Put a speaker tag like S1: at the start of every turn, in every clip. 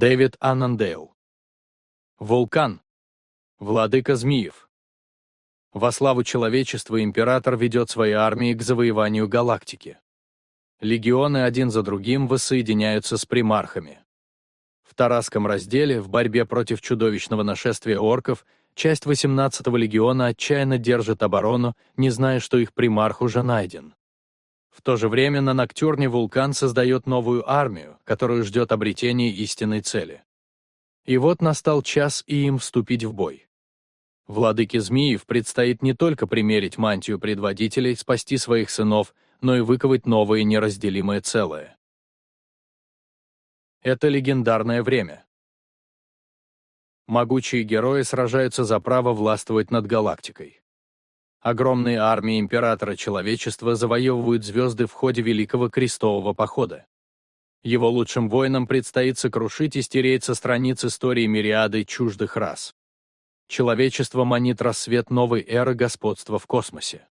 S1: Дэвид Аннандейл. Вулкан. Владыка Змиев. Во славу человечества император ведет свои армии к завоеванию галактики. Легионы один за другим воссоединяются с примархами. В Тарасском разделе, в борьбе против чудовищного нашествия орков, часть 18-го легиона отчаянно держит оборону, не зная, что их примарх уже найден. В то же время на Ноктюрне вулкан создает новую армию, которую ждет обретение истинной цели. И вот настал час и им вступить в бой. Владыке Змиев предстоит не только примерить мантию предводителей, спасти своих сынов, но и выковать новое неразделимое целое. Это легендарное время. Могучие герои сражаются за право властвовать над галактикой. Огромные армии императора человечества завоевывают звезды в ходе Великого Крестового Похода. Его лучшим воинам предстоит сокрушить и стереть со страниц истории мириады чуждых рас человечество манит рассвет новой эры господства в космосе.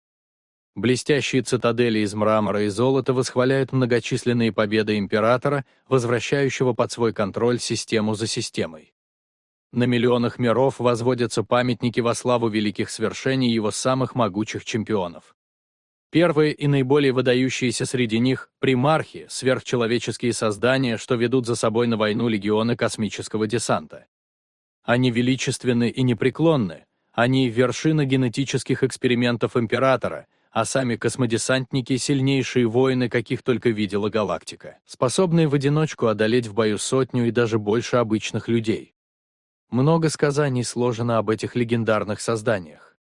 S1: Блестящие цитадели из мрамора и золота восхваляют многочисленные победы императора, возвращающего под свой контроль систему за системой. На миллионах миров возводятся памятники во славу великих свершений его самых могучих чемпионов. Первые и наиболее выдающиеся среди них – примархи, сверхчеловеческие создания, что ведут за собой на войну легионы космического десанта. Они величественны и непреклонны, они вершина генетических экспериментов Императора, а сами космодесантники — сильнейшие воины, каких только видела галактика, способные в одиночку одолеть в бою сотню и даже больше обычных людей. Много сказаний сложено об этих легендарных созданиях.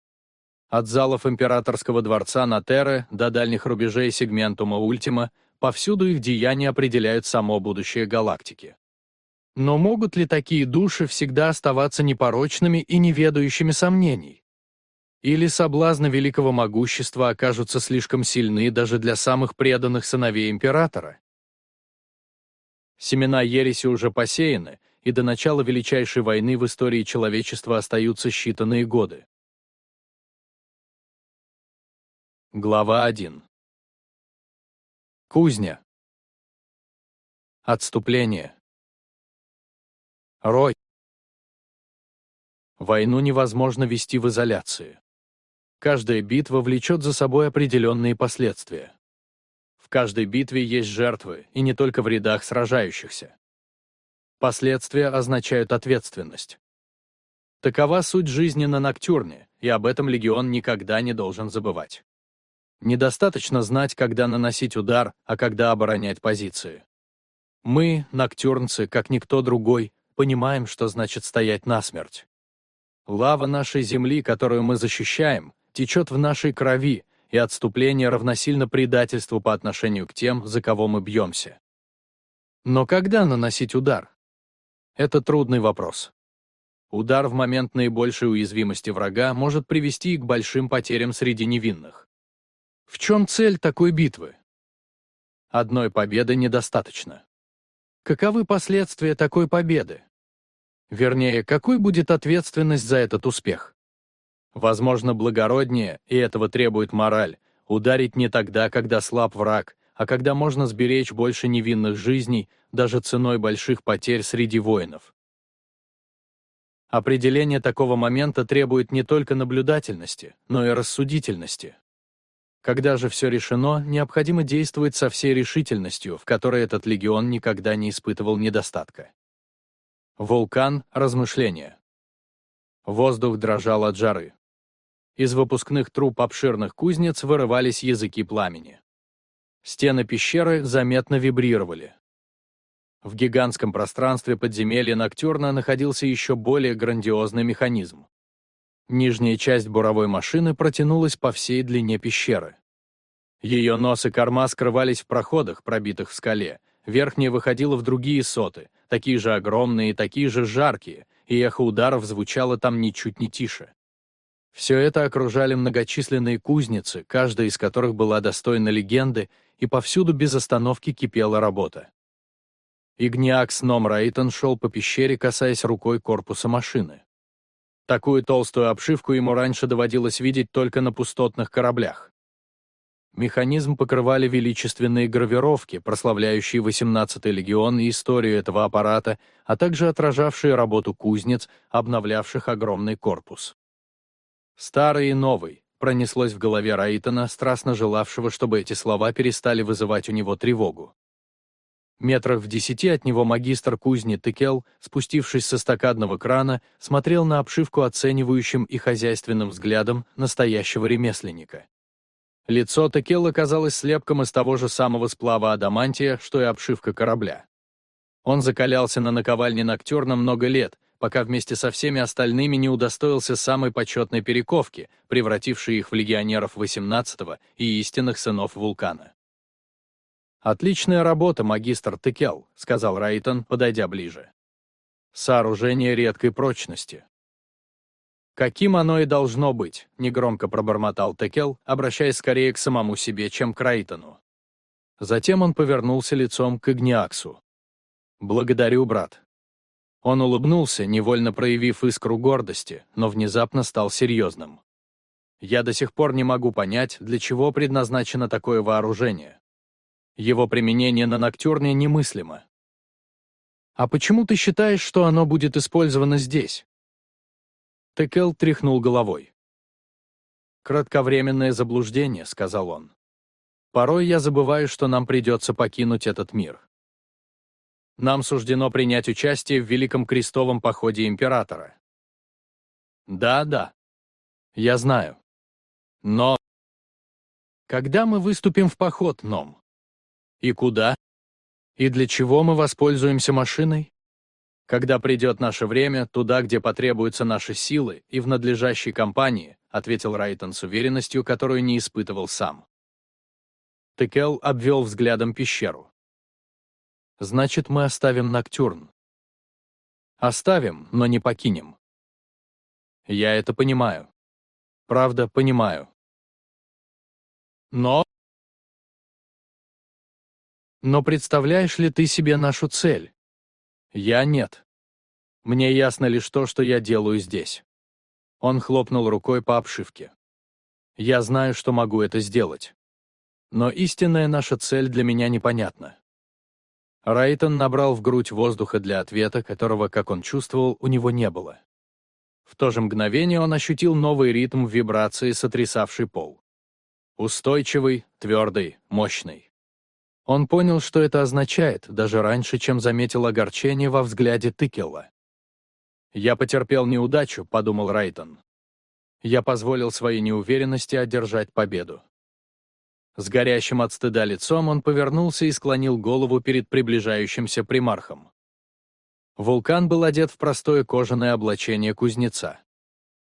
S1: От залов императорского дворца на Терре до дальних рубежей сегментума Ультима повсюду их деяния определяют само будущее галактики. Но могут ли такие души всегда оставаться непорочными и неведающими сомнений? Или соблазны великого могущества окажутся слишком сильны даже для самых преданных сыновей императора? Семена ереси уже посеяны, и до начала величайшей войны в истории человечества остаются считанные годы. Глава 1. Кузня. Отступление. Рой. Войну невозможно вести в изоляции. Каждая битва влечет за собой определенные последствия. В каждой битве есть жертвы, и не только в рядах сражающихся. Последствия означают ответственность. Такова суть жизни на Ноктюрне, и об этом Легион никогда не должен забывать. Недостаточно знать, когда наносить удар, а когда оборонять позиции. Мы, ноктюрнцы, как никто другой, понимаем, что значит стоять насмерть. Лава нашей земли, которую мы защищаем, течет в нашей крови, и отступление равносильно предательству по отношению к тем, за кого мы бьемся. Но когда наносить удар? Это трудный вопрос. Удар в момент наибольшей уязвимости врага может привести к большим потерям среди невинных. В чем цель такой битвы? Одной победы недостаточно. Каковы последствия такой победы? Вернее, какой будет ответственность за этот успех? Возможно, благороднее, и этого требует мораль, ударить не тогда, когда слаб враг, а когда можно сберечь больше невинных жизней, даже ценой больших потерь среди воинов. Определение такого момента требует не только наблюдательности, но и рассудительности. Когда же все решено, необходимо действовать со всей решительностью, в которой этот легион никогда не испытывал недостатка. Вулкан — размышления. Воздух дрожал от жары. Из выпускных труб обширных кузнец вырывались языки пламени. Стены пещеры заметно вибрировали. В гигантском пространстве подземелья Ноктюрна находился еще более грандиозный механизм. Нижняя часть буровой машины протянулась по всей длине пещеры. Ее нос и корма скрывались в проходах, пробитых в скале, верхняя выходила в другие соты — такие же огромные и такие же жаркие, и эхо ударов звучало там ничуть не тише. Все это окружали многочисленные кузницы, каждая из которых была достойна легенды, и повсюду без остановки кипела работа. Игниак с Ном Рейтон шел по пещере, касаясь рукой корпуса машины. Такую толстую обшивку ему раньше доводилось видеть только на пустотных кораблях. Механизм покрывали величественные гравировки, прославляющие 18-й легион и историю этого аппарата, а также отражавшие работу кузнец, обновлявших огромный корпус. Старый и новый, пронеслось в голове Раитона, страстно желавшего, чтобы эти слова перестали вызывать у него тревогу. Метрах в десяти от него магистр кузни Текел, спустившись со стакадного крана, смотрел на обшивку оценивающим и хозяйственным взглядом настоящего ремесленника. Лицо Текела казалось слепком из того же самого сплава адамантия, что и обшивка корабля. Он закалялся на наковальне Ноктюрна много лет, пока вместе со всеми остальными не удостоился самой почетной перековки, превратившей их в легионеров 18-го и истинных сынов вулкана. «Отличная работа, магистр Текел», — сказал Райтон, подойдя ближе. «Сооружение редкой прочности». «Каким оно и должно быть», — негромко пробормотал Текел, обращаясь скорее к самому себе, чем к Райтону. Затем он повернулся лицом к Игниаксу. «Благодарю, брат». Он улыбнулся, невольно проявив искру гордости, но внезапно стал серьезным. «Я до сих пор не могу понять, для чего предназначено такое вооружение. Его применение на Ноктюрне немыслимо. «А почему ты считаешь, что оно будет использовано здесь?» Текел тряхнул головой. «Кратковременное заблуждение», — сказал он. «Порой я забываю, что нам придется покинуть этот мир. Нам суждено принять участие в Великом Крестовом походе Императора. Да, да. Я знаю. Но... Когда мы выступим в поход, Ном? И куда? И для чего мы воспользуемся машиной? Когда придет наше время, туда, где потребуются наши силы, и в надлежащей компании, ответил Райтон с уверенностью, которую не испытывал сам. Текел обвел взглядом пещеру. Значит, мы оставим Ноктюрн. Оставим, но не покинем. Я это понимаю. Правда, понимаю. Но... Но представляешь ли ты себе нашу цель? Я нет. Мне ясно лишь то, что я делаю здесь. Он хлопнул рукой по обшивке. Я знаю, что могу это сделать. Но истинная наша цель для меня непонятна. Райтон набрал в грудь воздуха для ответа, которого, как он чувствовал, у него не было. В то же мгновение он ощутил новый ритм вибрации, сотрясавший пол. Устойчивый, твердый, мощный. Он понял, что это означает, даже раньше, чем заметил огорчение во взгляде Тыкела. «Я потерпел неудачу», — подумал Райтон. «Я позволил своей неуверенности одержать победу». С горящим от стыда лицом он повернулся и склонил голову перед приближающимся примархом. Вулкан был одет в простое кожаное облачение кузнеца.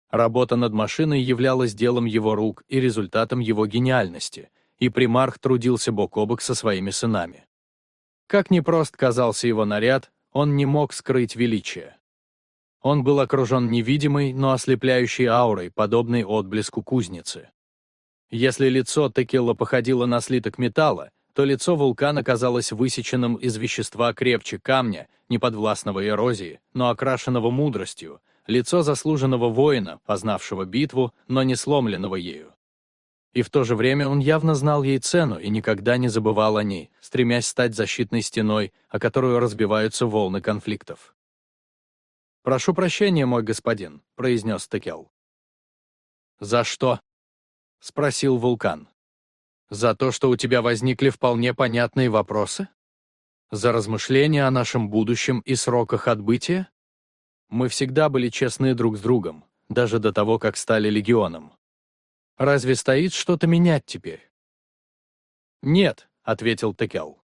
S1: Работа над машиной являлась делом его рук и результатом его гениальности, и примарх трудился бок о бок со своими сынами. Как непрост казался его наряд, он не мог скрыть величие. Он был окружен невидимой, но ослепляющей аурой, подобной отблеску кузницы. Если лицо Текила походило на слиток металла, то лицо вулкана казалось высеченным из вещества крепче камня, неподвластного эрозии, но окрашенного мудростью, лицо заслуженного воина, познавшего битву, но не сломленного ею. И в то же время он явно знал ей цену и никогда не забывал о ней, стремясь стать защитной стеной, о которую разбиваются волны конфликтов. «Прошу прощения, мой господин», — произнес Текел. «За что?» — спросил вулкан. «За то, что у тебя возникли вполне понятные вопросы? За размышления о нашем будущем и сроках отбытия? Мы всегда были честны друг с другом, даже до того, как стали легионом. Разве стоит что-то менять теперь? Нет, ответил Текел.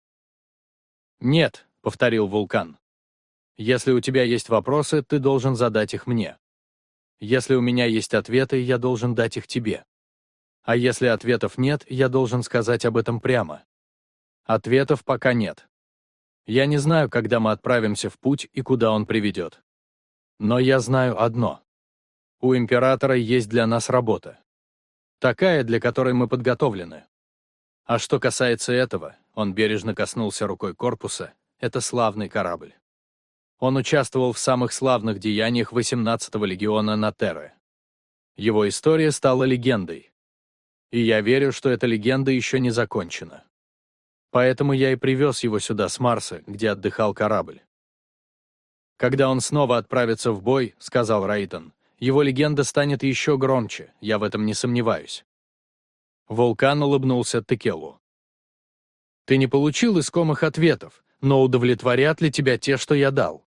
S1: Нет, повторил вулкан. Если у тебя есть вопросы, ты должен задать их мне. Если у меня есть ответы, я должен дать их тебе. А если ответов нет, я должен сказать об этом прямо. Ответов пока нет. Я не знаю, когда мы отправимся в путь и куда он приведет. Но я знаю одно. У императора есть для нас работа. Такая, для которой мы подготовлены. А что касается этого, он бережно коснулся рукой корпуса, это славный корабль. Он участвовал в самых славных деяниях 18-го легиона на Терре. Его история стала легендой. И я верю, что эта легенда еще не закончена. Поэтому я и привез его сюда с Марса, где отдыхал корабль. Когда он снова отправится в бой, сказал Рейтон, его легенда станет еще громче, я в этом не сомневаюсь. Вулкан улыбнулся Текелу. Ты не получил искомых ответов, но удовлетворят ли тебя те, что я дал?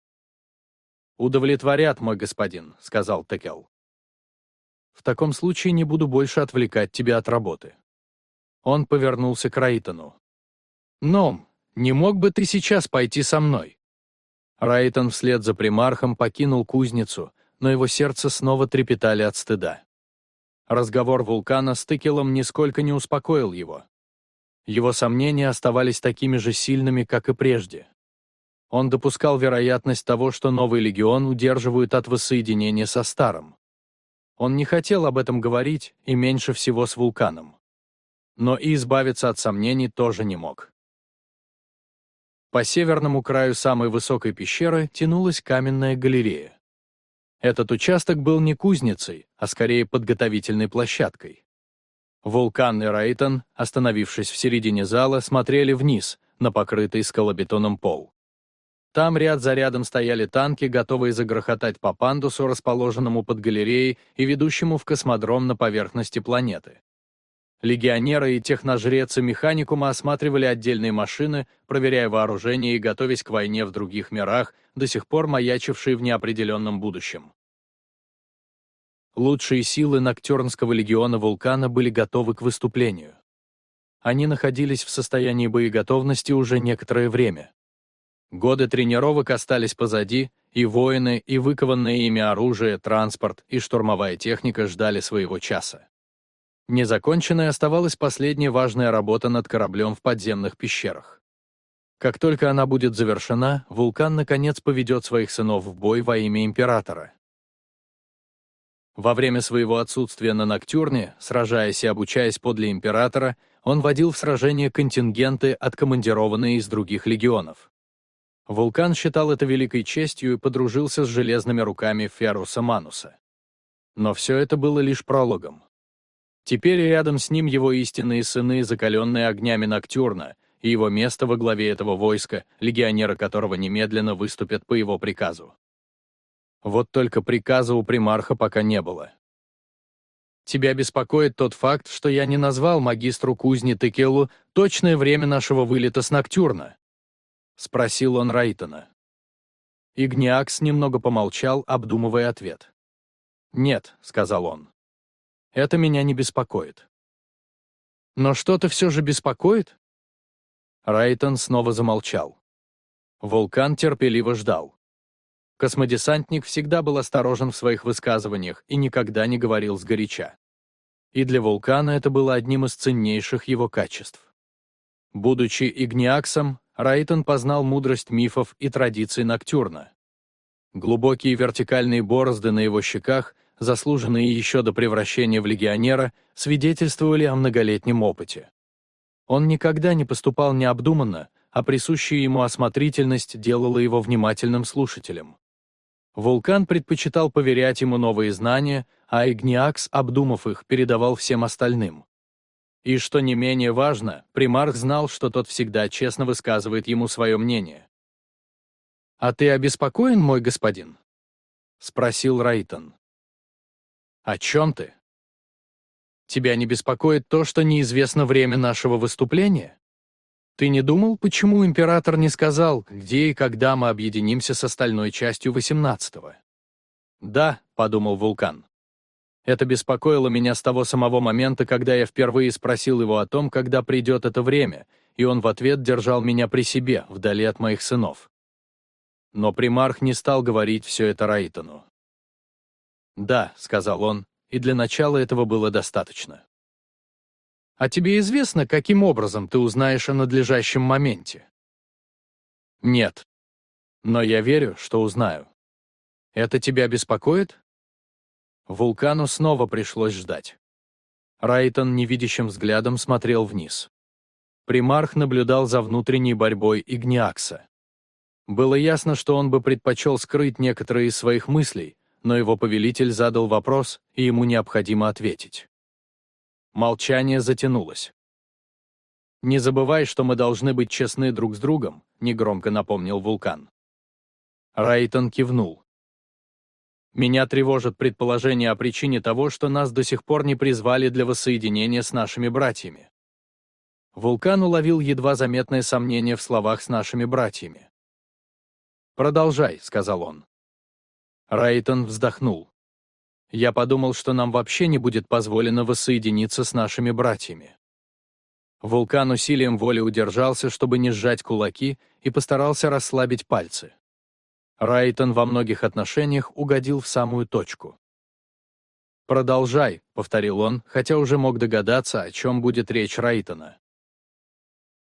S1: «Удовлетворят, мой господин», — сказал Текел. «В таком случае не буду больше отвлекать тебя от работы». Он повернулся к Райтону. «Ном, не мог бы ты сейчас пойти со мной?» Райтон вслед за примархом покинул кузницу, но его сердце снова трепетали от стыда. Разговор вулкана с Текелом нисколько не успокоил его. Его сомнения оставались такими же сильными, как и прежде. Он допускал вероятность того, что новый легион удерживают от воссоединения со старым. Он не хотел об этом говорить, и меньше всего с вулканом. Но и избавиться от сомнений тоже не мог. По северному краю самой высокой пещеры тянулась каменная галерея. Этот участок был не кузницей, а скорее подготовительной площадкой. Вулкан и Рейтон, остановившись в середине зала, смотрели вниз, на покрытый скалобетоном пол. Там ряд за рядом стояли танки, готовые загрохотать по пандусу, расположенному под галереей и ведущему в космодром на поверхности планеты. Легионеры и техножрецы механикума осматривали отдельные машины, проверяя вооружение и готовясь к войне в других мирах, до сих пор маячившие в неопределенном будущем. Лучшие силы Ноктюрнского легиона «Вулкана» были готовы к выступлению. Они находились в состоянии боеготовности уже некоторое время. Годы тренировок остались позади, и воины, и выкованное ими оружие, транспорт и штурмовая техника ждали своего часа. Незаконченной оставалась последняя важная работа над кораблем в подземных пещерах. Как только она будет завершена, вулкан наконец поведет своих сынов в бой во имя императора. Во время своего отсутствия на Ноктюрне, сражаясь и обучаясь подле императора, он водил в сражения контингенты, откомандированные из других легионов. Вулкан считал это великой честью и подружился с железными руками Феруса Мануса. Но все это было лишь прологом. Теперь рядом с ним его истинные сыны, закаленные огнями Ноктюрна, и его место во главе этого войска, легионеры которого немедленно выступят по его приказу. Вот только приказа у примарха пока не было. Тебя беспокоит тот факт, что я не назвал магистру кузни Текелу точное время нашего вылета с Ноктюрна?» — спросил он Райтона. Игниакс немного помолчал, обдумывая ответ. «Нет», — сказал он. «Это меня не беспокоит». «Но что-то все же беспокоит?» Райтон снова замолчал. Вулкан терпеливо ждал. Космодесантник всегда был осторожен в своих высказываниях и никогда не говорил сгоряча. И для вулкана это было одним из ценнейших его качеств. Будучи игниаксом, Райтон познал мудрость мифов и традиций Ноктюрна. Глубокие вертикальные борозды на его щеках, заслуженные еще до превращения в легионера, свидетельствовали о многолетнем опыте. Он никогда не поступал необдуманно, а присущая ему осмотрительность делала его внимательным слушателем. Вулкан предпочитал поверять ему новые знания, а Игниакс, обдумав их, передавал всем остальным. И что не менее важно, примарх знал, что тот всегда честно высказывает ему свое мнение. «А ты обеспокоен, мой господин?» — спросил Райтон. «О чем ты?» «Тебя не беспокоит то, что неизвестно время нашего выступления?» Ты не думал, почему император не сказал, где и когда мы объединимся с остальной частью 18-го? Да, подумал Вулкан. Это беспокоило меня с того самого момента, когда я впервые спросил его о том, когда придет это время, и он в ответ держал меня при себе, вдали от моих сынов. Но примарх не стал говорить все это Райтону. «Да», — сказал он, — «и для начала этого было достаточно». А тебе известно, каким образом ты узнаешь о надлежащем моменте? Нет. Но я верю, что узнаю. Это тебя беспокоит? Вулкану снова пришлось ждать. Райтон невидящим взглядом смотрел вниз. Примарх наблюдал за внутренней борьбой Игниакса. Было ясно, что он бы предпочел скрыть некоторые из своих мыслей, но его повелитель задал вопрос, и ему необходимо ответить. Молчание затянулось. «Не забывай, что мы должны быть честны друг с другом», — негромко напомнил Вулкан. Райтон кивнул. «Меня тревожит предположение о причине того, что нас до сих пор не призвали для воссоединения с нашими братьями». Вулкан уловил едва заметное сомнение в словах с нашими братьями. «Продолжай», — сказал он. Райтон вздохнул. «Я подумал, что нам вообще не будет позволено воссоединиться с нашими братьями». Вулкан усилием воли удержался, чтобы не сжать кулаки, и постарался расслабить пальцы. Райтон во многих отношениях угодил в самую точку. «Продолжай», — повторил он, хотя уже мог догадаться, о чем будет речь Райтона.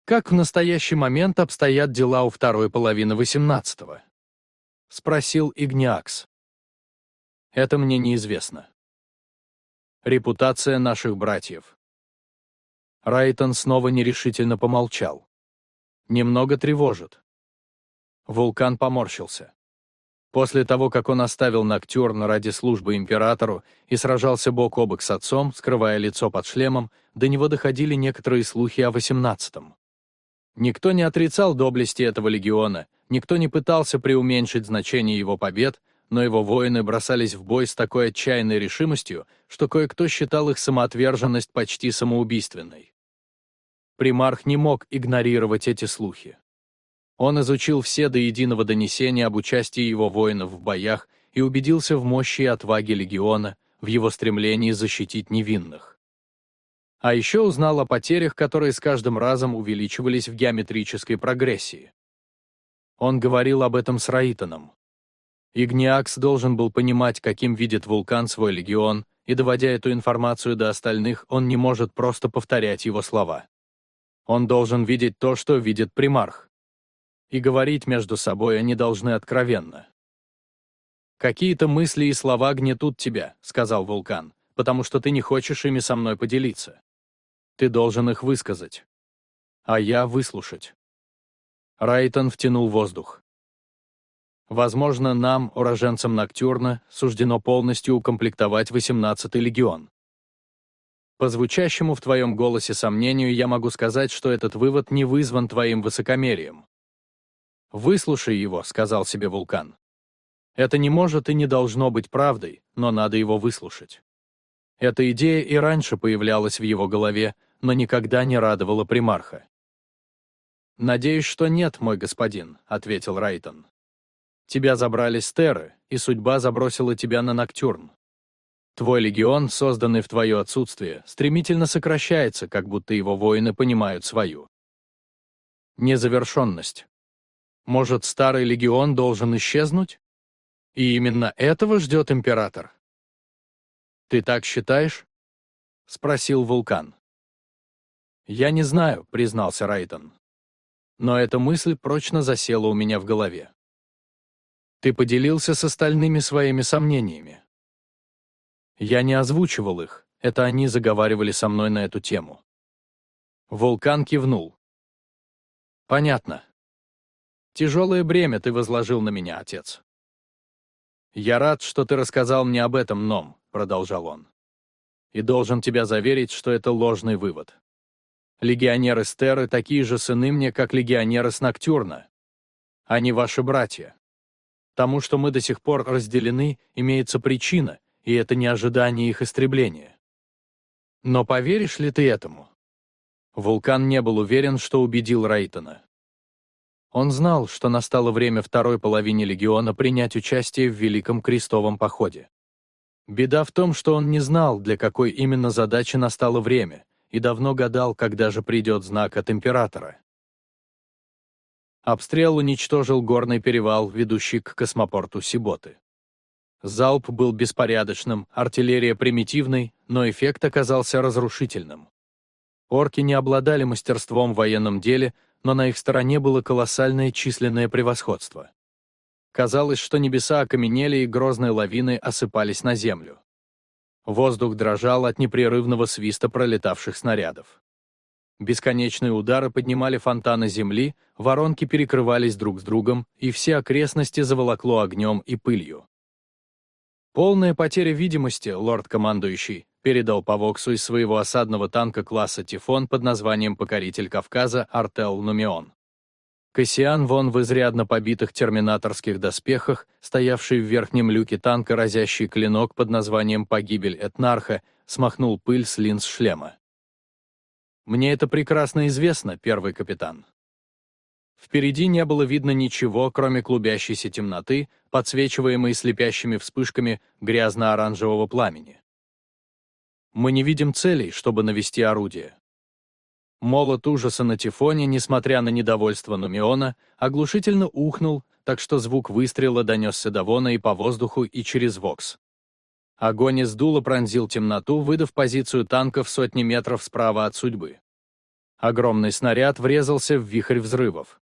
S1: Как в настоящий момент обстоят дела у второй половины XVIII? Спросил Игниакс. Это мне неизвестно. Репутация наших братьев. Райтон снова нерешительно помолчал. Немного тревожит. Вулкан поморщился. После того, как он оставил Ноктюрн ради службы императору и сражался бок о бок с отцом, скрывая лицо под шлемом, до него доходили некоторые слухи о восемнадцатом. Никто не отрицал доблести этого легиона, никто не пытался преуменьшить значение его побед, но его воины бросались в бой с такой отчаянной решимостью, что кое-кто считал их самоотверженность почти самоубийственной. Примарх не мог игнорировать эти слухи. Он изучил все до единого донесения об участии его воинов в боях и убедился в мощи и отваге легиона, в его стремлении защитить невинных. А еще узнал о потерях, которые с каждым разом увеличивались в геометрической прогрессии. Он говорил об этом с Раитоном. Игниакс должен был понимать, каким видит вулкан свой легион, и, доводя эту информацию до остальных, он не может просто повторять его слова. Он должен видеть то, что видит примарх и говорить между собой они должны откровенно. «Какие-то мысли и слова гнетут тебя», — сказал Вулкан, «потому что ты не хочешь ими со мной поделиться. Ты должен их высказать. А я выслушать». Райтон втянул воздух. Возможно, нам, уроженцам Ноктюрна, суждено полностью укомплектовать 18-й легион. По звучащему в твоем голосе сомнению я могу сказать, что этот вывод не вызван твоим высокомерием. «Выслушай его», — сказал себе вулкан. Это не может и не должно быть правдой, но надо его выслушать. Эта идея и раньше появлялась в его голове, но никогда не радовала примарха. «Надеюсь, что нет, мой господин», — ответил Райтон. «Тебя забрали с Терры, и судьба забросила тебя на Ноктюрн. Твой легион, созданный в твое отсутствие, стремительно сокращается, как будто его воины понимают свою. Незавершенность. Может, старый легион должен исчезнуть? И именно этого ждет император. «Ты так считаешь?» — спросил Вулкан. «Я не знаю», — признался Райтон. «Но эта мысль прочно засела у меня в голове. Ты поделился с остальными своими сомнениями. Я не озвучивал их, это они заговаривали со мной на эту тему. Вулкан кивнул. Понятно. Тяжелое бремя ты возложил на меня, отец. «Я рад, что ты рассказал мне об этом, Ном», — продолжал он. «И должен тебя заверить, что это ложный вывод. Легионеры Стеры такие же сыны мне, как легионеры с Ноктюрна. Они ваши братья. Тому, что мы до сих пор разделены, имеется причина, и это не ожидание их истребления. Но поверишь ли ты этому?» Вулкан не был уверен, что убедил Рейтона. Он знал, что настало время второй половине легиона принять участие в Великом Крестовом походе. Беда в том, что он не знал, для какой именно задачи настало время, и давно гадал, когда же придет знак от императора. Обстрел уничтожил горный перевал, ведущий к космопорту Сиботы. Залп был беспорядочным, артиллерия примитивной, но эффект оказался разрушительным. Орки не обладали мастерством в военном деле, но на их стороне было колоссальное численное превосходство. Казалось, что небеса окаменели и грозные лавины осыпались на землю. Воздух дрожал от непрерывного свиста пролетавших снарядов. Бесконечные удары поднимали фонтаны земли, воронки перекрывались друг с другом, и все окрестности заволокло огнем и пылью. «Полная потеря видимости, лорд-командующий», передал по Воксу из своего осадного танка класса «Тифон» под названием «Покоритель Кавказа» Артел Нумион. Кассиан вон в изрядно побитых терминаторских доспехах, стоявший в верхнем люке танка разящий клинок под названием «Погибель Этнарха», смахнул пыль с линз шлема. «Мне это прекрасно известно, первый капитан». Впереди не было видно ничего, кроме клубящейся темноты, подсвечиваемой слепящими вспышками грязно-оранжевого пламени. Мы не видим целей, чтобы навести орудие. Молот ужаса на Тифоне, несмотря на недовольство Нумиона, оглушительно ухнул, так что звук выстрела донесся до Вона и по воздуху, и через Вокс. Огонь из дула пронзил темноту, выдав позицию танка в сотни метров справа от судьбы. Огромный снаряд врезался в вихрь взрывов.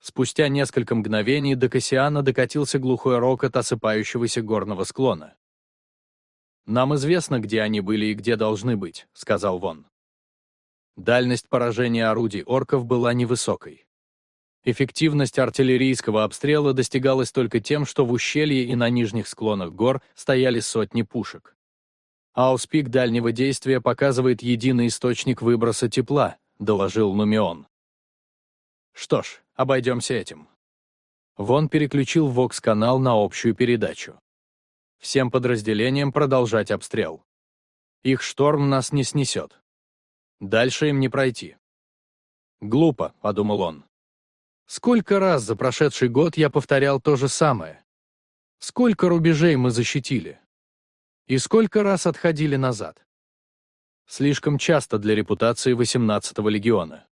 S1: Спустя несколько мгновений до Кассиана докатился глухой рокот осыпающегося горного склона. «Нам известно, где они были и где должны быть», — сказал Вон. Дальность поражения орудий орков была невысокой. Эффективность артиллерийского обстрела достигалась только тем, что в ущелье и на нижних склонах гор стояли сотни пушек. Ауспик дальнего действия показывает единый источник выброса тепла, доложил Нумион. Что ж, обойдемся этим. Вон переключил Вокс-канал на общую передачу. Всем подразделениям продолжать обстрел. Их шторм нас не снесет. Дальше им не пройти. Глупо, подумал он. Сколько раз за прошедший год я повторял то же самое? Сколько рубежей мы защитили? И сколько раз отходили назад? Слишком часто для репутации 18-го легиона.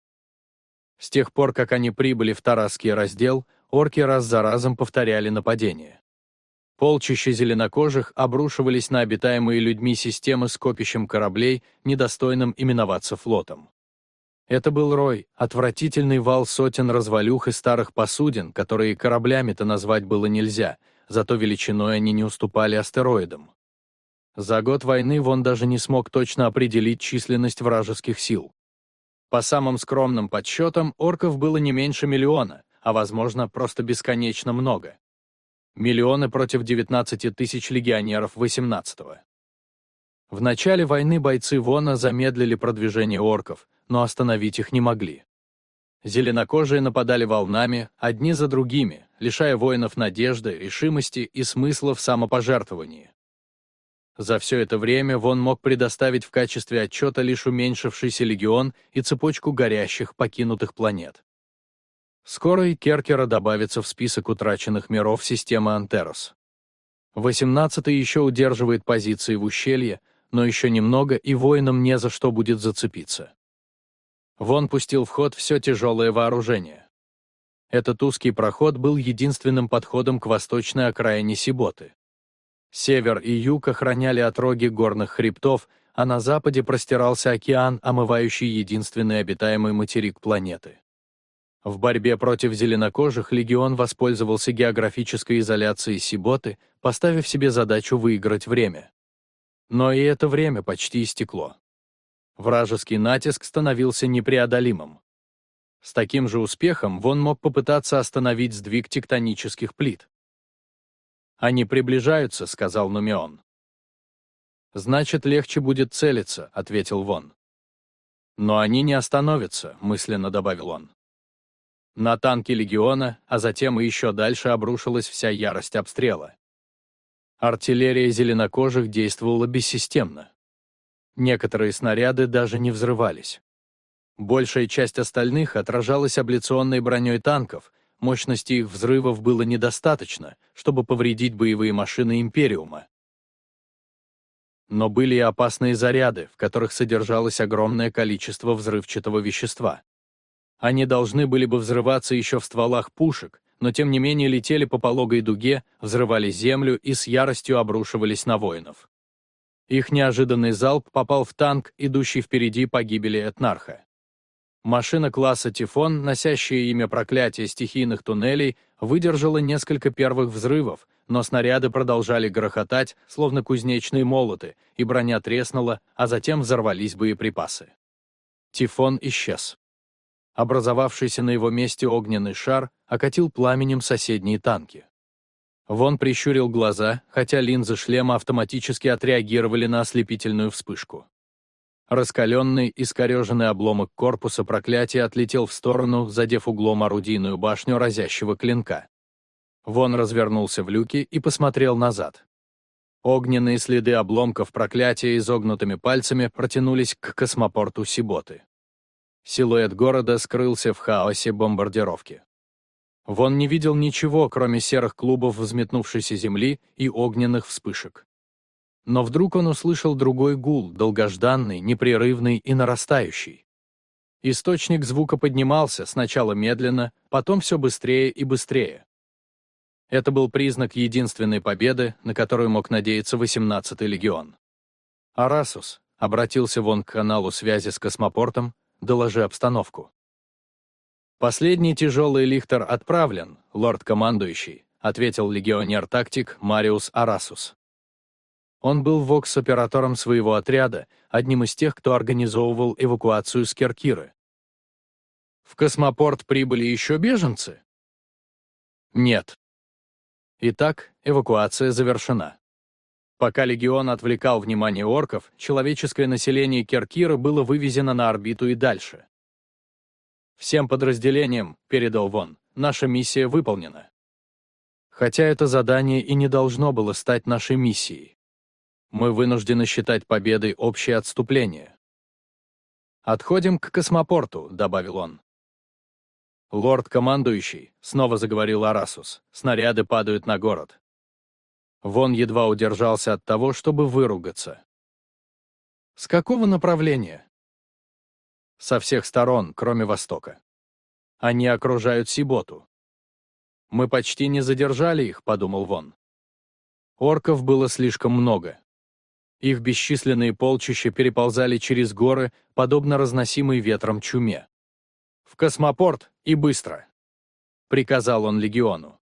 S1: С тех пор, как они прибыли в Тарасский раздел, орки раз за разом повторяли нападение. Полчища зеленокожих обрушивались на обитаемые людьми системы с копищем кораблей, недостойным именоваться флотом. Это был рой, отвратительный вал сотен развалюх и старых посудин, которые кораблями-то назвать было нельзя, зато величиной они не уступали астероидам. За год войны Вон даже не смог точно определить численность вражеских сил. По самым скромным подсчетам, орков было не меньше миллиона, а, возможно, просто бесконечно много. Миллионы против 19 тысяч легионеров 18-го. В начале войны бойцы Вона замедлили продвижение орков, но остановить их не могли. Зеленокожие нападали волнами, одни за другими, лишая воинов надежды, решимости и смысла в самопожертвовании. За все это время Вон мог предоставить в качестве отчета лишь уменьшившийся легион и цепочку горящих покинутых планет. Скоро и Керкера добавится в список утраченных миров системы Антерос. 18-й еще удерживает позиции в ущелье, но еще немного, и воинам не за что будет зацепиться. Вон пустил в ход все тяжелое вооружение. Этот узкий проход был единственным подходом к восточной окраине Сиботы. Север и юг охраняли отроги горных хребтов, а на западе простирался океан, омывающий единственный обитаемый материк планеты. В борьбе против зеленокожих легион воспользовался географической изоляцией Сиботы, поставив себе задачу выиграть время. Но и это время почти истекло. Вражеский натиск становился непреодолимым. С таким же успехом Вон мог попытаться остановить сдвиг тектонических плит. «Они приближаются», — сказал Нумион. «Значит, легче будет целиться», — ответил Вон. «Но они не остановятся», — мысленно добавил он. На танки легиона, а затем и еще дальше обрушилась вся ярость обстрела. Артиллерия зеленокожих действовала бессистемно. Некоторые снаряды даже не взрывались. Большая часть остальных отражалась абляционной броней танков, мощности их взрывов было недостаточно, чтобы повредить боевые машины Империума. Но были и опасные заряды, в которых содержалось огромное количество взрывчатого вещества. Они должны были бы взрываться еще в стволах пушек, но тем не менее летели по пологой дуге, взрывали землю и с яростью обрушивались на воинов. Их неожиданный залп попал в танк, идущий впереди погибели Этнарха. Машина класса «Тифон», носящая имя проклятия стихийных туннелей, выдержала несколько первых взрывов, но снаряды продолжали грохотать, словно кузнечные молоты, и броня треснула, а затем взорвались боеприпасы. Тифон исчез. Образовавшийся на его месте огненный шар окатил пламенем соседние танки. Вон прищурил глаза, хотя линзы шлема автоматически отреагировали на ослепительную вспышку. Раскаленный, искореженный обломок корпуса проклятия отлетел в сторону, задев углом орудийную башню разящего клинка. Вон развернулся в люке и посмотрел назад. Огненные следы обломков проклятия изогнутыми пальцами протянулись к космопорту Сиботы. Силуэт города скрылся в хаосе бомбардировки. Вон не видел ничего, кроме серых клубов взметнувшейся земли и огненных вспышек. Но вдруг он услышал другой гул, долгожданный, непрерывный и нарастающий. Источник звука поднимался, сначала медленно, потом все быстрее и быстрее. Это был признак единственной победы, на которую мог надеяться 18-й легион. «Арасус», — обратился вон к каналу связи с космопортом, — «доложи обстановку». «Последний тяжелый лихтер отправлен, лорд-командующий», — ответил легионер-тактик Мариус Арасус. Он был вокс-оператором своего отряда, одним из тех, кто организовывал эвакуацию с Керкиры. «В космопорт прибыли еще беженцы?» «Нет», Итак, эвакуация завершена. Пока легион отвлекал внимание орков, человеческое население Керкира было вывезено на орбиту и дальше. «Всем подразделениям», — передал Вон, — «наша миссия выполнена». Хотя это задание и не должно было стать нашей миссией. Мы вынуждены считать победой общее отступление. «Отходим к космопорту», — добавил он. «Лорд-командующий», — снова заговорил Арасус, — «снаряды падают на город». Вон едва удержался от того, чтобы выругаться. «С какого направления?» «Со всех сторон, кроме востока. Они окружают Сиботу». «Мы почти не задержали их», — подумал Вон. Орков было слишком много. Их бесчисленные полчища переползали через горы, подобно разносимой ветром чуме. «В космопорт и быстро!» — приказал он легиону.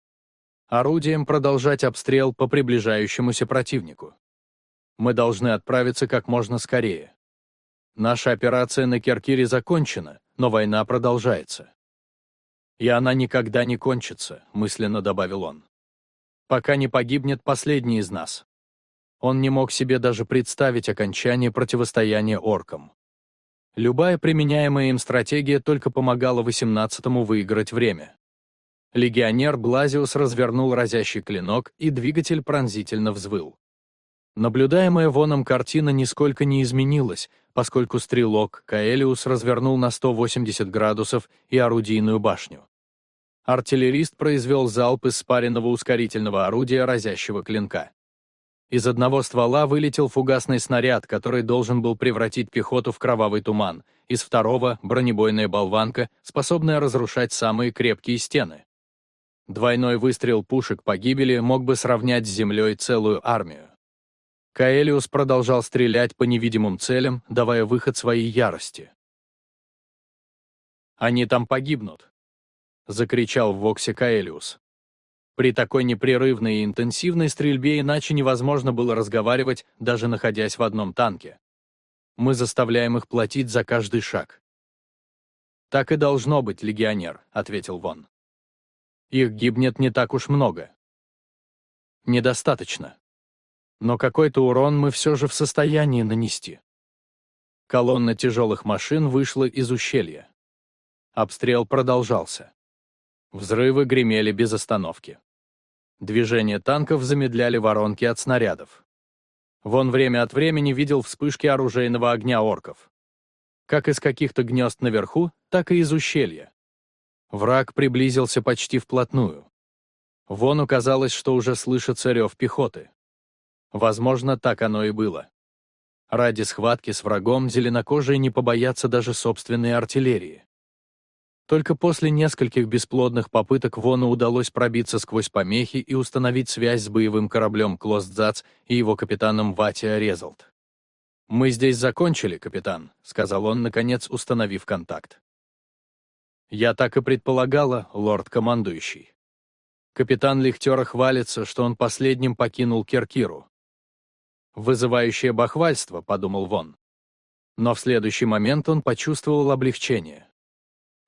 S1: Орудием продолжать обстрел по приближающемуся противнику. Мы должны отправиться как можно скорее. Наша операция на Керкире закончена, но война продолжается. И она никогда не кончится, мысленно добавил он. Пока не погибнет последний из нас. Он не мог себе даже представить окончание противостояния оркам. Любая применяемая им стратегия только помогала 18-му выиграть время. Легионер Блазиус развернул разящий клинок, и двигатель пронзительно взвыл. Наблюдаемая воном картина нисколько не изменилась, поскольку стрелок Каэлиус развернул на 180 градусов и орудийную башню. Артиллерист произвел залп из спаренного ускорительного орудия разящего клинка. Из одного ствола вылетел фугасный снаряд, который должен был превратить пехоту в кровавый туман, из второго — бронебойная болванка, способная разрушать самые крепкие стены. Двойной выстрел пушек погибели мог бы сравнять с землей целую армию. Каэлиус продолжал стрелять по невидимым целям, давая выход своей ярости. «Они там погибнут!» — закричал в Воксе Каэлиус. При такой непрерывной и интенсивной стрельбе иначе невозможно было разговаривать, даже находясь в одном танке. Мы заставляем их платить за каждый шаг. «Так и должно быть, легионер», — ответил Вон. «Их гибнет не так уж много». «Недостаточно. Но какой-то урон мы все же в состоянии нанести». Колонна тяжелых машин вышла из ущелья. Обстрел продолжался. Взрывы гремели без остановки. Движение танков замедляли воронки от снарядов. Вон время от времени видел вспышки оружейного огня орков. Как из каких-то гнезд наверху, так и из ущелья. Враг приблизился почти вплотную. Вону казалось, что уже слышится рев пехоты. Возможно, так оно и было. Ради схватки с врагом зеленокожие не побоятся даже собственной артиллерии. Только после нескольких бесплодных попыток Вону удалось пробиться сквозь помехи и установить связь с боевым кораблем Клостзац и его капитаном Ватия Резалт. «Мы здесь закончили, капитан», — сказал он, наконец установив контакт. «Я так и предполагала, лорд-командующий. Капитан Лихтера хвалится, что он последним покинул Керкиру. «Вызывающее бахвальство», — подумал Вон. Но в следующий момент он почувствовал облегчение.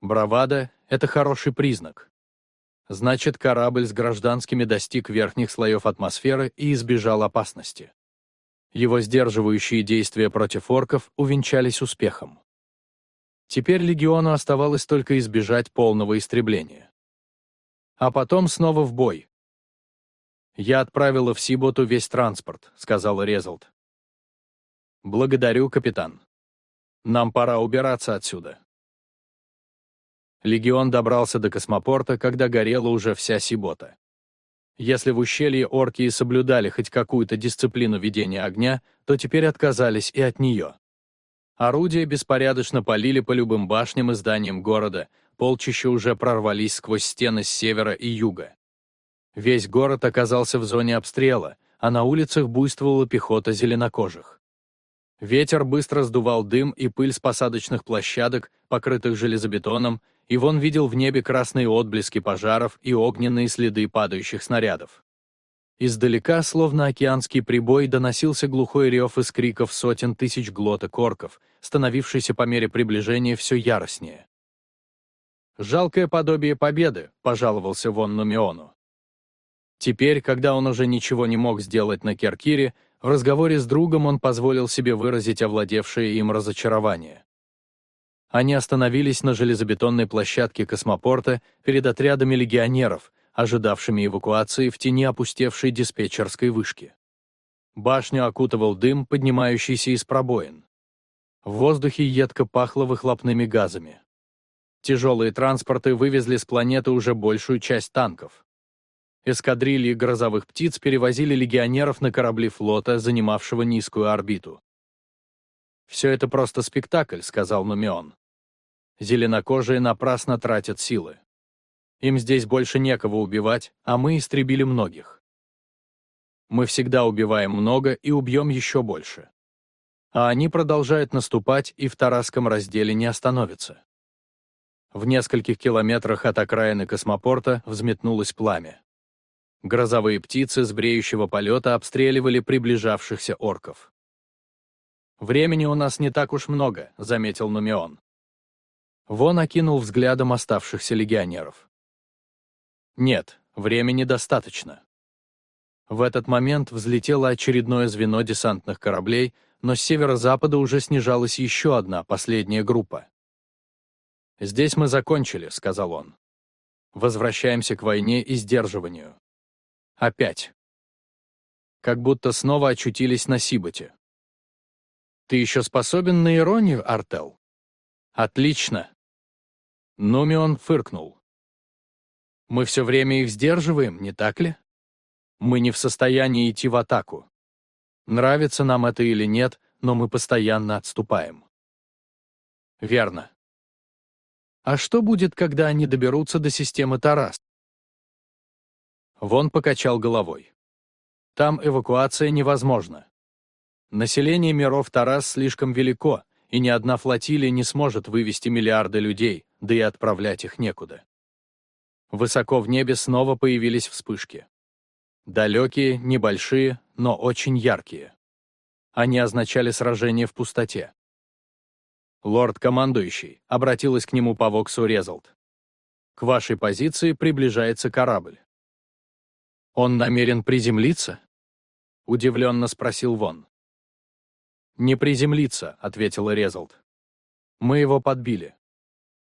S1: Бравада — это хороший признак. Значит, корабль с гражданскими достиг верхних слоев атмосферы и избежал опасности. Его сдерживающие действия против орков увенчались успехом. Теперь легиону оставалось только избежать полного истребления. А потом снова в бой. «Я отправила в Сиботу весь транспорт», — сказал Резалт. «Благодарю, капитан. Нам пора убираться отсюда». Легион добрался до космопорта, когда горела уже вся Сибота. Если в ущелье орки и соблюдали хоть какую-то дисциплину ведения огня, то теперь отказались и от нее. Орудия беспорядочно полили по любым башням и зданиям города, полчища уже прорвались сквозь стены с севера и юга. Весь город оказался в зоне обстрела, а на улицах буйствовала пехота зеленокожих. Ветер быстро сдувал дым и пыль с посадочных площадок, покрытых железобетоном, и вон видел в небе красные отблески пожаров и огненные следы падающих снарядов. Издалека, словно океанский прибой, доносился глухой рев из криков сотен тысяч глоток орков, становившийся по мере приближения все яростнее. «Жалкое подобие победы», — пожаловался Вон Нумиону. Теперь, когда он уже ничего не мог сделать на Керкире, в разговоре с другом он позволил себе выразить овладевшее им разочарование. Они остановились на железобетонной площадке космопорта перед отрядами легионеров, ожидавшими эвакуации в тени опустевшей диспетчерской вышки. Башню окутывал дым, поднимающийся из пробоин. В воздухе едко пахло выхлопными газами. Тяжелые транспорты вывезли с планеты уже большую часть танков. Эскадрильи грозовых птиц перевозили легионеров на корабли флота, занимавшего низкую орбиту. «Все это просто спектакль», — сказал Нумион. Зеленокожие напрасно тратят силы. Им здесь больше некого убивать, а мы истребили многих. Мы всегда убиваем много и убьем еще больше. А они продолжают наступать и в Тарасском разделе не остановятся. В нескольких километрах от окраины космопорта взметнулось пламя. Грозовые птицы с бреющего полета обстреливали приближавшихся орков. «Времени у нас не так уж много», — заметил Нумион. Вон окинул взглядом оставшихся легионеров. Нет, времени достаточно. В этот момент взлетело очередное звено десантных кораблей, но с северо-запада уже снижалась еще одна, последняя группа. «Здесь мы закончили», — сказал он. «Возвращаемся к войне и сдерживанию. Опять. Как будто снова очутились на Сиботе. Ты еще способен на иронию, Артел? Отлично. Нумион фыркнул. «Мы все время их сдерживаем, не так ли? Мы не в состоянии идти в атаку. Нравится нам это или нет, но мы постоянно отступаем». «Верно. А что будет, когда они доберутся до системы Тарас?» Вон покачал головой. «Там эвакуация невозможна. Население миров Тарас слишком велико, и ни одна флотилия не сможет вывести миллиарды людей, да и отправлять их некуда. Высоко в небе снова появились вспышки. Далекие, небольшие, но очень яркие. Они означали сражение в пустоте. «Лорд-командующий», — обратилась к нему по Воксу Резалт. «К вашей позиции приближается корабль». «Он намерен приземлиться?» — удивленно спросил Вон. «Не приземлиться», — ответил Резалт. «Мы его подбили.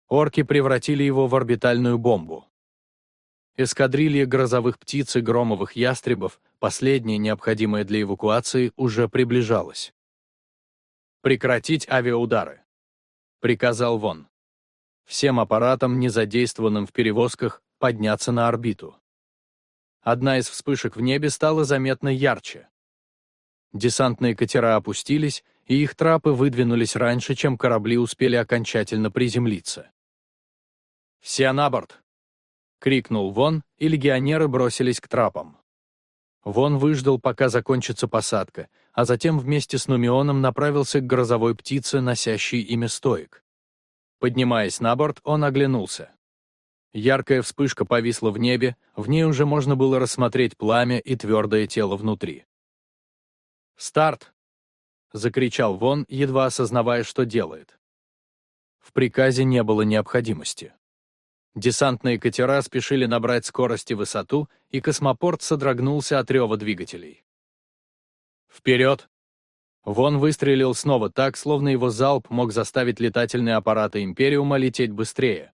S1: Орки превратили его в орбитальную бомбу. Эскадрилья грозовых птиц и громовых ястребов, последняя необходимая для эвакуации, уже приближалась. «Прекратить авиаудары», — приказал Вон. Всем аппаратам, не задействованным в перевозках, подняться на орбиту. Одна из вспышек в небе стала заметно ярче. Десантные катера опустились, и их трапы выдвинулись раньше, чем корабли успели окончательно приземлиться. «Все на борт!» — крикнул Вон, и легионеры бросились к трапам. Вон выждал, пока закончится посадка, а затем вместе с Нумионом направился к грозовой птице, носящей имя Стоик. Поднимаясь на борт, он оглянулся. Яркая вспышка повисла в небе, в ней уже можно было рассмотреть пламя и твердое тело внутри. «Старт!» — закричал Вон, едва осознавая, что делает. В приказе не было необходимости. Десантные катера спешили набрать скорость и высоту, и космопорт содрогнулся от рева двигателей. «Вперед!» Вон выстрелил снова так, словно его залп мог заставить летательные аппараты Империума лететь быстрее.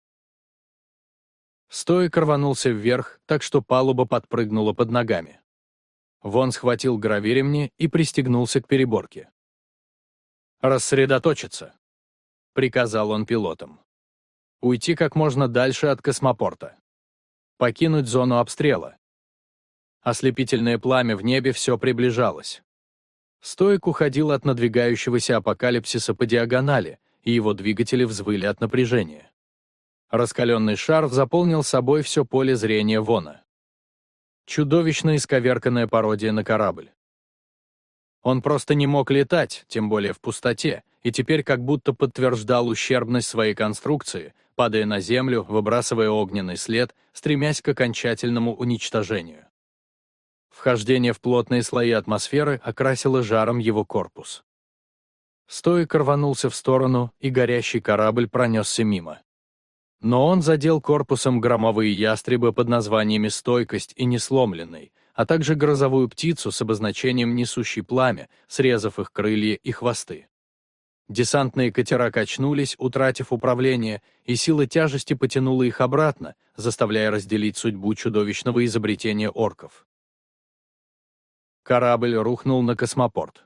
S1: Стоик рванулся вверх, так что палуба подпрыгнула под ногами. Вон схватил гравиремни и пристегнулся к переборке. «Рассредоточиться», — приказал он пилотам. «Уйти как можно дальше от космопорта. Покинуть зону обстрела». Ослепительное пламя в небе все приближалось. Стоик уходил от надвигающегося апокалипсиса по диагонали, и его двигатели взвыли от напряжения. Раскаленный шар заполнил собой все поле зрения Вона. Чудовищно исковерканная пародия на корабль. Он просто не мог летать, тем более в пустоте, и теперь как будто подтверждал ущербность своей конструкции, падая на землю, выбрасывая огненный след, стремясь к окончательному уничтожению. Вхождение в плотные слои атмосферы окрасило жаром его корпус. Стоик рванулся в сторону, и горящий корабль пронесся мимо. Но он задел корпусом громовые ястребы под названиями «Стойкость» и «Несломленный», а также грозовую птицу с обозначением «Несущий пламя», срезав их крылья и хвосты. Десантные катера качнулись, утратив управление, и сила тяжести потянула их обратно, заставляя разделить судьбу чудовищного изобретения орков. Корабль рухнул на космопорт.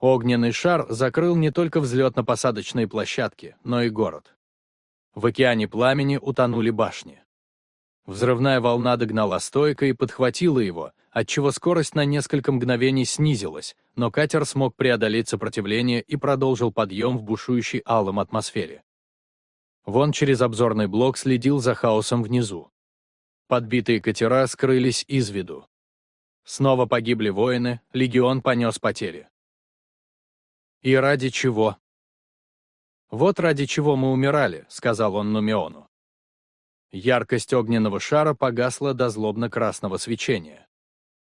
S1: Огненный шар закрыл не только взлетно-посадочные площадки, но и город. В океане пламени утонули башни. Взрывная волна догнала стойко и подхватила его, отчего скорость на несколько мгновений снизилась, но катер смог преодолеть сопротивление и продолжил подъем в бушующей алом атмосфере. Вон через обзорный блок следил за хаосом внизу. Подбитые катера скрылись из виду. Снова погибли воины, легион понес потери. «И ради чего?» «Вот ради чего мы умирали», — сказал он Нумеону. Яркость огненного шара погасла до злобно-красного свечения.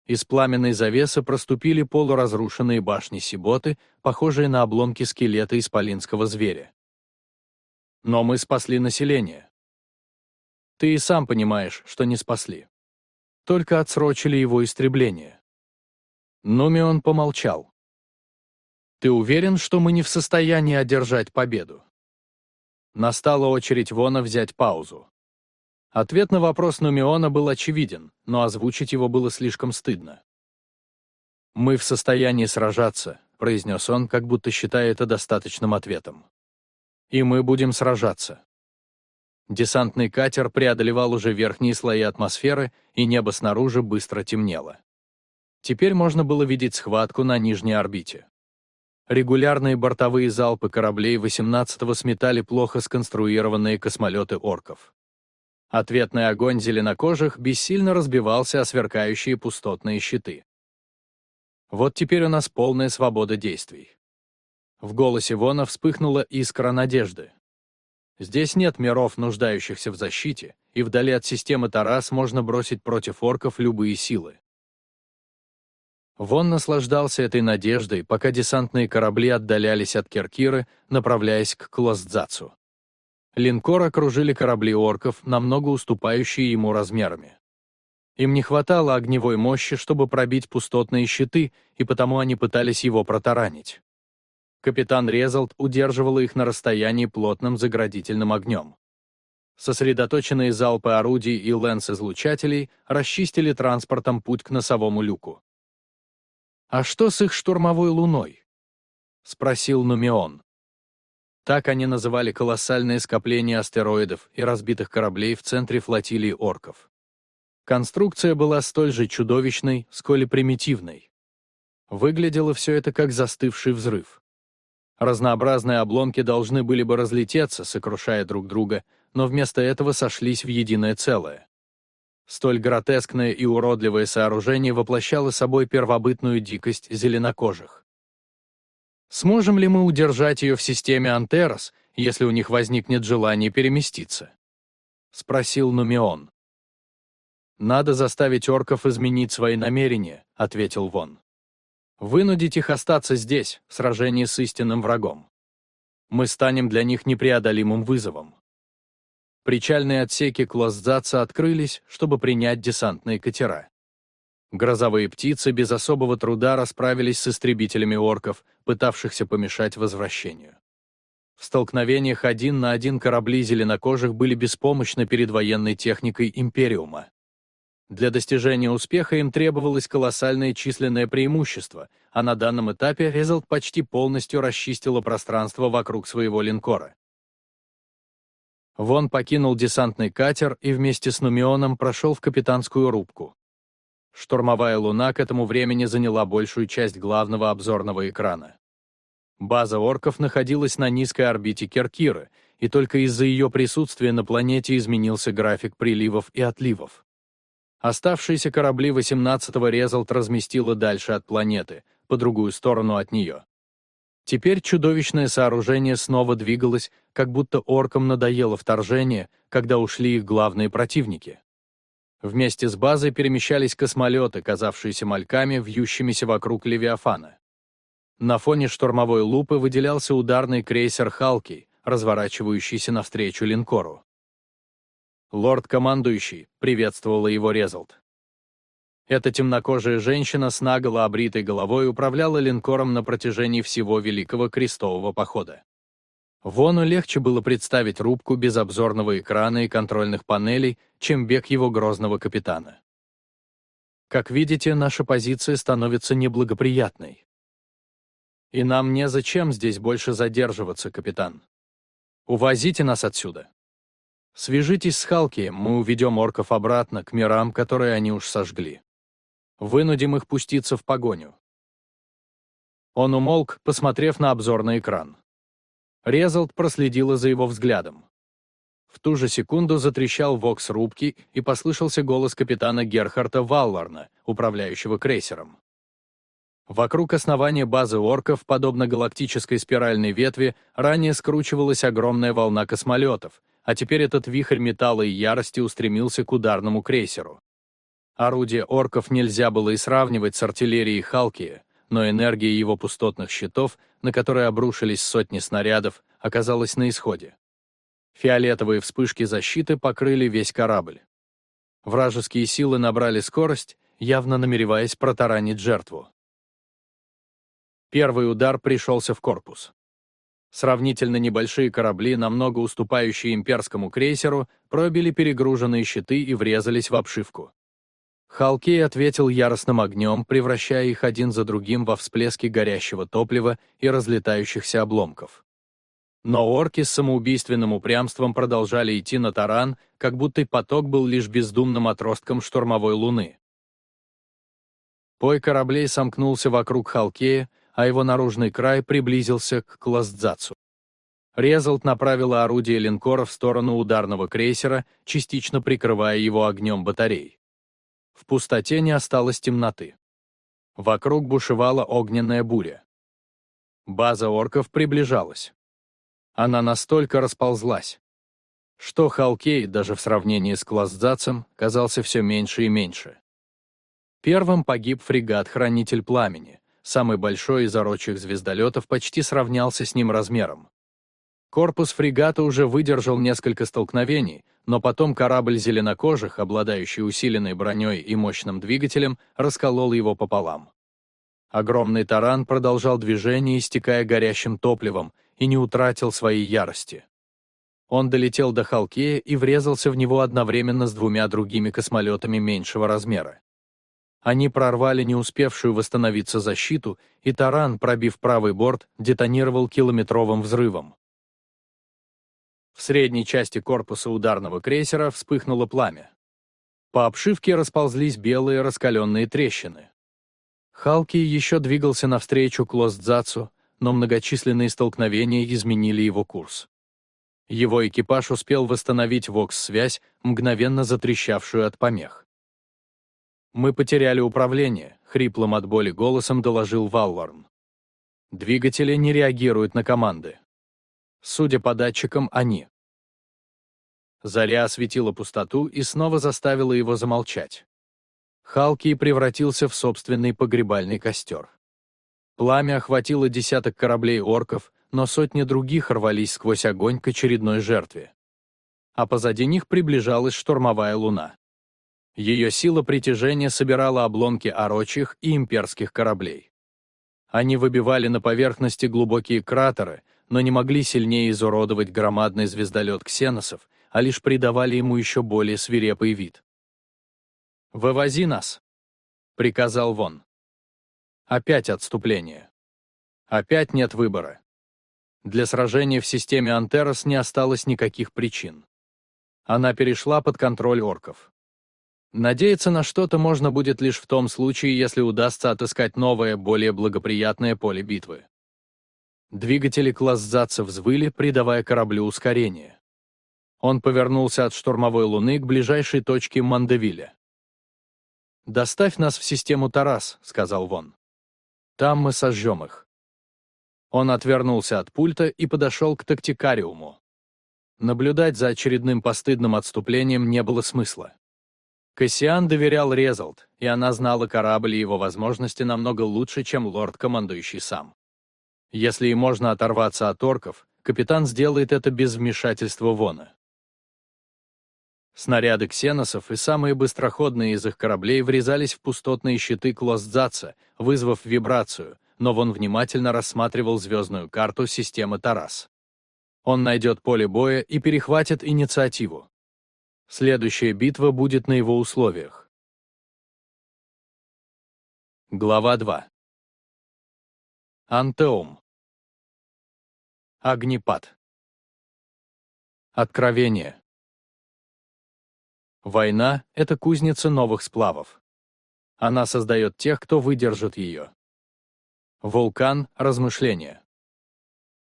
S1: Из пламенной завесы проступили полуразрушенные башни Сиботы, похожие на обломки скелета исполинского зверя. Но мы спасли население. Ты и сам понимаешь, что не спасли только отсрочили его истребление. Нумион помолчал. «Ты уверен, что мы не в состоянии одержать победу?» Настала очередь Вона взять паузу. Ответ на вопрос Нумиона был очевиден, но озвучить его было слишком стыдно. «Мы в состоянии сражаться», — произнес он, как будто считая это достаточным ответом. «И мы будем сражаться». Десантный катер преодолевал уже верхние слои атмосферы, и небо снаружи быстро темнело. Теперь можно было видеть схватку на нижней орбите. Регулярные бортовые залпы кораблей 18-го сметали плохо сконструированные космолеты орков. Ответный огонь зеленокожих бессильно разбивался о сверкающие пустотные щиты. Вот теперь у нас полная свобода действий. В голосе Вона вспыхнула искра надежды. Здесь нет миров, нуждающихся в защите, и вдали от системы Тарас можно бросить против орков любые силы. Вон наслаждался этой надеждой, пока десантные корабли отдалялись от Киркиры, направляясь к Клоздзацу. Линкор окружили корабли орков, намного уступающие ему размерами. Им не хватало огневой мощи, чтобы пробить пустотные щиты, и потому они пытались его протаранить. Капитан Резалт удерживала их на расстоянии плотным заградительным огнем. Сосредоточенные залпы орудий и лэнс-излучателей расчистили транспортом путь к носовому люку. «А что с их штурмовой луной?» — спросил Нумион. Так они называли колоссальное скопление астероидов и разбитых кораблей в центре флотилии орков. Конструкция была столь же чудовищной, сколь и примитивной. Выглядело все это как застывший взрыв. Разнообразные обломки должны были бы разлететься, сокрушая друг друга, но вместо этого сошлись в единое целое. Столь гротескное и уродливое сооружение воплощало собой первобытную дикость зеленокожих. Сможем ли мы удержать ее в системе Антерос, если у них возникнет желание переместиться? Спросил Нумион. «Надо заставить орков изменить свои намерения», — ответил Вон. Вынудить их остаться здесь, в сражении с истинным врагом. Мы станем для них непреодолимым вызовом. Причальные отсеки Клоздзаца открылись, чтобы принять десантные катера. Грозовые птицы без особого труда расправились с истребителями орков, пытавшихся помешать возвращению. В столкновениях один на один корабли зеленокожих были беспомощны перед военной техникой Империума. Для достижения успеха им требовалось колоссальное численное преимущество, а на данном этапе Резалт почти полностью расчистила пространство вокруг своего линкора. Вон покинул десантный катер и вместе с Нумионом прошел в капитанскую рубку. Штурмовая луна к этому времени заняла большую часть главного обзорного экрана. База орков находилась на низкой орбите Керкиры, и только из-за ее присутствия на планете изменился график приливов и отливов. Оставшиеся корабли 18-го Резалт разместила дальше от планеты, по другую сторону от нее. Теперь чудовищное сооружение снова двигалось, как будто оркам надоело вторжение, когда ушли их главные противники. Вместе с базой перемещались космолеты, казавшиеся мальками, вьющимися вокруг Левиафана. На фоне штурмовой лупы выделялся ударный крейсер «Халки», разворачивающийся навстречу линкору. «Лорд-командующий», — приветствовала его Резалт. Эта темнокожая женщина с наголо обритой головой управляла линкором на протяжении всего Великого Крестового похода. Вону легче было представить рубку без обзорного экрана и контрольных панелей, чем бег его грозного капитана. Как видите, наша позиция становится неблагоприятной. И нам незачем здесь больше задерживаться, капитан. Увозите нас отсюда. Свяжитесь с Халки, мы уведем орков обратно к мирам, которые они уж сожгли. Вынудим их пуститься в погоню. Он умолк, посмотрев на обзорный экран. Резалт проследила за его взглядом. В ту же секунду затрещал вокс рубки и послышался голос капитана Герхарда Валларна, управляющего крейсером. Вокруг основания базы орков, подобно галактической спиральной ветви, ранее скручивалась огромная волна космолетов, а теперь этот вихрь металла и ярости устремился к ударному крейсеру. Орудие орков нельзя было и сравнивать с артиллерией Халкия, но энергия его пустотных щитов, на которые обрушились сотни снарядов, оказалась на исходе. Фиолетовые вспышки защиты покрыли весь корабль. Вражеские силы набрали скорость, явно намереваясь протаранить жертву. Первый удар пришелся в корпус. Сравнительно небольшие корабли, намного уступающие имперскому крейсеру, пробили перегруженные щиты и врезались в обшивку. Халкей ответил яростным огнем, превращая их один за другим во всплески горящего топлива и разлетающихся обломков. Но орки с самоубийственным упрямством продолжали идти на таран, как будто поток был лишь бездумным отростком штурмовой луны. Пой кораблей сомкнулся вокруг Халкея, а его наружный край приблизился к Клаздзацу. Резалт направила орудие линкора в сторону ударного крейсера, частично прикрывая его огнем батарей. В пустоте не осталось темноты. Вокруг бушевала огненная буря. База орков приближалась. Она настолько расползлась, что Халкей, даже в сравнении с Клаздzacем, казался все меньше и меньше. Первым погиб фрегат-хранитель пламени, самый большой из орочих звездолетов почти сравнялся с ним размером. Корпус фрегата уже выдержал несколько столкновений, но потом корабль зеленокожих, обладающий усиленной броней и мощным двигателем, расколол его пополам. Огромный таран продолжал движение, истекая горящим топливом, и не утратил своей ярости. Он долетел до Халкея и врезался в него одновременно с двумя другими космолетами меньшего размера. Они прорвали не успевшую восстановиться защиту, и таран, пробив правый борт, детонировал километровым взрывом. В средней части корпуса ударного крейсера вспыхнуло пламя. По обшивке расползлись белые раскаленные трещины. Халки еще двигался навстречу к Лостзацу, но многочисленные столкновения изменили его курс. Его экипаж успел восстановить ВОКС-связь, мгновенно затрещавшую от помех. «Мы потеряли управление», — хриплым от боли голосом доложил Валлорн. «Двигатели не реагируют на команды. Судя по датчикам, они. Заря осветила пустоту и снова заставила его замолчать. Халки превратился в собственный погребальный костер. Пламя охватило десяток кораблей орков, но сотни других рвались сквозь огонь к очередной жертве. А позади них приближалась штурмовая луна. Ее сила притяжения собирала обломки орочих и имперских кораблей. Они выбивали на поверхности глубокие кратеры, но не могли сильнее изуродовать громадный звездолет ксеносов, а лишь придавали ему еще более свирепый вид. «Вывози нас!» — приказал Вон. Опять отступление. Опять нет выбора. Для сражения в системе Антерос не осталось никаких причин. Она перешла под контроль орков. Надеяться на что-то можно будет лишь в том случае, если удастся отыскать новое, более благоприятное поле битвы. Двигатели класс взвыли, придавая кораблю ускорение. Он повернулся от штурмовой луны к ближайшей точке Мандевиля. «Доставь нас в систему Тарас», — сказал Вон. «Там мы сожжем их». Он отвернулся от пульта и подошел к тактикариуму. Наблюдать за очередным постыдным отступлением не было смысла. Кассиан доверял Резалт, и она знала корабль и его возможности намного лучше, чем лорд-командующий сам. Если и можно оторваться от орков, капитан сделает это без вмешательства Вона. Снаряды ксеносов и самые быстроходные из их кораблей врезались в пустотные щиты Клоздзаца, вызвав вибрацию, но Вон внимательно рассматривал звездную карту системы Тарас. Он найдет поле боя и перехватит инициативу. Следующая битва будет на его условиях. Глава 2. Антеум. Огнепад. Откровение. Война — это кузница новых сплавов. Она создает тех, кто выдержит ее. Вулкан — размышления.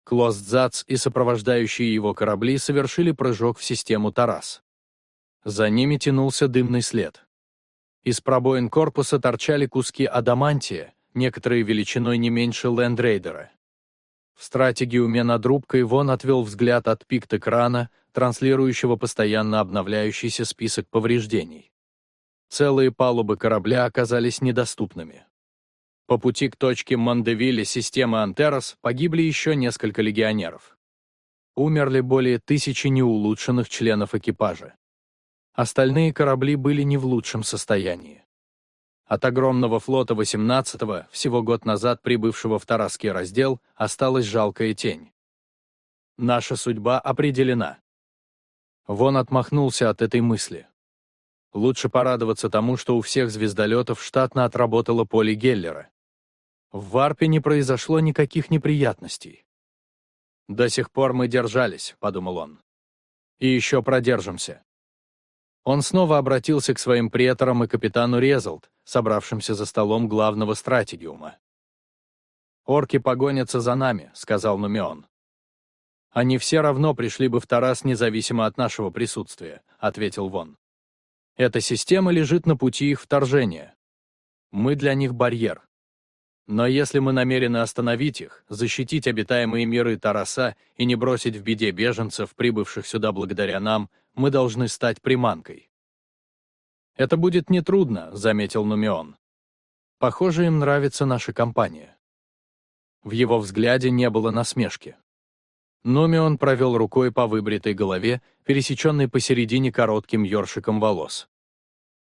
S1: Клоздзац и сопровождающие его корабли совершили прыжок в систему Тарас. За ними тянулся дымный след. Из пробоин корпуса торчали куски адамантия, некоторые величиной не меньше лендрейдера. В стратегиуме над рубкой Вон отвел взгляд от пикт экрана, транслирующего постоянно обновляющийся список повреждений. Целые палубы корабля оказались недоступными. По пути к точке Мандевилля системы Антерос погибли еще несколько легионеров. Умерли более тысячи неулучшенных членов экипажа. Остальные корабли были не в лучшем состоянии. От огромного флота 18-го, всего год назад прибывшего в Тарасский раздел, осталась жалкая тень. Наша судьба определена. Вон отмахнулся от этой мысли. Лучше порадоваться тому, что у всех звездолетов штатно отработало поле Геллера. В Варпе не произошло никаких неприятностей. «До сих пор мы держались», — подумал он. «И еще продержимся». Он снова обратился к своим преторам и капитану Резалт, собравшимся за столом главного стратегиума. «Орки погонятся за нами», — сказал Нумион. «Они все равно пришли бы в Тарас независимо от нашего присутствия», — ответил Вон. «Эта система лежит на пути их вторжения. Мы для них барьер. Но если мы намерены остановить их, защитить обитаемые миры Тараса и не бросить в беде беженцев, прибывших сюда благодаря нам, мы должны стать приманкой. «Это будет нетрудно», — заметил Нумион. «Похоже, им нравится наша компания». В его взгляде не было насмешки. Нумион провел рукой по выбритой голове, пересеченной посередине коротким ёршиком волос.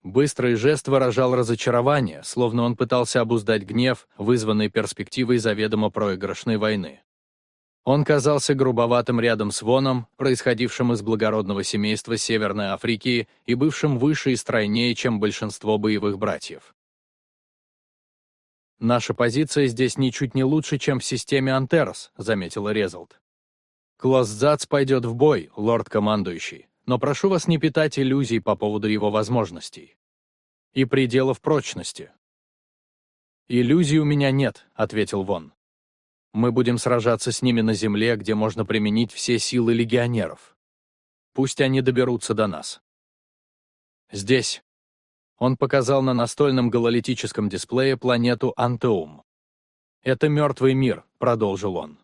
S1: Быстрый жест выражал разочарование, словно он пытался обуздать гнев, вызванный перспективой заведомо проигрышной войны. Он казался грубоватым рядом с Воном, происходившим из благородного семейства Северной Африки и бывшим выше и стройнее, чем большинство боевых братьев. «Наша позиция здесь ничуть не лучше, чем в системе Антерос», — заметила Резалт. «Клоссдzaц пойдет в бой, лорд-командующий, но прошу вас не питать иллюзий по поводу его возможностей. И пределов прочности». «Иллюзий у меня нет», — ответил Вон. Мы будем сражаться с ними на земле, где можно применить все силы легионеров. Пусть они доберутся до нас. Здесь. Он показал на настольном гололитическом дисплее планету Антеум. «Это мертвый мир», — продолжил он.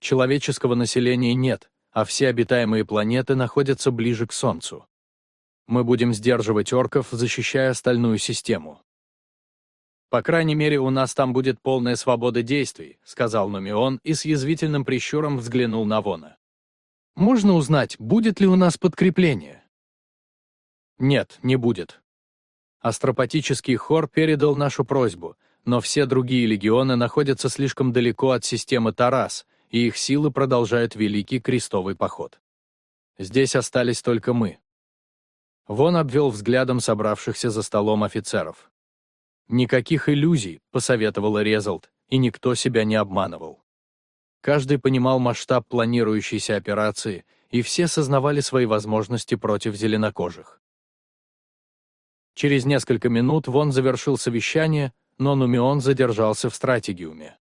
S1: «Человеческого населения нет, а все обитаемые планеты находятся ближе к Солнцу. Мы будем сдерживать орков, защищая остальную систему. «По крайней мере, у нас там будет полная свобода действий», — сказал Нумион и с язвительным прищуром взглянул на Вона. Можно узнать, будет ли у нас подкрепление? Нет, не будет. Астропатический хор передал нашу просьбу, но все другие легионы находятся слишком далеко от системы Тарас, и их силы продолжают Великий Крестовый поход. Здесь остались только мы. Вон обвел взглядом собравшихся за столом офицеров. «Никаких иллюзий», — посоветовал Резалт, и никто себя не обманывал. Каждый понимал масштаб планирующейся операции, и все сознавали свои возможности против зеленокожих. Через несколько минут Вон завершил совещание, но Нумион задержался в стратегиуме.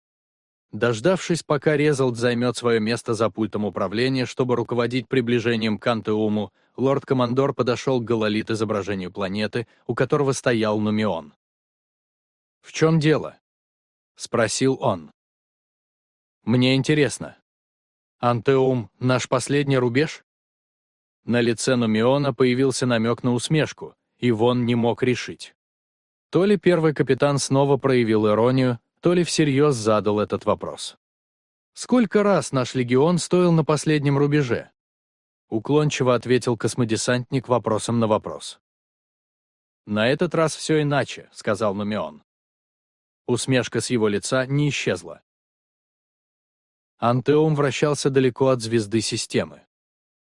S1: Дождавшись, пока Резалт займет свое место за пультом управления, чтобы руководить приближением к Антеуму, лорд-командор подошел к гололит изображению планеты, у которого стоял Нумион. «В чем дело?» — спросил он. «Мне интересно. Антеум — наш последний рубеж?» На лице Нумиона появился намек на усмешку, и Вон не мог решить. То ли первый капитан снова проявил иронию, то ли всерьез задал этот вопрос. «Сколько раз наш легион стоил на последнем рубеже?» Уклончиво ответил космодесантник вопросом на вопрос. «На этот раз все иначе», — сказал Нумион. Усмешка с его лица не исчезла. Антеум вращался далеко от звезды системы.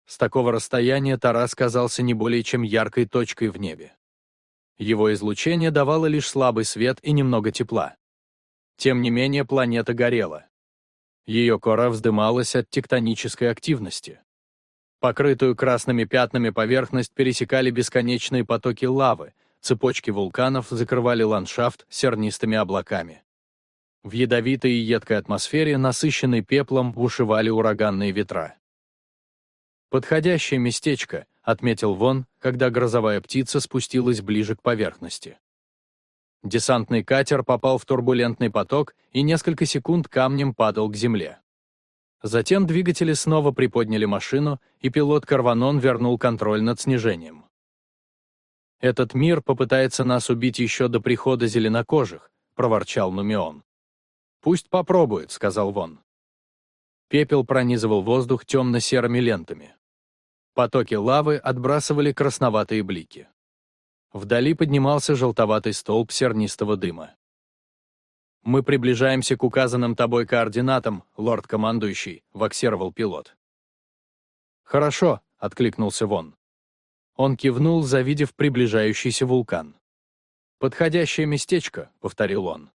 S1: С такого расстояния Тарас казался не более чем яркой точкой в небе. Его излучение давало лишь слабый свет и немного тепла. Тем не менее, планета горела. Ее кора вздымалась от тектонической активности. Покрытую красными пятнами поверхность пересекали бесконечные потоки лавы, цепочки вулканов закрывали ландшафт сернистыми облаками. В ядовитой и едкой атмосфере, насыщенной пеплом, бушевали ураганные ветра. «Подходящее местечко», — отметил Вон, когда грозовая птица спустилась ближе к поверхности. Десантный катер попал в турбулентный поток и несколько секунд камнем падал к земле. Затем двигатели снова приподняли машину, и пилот Карванон вернул контроль над снижением. «Этот мир попытается нас убить еще до прихода зеленокожих», — проворчал Нумион. «Пусть попробует», — сказал Вон. Пепел пронизывал воздух темно-серыми лентами. Потоки лавы отбрасывали красноватые блики. Вдали поднимался желтоватый столб сернистого дыма. «Мы приближаемся к указанным тобой координатам, лорд-командующий», — воксировал пилот. «Хорошо», — откликнулся Вон. Он кивнул, завидев приближающийся вулкан. «Подходящее местечко», — повторил он.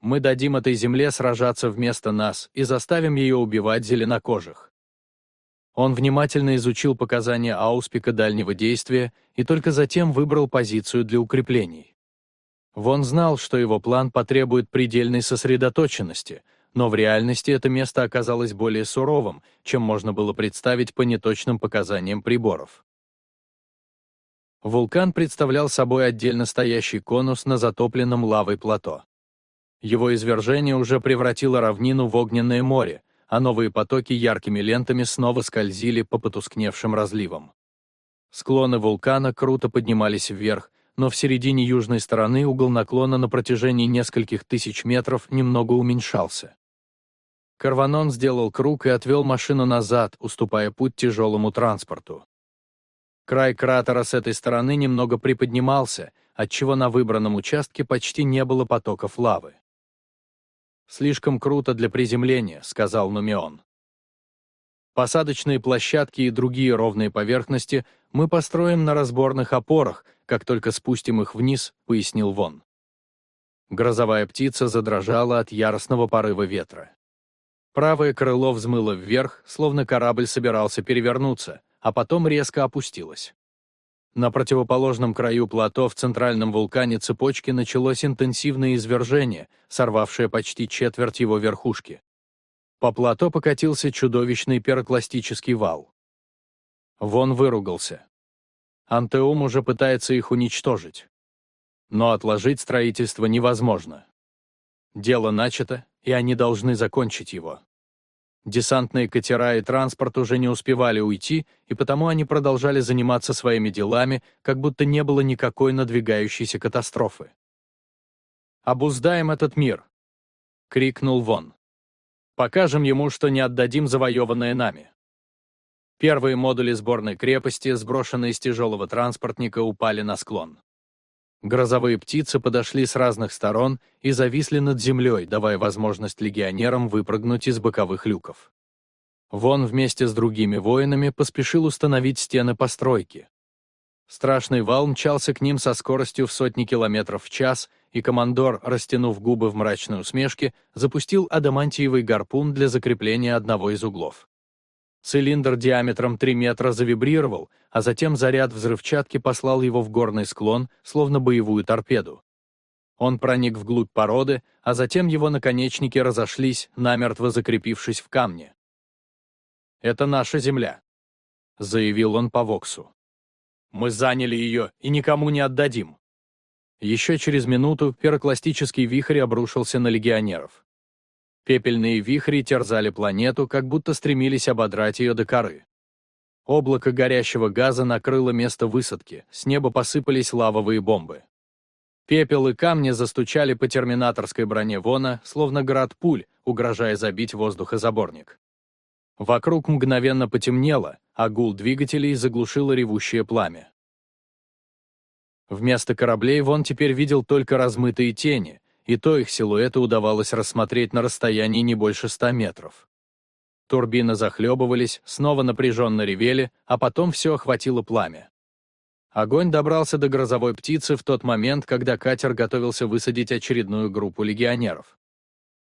S1: «Мы дадим этой земле сражаться вместо нас и заставим ее убивать зеленокожих. Он внимательно изучил показания ауспика дальнего действия и только затем выбрал позицию для укреплений. Вон знал, что его план потребует предельной сосредоточенности, но в реальности это место оказалось более суровым, чем можно было представить по неточным показаниям приборов. Вулкан представлял собой отдельно стоящий конус на затопленном лавой плато. Его извержение уже превратило равнину в огненное море, а новые потоки яркими лентами снова скользили по потускневшим разливам. Склоны вулкана круто поднимались вверх, но в середине южной стороны угол наклона на протяжении нескольких тысяч метров немного уменьшался. Карванон сделал круг и отвел машину назад, уступая путь тяжелому транспорту. Край кратера с этой стороны немного приподнимался, отчего на выбранном участке почти не было потоков лавы. «Слишком круто для приземления», — сказал Нумион. «Посадочные площадки и другие ровные поверхности мы построим на разборных опорах, как только спустим их вниз», — пояснил Вон. Грозовая птица задрожала от яростного порыва ветра. Правое крыло взмыло вверх, словно корабль собирался перевернуться, а потом резко опустилось. На противоположном краю плато в центральном вулкане цепочки началось интенсивное извержение, сорвавшее почти четверть его верхушки. По плато покатился чудовищный пирокластический вал. Вон выругался. Антеум уже пытается их уничтожить. Но отложить строительство невозможно. Дело начато, и они должны закончить его. Десантные катера и транспорт уже не успевали уйти, и потому они продолжали заниматься своими делами, как будто не было никакой надвигающейся катастрофы. «Обуздаем этот мир!» — крикнул Вон. «Покажем ему, что не отдадим завоеванное нами!» Первые модули сборной крепости, сброшенные с тяжелого транспортника, упали на склон. Грозовые птицы подошли с разных сторон и зависли над землей, давая возможность легионерам выпрыгнуть из боковых люков. Вон вместе с другими воинами поспешил установить стены постройки. Страшный вал мчался к ним со скоростью в сотни километров в час, и командор, растянув губы в мрачной усмешке, запустил адамантиевый гарпун для закрепления одного из углов. Цилиндр диаметром 3 метра завибрировал, а затем заряд взрывчатки послал его в горный склон, словно боевую торпеду. Он проник вглубь породы, а затем его наконечники разошлись, намертво закрепившись в камне. «Это наша земля», — заявил он по Воксу. «Мы заняли ее и никому не отдадим». Еще через минуту пирокластический вихрь обрушился на легионеров. Пепельные вихри терзали планету, как будто стремились ободрать ее до коры. Облако горящего газа накрыло место высадки, с неба посыпались лавовые бомбы. Пепел и камни застучали по терминаторской броне Вона, словно град пуль, угрожая забить воздухозаборник. Вокруг мгновенно потемнело, а гул двигателей заглушило ревущее пламя. Вместо кораблей Вон теперь видел только размытые тени, и то их силуэты удавалось рассмотреть на расстоянии не больше ста метров. Турбины захлебывались, снова напряженно ревели, а потом все охватило пламя. Огонь добрался до грозовой птицы в тот момент, когда катер готовился высадить очередную группу легионеров.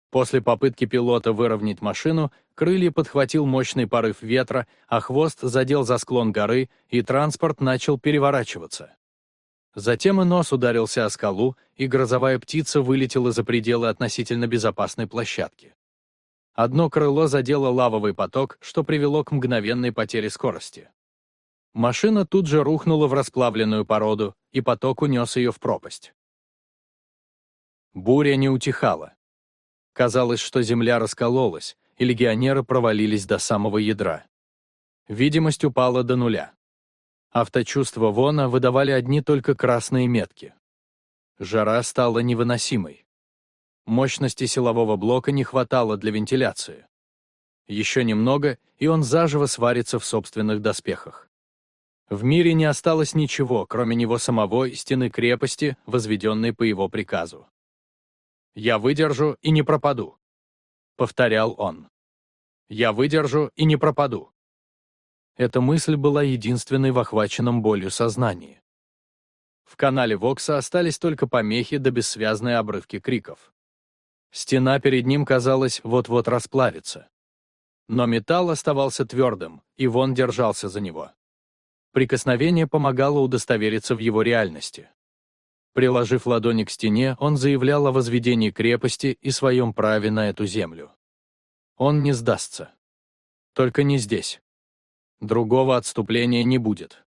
S1: После попытки пилота выровнять машину, крылья подхватил мощный порыв ветра, а хвост задел за склон горы, и транспорт начал переворачиваться. Затем и нос ударился о скалу, и грозовая птица вылетела за пределы относительно безопасной площадки. Одно крыло задело лавовый поток, что привело к мгновенной потере скорости. Машина тут же рухнула в расплавленную породу, и поток унес ее в пропасть. Буря не утихала. Казалось, что земля раскололась, и легионеры провалились до самого ядра. Видимость упала до нуля. Авточувства Вона выдавали одни только красные метки. Жара стала невыносимой. Мощности силового блока не хватало для вентиляции. Еще немного, и он заживо сварится в собственных доспехах. В мире не осталось ничего, кроме него самого и стены крепости, возведенной по его приказу. «Я выдержу и не пропаду», — повторял он. «Я выдержу и не пропаду». Эта мысль была единственной в охваченном болью сознании. В канале Вокса остались только помехи да бессвязные обрывки криков. Стена перед ним, казалось, вот-вот расплавится. Но металл оставался твердым, и Вон держался за него. Прикосновение помогало удостовериться в его реальности. Приложив ладони к стене, он заявлял о возведении крепости и своем праве на эту землю. Он не сдастся. Только не здесь. Другого отступления не будет.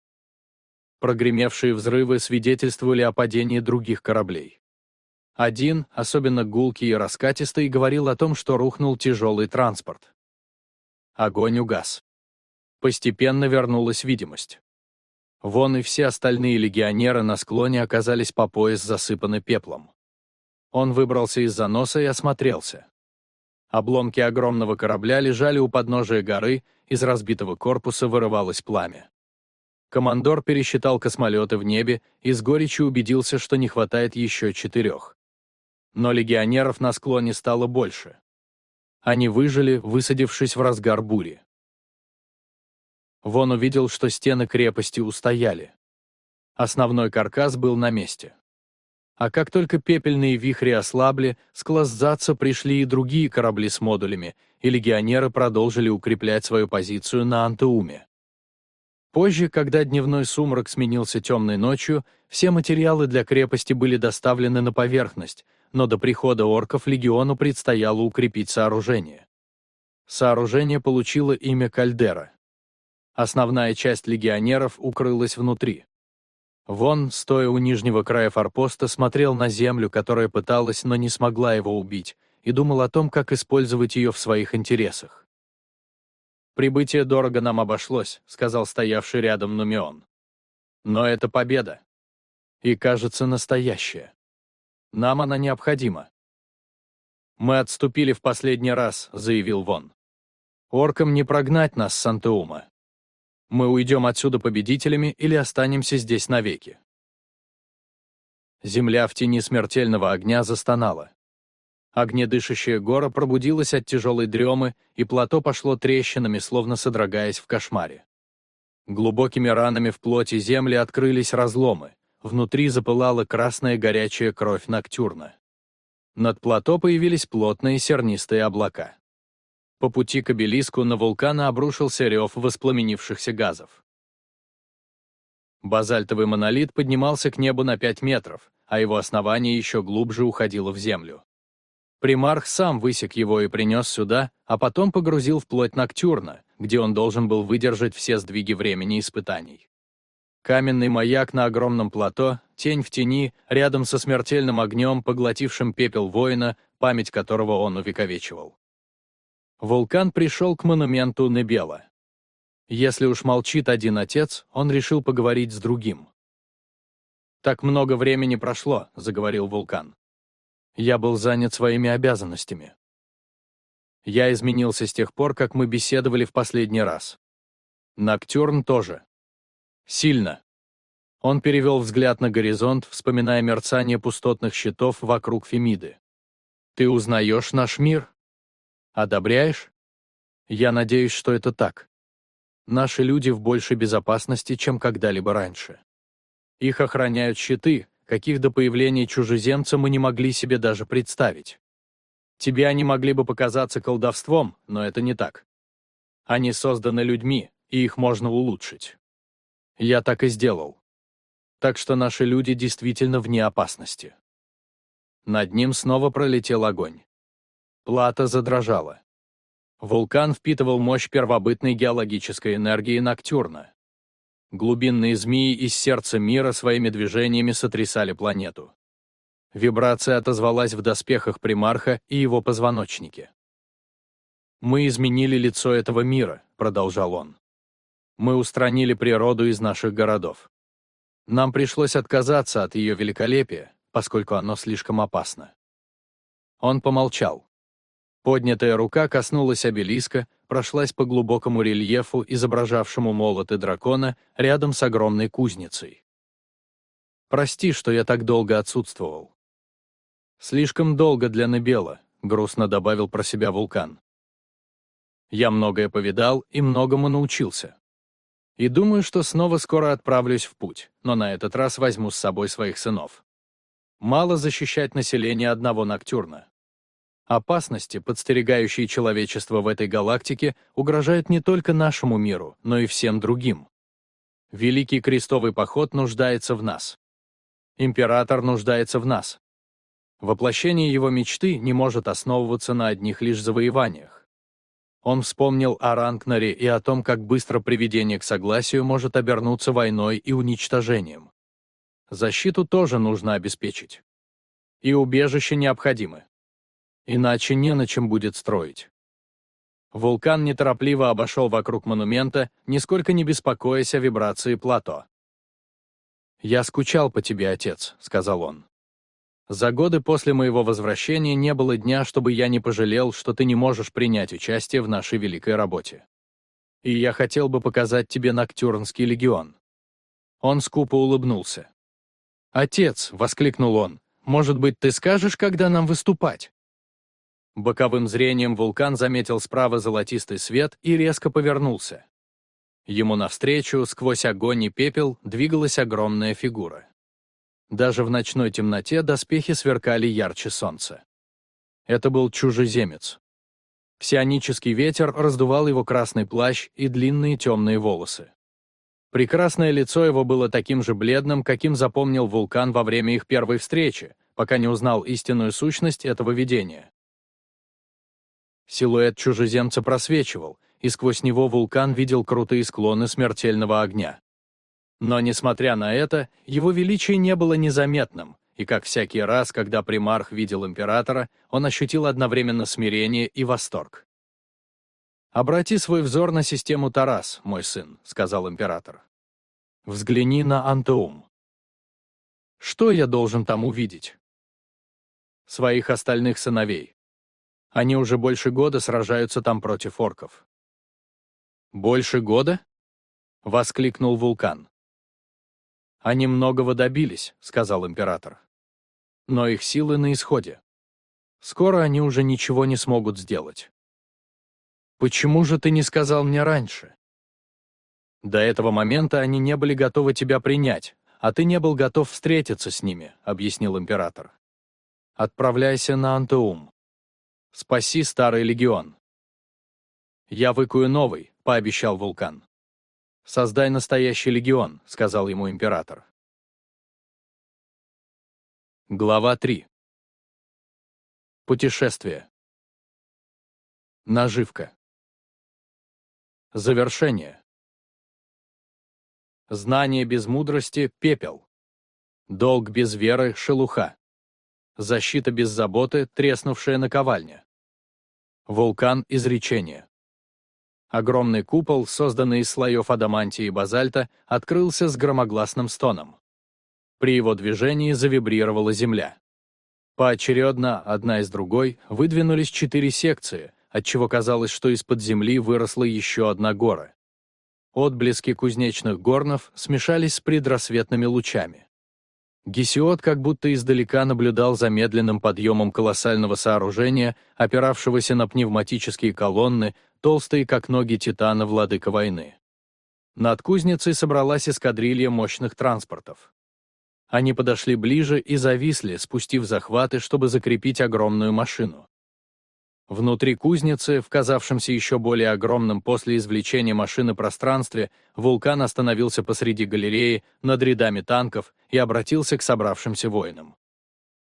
S1: Прогремевшие взрывы свидетельствовали о падении других кораблей. Один, особенно гулкий и раскатистый, говорил о том, что рухнул тяжелый транспорт. Огонь угас. Постепенно вернулась видимость. Вон и все остальные легионеры на склоне оказались по пояс засыпаны пеплом. Он выбрался из заноса и осмотрелся. Обломки огромного корабля лежали у подножия горы, из разбитого корпуса вырывалось пламя. Командор пересчитал космолеты в небе и с горечью убедился, что не хватает еще четырех. Но легионеров на склоне стало больше. Они выжили, высадившись в разгар бури. Вон увидел, что стены крепости устояли. Основной каркас был на месте. А как только пепельные вихри ослабли, с Классзаца пришли и другие корабли с модулями, и легионеры продолжили укреплять свою позицию на Антеуме. Позже, когда дневной сумрак сменился темной ночью, все материалы для крепости были доставлены на поверхность, но до прихода орков легиону предстояло укрепить сооружение. Сооружение получило имя Кальдера. Основная часть легионеров укрылась внутри. Вон, стоя у нижнего края форпоста, смотрел на землю, которая пыталась, но не смогла его убить, и думал о том, как использовать ее в своих интересах. «Прибытие дорого нам обошлось», — сказал стоявший рядом Нумион. «Но это победа. И, кажется, настоящая. Нам она необходима». «Мы отступили в последний раз», — заявил Вон. «Оркам не прогнать нас с Антеума. Мы уйдем отсюда победителями или останемся здесь навеки. Земля в тени смертельного огня застонала. Огнедышащая гора пробудилась от тяжелой дремы, и плато пошло трещинами, словно содрогаясь в кошмаре. Глубокими ранами в плоти земли открылись разломы, внутри запылала красная горячая кровь Ноктюрна. Над плато появились плотные сернистые облака. По пути к обелиску на вулкана обрушился рев воспламенившихся газов. Базальтовый монолит поднимался к небу на 5 метров, а его основание еще глубже уходило в землю. Примарх сам высек его и принес сюда, а потом погрузил в плоть Ноктюрна, где он должен был выдержать все сдвиги времени испытаний. Каменный маяк на огромном плато, тень в тени, рядом со смертельным огнем, поглотившим пепел воина, память которого он увековечивал. Вулкан пришел к монументу Небела. Если уж молчит один отец, он решил поговорить с другим. «Так много времени прошло», — заговорил вулкан. «Я был занят своими обязанностями. Я изменился с тех пор, как мы беседовали в последний раз. Ноктюрн тоже. Сильно. Он перевел взгляд на горизонт, вспоминая мерцание пустотных щитов вокруг Фемиды. «Ты узнаешь наш мир? Одобряешь? Я надеюсь, что это так. Наши люди в большей безопасности, чем когда-либо раньше. Их охраняют щиты, каких до появления чужеземца мы не могли себе даже представить. Тебе они могли бы показаться колдовством, но это не так. Они созданы людьми, и их можно улучшить. Я так и сделал. Так что наши люди действительно вне опасности. Над ним снова пролетел огонь. Плата задрожала. Вулкан впитывал мощь первобытной геологической энергии Ноктюрна. Глубинные змеи из сердца мира своими движениями сотрясали планету. Вибрация отозвалась в доспехах примарха и его позвоночнике. «Мы изменили лицо этого мира», — продолжал он. Мы устранили природу из наших городов. Нам пришлось отказаться от ее великолепия, поскольку оно слишком опасно. Он помолчал. Поднятая рука коснулась обелиска, прошлась по глубокому рельефу, изображавшему молоты дракона, рядом с огромной кузницей. «Прости, что я так долго отсутствовал». «Слишком долго для Небела», — грустно добавил про себя вулкан. «Я многое повидал и многому научился. И думаю, что снова скоро отправлюсь в путь, но на этот раз возьму с собой своих сынов. Мало защищать население одного Ноктюрна. Опасности, подстерегающие человечество в этой галактике, угрожают не только нашему миру, но и всем другим. Великий крестовый поход нуждается в нас. Император нуждается в нас. Воплощение его мечты не может основываться на одних лишь завоеваниях. Он вспомнил о Рангнаре и о том, как быстро приведение к согласию может обернуться войной и уничтожением. Защиту тоже нужно обеспечить. И убежище необходимы. Иначе не на чем будет строить. Вулкан неторопливо обошел вокруг монумента, нисколько не беспокоясь о вибрации плато. «Я скучал по тебе, отец», — сказал он. За годы после моего возвращения не было дня, чтобы я не пожалел, что ты не можешь принять участие в нашей великой работе. И я хотел бы показать тебе Ноктюрнский легион». Он скупо улыбнулся. «Отец!» — воскликнул он. «Может быть, ты скажешь, когда нам выступать?» Боковым зрением вулкан заметил справа золотистый свет и резко повернулся. Ему навстречу, сквозь огонь и пепел, двигалась огромная фигура. Даже в ночной темноте доспехи сверкали ярче солнца. Это был чужеземец. Псионический ветер раздувал его красный плащ и длинные темные волосы. Прекрасное лицо его было таким же бледным, каким запомнил вулкан во время их первой встречи, пока не узнал истинную сущность этого видения. Силуэт чужеземца просвечивал, и сквозь него вулкан видел крутые склоны смертельного огня. Но, несмотря на это, его величие не было незаметным, и как всякий раз, когда примарх видел императора, он ощутил одновременно смирение и восторг. «Обрати свой взор на систему Тарас, мой сын», — сказал император. «Взгляни на Антеум. Что я должен там увидеть?» «Своих остальных сыновей. Они уже больше года сражаются там против орков». «Больше года?» Воскликнул вулкан. «Они многого добились», — сказал император. «Но их силы на исходе. Скоро они уже ничего не смогут сделать». «Почему же ты не сказал мне раньше?» «До этого момента они не были готовы тебя принять, а ты не был готов встретиться с ними», — объяснил император. «Отправляйся на Антеум. Спаси Старый Легион». «Я выкую новый», — пообещал вулкан. «Создай настоящий легион», — сказал ему император. Глава 3. Путешествие. Наживка. Завершение. Знание без мудрости — пепел. Долг без веры — шелуха. Защита без заботы — треснувшая наковальня. Вулкан изречения. Огромный купол, созданный из слоев адамантии и базальта, открылся с громогласным стоном. При его движении завибрировала земля. Поочередно, одна из другой, выдвинулись четыре секции, отчего казалось, что из-под земли выросла еще одна гора. Отблески кузнечных горнов смешались с предрассветными лучами. Гесиод как будто издалека наблюдал за медленным подъемом колоссального сооружения, опиравшегося на пневматические колонны, толстые, как ноги Титана, владыка войны. Над кузницей собралась эскадрилья мощных транспортов. Они подошли ближе и зависли, спустив захваты, чтобы закрепить огромную машину. Внутри кузницы, в казавшемся еще более огромным после извлечения машины пространстве, вулкан остановился посреди галереи над рядами танков и обратился к собравшимся воинам.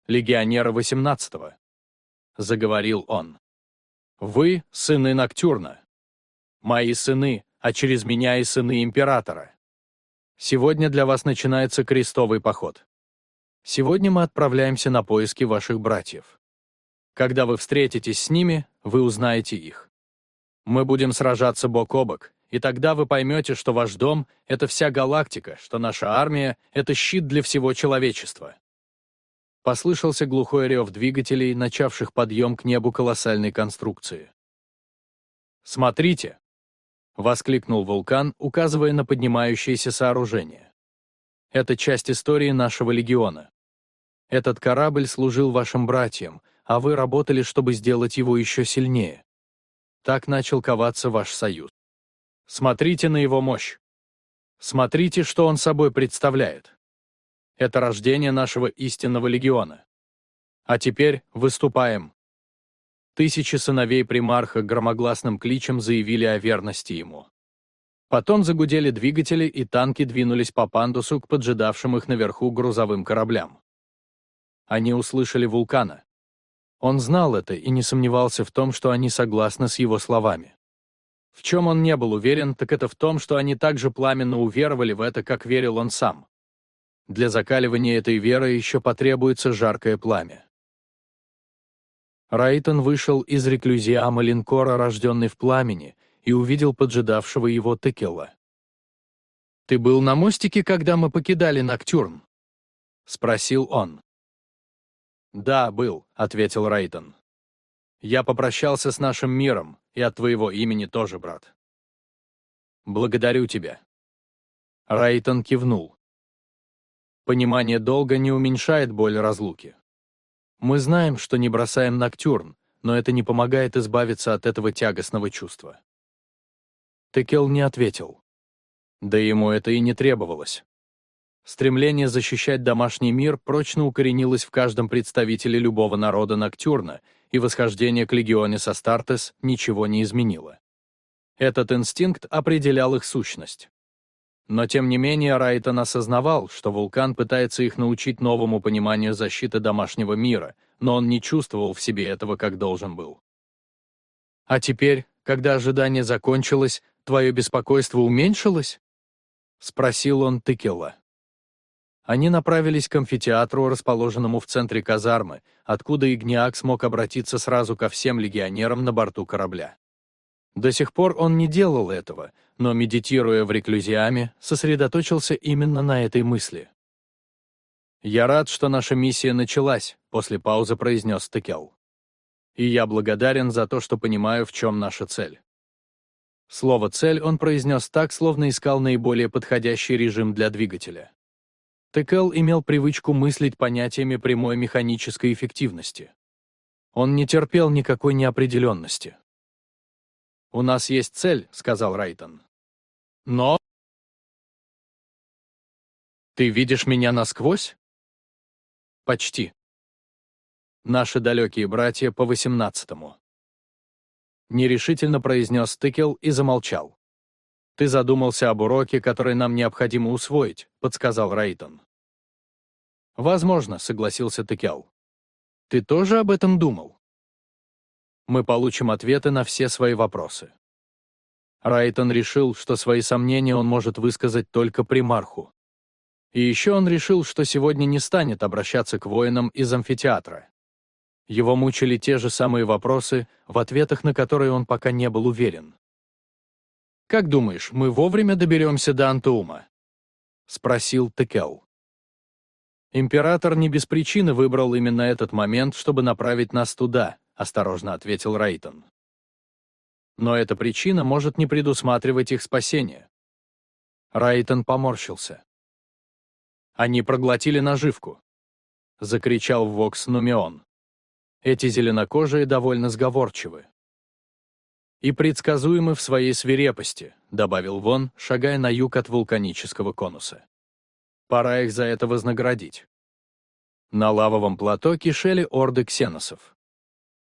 S1: «Легионеры 18-го», — заговорил он. «Вы — сыны Ноктюрна. Мои сыны, а через меня и сыны Императора. Сегодня для вас начинается крестовый поход. Сегодня мы отправляемся на поиски ваших братьев. Когда вы встретитесь с ними, вы узнаете их. Мы будем сражаться бок о бок, и тогда вы поймете, что ваш дом — это вся галактика, что наша армия — это щит для всего человечества. Послышался глухой рев двигателей, начавших подъем к небу колоссальной конструкции. «Смотрите!» — воскликнул вулкан, указывая на поднимающееся сооружение. «Это часть истории нашего легиона. Этот корабль служил вашим братьям, а вы работали, чтобы сделать его еще сильнее. Так начал коваться ваш союз. Смотрите на его мощь. Смотрите, что он собой представляет. Это рождение нашего истинного легиона. А теперь выступаем. Тысячи сыновей примарха громогласным кличем заявили о верности ему. Потом загудели двигатели, и танки двинулись по пандусу к поджидавшим их наверху грузовым кораблям. Они услышали вулкана. Он знал это и не сомневался в том, что они согласны с его словами. В чем он не был уверен, так это в том, что они так же пламенно уверовали в это, как верил он сам. Для закаливания этой веры еще потребуется жаркое пламя. Райтон вышел из реклюзиама линкора, рожденный в пламени, и увидел поджидавшего его Текела. «Ты был на мостике, когда мы покидали Ноктюрн?» — спросил он. «Да, был», — ответил Рейтон. «Я попрощался с нашим миром, и от твоего имени тоже, брат». «Благодарю тебя». Рейтон кивнул. Понимание долга не уменьшает боль разлуки. Мы знаем, что не бросаем Ноктюрн, но это не помогает избавиться от этого тягостного чувства. Текел не ответил. Да ему это и не требовалось. Стремление защищать домашний мир прочно укоренилось в каждом представителе любого народа Ноктюрна, и восхождение к легионе Састартес ничего не изменило. Этот инстинкт определял их сущность. Но тем не менее Райтон осознавал, что вулкан пытается их научить новому пониманию защиты домашнего мира, но он не чувствовал в себе этого, как должен был. «А теперь, когда ожидание закончилось, твое беспокойство уменьшилось?» — спросил он Тыкела. Они направились к амфитеатру, расположенному в центре казармы, откуда Игниак смог обратиться сразу ко всем легионерам на борту корабля. До сих пор он не делал этого, но, медитируя в реклюзиаме, сосредоточился именно на этой мысли. «Я рад, что наша миссия началась», — после паузы произнес Текел. «И я благодарен за то, что понимаю, в чем наша цель. Слово «цель» он произнес так, словно искал наиболее подходящий режим для двигателя. ТКЛ имел привычку мыслить понятиями прямой механической эффективности. Он не терпел никакой неопределенности. «У нас есть цель», — сказал Райтон. «Но...» «Ты видишь меня насквозь?» «Почти. Наши далекие братья по восемнадцатому нерешительно произнес Тыкел и замолчал. «Ты задумался об уроке, который нам необходимо усвоить», — подсказал Рейтон. «Возможно», — согласился Тыкел. «Ты тоже об этом думал?» «Мы получим ответы на все свои вопросы». Райтон решил, что свои сомнения он может высказать только примарху. И еще он решил, что сегодня не станет обращаться к воинам из амфитеатра. Его мучили те же самые вопросы, в ответах на которые он пока не был уверен. «Как думаешь, мы вовремя доберемся до Антуума?» — спросил Текел. «Император не без причины выбрал именно этот момент, чтобы направить нас туда», — осторожно ответил Рейтон. «Но эта причина может не предусматривать их спасение». Рейтон поморщился. «Они проглотили наживку», — закричал Вокс Нумион. Эти зеленокожие довольно сговорчивы. «И предсказуемы в своей свирепости», — добавил Вон, шагая на юг от вулканического конуса. «Пора их за это вознаградить». На лавовом плато кишели орды ксеносов.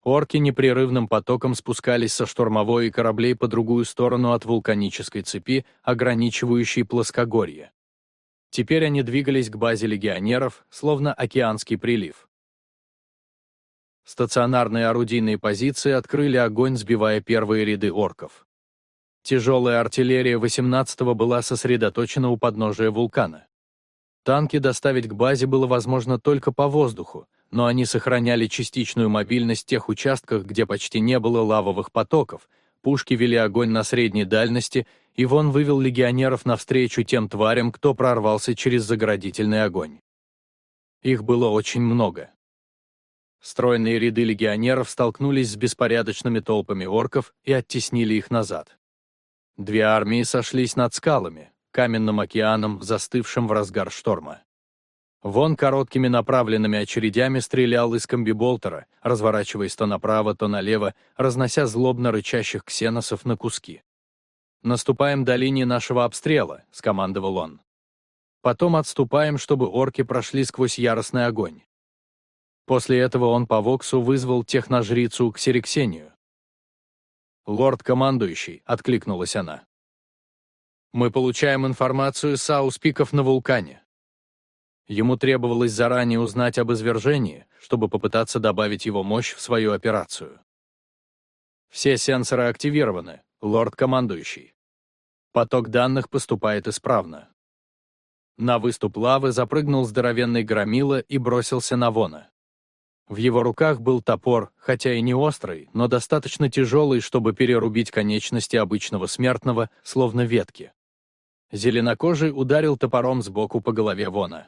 S1: Орки непрерывным потоком спускались со штурмовой и кораблей по другую сторону от вулканической цепи, ограничивающей плоскогорье. Теперь они двигались к базе легионеров, словно океанский прилив. Стационарные орудийные позиции открыли огонь, сбивая первые ряды орков. Тяжелая артиллерия 18-го была сосредоточена у подножия вулкана. Танки доставить к базе было возможно только по воздуху, но они сохраняли частичную мобильность в тех участках, где почти не было лавовых потоков, пушки вели огонь на средней дальности, и Вон вывел легионеров навстречу тем тварям, кто прорвался через заградительный огонь. Их было очень много. Стройные ряды легионеров столкнулись с беспорядочными толпами орков и оттеснили их назад. Две армии сошлись над скалами, каменным океаном, застывшим в разгар шторма. Вон короткими направленными очередями стрелял из комбиболтера, разворачиваясь то направо, то налево, разнося злобно рычащих ксеносов на куски. «Наступаем до линии нашего обстрела», — скомандовал он. «Потом отступаем, чтобы орки прошли сквозь яростный огонь. После этого он по Воксу вызвал техножрицу Ксерексению. «Лорд-командующий», — откликнулась она. «Мы получаем информацию с ауспиков на вулкане». Ему требовалось заранее узнать об извержении, чтобы попытаться добавить его мощь в свою операцию. Все сенсоры активированы, лорд-командующий. Поток данных поступает исправно. На выступ лавы запрыгнул здоровенный громила и бросился на Вона. В его руках был топор, хотя и не острый, но достаточно тяжелый, чтобы перерубить конечности обычного смертного, словно ветки. Зеленокожий ударил топором сбоку по голове Вона.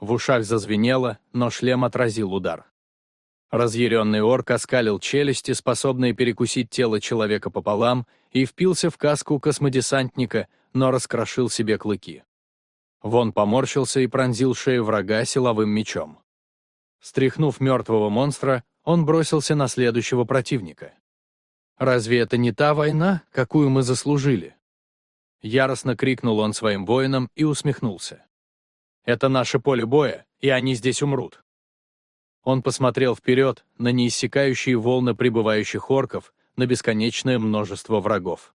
S1: В ушах зазвенело, но шлем отразил удар. Разъяренный орк оскалил челюсти, способные перекусить тело человека пополам, и впился в каску космодесантника, но раскрошил себе клыки. Вон поморщился и пронзил шею врага силовым мечом. Стряхнув мертвого монстра, он бросился на следующего противника. «Разве это не та война, какую мы заслужили?» Яростно крикнул он своим воинам и усмехнулся. «Это наше поле боя, и они здесь умрут». Он посмотрел вперед на неиссякающие волны прибывающих орков, на бесконечное множество врагов.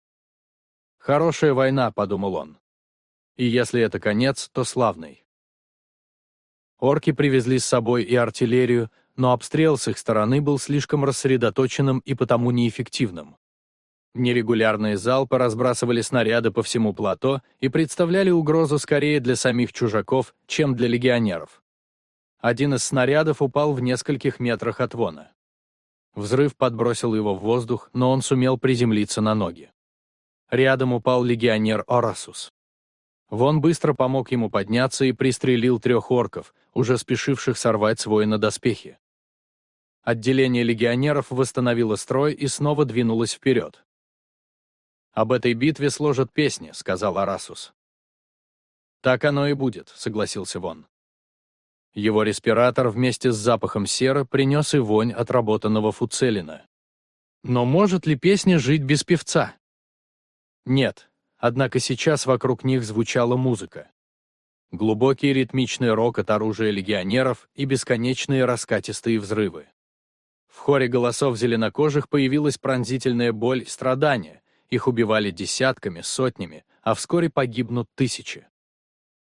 S1: «Хорошая война», — подумал он. «И если это конец, то славный». Орки привезли с собой и артиллерию, но обстрел с их стороны был слишком рассредоточенным и потому неэффективным. Нерегулярные залпы разбрасывали снаряды по всему плато и представляли угрозу скорее для самих чужаков, чем для легионеров. Один из снарядов упал в нескольких метрах от Вона. Взрыв подбросил его в воздух, но он сумел приземлиться на ноги. Рядом упал легионер Орасус. Вон быстро помог ему подняться и пристрелил трех орков, уже спешивших сорвать свой на доспехи. Отделение легионеров восстановило строй и снова двинулось вперед. «Об этой битве сложат песни», — сказал Арасус. «Так оно и будет», — согласился Вон. Его респиратор вместе с запахом сера принес и вонь отработанного фуцелина. Но может ли песня жить без певца? Нет, однако сейчас вокруг них звучала музыка. Глубокий ритмичный рок от оружия легионеров и бесконечные раскатистые взрывы. В хоре голосов зеленокожих появилась пронзительная боль и страдания, их убивали десятками, сотнями, а вскоре погибнут тысячи.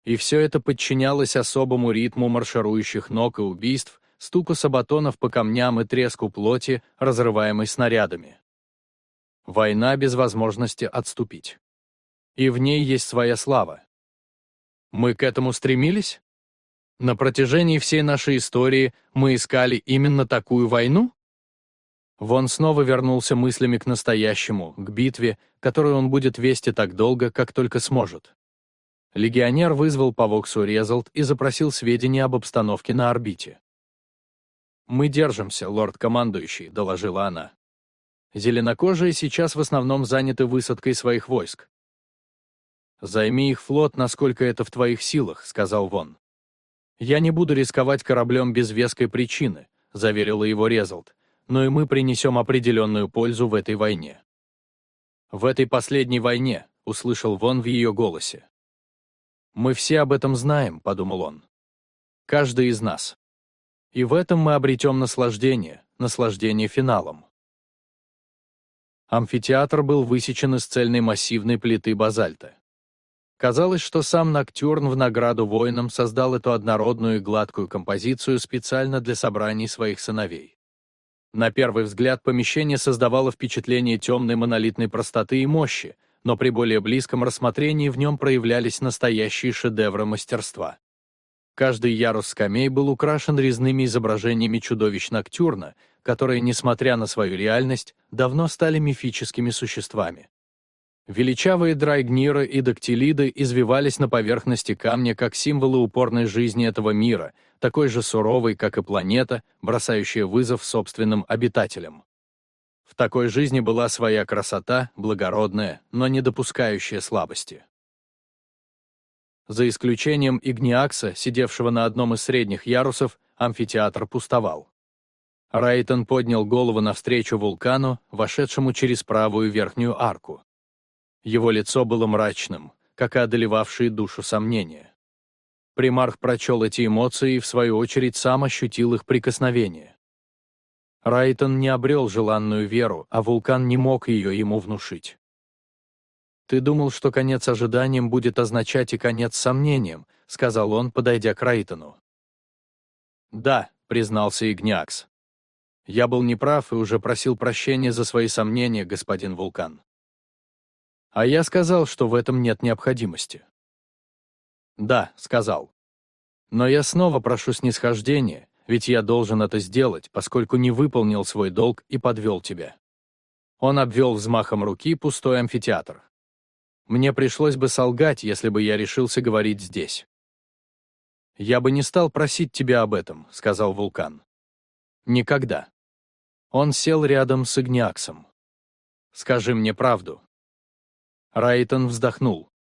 S1: И все это подчинялось особому ритму марширующих ног и убийств, стуку сабатонов по камням и треску плоти, разрываемой снарядами. Война без возможности отступить. И в ней есть своя слава. Мы к этому стремились? На протяжении всей нашей истории мы искали именно такую войну? Вон снова вернулся мыслями к настоящему, к битве, которую он будет вести так долго, как только сможет. Легионер вызвал по Воксу Резалт и запросил сведения об обстановке на орбите. «Мы держимся, лорд-командующий», — доложила она. «Зеленокожие сейчас в основном заняты высадкой своих войск». «Займи их флот, насколько это в твоих силах», — сказал Вон. «Я не буду рисковать кораблем без веской причины», — заверила его Резалт но и мы принесем определенную пользу в этой войне. В этой последней войне, услышал Вон в ее голосе. Мы все об этом знаем, подумал он. Каждый из нас. И в этом мы обретем наслаждение, наслаждение финалом. Амфитеатр был высечен из цельной массивной плиты базальта. Казалось, что сам Ноктюрн в награду воинам создал эту однородную и гладкую композицию специально для собраний своих сыновей. На первый взгляд помещение создавало впечатление темной монолитной простоты и мощи, но при более близком рассмотрении в нем проявлялись настоящие шедевры мастерства. Каждый ярус скамей был украшен резными изображениями чудовищ Ноктюрна, которые, несмотря на свою реальность, давно стали мифическими существами. Величавые драйгниры и дактилиды извивались на поверхности камня как символы упорной жизни этого мира, такой же суровой, как и планета, бросающая вызов собственным обитателям. В такой жизни была своя красота, благородная, но не допускающая слабости. За исключением Игниакса, сидевшего на одном из средних ярусов, амфитеатр пустовал. Райтон поднял голову навстречу вулкану, вошедшему через правую верхнюю арку. Его лицо было мрачным, как и одолевавшие душу сомнения. Примарх прочел эти эмоции и, в свою очередь, сам ощутил их прикосновение. Райтон не обрел желанную веру, а вулкан не мог ее ему внушить. «Ты думал, что конец ожиданием будет означать и конец сомнением», — сказал он, подойдя к Райтону. «Да», — признался Игнякс. «Я был неправ и уже просил прощения за свои сомнения, господин Вулкан. А я сказал, что в этом нет необходимости. Да, сказал. Но я снова прошу снисхождения, ведь я должен это сделать, поскольку не выполнил свой долг и подвел тебя. Он обвел взмахом руки пустой амфитеатр. Мне пришлось бы солгать, если бы я решился говорить здесь. «Я бы не стал просить тебя об этом», — сказал Вулкан. «Никогда». Он сел рядом с Игниаксом. «Скажи мне правду, Райтон вздохнул.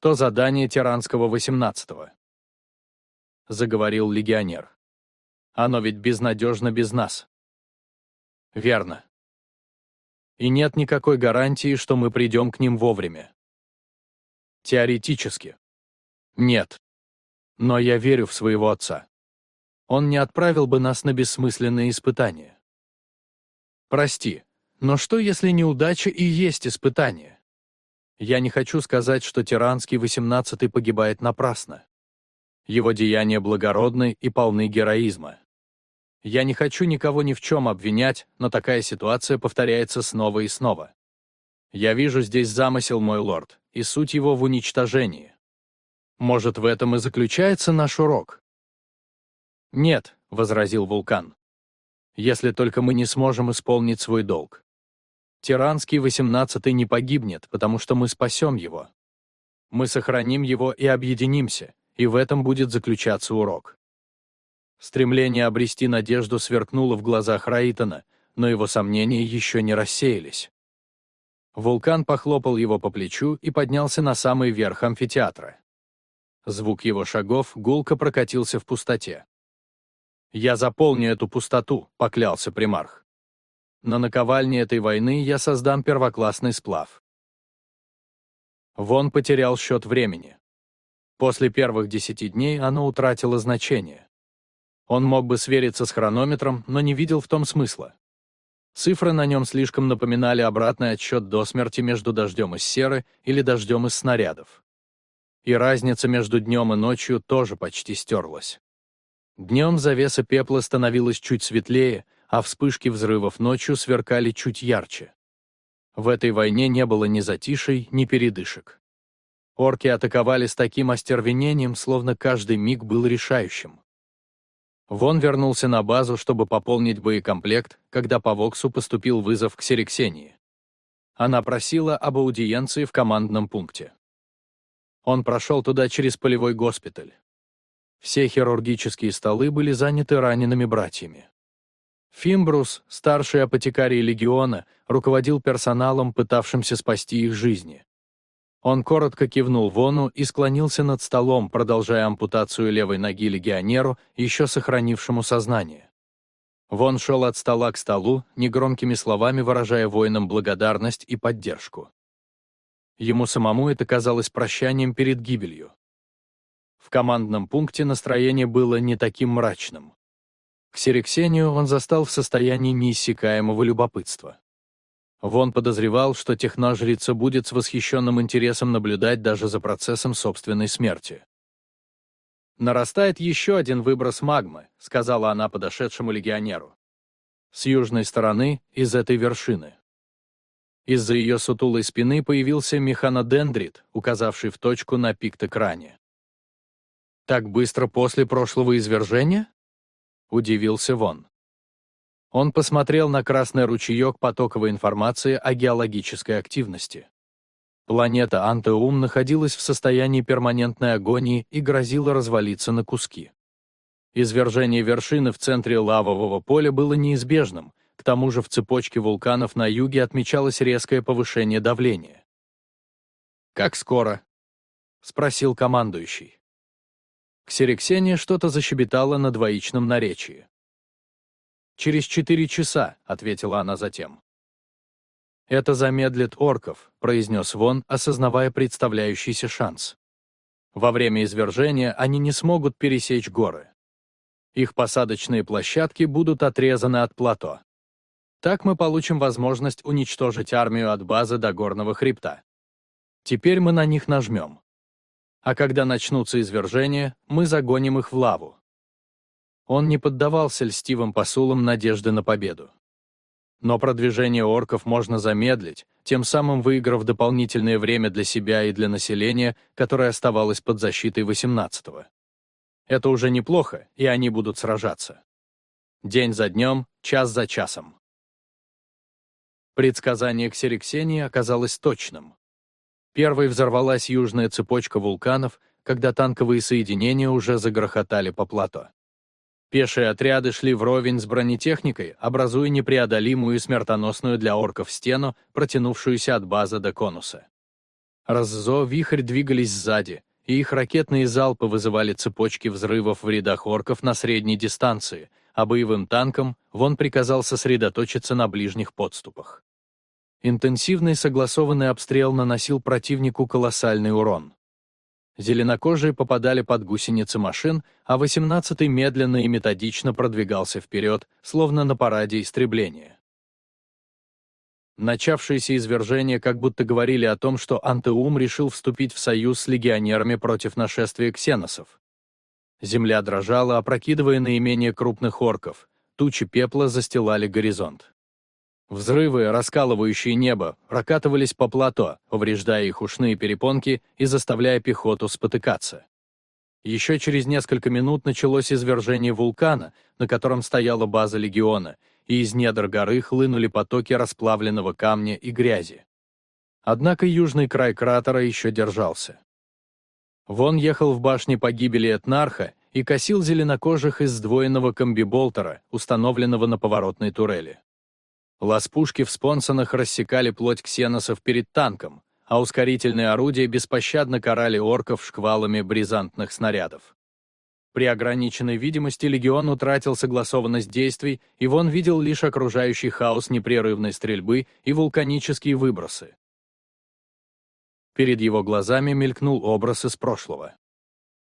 S1: То задание Тиранского 18-го. Заговорил легионер. Оно ведь безнадежно без нас. Верно. И нет никакой гарантии, что мы придем к ним вовремя. Теоретически. Нет. Но я верю в своего отца. Он не отправил бы нас на бессмысленные испытания. Прости, но что, если неудача и есть испытание? Я не хочу сказать, что тиранский восемнадцатый погибает напрасно. Его деяния благородны и полны героизма. Я не хочу никого ни в чем обвинять, но такая ситуация повторяется снова и снова. Я вижу здесь замысел, мой лорд, и суть его в уничтожении. Может, в этом и заключается наш урок? Нет, — возразил вулкан. Если только мы не сможем исполнить свой долг. Тиранский восемнадцатый не погибнет, потому что мы спасем его. Мы сохраним его и объединимся, и в этом будет заключаться урок. Стремление обрести надежду сверкнуло в глазах Раитона, но его сомнения еще не рассеялись. Вулкан похлопал его по плечу и поднялся на самый верх амфитеатра. Звук его шагов гулко прокатился в пустоте. «Я заполню эту пустоту», — поклялся примарх. «На наковальне этой войны я создам первоклассный сплав». Вон потерял счет времени. После первых десяти дней оно утратило значение. Он мог бы свериться с хронометром, но не видел в том смысла. Цифры на нем слишком напоминали обратный отсчет до смерти между дождем из серы или дождем из снарядов. И разница между днем и ночью тоже почти стерлась. Днем завеса пепла становилась чуть светлее, а вспышки взрывов ночью сверкали чуть ярче. В этой войне не было ни затишей, ни передышек. Орки атаковали с таким остервенением, словно каждый миг был решающим. Вон вернулся на базу, чтобы пополнить боекомплект, когда по Воксу поступил вызов к Серексении. Она просила об аудиенции в командном пункте. Он прошел туда через полевой госпиталь. Все хирургические столы были заняты ранеными братьями. Фимбрус, старший апотекарий легиона, руководил персоналом, пытавшимся спасти их жизни. Он коротко кивнул Вону и склонился над столом, продолжая ампутацию левой ноги легионеру, еще сохранившему сознание. Вон шел от стола к столу, негромкими словами выражая воинам благодарность и поддержку. Ему самому это казалось прощанием перед гибелью. В командном пункте настроение было не таким мрачным. Ксерексению он застал в состоянии неиссякаемого любопытства. Вон подозревал, что техножрица будет с восхищенным интересом наблюдать даже за процессом собственной смерти. «Нарастает еще один выброс магмы», — сказала она подошедшему легионеру. «С южной стороны, из этой вершины». Из-за ее сутулой спины появился механодендрит, указавший в точку на пикт-экране. «Так быстро после прошлого извержения?» — удивился Вон. Он посмотрел на красный ручеек потоковой информации о геологической активности. Планета Антеум находилась в состоянии перманентной агонии и грозила развалиться на куски. Извержение вершины в центре лавового поля было неизбежным, к тому же в цепочке вулканов на юге отмечалось резкое повышение давления. «Как скоро?» — спросил командующий. Ксерексения что-то защебетала на двоичном наречии. «Через четыре часа», — ответила она затем. «Это замедлит орков», — произнес Вон, осознавая представляющийся шанс. «Во время извержения они не смогут пересечь горы. Их посадочные площадки будут отрезаны от плато. Так мы получим возможность уничтожить армию от базы до горного хребта. Теперь мы на них нажмем. А когда начнутся извержения, мы загоним их в лаву. Он не поддавался льстивым посулам надежды на победу. Но продвижение орков можно замедлить, тем самым выиграв дополнительное время для себя и для населения, которое оставалось под защитой 18-го. Это уже неплохо, и они будут сражаться. День за днем, час за часом. Предсказание Ксерексении оказалось точным. Первой взорвалась южная цепочка вулканов, когда танковые соединения уже загрохотали по плато. Пешие отряды шли вровень с бронетехникой, образуя непреодолимую и смертоносную для орков стену, протянувшуюся от базы до конуса. Раззо вихрь двигались сзади, и их ракетные залпы вызывали цепочки взрывов в рядах орков на средней дистанции, а боевым танкам Вон приказал сосредоточиться на ближних подступах. Интенсивный согласованный обстрел наносил противнику колоссальный урон. Зеленокожие попадали под гусеницы машин, а 18-й медленно и методично продвигался вперед, словно на параде истребления. Начавшиеся извержения как будто говорили о том, что Антеум решил вступить в союз с легионерами против нашествия ксеносов. Земля дрожала, опрокидывая наименее крупных орков, тучи пепла застилали горизонт. Взрывы, раскалывающие небо, прокатывались по плато, повреждая их ушные перепонки и заставляя пехоту спотыкаться. Еще через несколько минут началось извержение вулкана, на котором стояла база легиона, и из недр горы хлынули потоки расплавленного камня и грязи. Однако южный край кратера еще держался. Вон ехал в башне погибели Этнарха и косил зеленокожих из сдвоенного комбиболтера, установленного на поворотной турели. Лаз-пушки в спонсонах рассекали плоть ксеносов перед танком, а ускорительные орудия беспощадно карали орков шквалами бризантных снарядов. При ограниченной видимости легион утратил согласованность действий, и Вон видел лишь окружающий хаос непрерывной стрельбы и вулканические выбросы. Перед его глазами мелькнул образ из прошлого.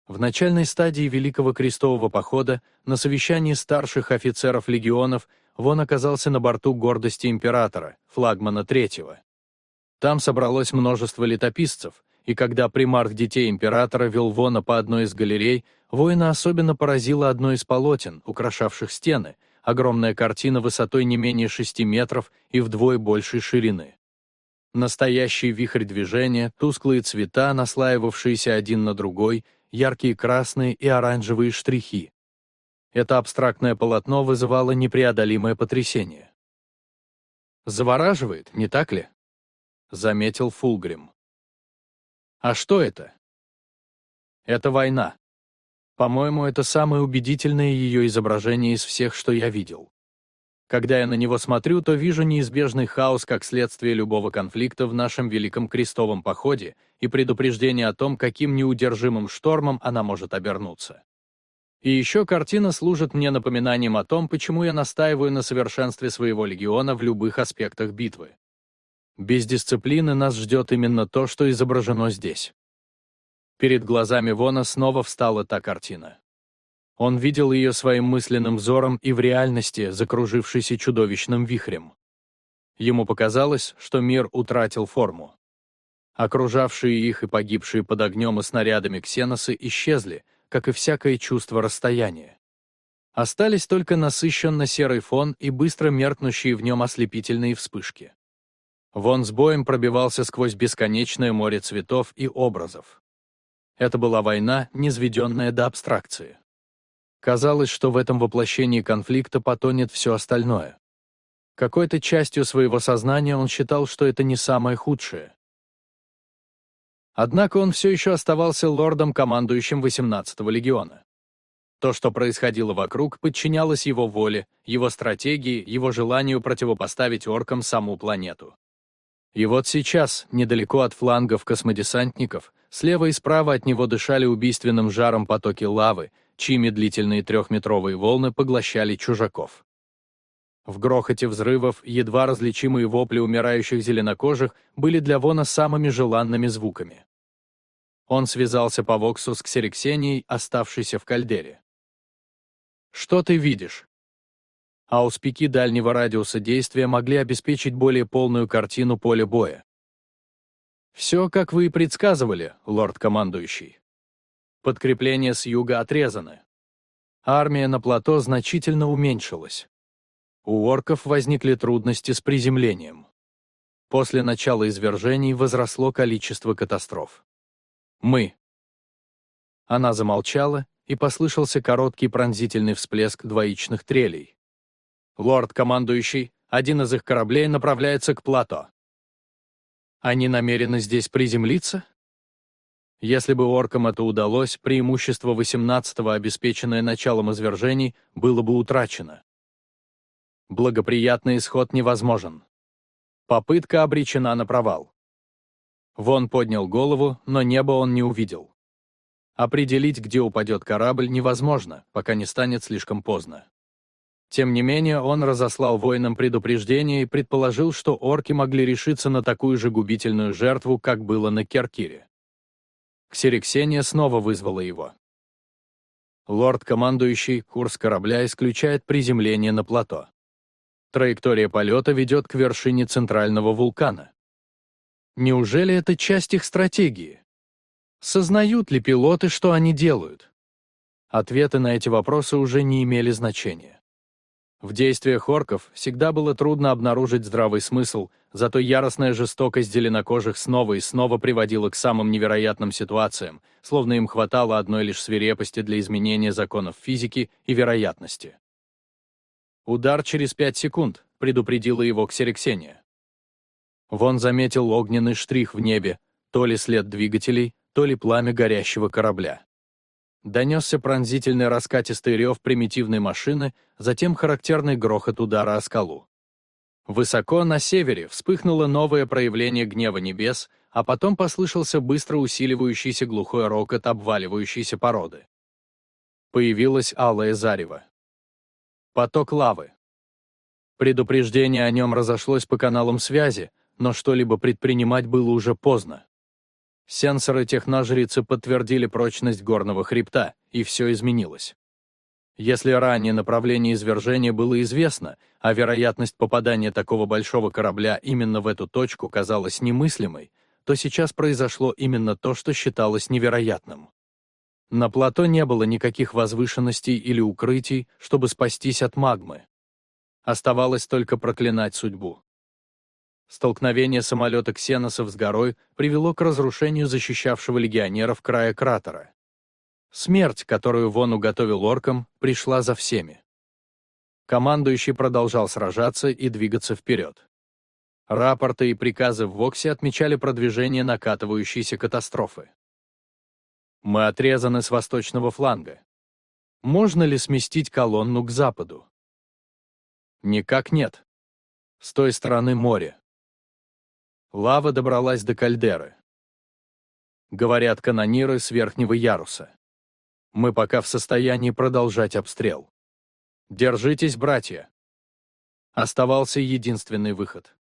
S1: В начальной стадии Великого Крестового Похода на совещании старших офицеров легионов Вон оказался на борту гордости императора, флагмана третьего. Там собралось множество летописцев, и когда примарх детей императора вел Вона по одной из галерей, воина особенно поразило одно из полотен, украшавших стены, огромная картина высотой не менее 6 метров и вдвое большей ширины. Настоящий вихрь движения, тусклые цвета, наслаивавшиеся один на другой, яркие красные и оранжевые штрихи. Это абстрактное полотно вызывало непреодолимое потрясение. «Завораживает, не так ли?» — заметил Фулгрим. «А что это?» «Это война. По-моему, это самое убедительное ее изображение из всех, что я видел. Когда я на него смотрю, то вижу неизбежный хаос как следствие любого конфликта в нашем Великом Крестовом походе и предупреждение о том, каким неудержимым штормом она может обернуться. И еще картина служит мне напоминанием о том, почему я настаиваю на совершенстве своего легиона в любых аспектах битвы. Без дисциплины нас ждет именно то, что изображено здесь. Перед глазами Вона снова встала та картина. Он видел ее своим мысленным взором и в реальности, закружившейся чудовищным вихрем. Ему показалось, что мир утратил форму. Окружавшие их и погибшие под огнем и снарядами ксеносы исчезли, как и всякое чувство расстояния. Остались только насыщенно-серый фон и быстро меркнущие в нем ослепительные вспышки. Вон с боем пробивался сквозь бесконечное море цветов и образов. Это была война, низведенная до абстракции. Казалось, что в этом воплощении конфликта потонет все остальное. Какой-то частью своего сознания он считал, что это не самое худшее. Однако он все еще оставался лордом, командующим 18-го легиона. То, что происходило вокруг, подчинялось его воле, его стратегии, его желанию противопоставить оркам саму планету. И вот сейчас, недалеко от флангов космодесантников, слева и справа от него дышали убийственным жаром потоки лавы, чьи медлительные трехметровые волны поглощали чужаков. В грохоте взрывов едва различимые вопли умирающих зеленокожих были для Вона самыми желанными звуками. Он связался по Воксу с Ксерексенией, оставшейся в кальдере. «Что ты видишь?» Ауспики дальнего радиуса действия могли обеспечить более полную картину поля боя. «Все, как вы и предсказывали, лорд-командующий. Подкрепление с юга отрезаны. Армия на плато значительно уменьшилась. У орков возникли трудности с приземлением. После начала извержений возросло количество катастроф. Мы. Она замолчала, и послышался короткий пронзительный всплеск двоичных трелей. «Лорд-командующий, один из их кораблей направляется к плато». «Они намерены здесь приземлиться?» Если бы оркам это удалось, преимущество 18-го, обеспеченное началом извержений, было бы утрачено. Благоприятный исход невозможен. Попытка обречена на провал. Вон поднял голову, но небо он не увидел. Определить, где упадет корабль, невозможно, пока не станет слишком поздно. Тем не менее, он разослал воинам предупреждение и предположил, что орки могли решиться на такую же губительную жертву, как было на Керкире. Ксерексения снова вызвала его. Лорд-командующий, курс корабля исключает приземление на плато. Траектория полета ведет к вершине центрального вулкана. Неужели это часть их стратегии? Сознают ли пилоты, что они делают? Ответы на эти вопросы уже не имели значения. В действиях орков всегда было трудно обнаружить здравый смысл, зато яростная жестокость зеленокожих снова и снова приводила к самым невероятным ситуациям, словно им хватало одной лишь свирепости для изменения законов физики и вероятности. «Удар через пять секунд», — предупредила его Ксерексения. Вон заметил огненный штрих в небе, то ли след двигателей, то ли пламя горящего корабля. Донесся пронзительный раскатистый рев примитивной машины, затем характерный грохот удара о скалу. Высоко на севере вспыхнуло новое проявление гнева небес, а потом послышался быстро усиливающийся глухой рокот обваливающейся породы. Появилось алое зарево. Поток лавы. Предупреждение о нем разошлось по каналам связи, но что-либо предпринимать было уже поздно. Сенсоры техножрицы подтвердили прочность горного хребта, и все изменилось. Если ранее направление извержения было известно, а вероятность попадания такого большого корабля именно в эту точку казалась немыслимой, то сейчас произошло именно то, что считалось невероятным. На плато не было никаких возвышенностей или укрытий, чтобы спастись от магмы. Оставалось только проклинать судьбу. Столкновение самолета ксеносов с горой привело к разрушению защищавшего легионеров края кратера. Смерть, которую Вон уготовил оркам, пришла за всеми. Командующий продолжал сражаться и двигаться вперед. Рапорты и приказы в Воксе отмечали продвижение накатывающейся катастрофы. Мы отрезаны с восточного фланга. Можно ли сместить колонну к западу? Никак нет. С той стороны море. Лава добралась до кальдеры. Говорят канониры с верхнего яруса. Мы пока в состоянии продолжать обстрел. Держитесь, братья. Оставался единственный выход.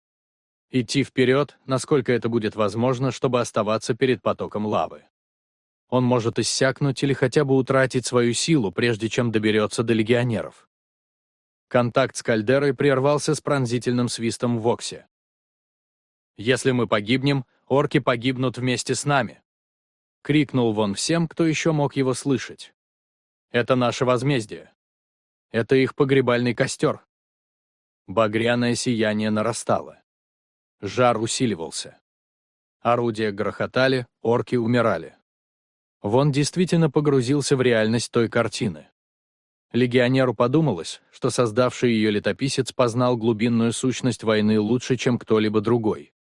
S1: Идти вперед, насколько это будет возможно, чтобы оставаться перед потоком лавы. Он может иссякнуть или хотя бы утратить свою силу, прежде чем доберется до легионеров. Контакт с кальдерой прервался с пронзительным свистом в Воксе. «Если мы погибнем, орки погибнут вместе с нами!» — крикнул вон всем, кто еще мог его слышать. «Это наше возмездие. Это их погребальный костер». Багряное сияние нарастало. Жар усиливался. Орудия грохотали, орки умирали. Вон действительно погрузился в реальность той картины. Легионеру подумалось, что создавший ее летописец познал глубинную сущность войны лучше, чем кто-либо другой.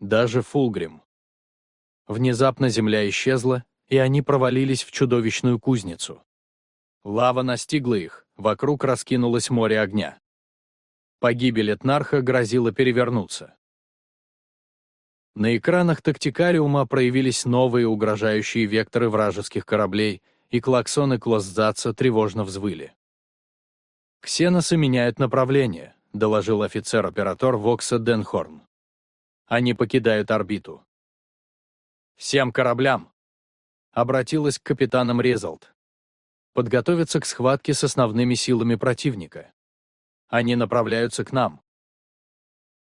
S1: Даже Фулгрим. Внезапно земля исчезла, и они провалились в чудовищную кузницу. Лава настигла их, вокруг раскинулось море огня. Погибель Этнарха грозила перевернуться. На экранах тактикариума проявились новые угрожающие векторы вражеских кораблей, и клаксоны Клоссзаца тревожно взвыли. «Ксеносы меняют направление», — доложил офицер-оператор Вокса Денхорн. «Они покидают орбиту». «Всем кораблям!» — обратилась к капитанам Резалт. «Подготовиться к схватке с основными силами противника. Они направляются к нам.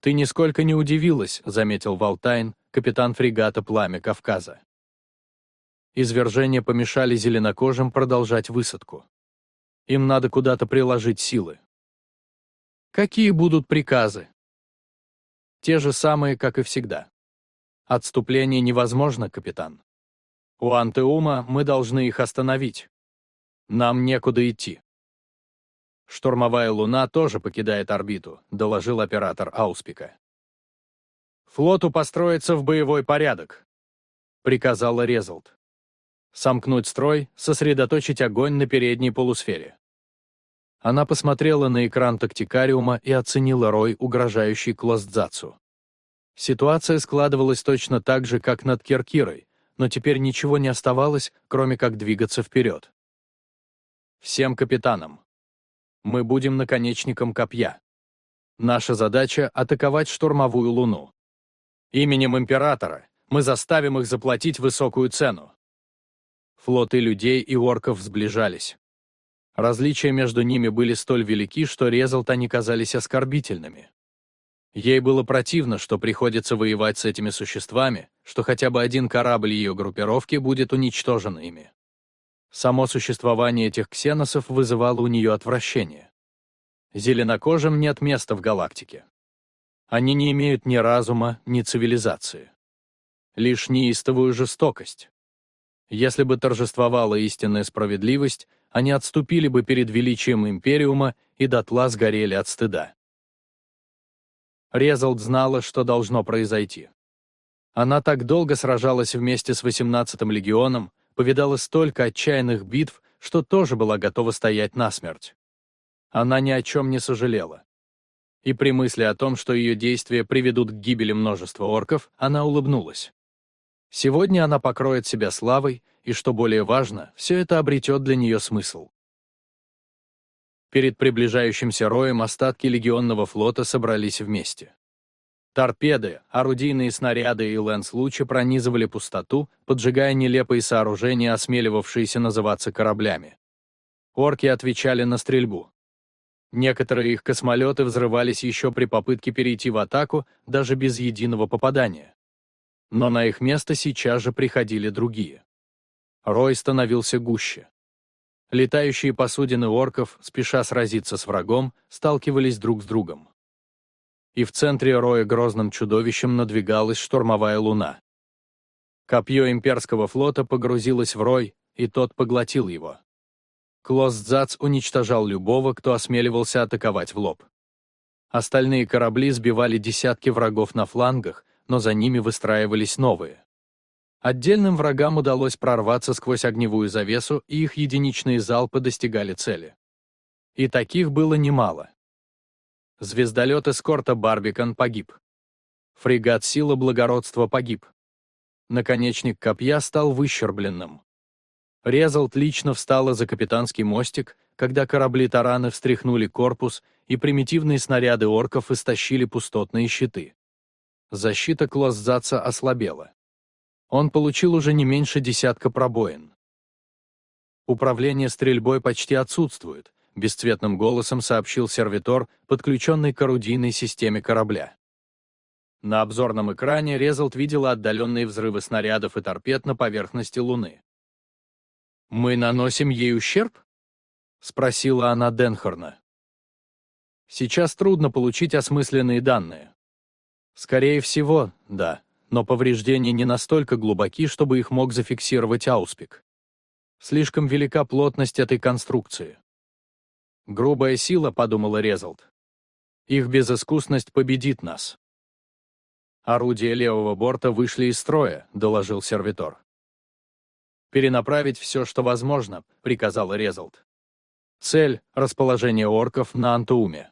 S1: «Ты нисколько не удивилась», — заметил Валтайн, капитан фрегата «Пламя Кавказа». Извержения помешали зеленокожим продолжать высадку. Им надо куда-то приложить силы. Какие будут приказы? Те же самые, как и всегда. Отступление невозможно, капитан. У Антеума мы должны их остановить. Нам некуда идти. «Штурмовая луна тоже покидает орбиту», — доложил оператор Ауспика. «Флоту построиться в боевой порядок», — приказала Резалт. «Сомкнуть строй, сосредоточить огонь на передней полусфере». Она посмотрела на экран тактикариума и оценила рой, угрожающий Клоздзацу. Ситуация складывалась точно так же, как над Киркирой, но теперь ничего не оставалось, кроме как двигаться вперед. Всем капитанам. Мы будем наконечником копья. Наша задача — атаковать штурмовую луну. Именем императора мы заставим их заплатить высокую цену. Флоты людей и орков сближались. Различия между ними были столь велики, что резалт они казались оскорбительными. Ей было противно, что приходится воевать с этими существами, что хотя бы один корабль ее группировки будет уничтожен ими. Само существование этих ксеносов вызывало у нее отвращение. Зеленокожим нет места в галактике. Они не имеют ни разума, ни цивилизации. Лишь неистовую жестокость. Если бы торжествовала истинная справедливость, они отступили бы перед величием Империума и дотла сгорели от стыда. Резалд знала, что должно произойти. Она так долго сражалась вместе с 18-м легионом, повидала столько отчаянных битв, что тоже была готова стоять насмерть. Она ни о чем не сожалела. И при мысли о том, что ее действия приведут к гибели множества орков, она улыбнулась. Сегодня она покроет себя славой, и, что более важно, все это обретет для нее смысл. Перед приближающимся роем остатки легионного флота собрались вместе. Торпеды, орудийные снаряды и лэнс-лучи пронизывали пустоту, поджигая нелепые сооружения, осмеливавшиеся называться кораблями. Орки отвечали на стрельбу. Некоторые их космолеты взрывались еще при попытке перейти в атаку, даже без единого попадания. Но на их место сейчас же приходили другие. Рой становился гуще. Летающие посудины орков, спеша сразиться с врагом, сталкивались друг с другом. И в центре роя грозным чудовищем надвигалась штурмовая луна. Копье имперского флота погрузилось в рой, и тот поглотил его. Клоссдzaц уничтожал любого, кто осмеливался атаковать в лоб. Остальные корабли сбивали десятки врагов на флангах, но за ними выстраивались новые. Отдельным врагам удалось прорваться сквозь огневую завесу, и их единичные залпы достигали цели. И таких было немало. Звездолет эскорта «Барбикон» погиб. Фрегат «Сила благородства» погиб. Наконечник копья стал выщербленным. Резалт лично встала за капитанский мостик, когда корабли-тараны встряхнули корпус, и примитивные снаряды орков истощили пустотные щиты. Защита Клоссзаца ослабела. Он получил уже не меньше десятка пробоин. Управление стрельбой почти отсутствует, бесцветным голосом сообщил сервитор, подключенный к орудийной системе корабля. На обзорном экране Резалт видела отдаленные взрывы снарядов и торпед на поверхности Луны. «Мы наносим ей ущерб?» — спросила она Денхорна. «Сейчас трудно получить осмысленные данные». «Скорее всего, да», но повреждения не настолько глубоки, чтобы их мог зафиксировать Ауспик. Слишком велика плотность этой конструкции. «Грубая сила», — подумала Резалт. «Их безыскусность победит нас». «Орудия левого борта вышли из строя», — доложил сервитор. «Перенаправить все, что возможно», — приказал Резалт. Цель — расположение орков на Антууме.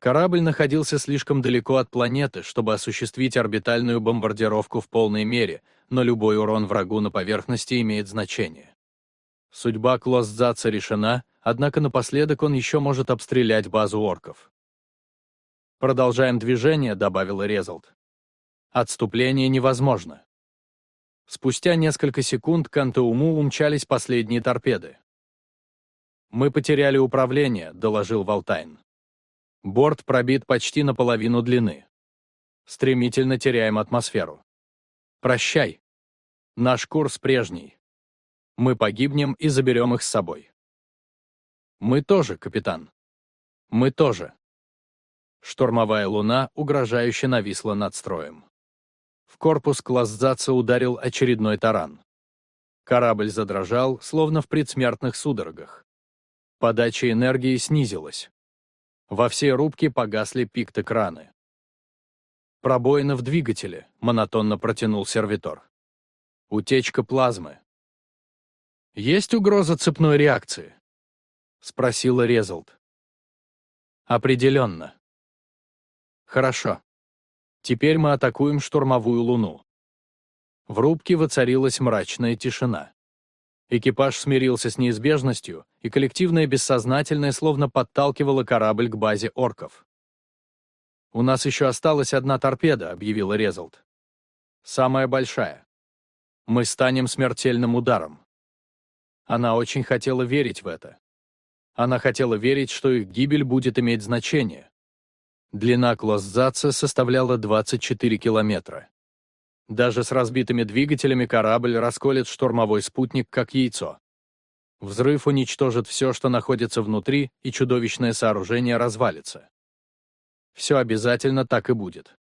S1: Корабль находился слишком далеко от планеты, чтобы осуществить орбитальную бомбардировку в полной мере, но любой урон врагу на поверхности имеет значение. Судьба Клоссдзаца решена, однако напоследок он еще может обстрелять базу орков. «Продолжаем движение», — добавил Резалт. «Отступление невозможно». Спустя несколько секунд к Антеуму умчались последние торпеды. «Мы потеряли управление», — доложил Валтайн. Борт пробит почти наполовину длины. Стремительно теряем атмосферу. Прощай. Наш курс прежний. Мы погибнем и заберем их с собой. Мы тоже, капитан. Мы тоже. Штурмовая луна угрожающе нависла над строем. В корпус Классзаца ударил очередной таран. Корабль задрожал, словно в предсмертных судорогах. Подача энергии снизилась. Во всей рубке погасли пикт-экраны. «Пробоина в двигателе», — монотонно протянул сервитор. «Утечка плазмы». «Есть угроза цепной реакции?» — спросила Резалт. «Определенно». «Хорошо. Теперь мы атакуем штурмовую луну». В рубке воцарилась мрачная тишина. Экипаж смирился с неизбежностью, и коллективное бессознательное словно подталкивало корабль к базе орков. «У нас еще осталась одна торпеда», — объявила Резалт. «Самая большая. Мы станем смертельным ударом». Она очень хотела верить в это. Она хотела верить, что их гибель будет иметь значение. Длина Клоссзаца составляла 24 километра. Даже с разбитыми двигателями корабль расколет штурмовой спутник, как яйцо. Взрыв уничтожит все, что находится внутри, и чудовищное сооружение развалится. Все обязательно так и будет.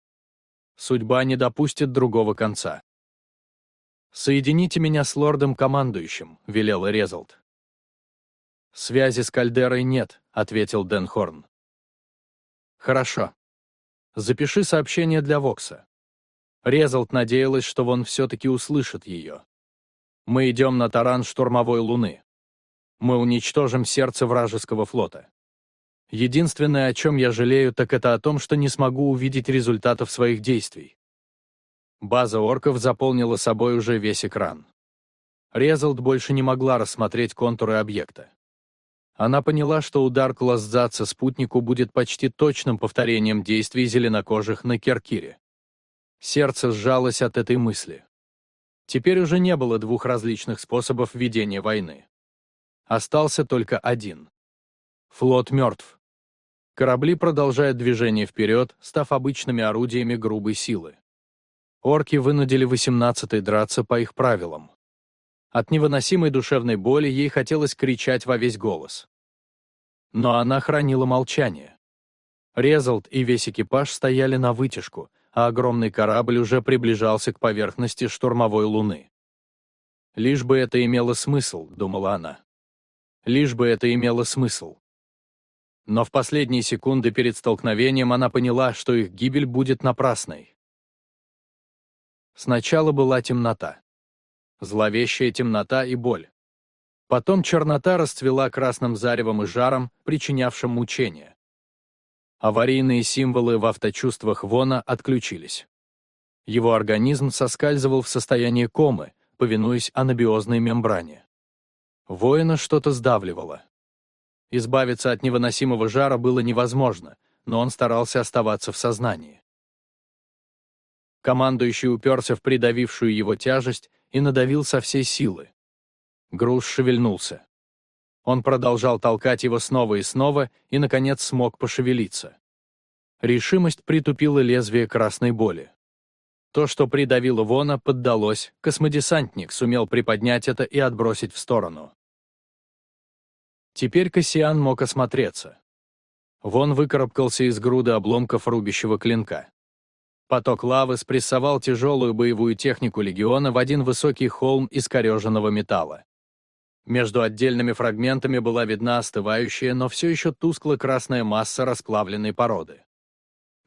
S1: Судьба не допустит другого конца. «Соедините меня с лордом-командующим», — велел Резалт. «Связи с Кальдерой нет», — ответил Дэн Хорн. «Хорошо. Запиши сообщение для Вокса. Резалт надеялась, что он все-таки услышит ее. «Мы идем на таран штурмовой луны. Мы уничтожим сердце вражеского флота. Единственное, о чем я жалею, так это о том, что не смогу увидеть результатов своих действий. База орков заполнила собой уже весь экран. Резалт больше не могла рассмотреть контуры объекта. Она поняла, что удар Клаздзаца спутнику будет почти точным повторением действий зеленокожих на Керкире. Сердце сжалось от этой мысли. Теперь уже не было двух различных способов ведения войны. Остался только один. Флот мертв. Корабли продолжают движение вперед, став обычными орудиями грубой силы. Орки вынудили 18-й драться по их правилам. От невыносимой душевной боли ей хотелось кричать во весь голос. Но она хранила молчание. Резалт и весь экипаж стояли на вытяжку, а огромный корабль уже приближался к поверхности штурмовой луны. «Лишь бы это имело смысл», — думала она. «Лишь бы это имело смысл». Но в последние секунды перед столкновением она поняла, что их гибель будет напрасной. Сначала была темнота. Зловещая темнота и боль. Потом чернота расцвела красным заревом и жаром, причинявшим мучения. Аварийные символы в авточувствах Вона отключились. Его организм соскальзывал в состояние комы, повинуясь анабиозной мембране. Воина что-то сдавливало. Избавиться от невыносимого жара было невозможно, но он старался оставаться в сознании. Командующий уперся в придавившую его тяжесть и надавил со всей силы. Груз шевельнулся. Он продолжал толкать его снова и снова и, наконец, смог пошевелиться. Решимость притупила лезвие красной боли. То, что придавило Вона, поддалось, космодесантник сумел приподнять это и отбросить в сторону. Теперь Кассиан мог осмотреться. Вон выкарабкался из груды обломков рубящего клинка. Поток лавы спрессовал тяжелую боевую технику легиона в один высокий холм искореженного металла. Между отдельными фрагментами была видна остывающая, но все еще тускло-красная масса расплавленной породы.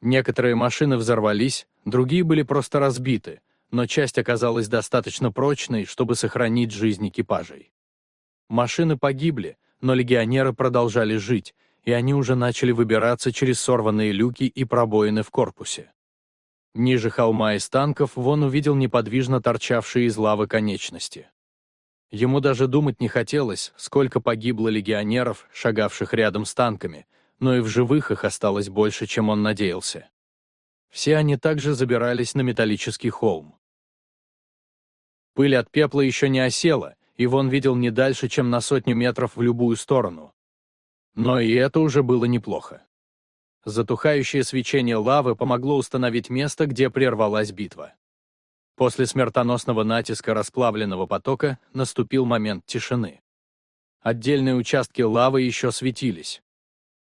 S1: Некоторые машины взорвались, другие были просто разбиты, но часть оказалась достаточно прочной, чтобы сохранить жизнь экипажей. Машины погибли, но легионеры продолжали жить, и они уже начали выбираться через сорванные люки и пробоины в корпусе. Ниже холма из танков Вон увидел неподвижно торчавшие из лавы конечности. Ему даже думать не хотелось, сколько погибло легионеров, шагавших рядом с танками, но и в живых их осталось больше, чем он надеялся. Все они также забирались на металлический холм. Пыль от пепла еще не осела, и Вон видел не дальше, чем на сотню метров в любую сторону. Но и это уже было неплохо. Затухающее свечение лавы помогло установить место, где прервалась битва. После смертоносного натиска расплавленного потока наступил момент тишины. Отдельные участки лавы еще светились.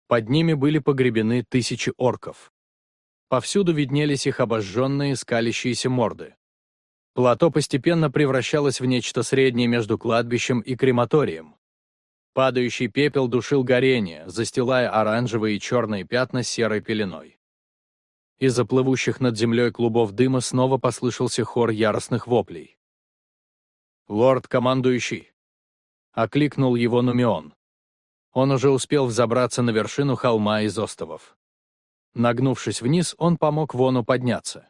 S1: Под ними были погребены тысячи орков. Повсюду виднелись их обожженные, скалящиеся морды. Плато постепенно превращалось в нечто среднее между кладбищем и крематорием. Падающий пепел душил горение, застилая оранжевые и черные пятна серой пеленой. Из-за плывущих над землей клубов дыма снова послышался хор яростных воплей. «Лорд-командующий!» — окликнул его Нумион. Он уже успел взобраться на вершину холма из остовов. Нагнувшись вниз, он помог Вону подняться.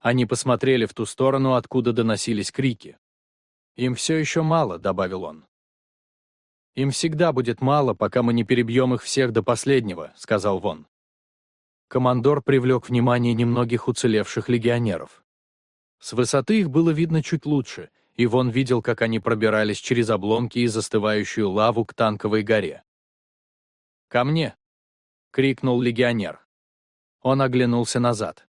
S1: Они посмотрели в ту сторону, откуда доносились крики. «Им все еще мало», — добавил он. «Им всегда будет мало, пока мы не перебьем их всех до последнего», — сказал Вон командор привлек внимание немногих уцелевших легионеров. С высоты их было видно чуть лучше, и Вон видел, как они пробирались через обломки и застывающую лаву к танковой горе. «Ко мне!» — крикнул легионер. Он оглянулся назад.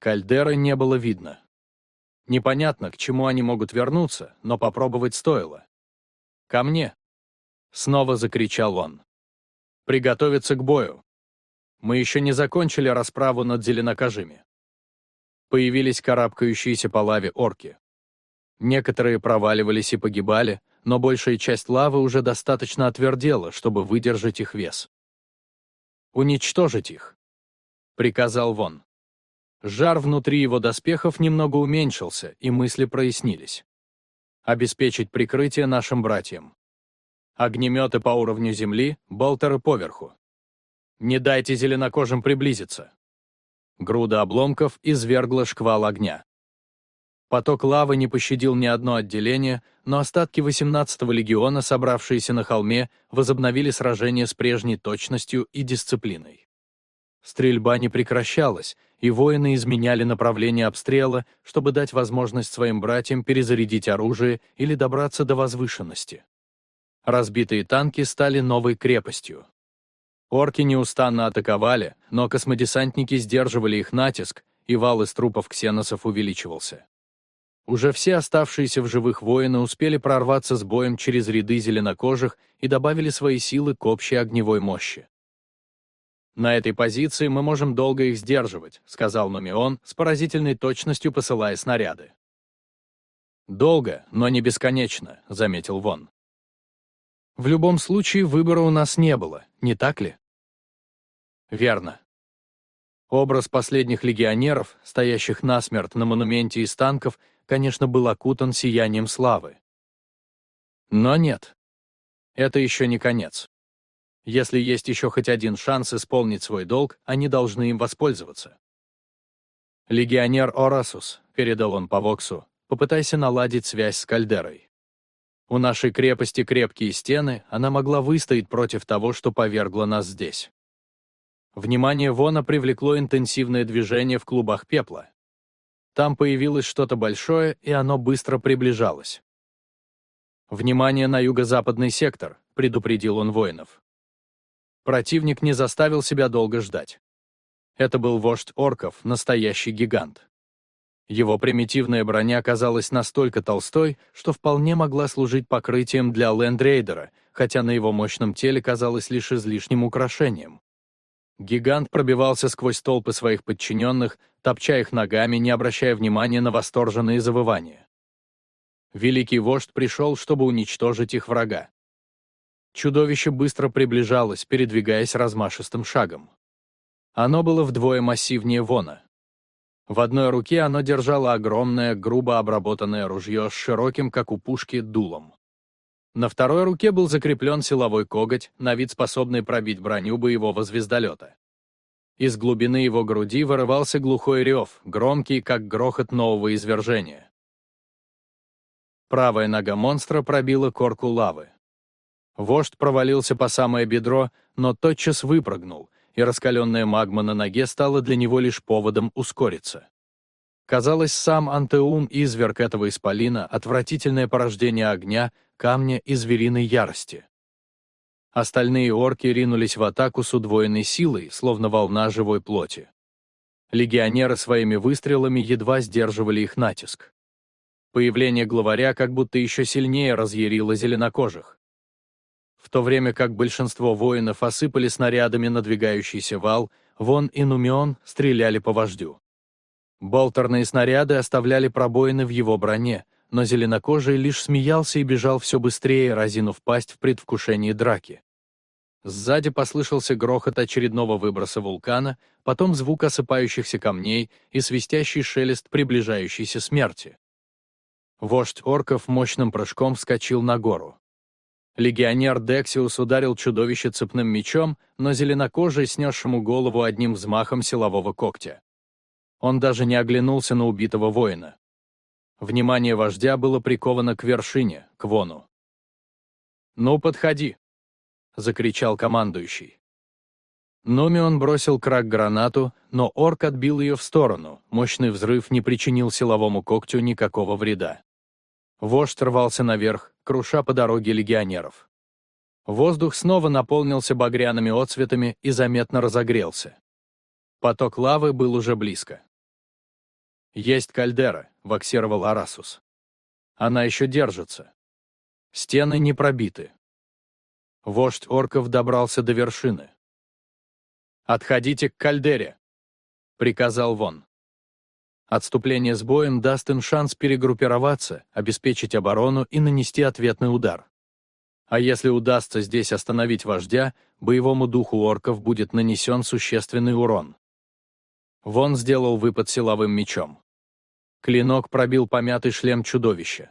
S1: Кальдеры не было видно. Непонятно, к чему они могут вернуться, но попробовать стоило. «Ко мне!» — снова закричал он. «Приготовиться к бою!» Мы еще не закончили расправу над зеленокожими. Появились карабкающиеся по лаве орки. Некоторые проваливались и погибали, но большая часть лавы уже достаточно отвердела, чтобы выдержать их вес. «Уничтожить их», — приказал Вон. Жар внутри его доспехов немного уменьшился, и мысли прояснились. Обеспечить прикрытие нашим братьям. Огнеметы по уровню земли, болтеры поверху. Не дайте зеленокожим приблизиться. Груда обломков извергла шквал огня. Поток лавы не пощадил ни одно отделение, но остатки 18-го легиона, собравшиеся на холме, возобновили сражение с прежней точностью и дисциплиной. Стрельба не прекращалась, и воины изменяли направление обстрела, чтобы дать возможность своим братьям перезарядить оружие или добраться до возвышенности. Разбитые танки стали новой крепостью. Орки неустанно атаковали, но космодесантники сдерживали их натиск, и вал из трупов ксеносов увеличивался. Уже все оставшиеся в живых воины успели прорваться с боем через ряды зеленокожих и добавили свои силы к общей огневой мощи. «На этой позиции мы можем долго их сдерживать», — сказал Номион, с поразительной точностью посылая снаряды. «Долго, но не бесконечно», — заметил Вон. «В любом случае выбора у нас не было, не так ли?» «Верно. Образ последних легионеров, стоящих насмерть на монументе из танков, конечно, был окутан сиянием славы. Но нет. Это еще не конец. Если есть еще хоть один шанс исполнить свой долг, они должны им воспользоваться. «Легионер Орасус», — передал он по Воксу, — «попытайся наладить связь с Кальдерой. У нашей крепости крепкие стены, она могла выстоять против того, что повергло нас здесь». Внимание Вона привлекло интенсивное движение в клубах пепла. Там появилось что-то большое, и оно быстро приближалось. «Внимание на юго-западный сектор», — предупредил он воинов. Противник не заставил себя долго ждать. Это был вождь орков, настоящий гигант. Его примитивная броня казалась настолько толстой, что вполне могла служить покрытием для лендрейдера, хотя на его мощном теле казалось лишь излишним украшением. Гигант пробивался сквозь толпы своих подчиненных, топча их ногами, не обращая внимания на восторженные завывания. Великий вождь пришел, чтобы уничтожить их врага. Чудовище быстро приближалось, передвигаясь размашистым шагом. Оно было вдвое массивнее Вона. В одной руке оно держало огромное, грубо обработанное ружье с широким, как у пушки, дулом. На второй руке был закреплен силовой коготь, на вид способный пробить броню боевого звездолета. Из глубины его груди вырывался глухой рев, громкий, как грохот нового извержения. Правая нога монстра пробила корку лавы. Вождь провалился по самое бедро, но тотчас выпрыгнул, и раскаленная магма на ноге стала для него лишь поводом ускориться. Казалось, сам Антеун изверг этого исполина, отвратительное порождение огня, камня и звериной ярости. Остальные орки ринулись в атаку с удвоенной силой, словно волна живой плоти. Легионеры своими выстрелами едва сдерживали их натиск. Появление главаря как будто еще сильнее разъярило зеленокожих в то время как большинство воинов осыпали снарядами надвигающийся вал, Вон и Нумион стреляли по вождю. Болтерные снаряды оставляли пробоины в его броне, но зеленокожий лишь смеялся и бежал все быстрее, разинув пасть в предвкушении драки. Сзади послышался грохот очередного выброса вулкана, потом звук осыпающихся камней и свистящий шелест приближающейся смерти. Вождь орков мощным прыжком вскочил на гору. Легионер Дексиус ударил чудовище цепным мечом, но зеленокожий, снесшему голову одним взмахом силового когтя. Он даже не оглянулся на убитого воина. Внимание вождя было приковано к вершине, к вону. «Ну, подходи!» — закричал командующий. Номион бросил крак гранату, но орк отбил ее в сторону, мощный взрыв не причинил силовому когтю никакого вреда. Вождь рвался наверх, круша по дороге легионеров. Воздух снова наполнился багряными отцветами и заметно разогрелся. Поток лавы был уже близко. «Есть кальдера», — ваксировал Арасус. «Она еще держится. Стены не пробиты». Вождь орков добрался до вершины. «Отходите к кальдере», — приказал Вон. Отступление с боем даст им шанс перегруппироваться, обеспечить оборону и нанести ответный удар. А если удастся здесь остановить вождя, боевому духу орков будет нанесен существенный урон. Вон сделал выпад силовым мечом. Клинок пробил помятый шлем чудовища.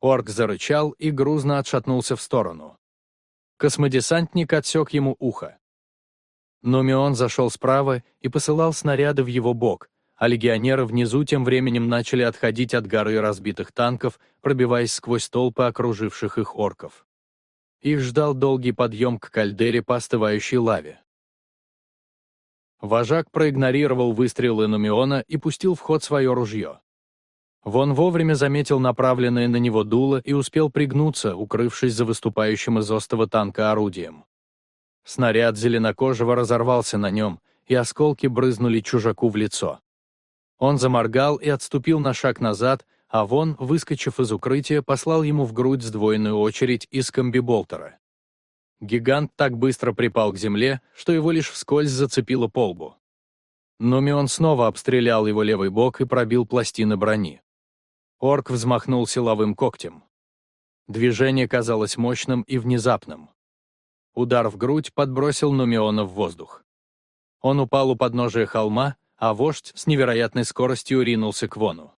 S1: Орк зарычал и грузно отшатнулся в сторону. Космодесантник отсек ему ухо. Нумион зашел справа и посылал снаряды в его бок, а легионеры внизу тем временем начали отходить от горы разбитых танков, пробиваясь сквозь толпы окруживших их орков. Их ждал долгий подъем к кальдере по остывающей лаве. Вожак проигнорировал выстрелы Нумиона и пустил в ход свое ружье. Вон вовремя заметил направленное на него дуло и успел пригнуться, укрывшись за выступающим из остова танка орудием. Снаряд зеленокожего разорвался на нем, и осколки брызнули чужаку в лицо. Он заморгал и отступил на шаг назад, а Вон, выскочив из укрытия, послал ему в грудь сдвоенную очередь из комбиболтера. Гигант так быстро припал к земле, что его лишь вскользь зацепило по лбу. Нумион снова обстрелял его левый бок и пробил пластины брони. Орк взмахнул силовым когтем. Движение казалось мощным и внезапным. Удар в грудь подбросил Нумиона в воздух. Он упал у подножия холма, а вождь с невероятной скоростью ринулся к Вону.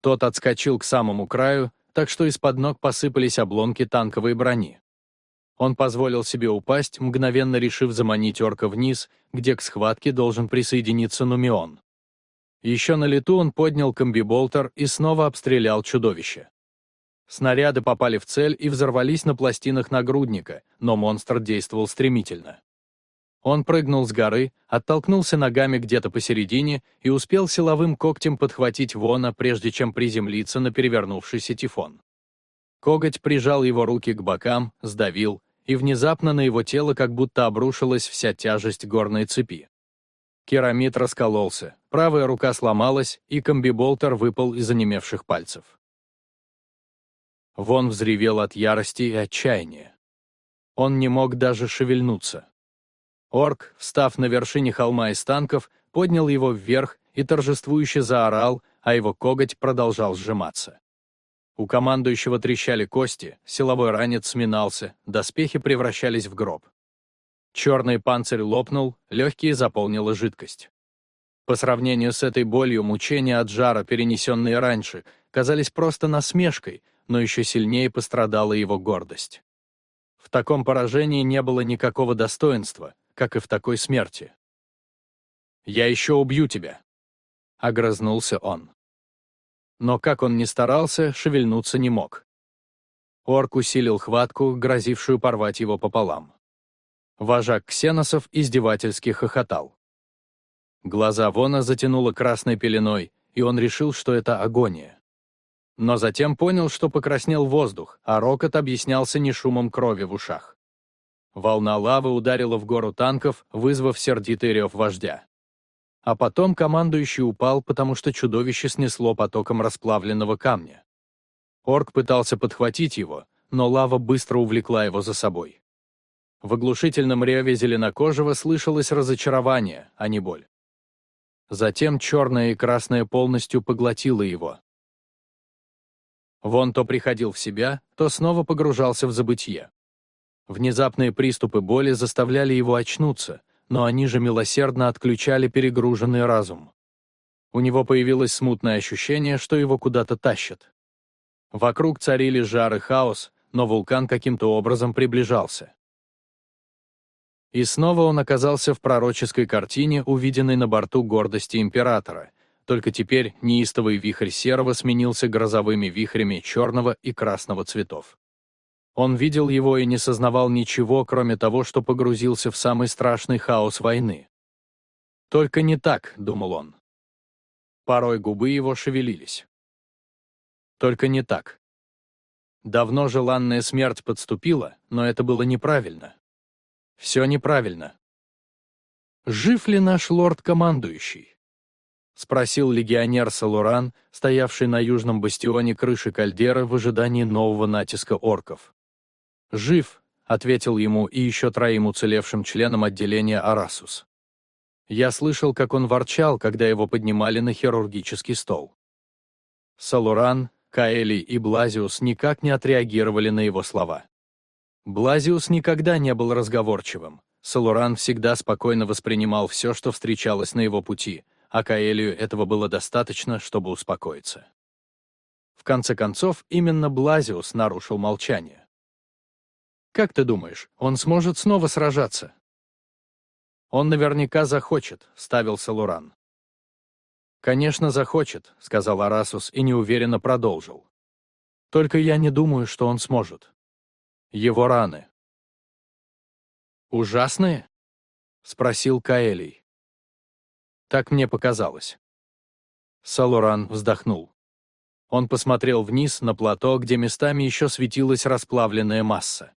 S1: Тот отскочил к самому краю, так что из-под ног посыпались обломки танковой брони. Он позволил себе упасть, мгновенно решив заманить орка вниз, где к схватке должен присоединиться Нумион. Еще на лету он поднял комбиболтер и снова обстрелял чудовище. Снаряды попали в цель и взорвались на пластинах нагрудника, но монстр действовал стремительно. Он прыгнул с горы, оттолкнулся ногами где-то посередине и успел силовым когтем подхватить Вона, прежде чем приземлиться на перевернувшийся тифон. Коготь прижал его руки к бокам, сдавил, и внезапно на его тело как будто обрушилась вся тяжесть горной цепи. Керамид раскололся, правая рука сломалась, и комбиболтер выпал из онемевших пальцев. Вон взревел от ярости и отчаяния. Он не мог даже шевельнуться. Орк, встав на вершине холма из танков, поднял его вверх и торжествующе заорал, а его коготь продолжал сжиматься. У командующего трещали кости, силовой ранец сминался, доспехи превращались в гроб. Черный панцирь лопнул, легкие заполнила жидкость. По сравнению с этой болью мучения от жара, перенесенные раньше, казались просто насмешкой, но еще сильнее пострадала его гордость. В таком поражении не было никакого достоинства, как и в такой смерти. «Я еще убью тебя!» — огрызнулся он. Но как он ни старался, шевельнуться не мог. Орк усилил хватку, грозившую порвать его пополам. Вожак ксеносов издевательски хохотал. Глаза Вона затянуло красной пеленой, и он решил, что это агония. Но затем понял, что покраснел воздух, а рокот объяснялся не шумом крови в ушах. Волна лавы ударила в гору танков, вызвав сердитый рев вождя. А потом командующий упал, потому что чудовище снесло потоком расплавленного камня. Орк пытался подхватить его, но лава быстро увлекла его за собой. В оглушительном реве зеленокожего слышалось разочарование, а не боль. Затем черное и красное полностью поглотило его. Вон то приходил в себя, то снова погружался в забытье. Внезапные приступы боли заставляли его очнуться, но они же милосердно отключали перегруженный разум. У него появилось смутное ощущение, что его куда-то тащат. Вокруг царили жар и хаос, но вулкан каким-то образом приближался. И снова он оказался в пророческой картине, увиденной на борту гордости императора. Только теперь неистовый вихрь серого сменился грозовыми вихрями черного и красного цветов. Он видел его и не сознавал ничего, кроме того, что погрузился в самый страшный хаос войны. «Только не так», — думал он. Порой губы его шевелились. «Только не так». Давно желанная смерть подступила, но это было неправильно. Все неправильно. «Жив ли наш лорд-командующий?» — спросил легионер Салуран, стоявший на южном бастионе крыши кальдеры в ожидании нового натиска орков. «Жив», — ответил ему и еще троим уцелевшим членам отделения Арасус. Я слышал, как он ворчал, когда его поднимали на хирургический стол. Салуран, Каэли и Блазиус никак не отреагировали на его слова. Блазиус никогда не был разговорчивым. Салуран всегда спокойно воспринимал все, что встречалось на его пути, а Каэлию этого было достаточно, чтобы успокоиться. В конце концов, именно Блазиус нарушил молчание. «Как ты думаешь, он сможет снова сражаться?» Он наверняка захочет, ставил Салуран. Конечно, захочет, сказал Арасус и неуверенно продолжил. Только я не думаю, что он сможет. Его раны. Ужасные? спросил Каэлий. Так мне показалось. Салуран вздохнул. Он посмотрел вниз на плато, где местами еще светилась расплавленная масса.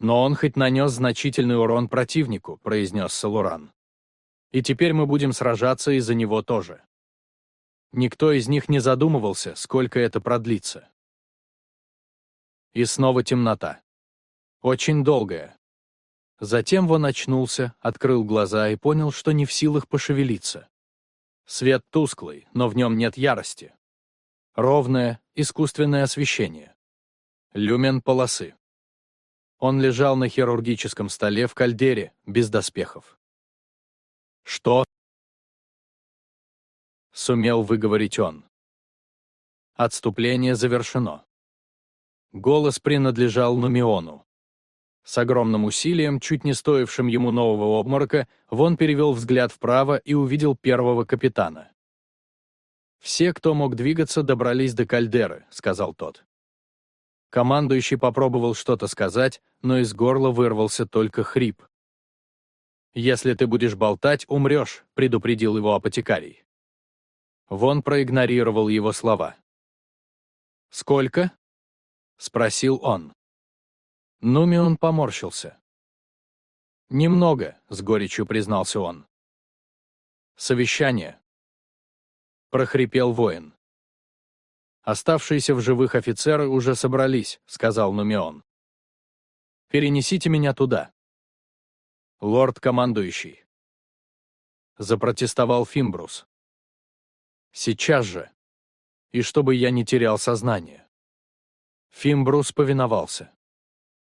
S1: «Но он хоть нанес значительный урон противнику», — произнес Салуран. «И теперь мы будем сражаться из-за него тоже». Никто из них не задумывался, сколько это продлится. И снова темнота. Очень долгая. Затем Вон очнулся, открыл глаза и понял, что не в силах пошевелиться. Свет тусклый, но в нем нет ярости. Ровное, искусственное освещение. Люмен полосы. Он лежал на хирургическом столе в кальдере, без доспехов. «Что?» Сумел выговорить он. Отступление завершено. Голос принадлежал Нумиону. С огромным усилием, чуть не стоившим ему нового обморока, Вон перевел взгляд вправо и увидел первого капитана. «Все, кто мог двигаться, добрались до кальдеры», — сказал тот. Командующий попробовал что-то сказать, но из горла вырвался только хрип. «Если ты будешь болтать, умрешь», — предупредил его апотекарий. Вон проигнорировал его слова. «Сколько?» — спросил он. Нумион поморщился. «Немного», — с горечью признался он. «Совещание», — прохрипел воин. «Оставшиеся в живых офицеры уже собрались», — сказал Нумион. «Перенесите меня туда». «Лорд-командующий». Запротестовал Фимбрус. «Сейчас же. И чтобы я не терял сознание». Фимбрус повиновался.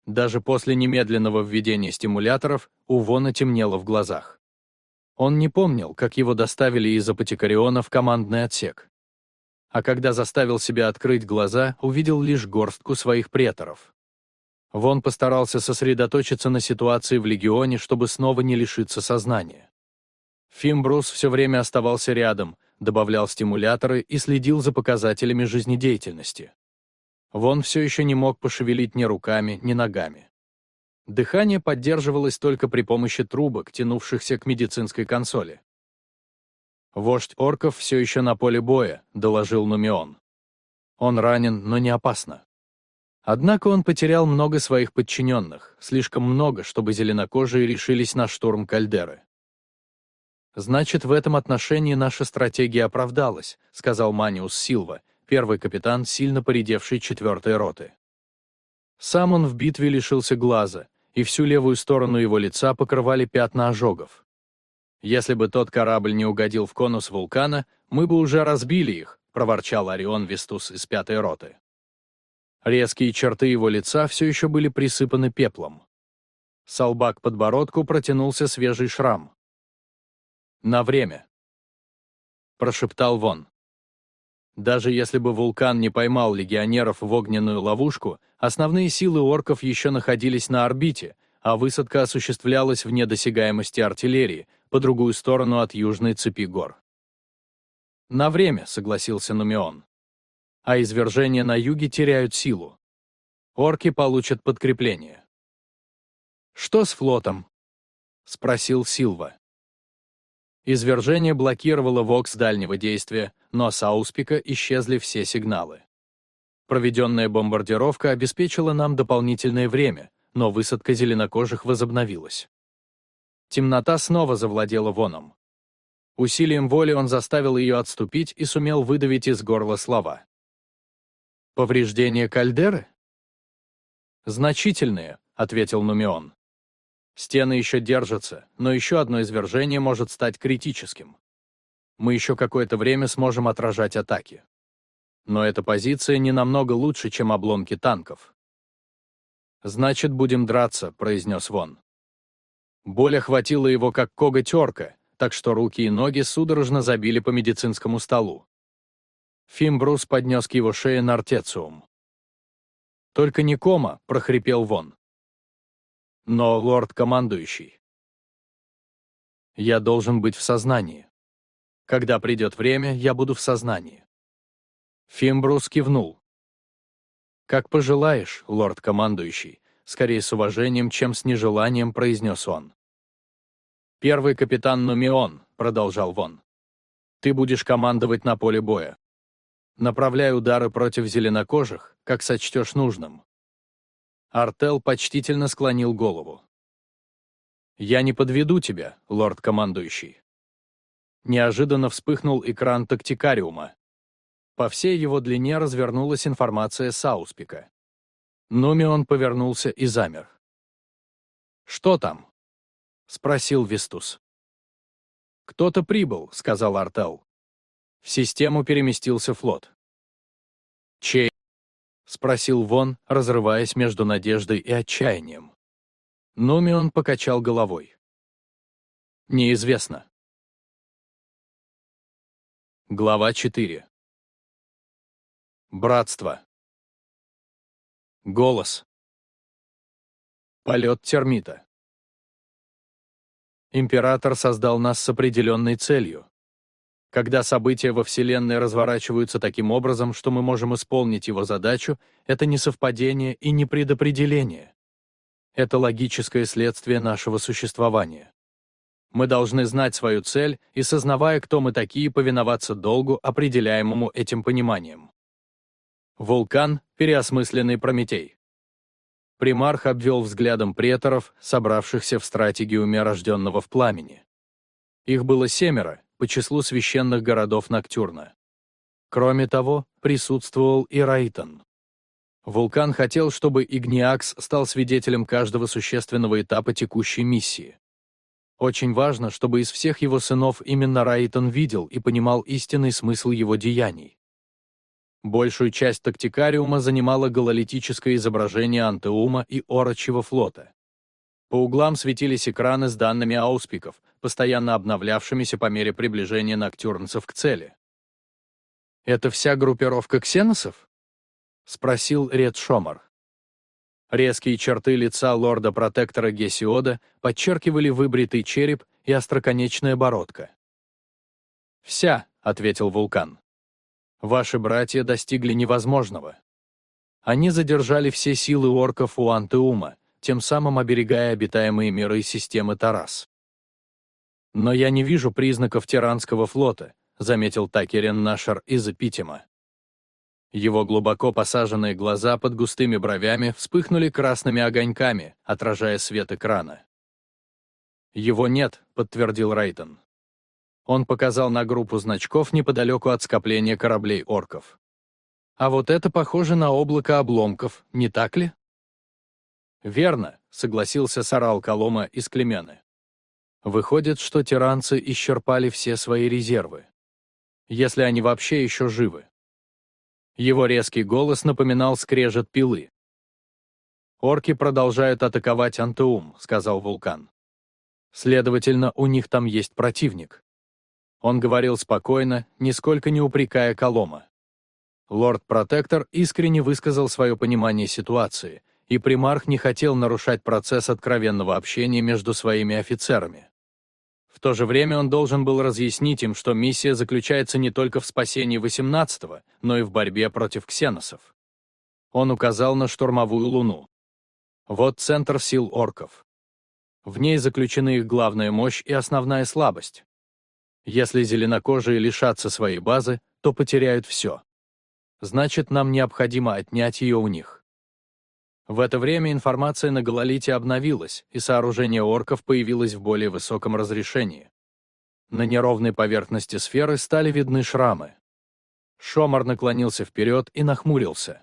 S1: Даже после немедленного введения стимуляторов у Вона темнело в глазах. Он не помнил, как его доставили из Апотекариона в командный отсек. А когда заставил себя открыть глаза, увидел лишь горстку своих преторов. Вон постарался сосредоточиться на ситуации в Легионе, чтобы снова не лишиться сознания. Фимбрус все время оставался рядом, добавлял стимуляторы и следил за показателями жизнедеятельности. Вон все еще не мог пошевелить ни руками, ни ногами. Дыхание поддерживалось только при помощи трубок, тянувшихся к медицинской консоли. «Вождь орков все еще на поле боя», — доложил Нумион. «Он ранен, но не опасно». Однако он потерял много своих подчиненных, слишком много, чтобы зеленокожие решились на штурм кальдеры. «Значит, в этом отношении наша стратегия оправдалась», — сказал Маниус Силва, первый капитан, сильно поредевший четвертой роты. Сам он в битве лишился глаза, и всю левую сторону его лица покрывали пятна ожогов. «Если бы тот корабль не угодил в конус вулкана, мы бы уже разбили их», — проворчал Орион Вестус из пятой роты. Резкие черты его лица все еще были присыпаны пеплом. С лба к подбородку протянулся свежий шрам. «На время», — прошептал Вон. Даже если бы вулкан не поймал легионеров в огненную ловушку, основные силы орков еще находились на орбите, а высадка осуществлялась вне досягаемости артиллерии, по другую сторону от южной цепи гор. «На время», — согласился Нумион. «А извержения на юге теряют силу. Орки получат подкрепление». «Что с флотом?» — спросил Силва. Извержение блокировало ВОКС дальнего действия, но с Ауспика исчезли все сигналы. Проведенная бомбардировка обеспечила нам дополнительное время, но высадка зеленокожих возобновилась. Темнота снова завладела Воном. Усилием воли он заставил ее отступить и сумел выдавить из горла слова. «Повреждения кальдеры?» «Значительные», — ответил Нумион. Стены еще держатся, но еще одно извержение может стать критическим. Мы еще какое-то время сможем отражать атаки. Но эта позиция не намного лучше, чем обломки танков. «Значит, будем драться», — произнес Вон. Боль охватила его как коготь орка, так что руки и ноги судорожно забили по медицинскому столу. Фимбрус поднес к его шее нартециум. «Только не кома», — прохрипел Вон. Но лорд-командующий. Я должен быть в сознании. Когда придет время, я буду в сознании. Фимбрус кивнул. «Как пожелаешь, лорд-командующий», скорее с уважением, чем с нежеланием, произнес он. «Первый капитан Нумион», — продолжал Вон. «Ты будешь командовать на поле боя. Направляй удары против зеленокожих, как сочтешь нужным». Артел почтительно склонил голову. «Я не подведу тебя, лорд-командующий». Неожиданно вспыхнул экран тактикариума. По всей его длине развернулась информация Сауспика. Нумион повернулся и замер. «Что там?» — спросил Вестус. «Кто-то прибыл», — сказал Артел. В систему переместился флот. «Чей?» — спросил Вон, разрываясь между надеждой и отчаянием. Нумион покачал головой. «Неизвестно». Глава 4 Братство Голос. Полет термита. Император создал нас с определенной целью. Когда события во Вселенной разворачиваются таким образом, что мы можем исполнить его задачу, это не совпадение и не предопределение. Это логическое следствие нашего существования. Мы должны знать свою цель и, сознавая, кто мы такие, повиноваться долгу, определяемому этим пониманием. Вулкан, переосмысленный Прометей. Примарх обвел взглядом преторов, собравшихся в стратегиуме рожденного в пламени. Их было семеро, по числу священных городов Ноктюрна. Кроме того, присутствовал и Райтон. Вулкан хотел, чтобы Игниакс стал свидетелем каждого существенного этапа текущей миссии. Очень важно, чтобы из всех его сынов именно Райтон видел и понимал истинный смысл его деяний. Большую часть тактикариума занимало гололитическое изображение антеума и орочьего флота. По углам светились экраны с данными ауспиков, постоянно обновлявшимися по мере приближения ноктюрнцев к цели. «Это вся группировка ксеносов?» — спросил Ред Шомар. Резкие черты лица лорда-протектора Гесиода подчеркивали выбритый череп и остроконечная бородка. «Вся», — ответил вулкан. Ваши братья достигли невозможного. Они задержали все силы орков у Антеума, тем самым оберегая обитаемые миры системы Тарас. «Но я не вижу признаков Тиранского флота», заметил Такерен Нашар из Эпитема. Его глубоко посаженные глаза под густыми бровями вспыхнули красными огоньками, отражая свет экрана. «Его нет», — подтвердил Рейтон. Он показал на группу значков неподалеку от скопления кораблей орков. А вот это похоже на облако обломков, не так ли? Верно, согласился Сарал Колома из Клемены. Выходит, что тиранцы исчерпали все свои резервы. Если они вообще еще живы. Его резкий голос напоминал скрежет пилы. «Орки продолжают атаковать Антеум», — сказал Вулкан. «Следовательно, у них там есть противник». Он говорил спокойно, нисколько не упрекая Колома. Лорд-протектор искренне высказал свое понимание ситуации, и примарх не хотел нарушать процесс откровенного общения между своими офицерами. В то же время он должен был разъяснить им, что миссия заключается не только в спасении 18-го, но и в борьбе против ксеносов. Он указал на штурмовую луну. Вот центр сил орков. В ней заключены их главная мощь и основная слабость. Если зеленокожие лишатся своей базы, то потеряют все. Значит, нам необходимо отнять ее у них. В это время информация на Гололите обновилась, и сооружение орков появилось в более высоком разрешении. На неровной поверхности сферы стали видны шрамы. Шомар наклонился вперед и нахмурился.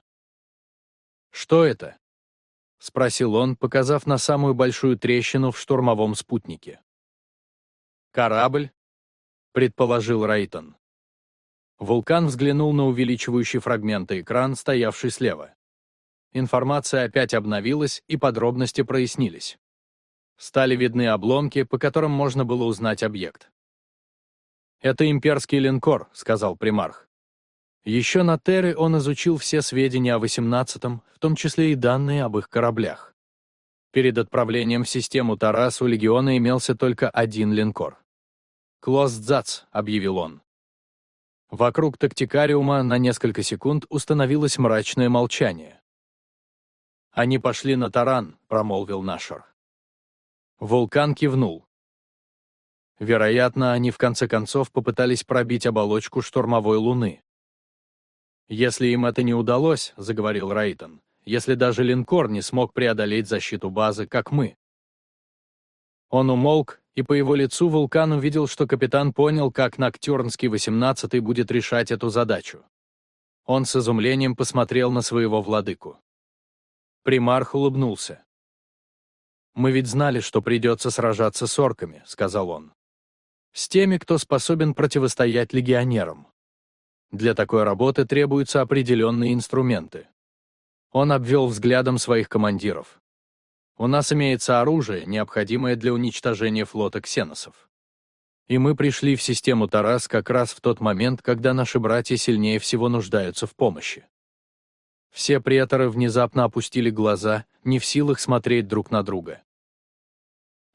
S1: «Что это?» — спросил он, показав на самую большую трещину в штурмовом спутнике. «Корабль?» Предположил Рейтон. Вулкан взглянул на увеличивающий фрагменты экран, стоявший слева. Информация опять обновилась, и подробности прояснились. Стали видны обломки, по которым можно было узнать объект. «Это имперский линкор», — сказал примарх. Еще на Терре он изучил все сведения о 18-м, в том числе и данные об их кораблях. Перед отправлением в систему Тарас у Легиона имелся только один линкор. «Клоздзац», — объявил он. Вокруг тактикариума на несколько секунд установилось мрачное молчание. «Они пошли на таран», — промолвил Нашер. Вулкан кивнул. Вероятно, они в конце концов попытались пробить оболочку штурмовой луны. «Если им это не удалось», — заговорил Рейтон, «если даже линкор не смог преодолеть защиту базы, как мы». Он умолк, и по его лицу вулкан увидел, что капитан понял, как Ноктюрнский 18 будет решать эту задачу. Он с изумлением посмотрел на своего владыку. Примарх улыбнулся. «Мы ведь знали, что придется сражаться с орками», — сказал он. «С теми, кто способен противостоять легионерам. Для такой работы требуются определенные инструменты. Он обвел взглядом своих командиров. У нас имеется оружие, необходимое для уничтожения флота ксеносов. И мы пришли в систему Тарас как раз в тот момент, когда наши братья сильнее всего нуждаются в помощи. Все преторы внезапно опустили глаза, не в силах смотреть друг на друга.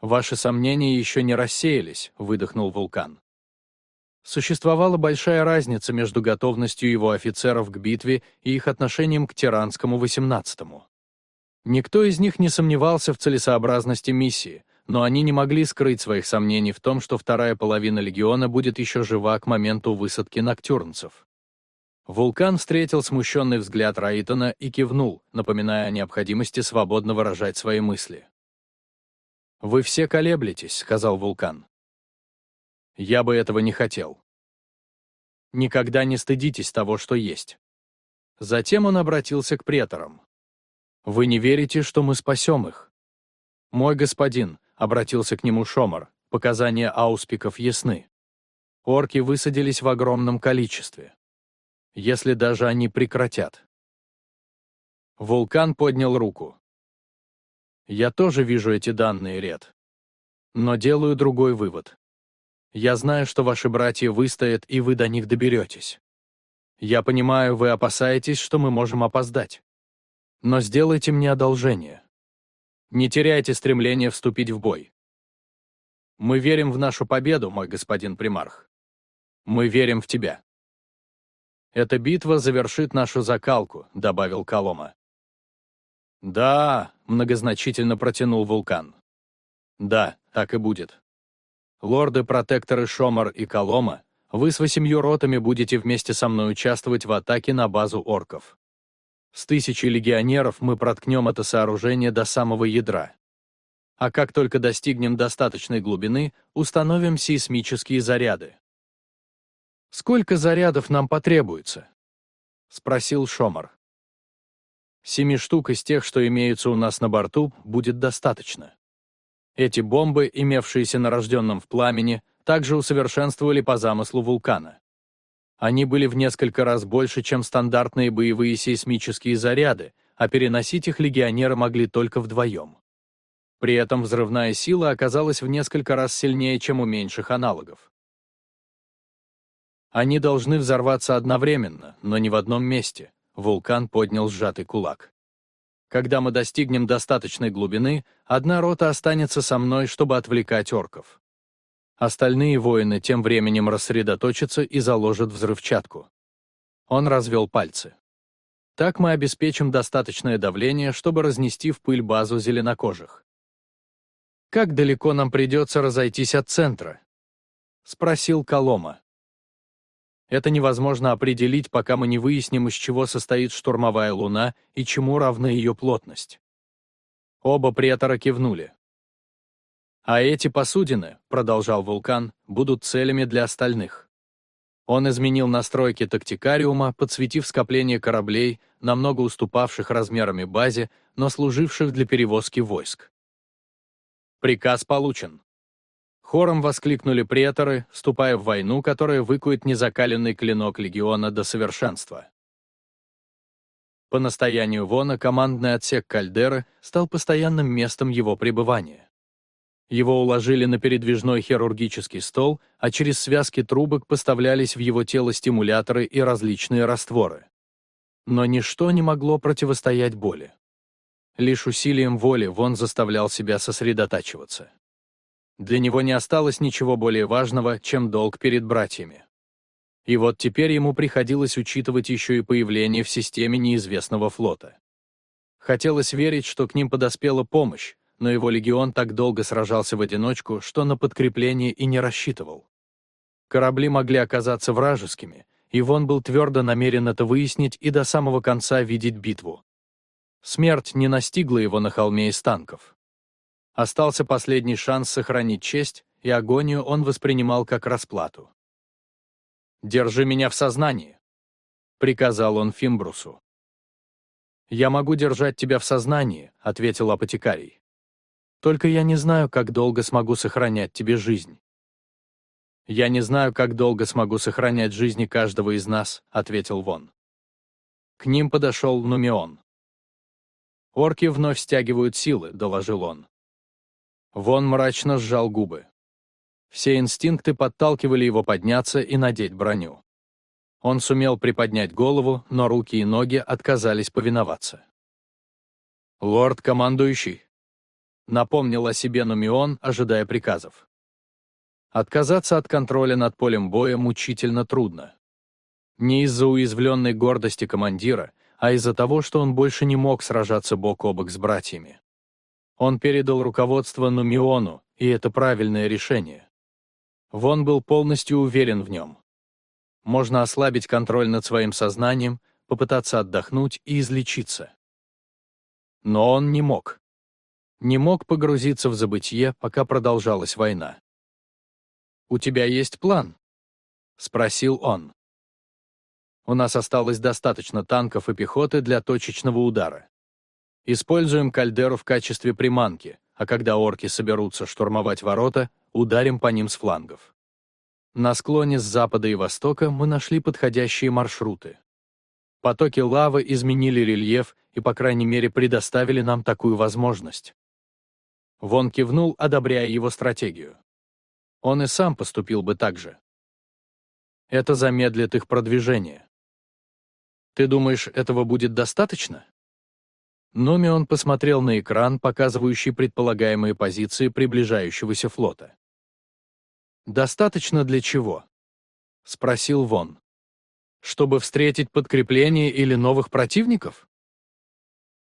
S1: «Ваши сомнения еще не рассеялись», — выдохнул вулкан. Существовала большая разница между готовностью его офицеров к битве и их отношением к тиранскому 18-му. Никто из них не сомневался в целесообразности миссии, но они не могли скрыть своих сомнений в том, что вторая половина легиона будет еще жива к моменту высадки ноктюрнцев. Вулкан встретил смущенный взгляд Раитона и кивнул, напоминая о необходимости свободно выражать свои мысли. «Вы все колеблетесь», — сказал Вулкан. Я бы этого не хотел. Никогда не стыдитесь того, что есть. Затем он обратился к преторам. «Вы не верите, что мы спасем их?» «Мой господин», — обратился к нему Шомар, — «показания ауспиков ясны. Орки высадились в огромном количестве. Если даже они прекратят». Вулкан поднял руку. «Я тоже вижу эти данные, Ред. Но делаю другой вывод. Я знаю, что ваши братья выстоят, и вы до них доберетесь. Я понимаю, вы опасаетесь, что мы можем опоздать. Но сделайте мне одолжение. Не теряйте стремление вступить в бой. Мы верим в нашу победу, мой господин примарх. Мы верим в тебя. Эта битва завершит нашу закалку, добавил Колома. Да, многозначительно протянул вулкан. Да, так и будет. Лорды-протекторы Шомар и Колома, вы с восемью ротами будете вместе со мной участвовать в атаке на базу орков. С тысячей легионеров мы проткнем это сооружение до самого ядра. А как только достигнем достаточной глубины, установим сейсмические заряды. «Сколько зарядов нам потребуется?» — спросил Шомар. «Семи штук из тех, что имеются у нас на борту, будет достаточно. Эти бомбы, имевшиеся на рожденном в пламени, также усовершенствовали по замыслу вулкана. Они были в несколько раз больше, чем стандартные боевые сейсмические заряды, а переносить их легионеры могли только вдвоем. При этом взрывная сила оказалась в несколько раз сильнее, чем у меньших аналогов. Они должны взорваться одновременно, но не в одном месте. Вулкан поднял сжатый кулак. Когда мы достигнем достаточной глубины, одна рота останется со мной, чтобы отвлекать орков. Остальные воины тем временем рассредоточатся и заложат взрывчатку. Он развел пальцы. Так мы обеспечим достаточное давление, чтобы разнести в пыль базу зеленокожих. «Как далеко нам придется разойтись от центра?» — спросил Колома. Это невозможно определить, пока мы не выясним, из чего состоит штурмовая луна и чему равна ее плотность. Оба претора кивнули. «А эти посудины, — продолжал вулкан, — будут целями для остальных». Он изменил настройки тактикариума, подсветив скопление кораблей, намного уступавших размерами базе, но служивших для перевозки войск. Приказ получен. Хором воскликнули преторы, вступая в войну, которая выкует незакаленный клинок легиона до совершенства. По настоянию Вона командный отсек Кальдеры стал постоянным местом его пребывания. Его уложили на передвижной хирургический стол, а через связки трубок поставлялись в его тело стимуляторы и различные растворы. Но ничто не могло противостоять боли. Лишь усилием воли Вон заставлял себя сосредотачиваться. Для него не осталось ничего более важного, чем долг перед братьями. И вот теперь ему приходилось учитывать еще и появление в системе неизвестного флота. Хотелось верить, что к ним подоспела помощь, но его легион так долго сражался в одиночку, что на подкрепление и не рассчитывал. Корабли могли оказаться вражескими, и Вон был твердо намерен это выяснить и до самого конца видеть битву. Смерть не настигла его на холме из танков. Остался последний шанс сохранить честь, и агонию он воспринимал как расплату. «Держи меня в сознании», — приказал он Фимбрусу. «Я могу держать тебя в сознании», — ответил апотекарий. «Только я не знаю, как долго смогу сохранять тебе жизнь». «Я не знаю, как долго смогу сохранять жизни каждого из нас», — ответил Вон. К ним подошел Нумион. «Орки вновь стягивают силы», — доложил он. Вон мрачно сжал губы. Все инстинкты подталкивали его подняться и надеть броню. Он сумел приподнять голову, но руки и ноги отказались повиноваться. «Лорд-командующий», — напомнил о себе Нумион, ожидая приказов. Отказаться от контроля над полем боя мучительно трудно. Не из-за уязвленной гордости командира, а из-за того, что он больше не мог сражаться бок о бок с братьями. Он передал руководство Нумиону, и это правильное решение. Вон был полностью уверен в нем. Можно ослабить контроль над своим сознанием, попытаться отдохнуть и излечиться. Но он не мог. Не мог погрузиться в забытье, пока продолжалась война. «У тебя есть план?» — спросил он. «У нас осталось достаточно танков и пехоты для точечного удара. Используем кальдеру в качестве приманки, а когда орки соберутся штурмовать ворота, ударим по ним с флангов. На склоне с запада и востока мы нашли подходящие маршруты. Потоки лавы изменили рельеф и, по крайней мере, предоставили нам такую возможность. Вон кивнул, одобряя его стратегию. Он и сам поступил бы так же. Это замедлит их продвижение. Ты думаешь, этого будет достаточно? Номион посмотрел на экран, показывающий предполагаемые позиции приближающегося флота. «Достаточно для чего?» — спросил Вон. «Чтобы встретить подкрепление или новых противников?»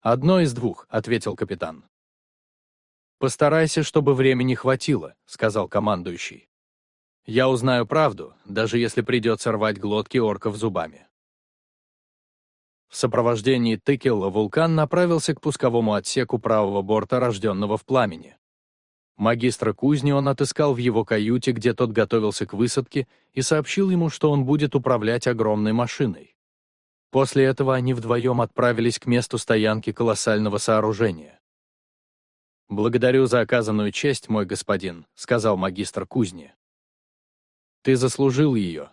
S1: «Одно из двух», — ответил капитан. «Постарайся, чтобы времени хватило», — сказал командующий. «Я узнаю правду, даже если придется рвать глотки орков зубами». В сопровождении Тыкелла вулкан направился к пусковому отсеку правого борта, рожденного в пламени. Магистра кузни он отыскал в его каюте, где тот готовился к высадке, и сообщил ему, что он будет управлять огромной машиной. После этого они вдвоем отправились к месту стоянки колоссального сооружения. «Благодарю за оказанную честь, мой господин», — сказал магистр кузни. «Ты заслужил ее.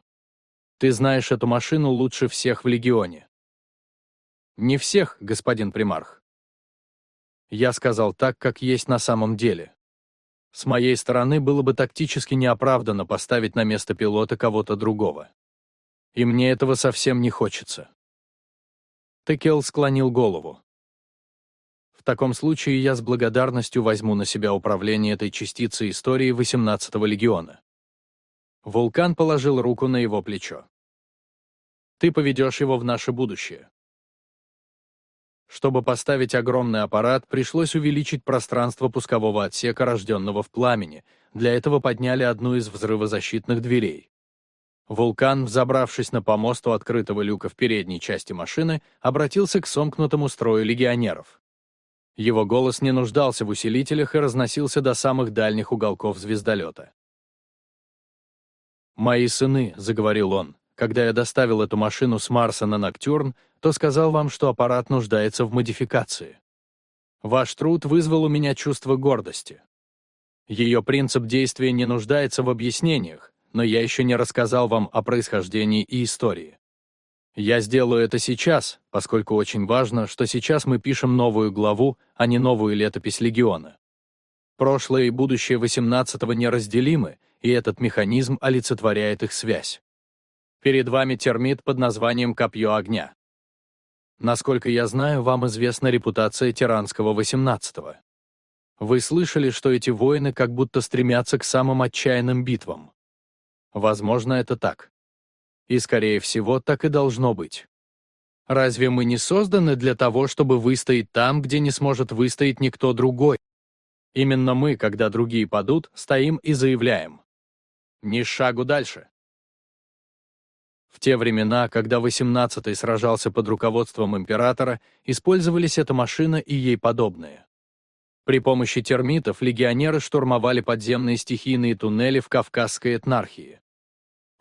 S1: Ты знаешь эту машину лучше всех в Легионе». «Не всех, господин примарх». Я сказал так, как есть на самом деле. С моей стороны было бы тактически неоправданно поставить на место пилота кого-то другого. И мне этого совсем не хочется. Текел склонил голову. В таком случае я с благодарностью возьму на себя управление этой частицей истории 18-го легиона. Вулкан положил руку на его плечо. Ты поведешь его в наше будущее. Чтобы поставить огромный аппарат, пришлось увеличить пространство пускового отсека, рожденного в пламени. Для этого подняли одну из взрывозащитных дверей. Вулкан, взобравшись на помост у открытого люка в передней части машины, обратился к сомкнутому строю легионеров. Его голос не нуждался в усилителях и разносился до самых дальних уголков звездолета. «Мои сыны», — заговорил он, — «когда я доставил эту машину с Марса на Ноктюрн, то сказал вам, что аппарат нуждается в модификации. Ваш труд вызвал у меня чувство гордости. Ее принцип действия не нуждается в объяснениях, но я еще не рассказал вам о происхождении и истории. Я сделаю это сейчас, поскольку очень важно, что сейчас мы пишем новую главу, а не новую летопись Легиона. Прошлое и будущее 18-го неразделимы, и этот механизм олицетворяет их связь. Перед вами термит под названием «Копье огня». Насколько я знаю, вам известна репутация тиранского 18-го. Вы слышали, что эти воины как будто стремятся к самым отчаянным битвам. Возможно, это так. И, скорее всего, так и должно быть. Разве мы не созданы для того, чтобы выстоять там, где не сможет выстоять никто другой? Именно мы, когда другие падут, стоим и заявляем. Ни шагу дальше. В те времена, когда 18-й сражался под руководством императора, использовались эта машина и ей подобные. При помощи термитов легионеры штурмовали подземные стихийные туннели в Кавказской этнархии.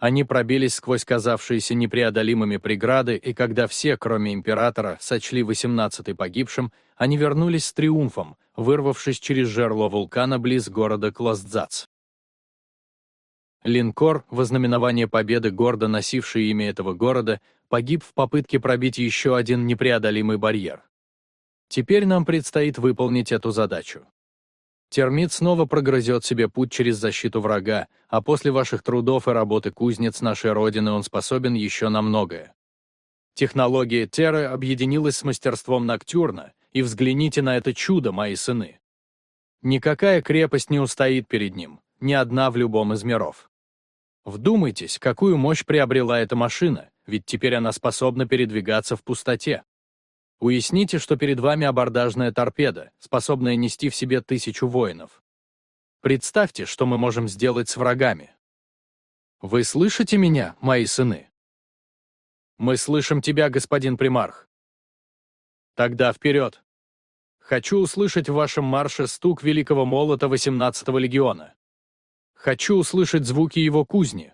S1: Они пробились сквозь казавшиеся непреодолимыми преграды, и когда все, кроме императора, сочли 18-й погибшим, они вернулись с триумфом, вырвавшись через жерло вулкана близ города Клоздзац. Линкор, вознаменование победы гордо носивший имя этого города, погиб в попытке пробить еще один непреодолимый барьер. Теперь нам предстоит выполнить эту задачу. Термит снова прогрызет себе путь через защиту врага, а после ваших трудов и работы кузнец нашей Родины он способен еще на многое. Технология Терры объединилась с мастерством Ноктюрна, и взгляните на это чудо, мои сыны. Никакая крепость не устоит перед ним, ни одна в любом из миров. Вдумайтесь, какую мощь приобрела эта машина, ведь теперь она способна передвигаться в пустоте. Уясните, что перед вами абордажная торпеда, способная нести в себе тысячу воинов. Представьте, что мы можем сделать с врагами. Вы слышите меня, мои сыны? Мы слышим тебя, господин примарх. Тогда вперед. Хочу услышать в вашем марше стук великого молота 18-го легиона. Хочу услышать звуки его кузни.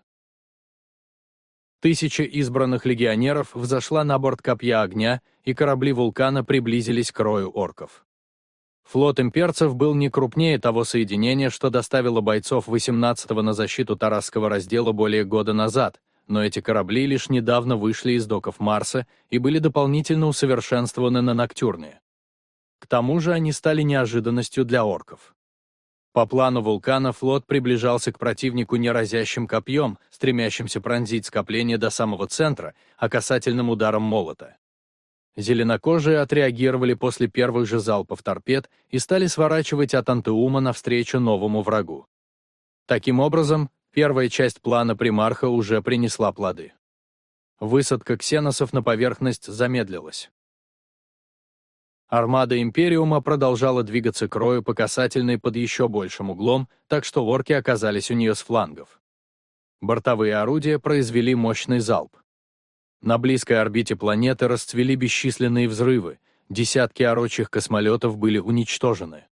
S1: Тысяча избранных легионеров взошла на борт копья огня, и корабли вулкана приблизились к рою орков. Флот имперцев был не крупнее того соединения, что доставило бойцов 18-го на защиту Тарасского раздела более года назад, но эти корабли лишь недавно вышли из доков Марса и были дополнительно усовершенствованы на Ноктюрне. К тому же они стали неожиданностью для орков. По плану вулкана флот приближался к противнику не разящим копьем, стремящимся пронзить скопление до самого центра, а касательным ударом молота. Зеленокожие отреагировали после первых же залпов торпед и стали сворачивать от Антеума навстречу новому врагу. Таким образом, первая часть плана примарха уже принесла плоды. Высадка ксеносов на поверхность замедлилась. Армада Империума продолжала двигаться к рою по касательной под еще большим углом, так что орки оказались у нее с флангов. Бортовые орудия произвели мощный залп. На близкой орбите планеты расцвели бесчисленные взрывы, десятки орочих космолетов были уничтожены.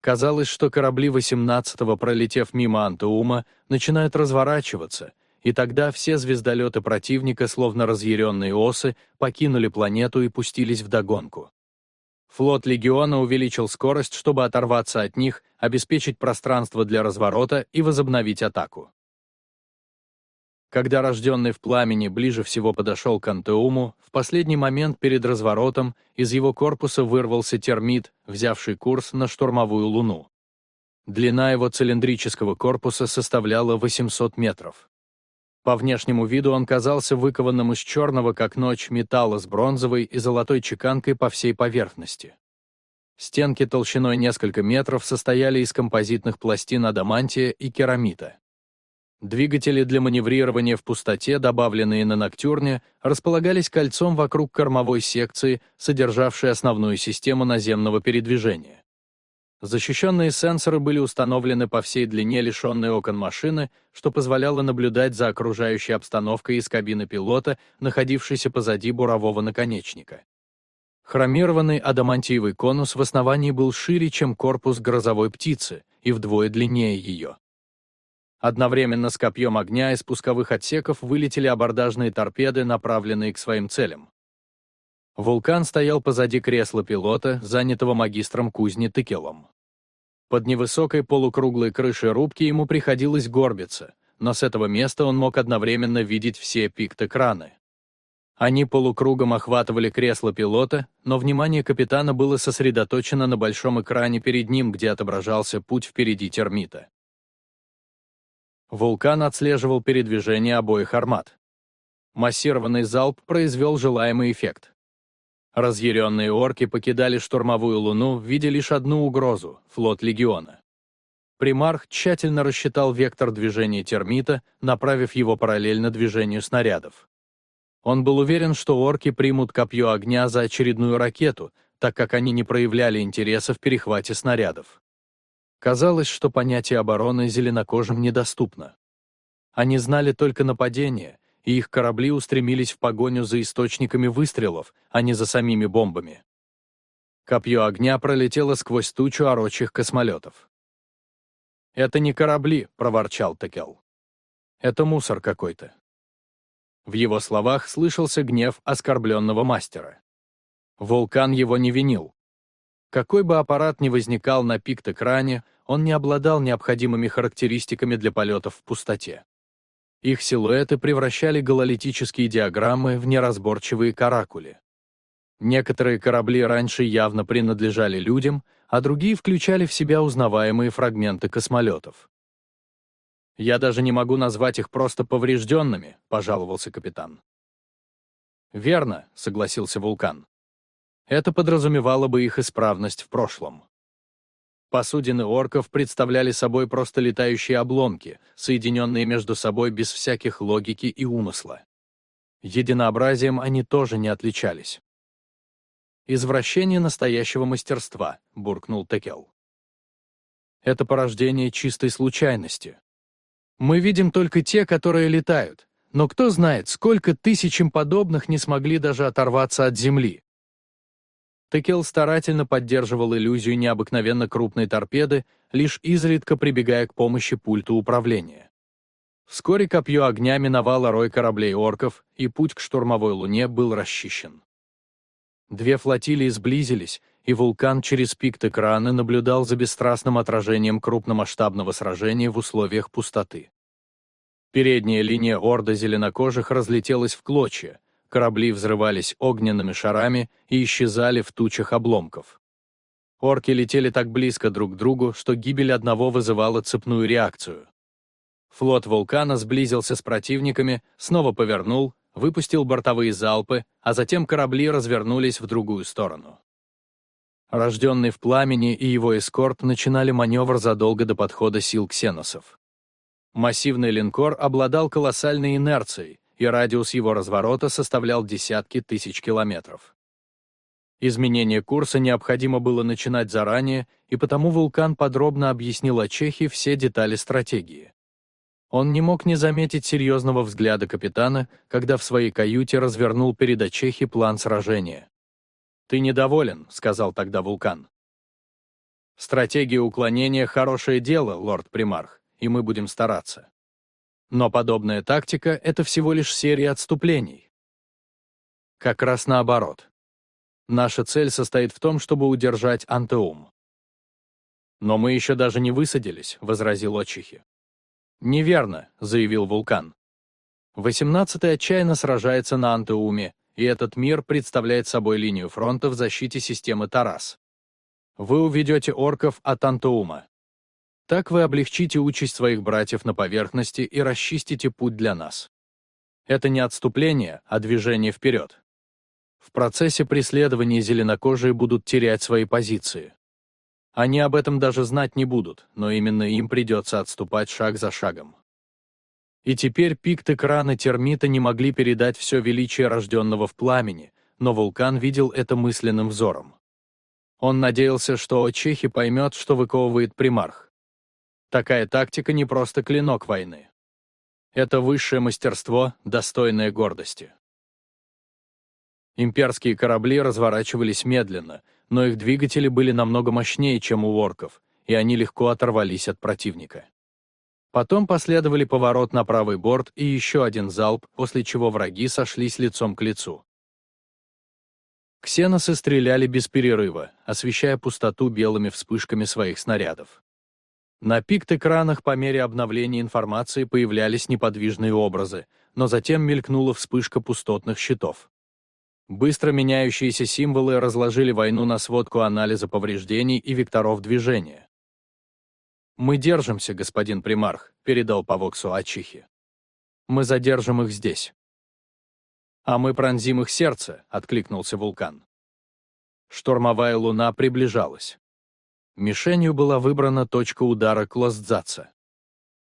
S1: Казалось, что корабли 18-го, пролетев мимо Антуума, начинают разворачиваться, и тогда все звездолеты противника, словно разъяренные осы, покинули планету и пустились в догонку. Флот Легиона увеличил скорость, чтобы оторваться от них, обеспечить пространство для разворота и возобновить атаку. Когда рожденный в пламени ближе всего подошел к Антеуму, в последний момент перед разворотом из его корпуса вырвался термит, взявший курс на штурмовую луну. Длина его цилиндрического корпуса составляла 800 метров. По внешнему виду он казался выкованным из черного, как ночь, металла с бронзовой и золотой чеканкой по всей поверхности. Стенки толщиной несколько метров состояли из композитных пластин адамантия и керамита. Двигатели для маневрирования в пустоте, добавленные на ноктюрне, располагались кольцом вокруг кормовой секции, содержавшей основную систему наземного передвижения. Защищенные сенсоры были установлены по всей длине лишенной окон машины, что позволяло наблюдать за окружающей обстановкой из кабины пилота, находившейся позади бурового наконечника. Хромированный адамантиевый конус в основании был шире, чем корпус грозовой птицы, и вдвое длиннее ее. Одновременно с копьем огня из пусковых отсеков вылетели абордажные торпеды, направленные к своим целям. Вулкан стоял позади кресла пилота, занятого магистром кузни Тыкелом. Под невысокой полукруглой крышей рубки ему приходилось горбиться, но с этого места он мог одновременно видеть все пикт-экраны. Они полукругом охватывали кресло пилота, но внимание капитана было сосредоточено на большом экране перед ним, где отображался путь впереди термита. Вулкан отслеживал передвижение обоих армат. Массированный залп произвел желаемый эффект. Разъяренные орки покидали штурмовую луну, видя лишь одну угрозу — флот Легиона. Примарх тщательно рассчитал вектор движения термита, направив его параллельно движению снарядов. Он был уверен, что орки примут копье огня за очередную ракету, так как они не проявляли интереса в перехвате снарядов. Казалось, что понятие обороны зеленокожим недоступно. Они знали только нападение, и их корабли устремились в погоню за источниками выстрелов, а не за самими бомбами. Копье огня пролетело сквозь тучу орочих космолетов. «Это не корабли», — проворчал Текел. «Это мусор какой-то». В его словах слышался гнев оскорбленного мастера. Вулкан его не винил. Какой бы аппарат ни возникал на пикт-экране, он не обладал необходимыми характеристиками для полетов в пустоте. Их силуэты превращали гололитические диаграммы в неразборчивые каракули. Некоторые корабли раньше явно принадлежали людям, а другие включали в себя узнаваемые фрагменты космолетов. «Я даже не могу назвать их просто поврежденными», — пожаловался капитан. «Верно», — согласился Вулкан. «Это подразумевало бы их исправность в прошлом». Посудины орков представляли собой просто летающие обломки, соединенные между собой без всяких логики и умысла. Единообразием они тоже не отличались. «Извращение настоящего мастерства», — буркнул Текел. «Это порождение чистой случайности. Мы видим только те, которые летают, но кто знает, сколько тысяч им подобных не смогли даже оторваться от Земли, Текел старательно поддерживал иллюзию необыкновенно крупной торпеды, лишь изредка прибегая к помощи пульту управления. Вскоре копье огня миновало рой кораблей орков, и путь к штурмовой луне был расчищен. Две флотилии сблизились, и вулкан через пикт экрана наблюдал за бесстрастным отражением крупномасштабного сражения в условиях пустоты. Передняя линия орда зеленокожих разлетелась в клочья, корабли взрывались огненными шарами и исчезали в тучах обломков. Орки летели так близко друг к другу, что гибель одного вызывала цепную реакцию. Флот «Вулкана» сблизился с противниками, снова повернул, выпустил бортовые залпы, а затем корабли развернулись в другую сторону. Рожденный в пламени и его эскорт начинали маневр задолго до подхода сил ксеносов. Массивный линкор обладал колоссальной инерцией, и радиус его разворота составлял десятки тысяч километров. Изменение курса необходимо было начинать заранее, и потому вулкан подробно объяснил о Чехии все детали стратегии. Он не мог не заметить серьезного взгляда капитана, когда в своей каюте развернул перед Ачехи план сражения. «Ты недоволен», — сказал тогда вулкан. «Стратегия уклонения — хорошее дело, лорд-примарх, и мы будем стараться. Но подобная тактика — это всего лишь серия отступлений. Как раз наоборот. Наша цель состоит в том, чтобы удержать Антеум. «Но мы еще даже не высадились», — возразил Очихи. «Неверно», — заявил Вулкан. «Восемнадцатый отчаянно сражается на Антеуме, и этот мир представляет собой линию фронта в защите системы Тарас. Вы уведете орков от Антеума. Так вы облегчите участь своих братьев на поверхности и расчистите путь для нас. Это не отступление, а движение вперед. В процессе преследования зеленокожие будут терять свои позиции. Они об этом даже знать не будут, но именно им придется отступать шаг за шагом. И теперь пикт экрана термита не могли передать все величие рожденного в пламени, но вулкан видел это мысленным взором. Он надеялся, что Чехи поймет, что выковывает примарх. Такая тактика не просто клинок войны. Это высшее мастерство, достойное гордости. Имперские корабли разворачивались медленно, но их двигатели были намного мощнее, чем у орков, и они легко оторвались от противника. Потом последовали поворот на правый борт и еще один залп, после чего враги сошлись лицом к лицу. Ксеносы стреляли без перерыва, освещая пустоту белыми вспышками своих снарядов. На пикт-экранах по мере обновления информации появлялись неподвижные образы, но затем мелькнула вспышка пустотных щитов. Быстро меняющиеся символы разложили войну на сводку анализа повреждений и векторов движения. «Мы держимся, господин примарх», — передал по Воксу Ачихи. «Мы задержим их здесь». «А мы пронзим их сердце», — откликнулся вулкан. Штурмовая луна приближалась. Мишенью была выбрана точка удара Клоздзаца.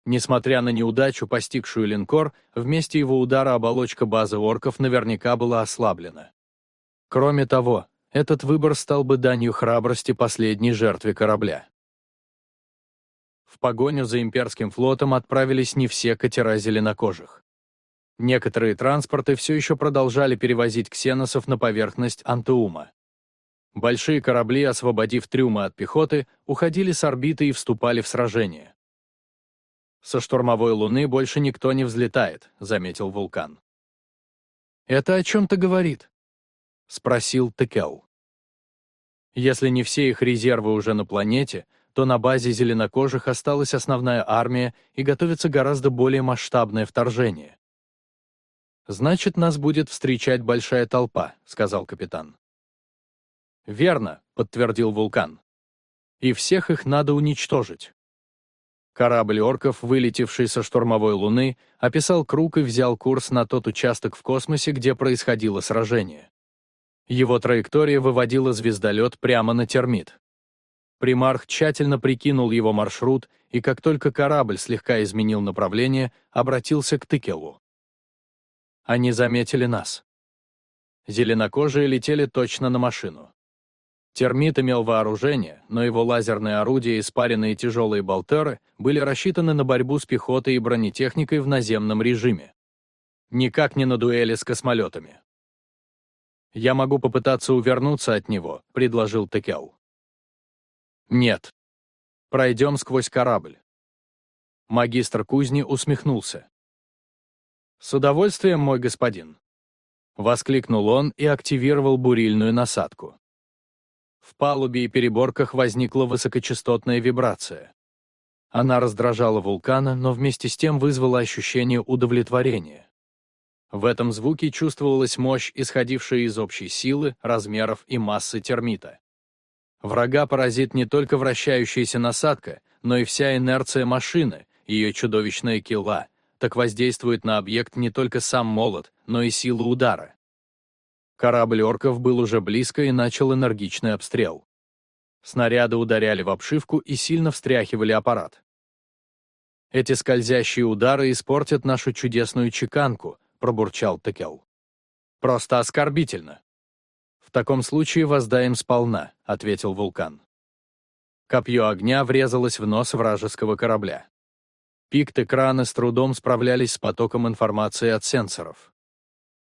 S1: Несмотря на неудачу, постигшую линкор, вместе его удара оболочка базы орков наверняка была ослаблена. Кроме того, этот выбор стал бы данью храбрости последней жертве корабля. В погоню за имперским флотом отправились не все катера зеленокожих. Некоторые транспорты все еще продолжали перевозить ксеносов на поверхность Антеума. Большие корабли, освободив трюмы от пехоты, уходили с орбиты и вступали в сражение. «Со штурмовой луны больше никто не взлетает», — заметил вулкан. «Это о чем-то говорит?» — спросил Текел. «Если не все их резервы уже на планете, то на базе зеленокожих осталась основная армия и готовится гораздо более масштабное вторжение. «Значит, нас будет встречать большая толпа», — сказал капитан. «Верно», — подтвердил вулкан. «И всех их надо уничтожить». Корабль орков, вылетевший со штурмовой луны, описал круг и взял курс на тот участок в космосе, где происходило сражение. Его траектория выводила звездолет прямо на термит. Примарх тщательно прикинул его маршрут, и как только корабль слегка изменил направление, обратился к Тыкелу. Они заметили нас. Зеленокожие летели точно на машину. Термит имел вооружение, но его лазерные орудия и спаренные тяжелые болтеры были рассчитаны на борьбу с пехотой и бронетехникой в наземном режиме. Никак не на дуэли с космолетами. «Я могу попытаться увернуться от него», — предложил Текел. «Нет. Пройдем сквозь корабль». Магистр кузни усмехнулся. «С удовольствием, мой господин», — воскликнул он и активировал бурильную насадку. В палубе и переборках возникла высокочастотная вибрация. Она раздражала вулкана, но вместе с тем вызвала ощущение удовлетворения. В этом звуке чувствовалась мощь, исходившая из общей силы, размеров и массы термита. Врага поразит не только вращающаяся насадка, но и вся инерция машины, ее чудовищная кила, так воздействует на объект не только сам молот, но и сила удара. Корабль орков был уже близко и начал энергичный обстрел. Снаряды ударяли в обшивку и сильно встряхивали аппарат. «Эти скользящие удары испортят нашу чудесную чеканку», — пробурчал Текел. «Просто оскорбительно». «В таком случае воздаем сполна», — ответил вулкан. Копье огня врезалось в нос вражеского корабля. Пикт экрана с трудом справлялись с потоком информации от сенсоров.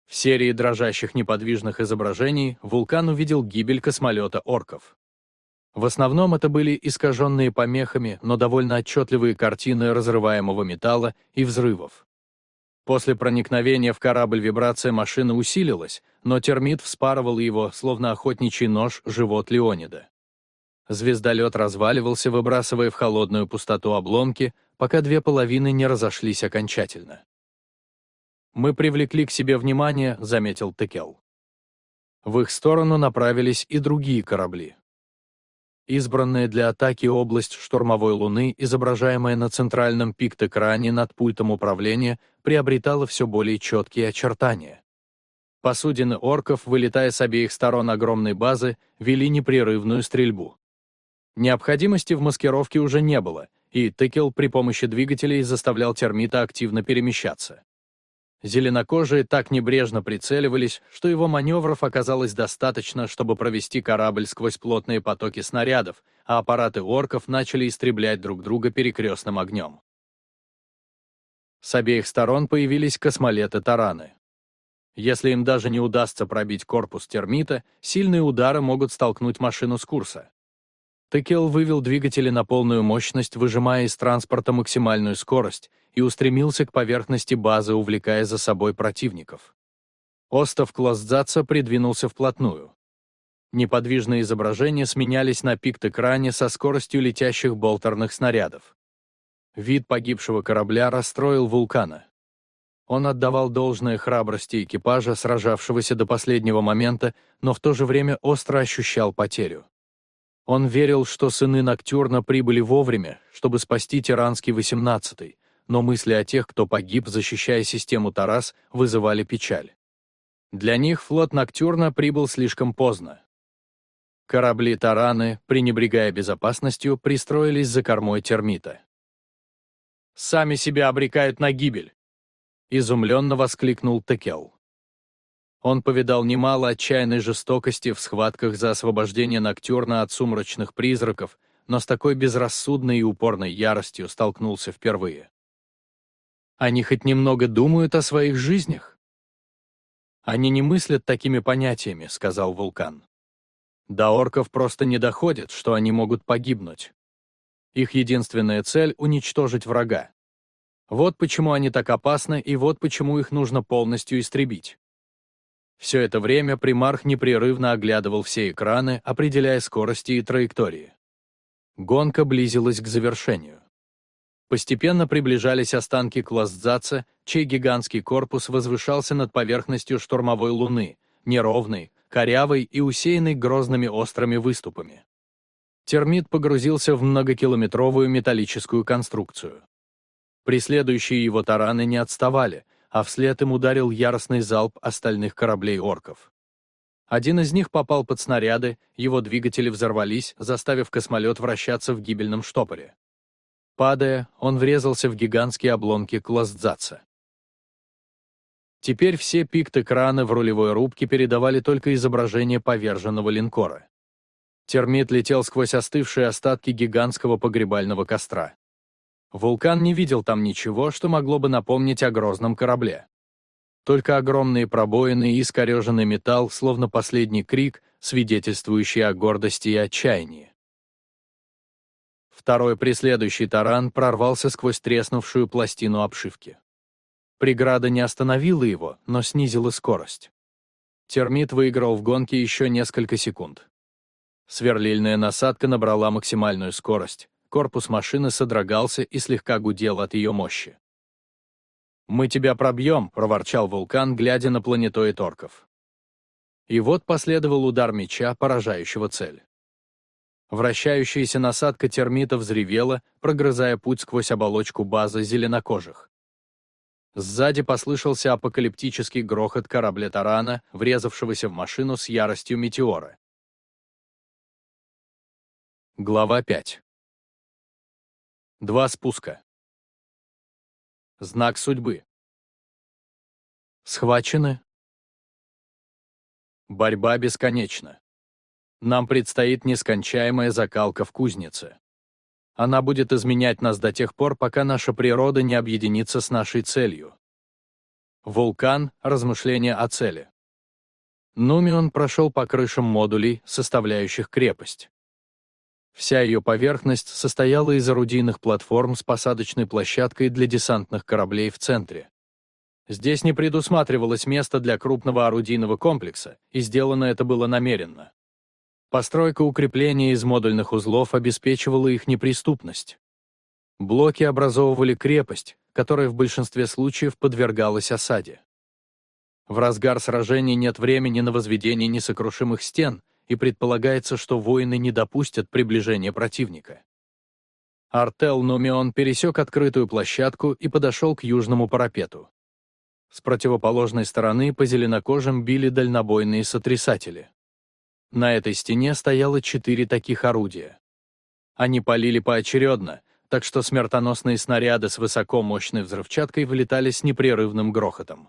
S1: В серии дрожащих неподвижных изображений вулкан увидел гибель космолета орков. В основном это были искаженные помехами, но довольно отчетливые картины разрываемого металла и взрывов. После проникновения в корабль вибрация машины усилилась, но термит вспарывал его, словно охотничий нож, живот Леонида. Звездолет разваливался, выбрасывая в холодную пустоту обломки, пока две половины не разошлись окончательно. «Мы привлекли к себе внимание», — заметил Текел. В их сторону направились и другие корабли. Избранная для атаки область штурмовой луны, изображаемая на центральном пикт-экране над пультом управления, приобретала все более четкие очертания. Посудины орков, вылетая с обеих сторон огромной базы, вели непрерывную стрельбу. Необходимости в маскировке уже не было, и Текел при помощи двигателей заставлял термита активно перемещаться. Зеленокожие так небрежно прицеливались, что его маневров оказалось достаточно, чтобы провести корабль сквозь плотные потоки снарядов, а аппараты орков начали истреблять друг друга перекрестным огнем. С обеих сторон появились космолеты-тараны. Если им даже не удастся пробить корпус термита, сильные удары могут столкнуть машину с курса. Текел вывел двигатели на полную мощность, выжимая из транспорта максимальную скорость, и устремился к поверхности базы, увлекая за собой противников. Остов Клаздзаца придвинулся вплотную. Неподвижные изображения сменялись на пикт-экране со скоростью летящих болтерных снарядов. Вид погибшего корабля расстроил вулкана. Он отдавал должное храбрости экипажа, сражавшегося до последнего момента, но в то же время остро ощущал потерю. Он верил, что сыны Ноктюрна прибыли вовремя, чтобы спасти тиранский 18-й, но мысли о тех, кто погиб, защищая систему Тарас, вызывали печаль. Для них флот Ноктюрна прибыл слишком поздно. Корабли-тараны, пренебрегая безопасностью, пристроились за кормой термита. «Сами себя обрекают на гибель!» — изумленно воскликнул Текел. Он повидал немало отчаянной жестокости в схватках за освобождение Ноктюрна от сумрачных призраков, но с такой безрассудной и упорной яростью столкнулся впервые. Они хоть немного думают о своих жизнях? Они не мыслят такими понятиями, сказал Вулкан. До орков просто не доходит, что они могут погибнуть. Их единственная цель — уничтожить врага. Вот почему они так опасны, и вот почему их нужно полностью истребить. Все это время примарх непрерывно оглядывал все экраны, определяя скорости и траектории. Гонка близилась к завершению. Постепенно приближались останки Клаздзаца, чей гигантский корпус возвышался над поверхностью штурмовой луны, неровный, корявый и усеянный грозными острыми выступами. Термит погрузился в многокилометровую металлическую конструкцию. Преследующие его тараны не отставали, а вслед им ударил яростный залп остальных кораблей орков. Один из них попал под снаряды, его двигатели взорвались, заставив космолет вращаться в гибельном штопоре. Падая, он врезался в гигантские обломки Клаздзаца. Теперь все пикт-экраны в рулевой рубке передавали только изображение поверженного линкора. Термит летел сквозь остывшие остатки гигантского погребального костра. Вулкан не видел там ничего, что могло бы напомнить о грозном корабле. Только огромные пробоины и искореженный металл, словно последний крик, свидетельствующий о гордости и отчаянии. Второй преследующий таран прорвался сквозь треснувшую пластину обшивки. Преграда не остановила его, но снизила скорость. Термит выиграл в гонке еще несколько секунд. Сверлильная насадка набрала максимальную скорость, корпус машины содрогался и слегка гудел от ее мощи. «Мы тебя пробьем», — проворчал вулкан, глядя на планетоид орков. И вот последовал удар меча, поражающего цель. Вращающаяся насадка термитов взревела, прогрызая путь сквозь оболочку базы зеленокожих. Сзади послышался апокалиптический грохот корабля Тарана, врезавшегося в машину с яростью метеора. Глава 5 Два спуска. Знак судьбы. Схвачены. Борьба бесконечна. Нам предстоит нескончаемая закалка в кузнице. Она будет изменять нас до тех пор, пока наша природа не объединится с нашей целью. Вулкан — размышления о цели. Нумион прошел по крышам модулей, составляющих крепость. Вся ее поверхность состояла из орудийных платформ с посадочной площадкой для десантных кораблей в центре. Здесь не предусматривалось место для крупного орудийного комплекса, и сделано это было намеренно. Постройка укрепления из модульных узлов обеспечивала их неприступность. Блоки образовывали крепость, которая в большинстве случаев подвергалась осаде. В разгар сражений нет времени на возведение несокрушимых стен, и предполагается, что воины не допустят приближения противника. Артел Нумион пересек открытую площадку и подошел к южному парапету. С противоположной стороны по зеленокожим били дальнобойные сотрясатели. На этой стене стояло четыре таких орудия. Они полили поочередно, так что смертоносные снаряды с высокомощной взрывчаткой вылетали с непрерывным грохотом.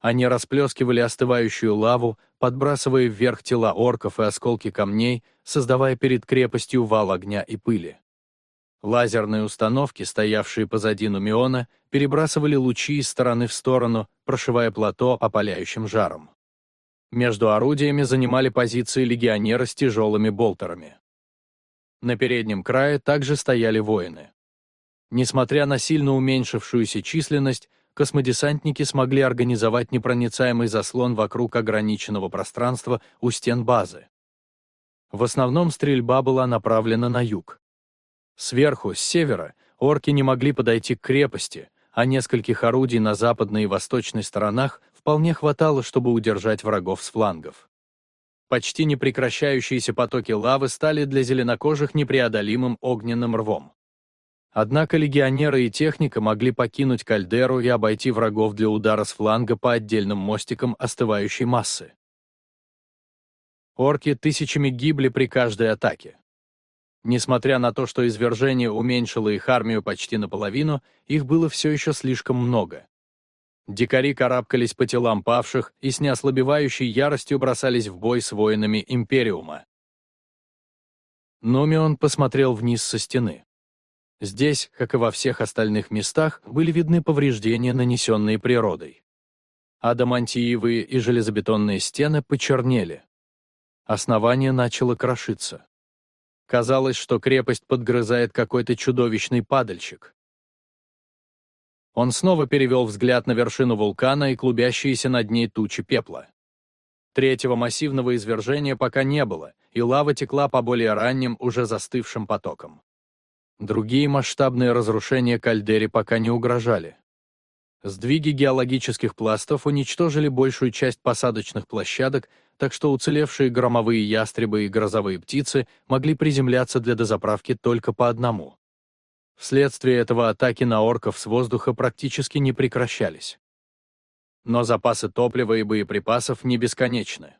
S1: Они расплескивали остывающую лаву, подбрасывая вверх тела орков и осколки камней, создавая перед крепостью вал огня и пыли. Лазерные установки, стоявшие позади Нумиона, перебрасывали лучи из стороны в сторону, прошивая плато опаляющим жаром. Между орудиями занимали позиции легионеры с тяжелыми болтерами. На переднем крае также стояли воины. Несмотря на сильно уменьшившуюся численность, космодесантники смогли организовать непроницаемый заслон вокруг ограниченного пространства у стен базы. В основном стрельба была направлена на юг. Сверху, с севера, орки не могли подойти к крепости, а нескольких орудий на западной и восточной сторонах вполне хватало, чтобы удержать врагов с флангов. Почти непрекращающиеся потоки лавы стали для зеленокожих непреодолимым огненным рвом. Однако легионеры и техника могли покинуть кальдеру и обойти врагов для удара с фланга по отдельным мостикам остывающей массы. Орки тысячами гибли при каждой атаке. Несмотря на то, что извержение уменьшило их армию почти наполовину, их было все еще слишком много. Дикари карабкались по телам павших и с неослабевающей яростью бросались в бой с воинами Империума. Номион посмотрел вниз со стены. Здесь, как и во всех остальных местах, были видны повреждения, нанесенные природой. Адамантиевые и железобетонные стены почернели. Основание начало крошиться. Казалось, что крепость подгрызает какой-то чудовищный падальщик. Он снова перевел взгляд на вершину вулкана и клубящиеся над ней тучи пепла. Третьего массивного извержения пока не было, и лава текла по более ранним, уже застывшим потокам. Другие масштабные разрушения кальдере пока не угрожали. Сдвиги геологических пластов уничтожили большую часть посадочных площадок, так что уцелевшие громовые ястребы и грозовые птицы могли приземляться для дозаправки только по одному. Вследствие этого атаки на орков с воздуха практически не прекращались. Но запасы топлива и боеприпасов не бесконечны.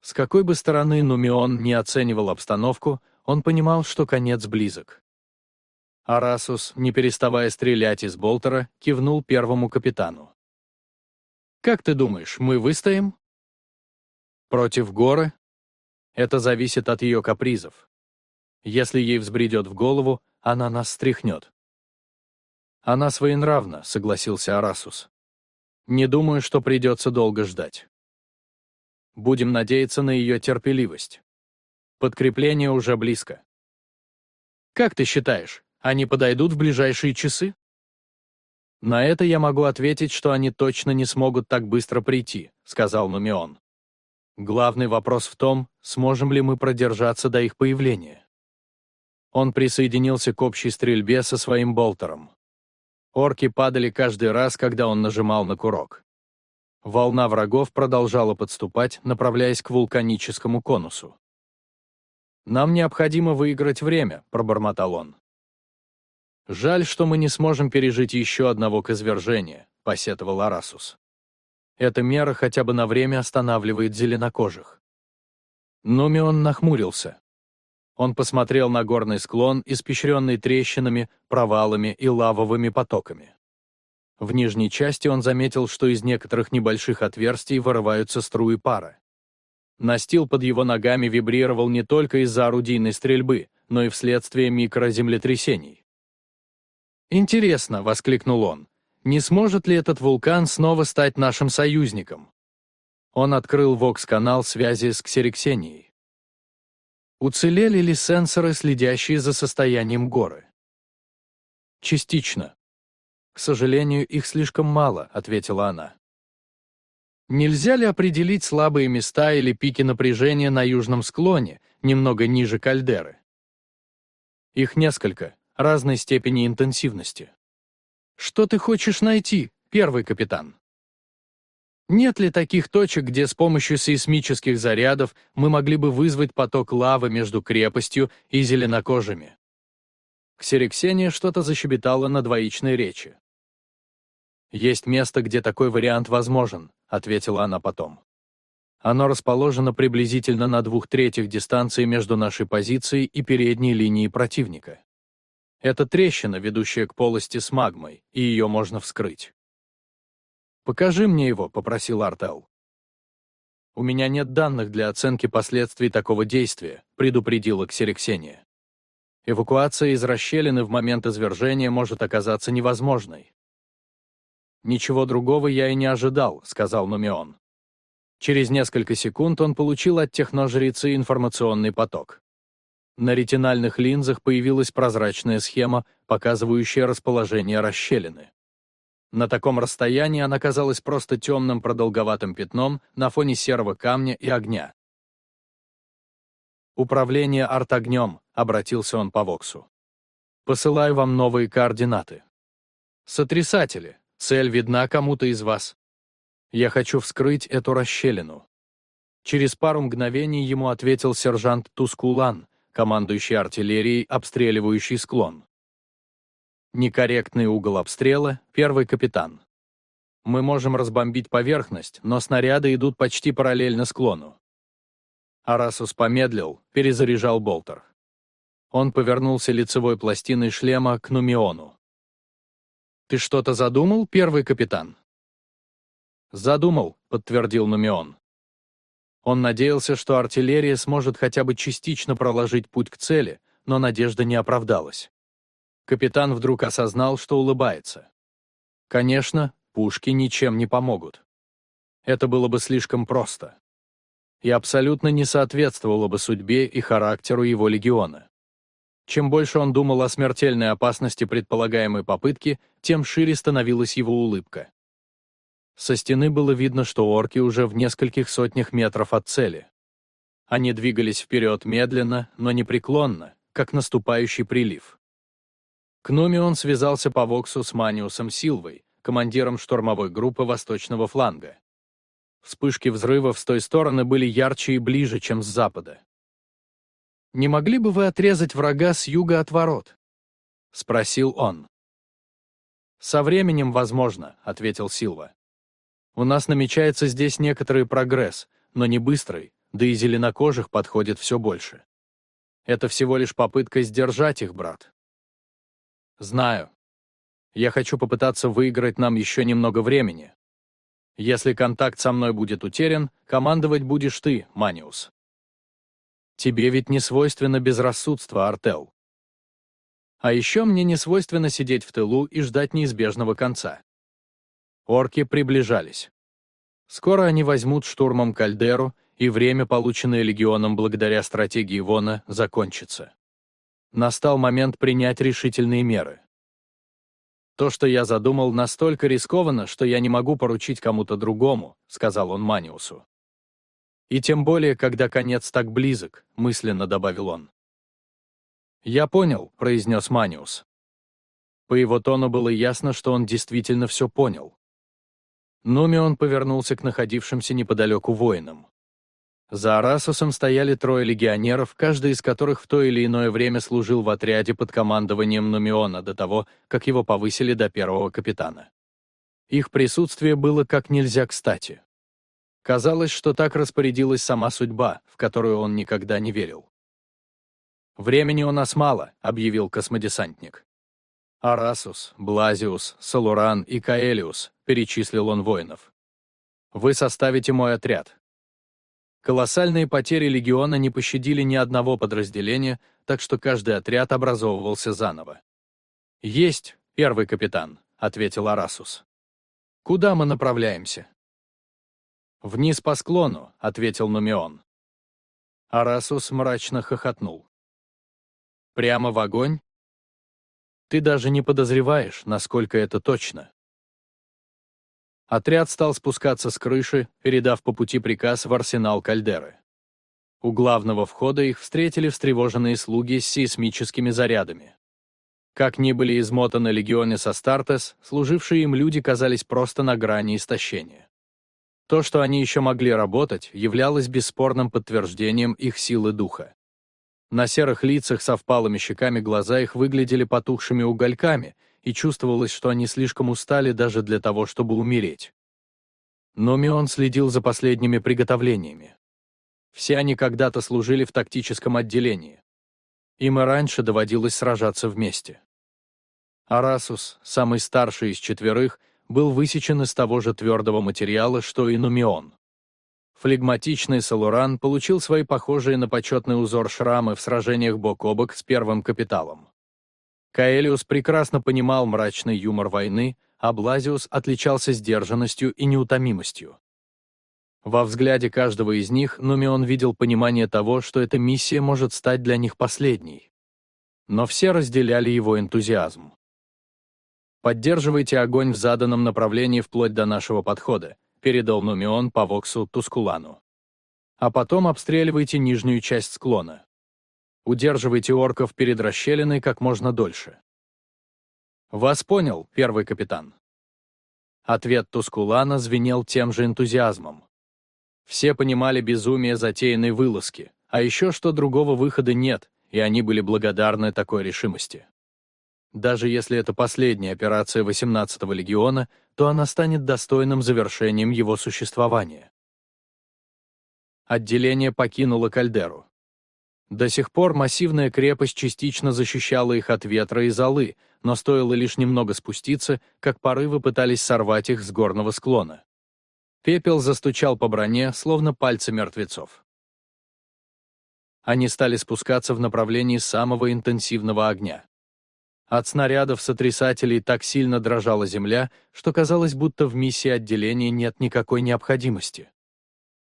S1: С какой бы стороны Нумион не оценивал обстановку, он понимал, что конец близок. Арасус, не переставая стрелять из болтера, кивнул первому капитану. «Как ты думаешь, мы выстоим?» «Против горы?» «Это зависит от ее капризов. Если ей взбредет в голову, она нас стряхнет». «Она своенравна», — согласился Арасус. «Не думаю, что придется долго ждать. Будем надеяться на ее терпеливость. Подкрепление уже близко». «Как ты считаешь, они подойдут в ближайшие часы? На это я могу ответить, что они точно не смогут так быстро прийти, сказал Нумион. Главный вопрос в том, сможем ли мы продержаться до их появления. Он присоединился к общей стрельбе со своим болтером. Орки падали каждый раз, когда он нажимал на курок. Волна врагов продолжала подступать, направляясь к вулканическому конусу. «Нам необходимо выиграть время», — пробормотал он. «Жаль, что мы не сможем пережить еще одного извержения», — посетовал Арасус. «Эта мера хотя бы на время останавливает зеленокожих». Нумион нахмурился. Он посмотрел на горный склон, испещренный трещинами, провалами и лавовыми потоками. В нижней части он заметил, что из некоторых небольших отверстий вырываются струи пара. Настил под его ногами вибрировал не только из-за орудийной стрельбы, но и вследствие микроземлетрясений. «Интересно», — воскликнул он, — «не сможет ли этот вулкан снова стать нашим союзником?» Он открыл вокс-канал связи с Ксерексенией. Уцелели ли сенсоры, следящие за состоянием горы? Частично. К сожалению, их слишком мало, ответила она. Нельзя ли определить слабые места или пики напряжения на южном склоне, немного ниже кальдеры? Их несколько, разной степени интенсивности. Что ты хочешь найти, первый капитан? Нет ли таких точек, где с помощью сейсмических зарядов мы могли бы вызвать поток лавы между крепостью и зеленокожими? Ксерексения что-то защебетала на двоичной речи. «Есть место, где такой вариант возможен», — ответила она потом. Оно расположено приблизительно на двух третьих дистанции между нашей позицией и передней линией противника. Это трещина, ведущая к полости с магмой, и ее можно вскрыть. «Покажи мне его», — попросил Артел. «У меня нет данных для оценки последствий такого действия», — предупредила Ксерексения. «Эвакуация из расщелины в момент извержения может оказаться невозможной». «Ничего другого я и не ожидал», — сказал Нумион. Через несколько секунд он получил от техножрицы информационный поток. На ретинальных линзах появилась прозрачная схема, показывающая расположение расщелины. На таком расстоянии она казалась просто темным продолговатым пятном на фоне серого камня и огня. «Управление артогнем», — обратился он по Воксу. «Посылаю вам новые координаты. Сотрясатели, цель видна кому-то из вас. Я хочу вскрыть эту расщелину». Через пару мгновений ему ответил сержант Тускулан, командующий артиллерией, обстреливающий склон. Некорректный угол обстрела, первый капитан. Мы можем разбомбить поверхность, но снаряды идут почти параллельно склону. Арасус помедлил, перезаряжал болтер. Он повернулся лицевой пластиной шлема к Нумиону. «Ты что-то задумал, первый капитан?» «Задумал», — подтвердил Нумион. Он надеялся, что артиллерия сможет хотя бы частично проложить путь к цели, но надежда не оправдалась. Капитан вдруг осознал, что улыбается. Конечно, пушки ничем не помогут. Это было бы слишком просто. И абсолютно не соответствовало бы судьбе и характеру его легиона. Чем больше он думал о смертельной опасности предполагаемой попытки, тем шире становилась его улыбка. Со стены было видно, что орки уже в нескольких сотнях метров от цели. Они двигались вперед медленно, но непреклонно, как наступающий прилив. К Нуме он связался по Воксу с Маниусом Силвой, командиром штурмовой группы восточного фланга. Вспышки взрывов с той стороны были ярче и ближе, чем с запада. «Не могли бы вы отрезать врага с юга от ворот?» — спросил он. «Со временем, возможно», — ответил Силва. «У нас намечается здесь некоторый прогресс, но не быстрый, да и зеленокожих подходит все больше. Это всего лишь попытка сдержать их, брат». «Знаю. Я хочу попытаться выиграть нам еще немного времени. Если контакт со мной будет утерян, командовать будешь ты, Маниус». Тебе ведь не свойственно безрассудство, Артел. А еще мне не свойственно сидеть в тылу и ждать неизбежного конца. Орки приближались. Скоро они возьмут штурмом Кальдеру, и время, полученное легионом благодаря стратегии Вона, закончится. Настал момент принять решительные меры. «То, что я задумал, настолько рискованно, что я не могу поручить кому-то другому», — сказал он Маниусу. И тем более, когда конец так близок, мысленно добавил он. «Я понял», — произнес Маниус. По его тону было ясно, что он действительно все понял. Нумион повернулся к находившимся неподалеку воинам. За Арасусом стояли трое легионеров, каждый из которых в то или иное время служил в отряде под командованием Нумиона до того, как его повысили до первого капитана. Их присутствие было как нельзя кстати. Казалось, что так распорядилась сама судьба, в которую он никогда не верил. «Времени у нас мало», — объявил космодесантник. «Арасус, Блазиус, Салуран и Каэлиус», — перечислил он воинов. «Вы составите мой отряд». Колоссальные потери легиона не пощадили ни одного подразделения, так что каждый отряд образовывался заново. «Есть, первый капитан», — ответил Арасус. «Куда мы направляемся?» «Вниз по склону», — ответил Нумион. Арасус мрачно хохотнул. «Прямо в огонь?» «Ты даже не подозреваешь, насколько это точно». Отряд стал спускаться с крыши, передав по пути приказ в арсенал кальдеры. У главного входа их встретили встревоженные слуги с сейсмическими зарядами. Как ни были измотаны легионе со Стартес, служившие им люди казались просто на грани истощения. То, что они еще могли работать, являлось бесспорным подтверждением их силы духа. На серых лицах со впалыми щеками глаза их выглядели потухшими угольками, и чувствовалось, что они слишком устали даже для того, чтобы умереть. Но Мион следил за последними приготовлениями. Все они когда-то служили в тактическом отделении. Им и раньше доводилось сражаться вместе. Арасус, самый старший из четверых, был высечен из того же твердого материала, что и нумион. Флегматичный Салуран получил свои похожие на почетный узор шрамы в сражениях бок о бок с первым капиталом. Каэлиус прекрасно понимал мрачный юмор войны, а Блазиус отличался сдержанностью и неутомимостью. Во взгляде каждого из них Нумион видел понимание того, что эта миссия может стать для них последней. Но все разделяли его энтузиазм. Поддерживайте огонь в заданном направлении вплоть до нашего подхода, передал Нумион по Воксу Тускулану. А потом обстреливайте нижнюю часть склона. Удерживайте орков перед расщелиной как можно дольше. Вас понял, первый капитан. Ответ Тускулана звенел тем же энтузиазмом. Все понимали безумие затеянной вылазки, а еще что другого выхода нет, и они были благодарны такой решимости. Даже если это последняя операция 18-го легиона, то она станет достойным завершением его существования. Отделение покинуло кальдеру. До сих пор массивная крепость частично защищала их от ветра и золы, но стоило лишь немного спуститься, как порывы пытались сорвать их с горного склона. Пепел застучал по броне, словно пальцы мертвецов. Они стали спускаться в направлении самого интенсивного огня. От снарядов сотрясателей так сильно дрожала земля, что казалось, будто в миссии отделения нет никакой необходимости.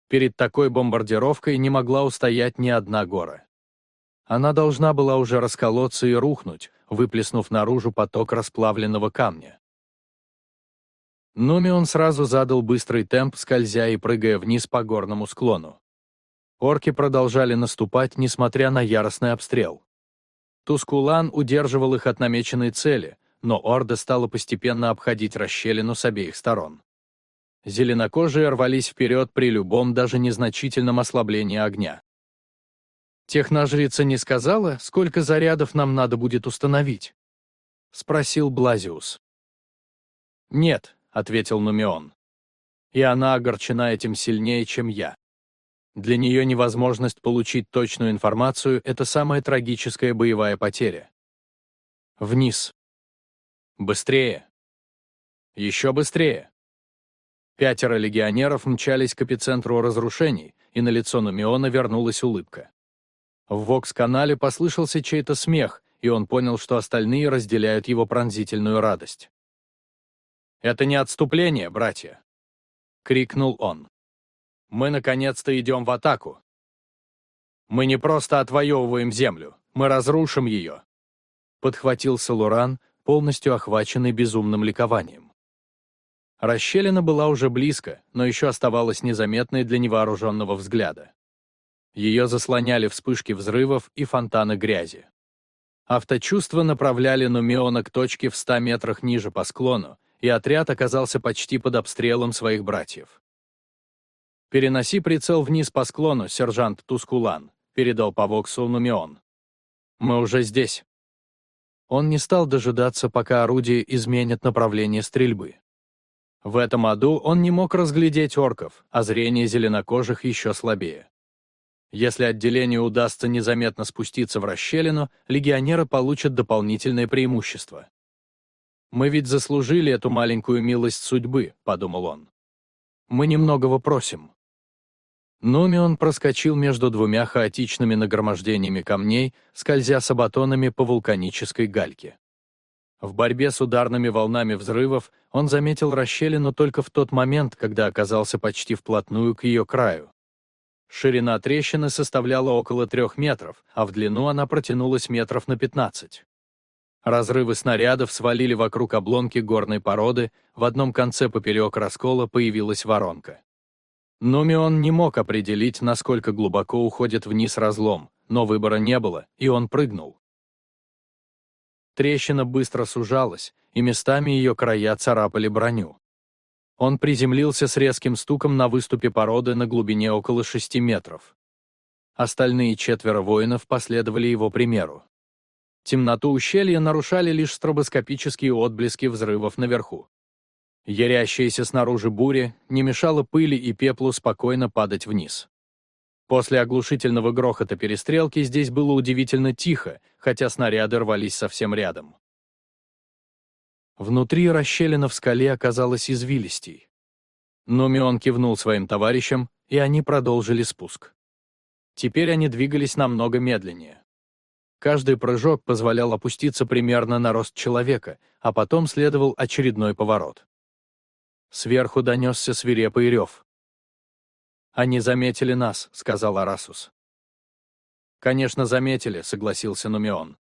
S1: Перед такой бомбардировкой не могла устоять ни одна гора. Она должна была уже расколоться и рухнуть, выплеснув наружу поток расплавленного камня. Нумион сразу задал быстрый темп, скользя и прыгая вниз по горному склону. Орки продолжали наступать, несмотря на яростный обстрел. Тускулан удерживал их от намеченной цели, но Орда стала постепенно обходить расщелину с обеих сторон. Зеленокожие рвались вперед при любом, даже незначительном ослаблении огня. «Техножрица не сказала, сколько зарядов нам надо будет установить?» — спросил Блазиус. «Нет», — ответил Нумион. «И она огорчена этим сильнее, чем я. Для нее невозможность получить точную информацию — это самая трагическая боевая потеря. Вниз. Быстрее. Еще быстрее. Пятеро легионеров мчались к эпицентру разрушений, и на лицо Нумиона вернулась улыбка. В Вокс-канале послышался чей-то смех, и он понял, что остальные разделяют его пронзительную радость. «Это не отступление, братья!» — крикнул он. «Мы наконец-то идем в атаку. Мы не просто отвоевываем землю, мы разрушим ее!» Подхватил Салуран, полностью охваченный безумным ликованием. Расщелина была уже близко, но еще оставалась незаметной для невооруженного взгляда. Ее заслоняли вспышки взрывов и фонтаны грязи. Авточувства направляли Нумиона к точке в 100 метрах ниже по склону, и отряд оказался почти под обстрелом своих братьев. «Переноси прицел вниз по склону, сержант Тускулан», — передал по Воксу Нумион. «Мы уже здесь». Он не стал дожидаться, пока орудие изменит направление стрельбы. В этом аду он не мог разглядеть орков, а зрение зеленокожих еще слабее. Если отделению удастся незаметно спуститься в расщелину, легионеры получат дополнительное преимущество. «Мы ведь заслужили эту маленькую милость судьбы», — подумал он. «Мы немногого просим». Нумион проскочил между двумя хаотичными нагромождениями камней, скользя сабатонами по вулканической гальке. В борьбе с ударными волнами взрывов он заметил расщелину только в тот момент, когда оказался почти вплотную к ее краю. Ширина трещины составляла около трех метров, а в длину она протянулась метров на 15. Разрывы снарядов свалили вокруг обломки горной породы, в одном конце поперек раскола появилась воронка. Нумион не мог определить, насколько глубоко уходит вниз разлом, но выбора не было, и он прыгнул. Трещина быстро сужалась, и местами ее края царапали броню. Он приземлился с резким стуком на выступе породы на глубине около 6 метров. Остальные четверо воинов последовали его примеру. Темноту ущелья нарушали лишь стробоскопические отблески взрывов наверху. Ярящаяся снаружи буря не мешала пыли и пеплу спокойно падать вниз. После оглушительного грохота перестрелки здесь было удивительно тихо, хотя снаряды рвались совсем рядом. Внутри расщелина в скале оказалась извилистей. Нумион кивнул своим товарищам, и они продолжили спуск. Теперь они двигались намного медленнее. Каждый прыжок позволял опуститься примерно на рост человека, а потом следовал очередной поворот. Сверху донесся свирепый рев. «Они заметили нас», — сказал Арасус. «Конечно, заметили», — согласился Нумион.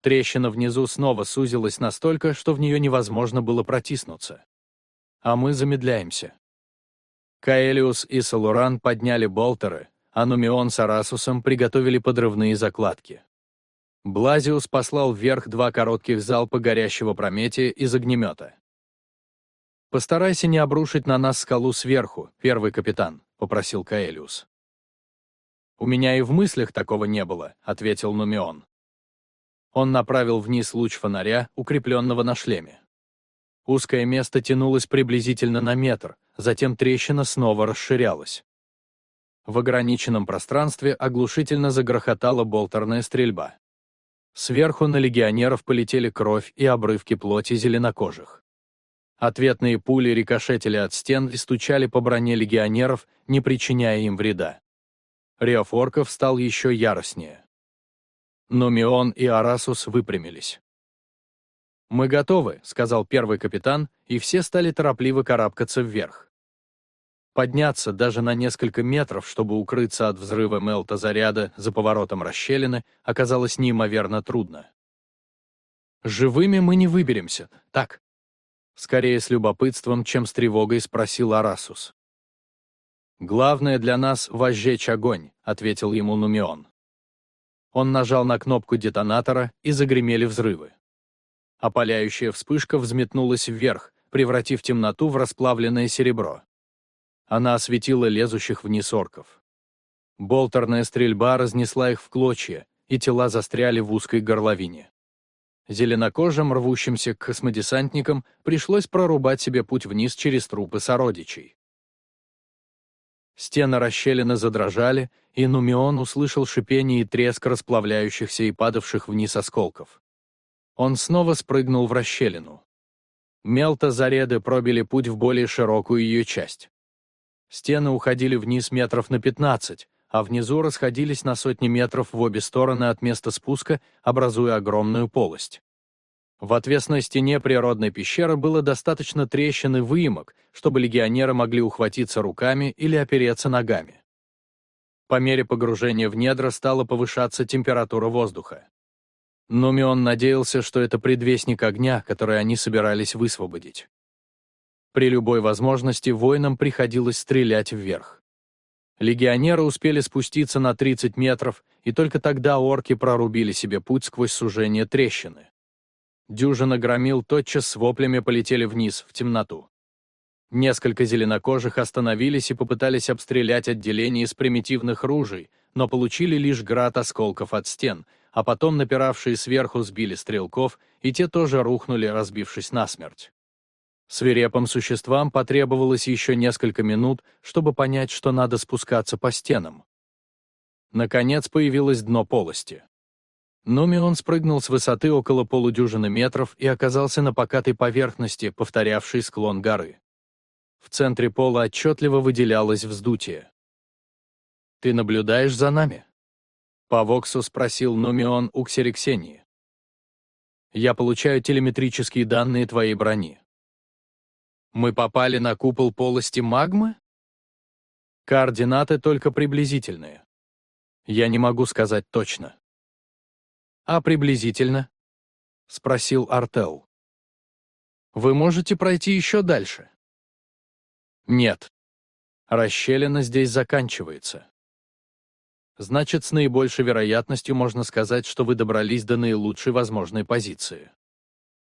S1: Трещина внизу снова сузилась настолько, что в нее невозможно было протиснуться. А мы замедляемся. Каэлиус и Салуран подняли болтеры, а Нумион с Арасусом приготовили подрывные закладки. Блазиус послал вверх два коротких залпа горящего прометия из огнемета. «Постарайся не обрушить на нас скалу сверху, первый капитан», — попросил Каэлиус. «У меня и в мыслях такого не было», — ответил Нумион. Он направил вниз луч фонаря, укрепленного на шлеме. Узкое место тянулось приблизительно на метр, затем трещина снова расширялась. В ограниченном пространстве оглушительно загрохотала болтерная стрельба. Сверху на легионеров полетели кровь и обрывки плоти зеленокожих. Ответные пули рикошетили от стен и стучали по броне легионеров, не причиняя им вреда. Рев орков стал еще яростнее. Нумион и Арасус выпрямились. «Мы готовы», — сказал первый капитан, и все стали торопливо карабкаться вверх. Подняться даже на несколько метров, чтобы укрыться от взрыва мелта заряда за поворотом расщелины, оказалось неимоверно трудно. «Живыми мы не выберемся, так?» Скорее с любопытством, чем с тревогой спросил Арасус. «Главное для нас — возжечь огонь», — ответил ему Нумион. Он нажал на кнопку детонатора, и загремели взрывы. Опаляющая вспышка взметнулась вверх, превратив темноту в расплавленное серебро. Она осветила лезущих вниз орков. Болтерная стрельба разнесла их в клочья, и тела застряли в узкой горловине. Зеленокожим, рвущимся к космодесантникам, пришлось прорубать себе путь вниз через трупы сородичей. Стены расщелины задрожали, и Нумион услышал шипение и треск расплавляющихся и падавших вниз осколков. Он снова спрыгнул в расщелину. Мелто-зареды пробили путь в более широкую ее часть. Стены уходили вниз метров на 15, а внизу расходились на сотни метров в обе стороны от места спуска, образуя огромную полость. В отвесной стене природной пещеры было достаточно трещин и выемок, чтобы легионеры могли ухватиться руками или опереться ногами. По мере погружения в недра стала повышаться температура воздуха. Нумион надеялся, что это предвестник огня, который они собирались высвободить. При любой возможности воинам приходилось стрелять вверх. Легионеры успели спуститься на 30 метров, и только тогда орки прорубили себе путь сквозь сужение трещины. Дюжина громил тотчас с воплями полетели вниз, в темноту. Несколько зеленокожих остановились и попытались обстрелять отделение из примитивных ружей, но получили лишь град осколков от стен, а потом напиравшие сверху сбили стрелков, и те тоже рухнули, разбившись насмерть. Свирепым существам потребовалось еще несколько минут, чтобы понять, что надо спускаться по стенам. Наконец появилось дно полости. Нумион спрыгнул с высоты около полудюжины метров и оказался на покатой поверхности, повторявшей склон горы. В центре пола отчетливо выделялось вздутие. «Ты наблюдаешь за нами?» По Воксу спросил Нумион у Ксериксении. «Я получаю телеметрические данные твоей брони. Мы попали на купол полости магмы? Координаты только приблизительные. Я не могу сказать точно. А приблизительно? Спросил Артел. Вы можете пройти еще дальше? Нет. Расщелина здесь заканчивается. Значит, с наибольшей вероятностью можно сказать, что вы добрались до наилучшей возможной позиции.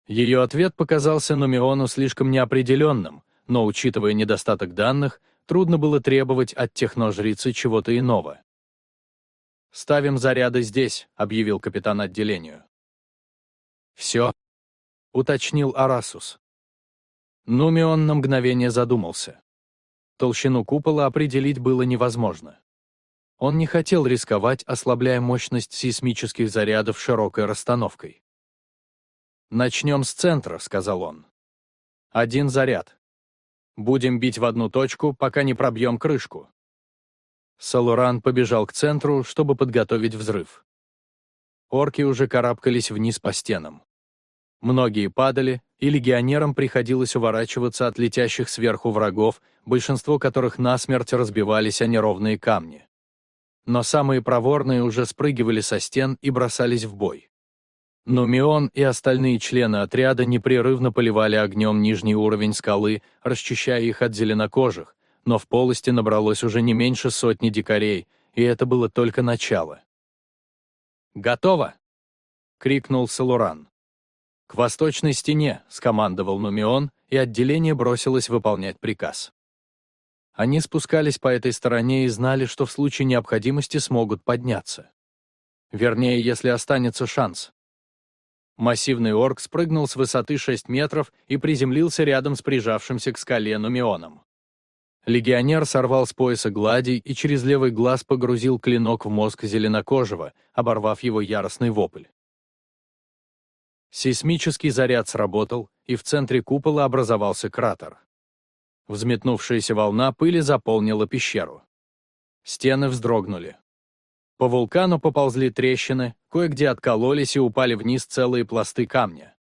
S1: Ее ответ показался Нумиону слишком неопределенным, но, учитывая недостаток данных, трудно было требовать от техножрицы чего-то иного. «Ставим заряды здесь», — объявил капитан отделению. «Все», — уточнил Арасус. Нумион на мгновение задумался. Толщину купола определить было невозможно. Он не хотел рисковать, ослабляя мощность сейсмических зарядов широкой расстановкой. «Начнем с центра», — сказал он. «Один заряд. Будем бить в одну точку, пока не пробьем крышку». Салуран побежал к центру, чтобы подготовить взрыв. Орки уже карабкались вниз по стенам. Многие падали, и легионерам приходилось уворачиваться от летящих сверху врагов, большинство которых насмерть разбивались о неровные камни. Но самые проворные уже спрыгивали со стен и бросались в бой. Но Мион и остальные члены отряда непрерывно поливали огнем нижний уровень скалы, расчищая их от зеленокожих, но в полости набралось уже не меньше сотни дикарей, и это было только начало. «Готово!» — крикнул Салуран. «К восточной стене!» — скомандовал Нумион, и отделение бросилось выполнять приказ. Они спускались по этой стороне и знали, что в случае необходимости смогут подняться. Вернее, если останется шанс. Массивный орк спрыгнул с высоты 6 метров и приземлился рядом с прижавшимся к скале Нумионом. Легионер сорвал с пояса гладий и через левый глаз погрузил клинок в мозг зеленокожего, оборвав его яростный вопль. Сейсмический заряд сработал, и в центре купола образовался кратер. Взметнувшаяся волна пыли заполнила пещеру. Стены вздрогнули. По вулкану поползли трещины, кое-где откололись и упали вниз целые пласты камня.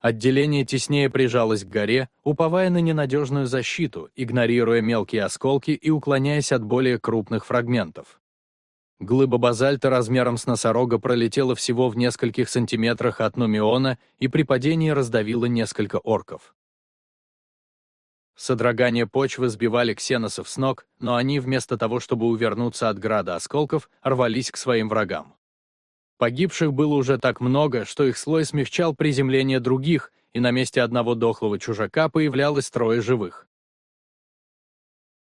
S1: Отделение теснее прижалось к горе, уповая на ненадежную защиту, игнорируя мелкие осколки и уклоняясь от более крупных фрагментов. Глыба базальта размером с носорога пролетела всего в нескольких сантиметрах от Нумиона и при падении раздавила несколько орков. Содрогание почвы сбивали ксеносов с ног, но они, вместо того, чтобы увернуться от града осколков, рвались к своим врагам. Погибших было уже так много, что их слой смягчал приземление других, и на месте одного дохлого чужака появлялось трое живых.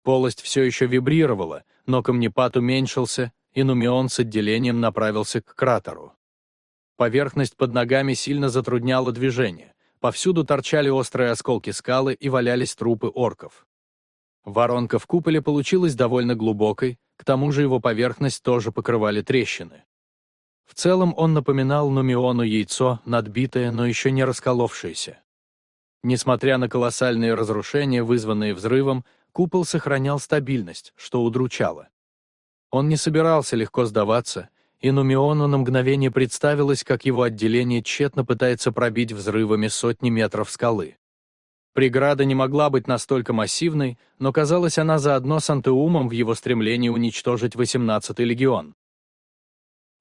S1: Полость все еще вибрировала, но камнепад уменьшился, и Нумион с отделением направился к кратеру. Поверхность под ногами сильно затрудняла движение. Повсюду торчали острые осколки скалы и валялись трупы орков. Воронка в куполе получилась довольно глубокой, к тому же его поверхность тоже покрывали трещины. В целом он напоминал Нумиону яйцо, надбитое, но еще не расколовшееся. Несмотря на колоссальные разрушения, вызванные взрывом, купол сохранял стабильность, что удручало. Он не собирался легко сдаваться, и Нумиону на мгновение представилось, как его отделение тщетно пытается пробить взрывами сотни метров скалы. Преграда не могла быть настолько массивной, но казалось она заодно с Антеумом в его стремлении уничтожить 18-й легион.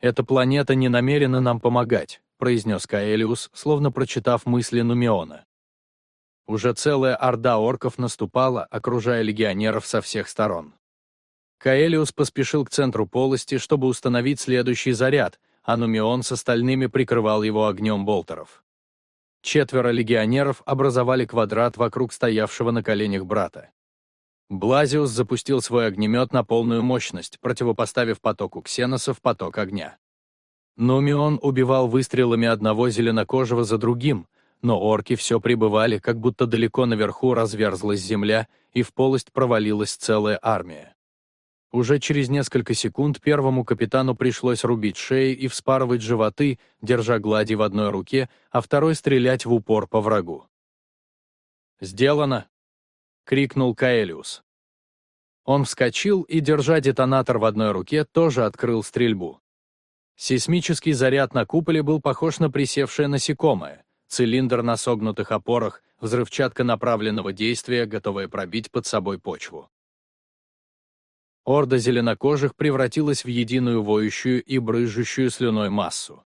S1: «Эта планета не намерена нам помогать», — произнес Каэлиус, словно прочитав мысли Нумиона. Уже целая орда орков наступала, окружая легионеров со всех сторон. Каэлиус поспешил к центру полости, чтобы установить следующий заряд, а Нумион с остальными прикрывал его огнем болтеров. Четверо легионеров образовали квадрат вокруг стоявшего на коленях брата. Блазиус запустил свой огнемет на полную мощность, противопоставив потоку ксеносов поток огня. Нумион убивал выстрелами одного зеленокожего за другим, но орки все пребывали, как будто далеко наверху разверзлась земля, и в полость провалилась целая армия. Уже через несколько секунд первому капитану пришлось рубить шеи и вспарывать животы, держа глади в одной руке, а второй стрелять в упор по врагу. «Сделано!» — крикнул Каэлиус. Он вскочил и, держа детонатор в одной руке, тоже открыл стрельбу. Сейсмический заряд на куполе был похож на присевшее насекомое, цилиндр на согнутых опорах, взрывчатка направленного действия, готовая пробить под собой почву. Орда зеленокожих превратилась в единую воющую и брызжущую слюной массу.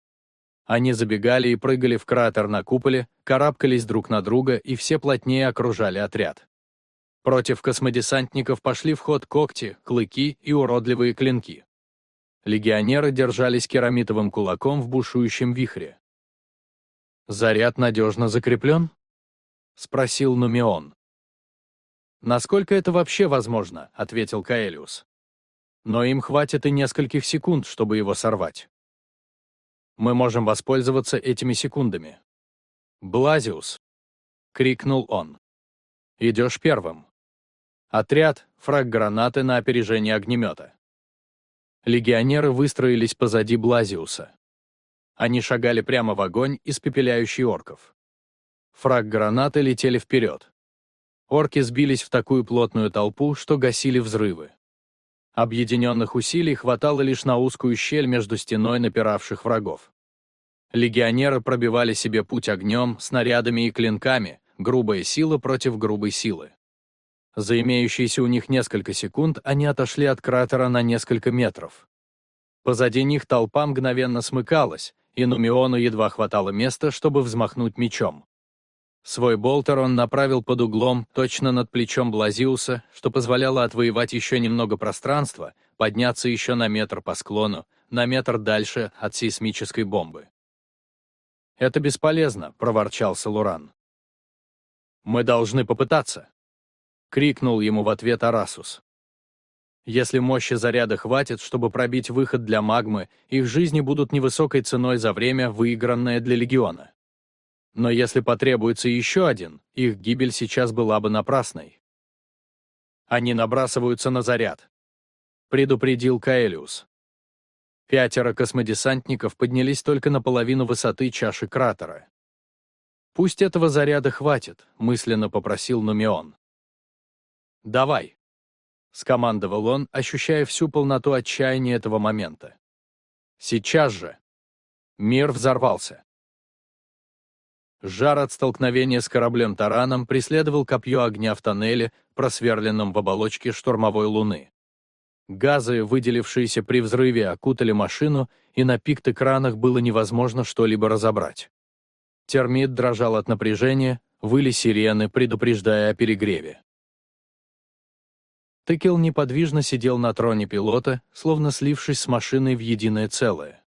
S1: Они забегали и прыгали в кратер на куполе, карабкались друг на друга и все плотнее окружали отряд. Против космодесантников пошли в ход когти, клыки и уродливые клинки. Легионеры держались керамитовым кулаком в бушующем вихре. «Заряд надежно закреплен?» — спросил Нумион. «Насколько это вообще возможно?» — ответил Каэлиус. «Но им хватит и нескольких секунд, чтобы его сорвать. Мы можем воспользоваться этими секундами». «Блазиус!» — крикнул он. «Идешь первым. Отряд, фраг гранаты на опережение огнемета». Легионеры выстроились позади Блазиуса. Они шагали прямо в огонь, испепеляющий орков. Фраг гранаты летели вперед. Орки сбились в такую плотную толпу, что гасили взрывы. Объединенных усилий хватало лишь на узкую щель между стеной напиравших врагов. Легионеры пробивали себе путь огнем, снарядами и клинками, грубая сила против грубой силы. За имеющиеся у них несколько секунд они отошли от кратера на несколько метров. Позади них толпа мгновенно смыкалась, и Нумиону едва хватало места, чтобы взмахнуть мечом. Свой болтер он направил под углом, точно над плечом Блазиуса, что позволяло отвоевать еще немного пространства, подняться еще на метр по склону, на метр дальше от сейсмической бомбы. «Это бесполезно», — проворчал Салуран. «Мы должны попытаться», — крикнул ему в ответ Арасус. «Если мощи заряда хватит, чтобы пробить выход для магмы, их жизни будут невысокой ценой за время, выигранное для Легиона». Но если потребуется еще один, их гибель сейчас была бы напрасной. Они набрасываются на заряд. Предупредил Каэлиус. Пятеро космодесантников поднялись только на половину высоты чаши кратера. «Пусть этого заряда хватит», — мысленно попросил Нумион. «Давай», — скомандовал он, ощущая всю полноту отчаяния этого момента. «Сейчас же!» Мир взорвался. Жар от столкновения с кораблем-тараном преследовал копье огня в тоннеле, просверленном в оболочке штурмовой луны. Газы, выделившиеся при взрыве, окутали машину, и на пикт-экранах было невозможно что-либо разобрать. Термит дрожал от напряжения, выли сирены, предупреждая о перегреве. Текел неподвижно сидел на троне пилота, словно слившись с машиной в единое целое.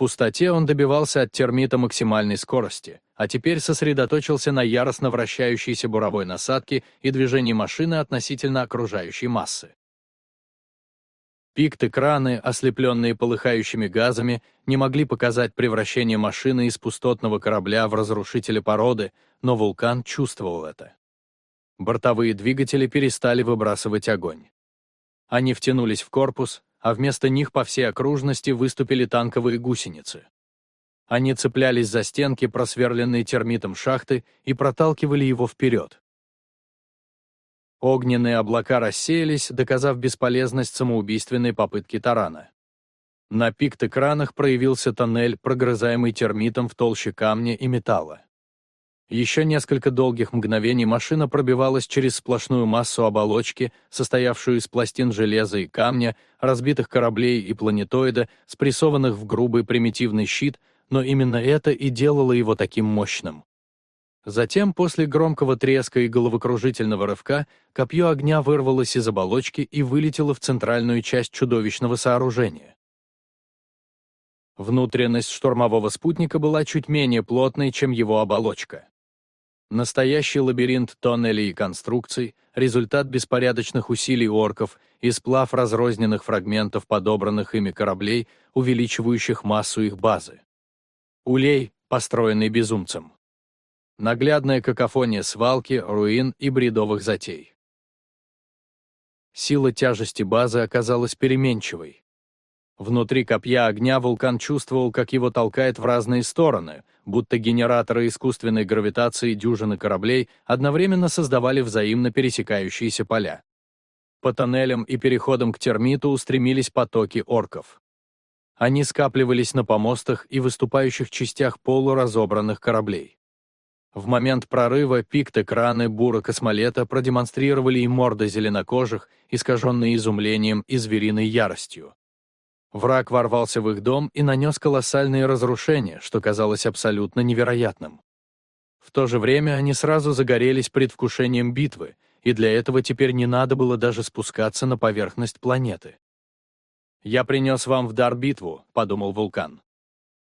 S1: Пустоте он добивался от термита максимальной скорости, а теперь сосредоточился на яростно вращающейся буровой насадке и движении машины относительно окружающей массы. Пикт-экраны, ослепленные полыхающими газами, не могли показать превращение машины из пустотного корабля в разрушителя породы, но вулкан чувствовал это. Бортовые двигатели перестали выбрасывать огонь. Они втянулись в корпус, а вместо них по всей окружности выступили танковые гусеницы. Они цеплялись за стенки, просверленные термитом шахты, и проталкивали его вперед. Огненные облака рассеялись, доказав бесполезность самоубийственной попытки тарана. На пикт-экранах проявился тоннель, прогрызаемый термитом в толще камня и металла. Еще несколько долгих мгновений машина пробивалась через сплошную массу оболочки, состоявшую из пластин железа и камня, разбитых кораблей и планетоида, спрессованных в грубый примитивный щит, но именно это и делало его таким мощным. Затем, после громкого треска и головокружительного рывка, копье огня вырвалось из оболочки и вылетело в центральную часть чудовищного сооружения. Внутренность штурмового спутника была чуть менее плотной, чем его оболочка. Настоящий лабиринт тоннелей и конструкций, результат беспорядочных усилий орков и сплав разрозненных фрагментов подобранных ими кораблей, увеличивающих массу их базы. Улей, построенный безумцем. Наглядная какофония свалки, руин и бредовых затей. Сила тяжести базы оказалась переменчивой. Внутри копья огня вулкан чувствовал, как его толкает в разные стороны, будто генераторы искусственной гравитации дюжины кораблей одновременно создавали взаимно пересекающиеся поля. По тоннелям и переходам к термиту устремились потоки орков. Они скапливались на помостах и выступающих частях полуразобранных кораблей. В момент прорыва пикт-экраны бура космолета продемонстрировали и морды зеленокожих, искаженные изумлением и звериной яростью. Враг ворвался в их дом и нанес колоссальные разрушения, что казалось абсолютно невероятным. В то же время они сразу загорелись предвкушением битвы, и для этого теперь не надо было даже спускаться на поверхность планеты. «Я принес вам в дар битву», — подумал вулкан.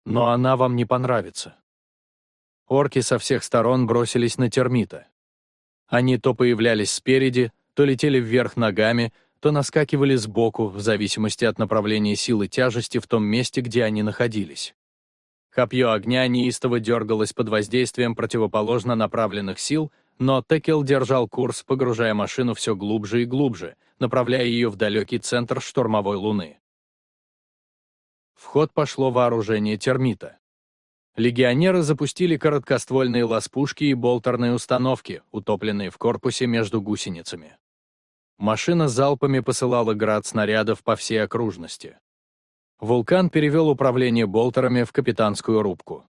S1: «Но она вам не понравится». Орки со всех сторон бросились на термита. Они то появлялись спереди, то летели вверх ногами, то наскакивали сбоку, в зависимости от направления силы тяжести в том месте, где они находились. Копье огня неистово дергалось под воздействием противоположно направленных сил, но Текел держал курс, погружая машину все глубже и глубже, направляя ее в далекий центр штурмовой луны. В ход пошло вооружение термита. Легионеры запустили короткоствольные ласпушки и болтерные установки, утопленные в корпусе между гусеницами. Машина залпами посылала град снарядов по всей окружности. Вулкан перевел управление болтерами в капитанскую рубку.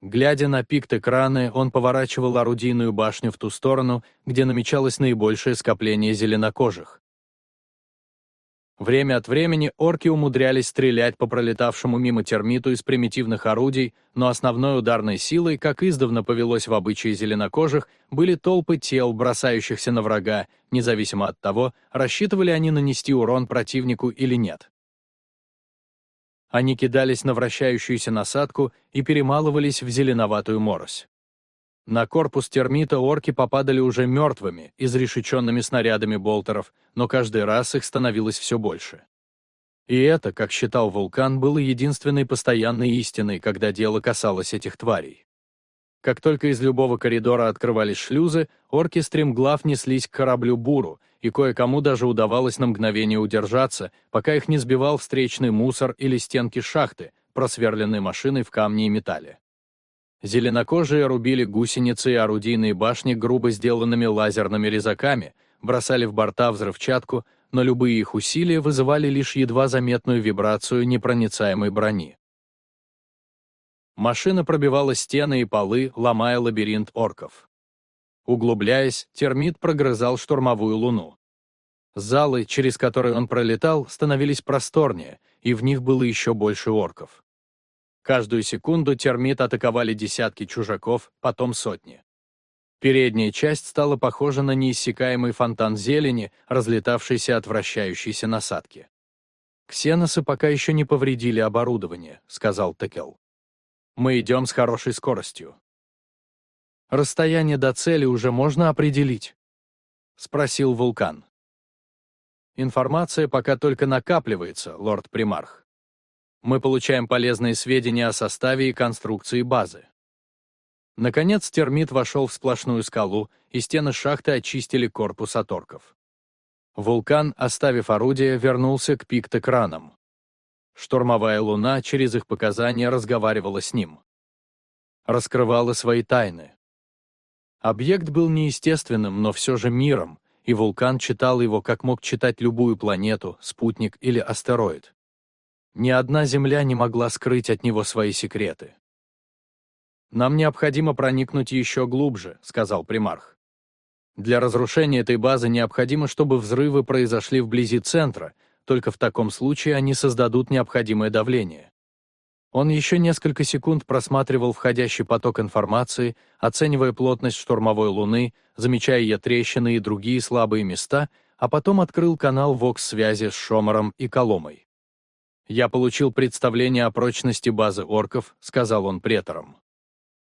S1: Глядя на пикт экраны, он поворачивал орудийную башню в ту сторону, где намечалось наибольшее скопление зеленокожих. Время от времени орки умудрялись стрелять по пролетавшему мимо термиту из примитивных орудий, но основной ударной силой, как издавна повелось в обычае зеленокожих, были толпы тел, бросающихся на врага, независимо от того, рассчитывали они нанести урон противнику или нет. Они кидались на вращающуюся насадку и перемалывались в зеленоватую морось. На корпус термита орки попадали уже мертвыми, изрешеченными снарядами болтеров, но каждый раз их становилось все больше. И это, как считал вулкан, было единственной постоянной истиной, когда дело касалось этих тварей. Как только из любого коридора открывались шлюзы, орки стремглав неслись к кораблю «Буру», и кое-кому даже удавалось на мгновение удержаться, пока их не сбивал встречный мусор или стенки шахты, просверленные машиной в камне и металле. Зеленокожие рубили гусеницы и орудийные башни грубо сделанными лазерными резаками, бросали в борта взрывчатку, но любые их усилия вызывали лишь едва заметную вибрацию непроницаемой брони. Машина пробивала стены и полы, ломая лабиринт орков. Углубляясь, термит прогрызал штурмовую луну. Залы, через которые он пролетал, становились просторнее, и в них было еще больше орков. Каждую секунду термит атаковали десятки чужаков, потом сотни. Передняя часть стала похожа на неиссякаемый фонтан зелени, разлетавшийся от вращающейся насадки. «Ксеносы пока еще не повредили оборудование», — сказал Текел. Мы идем с хорошей скоростью. Расстояние до цели уже можно определить? Спросил Вулкан. Информация пока только накапливается, лорд Примарх. Мы получаем полезные сведения о составе и конструкции базы. Наконец термит вошел в сплошную скалу, и стены шахты очистили корпус от орков. Вулкан, оставив орудие, вернулся к пиктокранам. Штурмовая луна через их показания разговаривала с ним. Раскрывала свои тайны. Объект был неестественным, но все же миром, и вулкан читал его, как мог читать любую планету, спутник или астероид. Ни одна Земля не могла скрыть от него свои секреты. «Нам необходимо проникнуть еще глубже», — сказал примарх. «Для разрушения этой базы необходимо, чтобы взрывы произошли вблизи центра, только в таком случае они создадут необходимое давление. Он еще несколько секунд просматривал входящий поток информации, оценивая плотность штурмовой луны, замечая ее трещины и другие слабые места, а потом открыл канал ВОКС-связи с Шомором и Коломой. «Я получил представление о прочности базы орков», — сказал он преторам.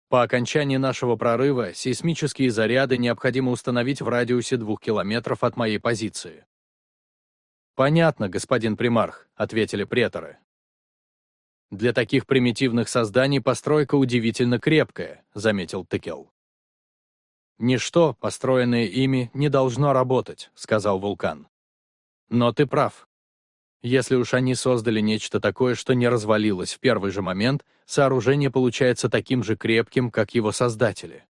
S1: «По окончании нашего прорыва сейсмические заряды необходимо установить в радиусе двух километров от моей позиции. «Понятно, господин примарх», — ответили преторы. «Для таких примитивных созданий постройка удивительно крепкая», — заметил Текел. «Ничто, построенное ими, не должно работать», — сказал Вулкан. «Но ты прав. Если уж они создали нечто такое, что не развалилось в первый же момент, сооружение получается таким же крепким, как его создатели.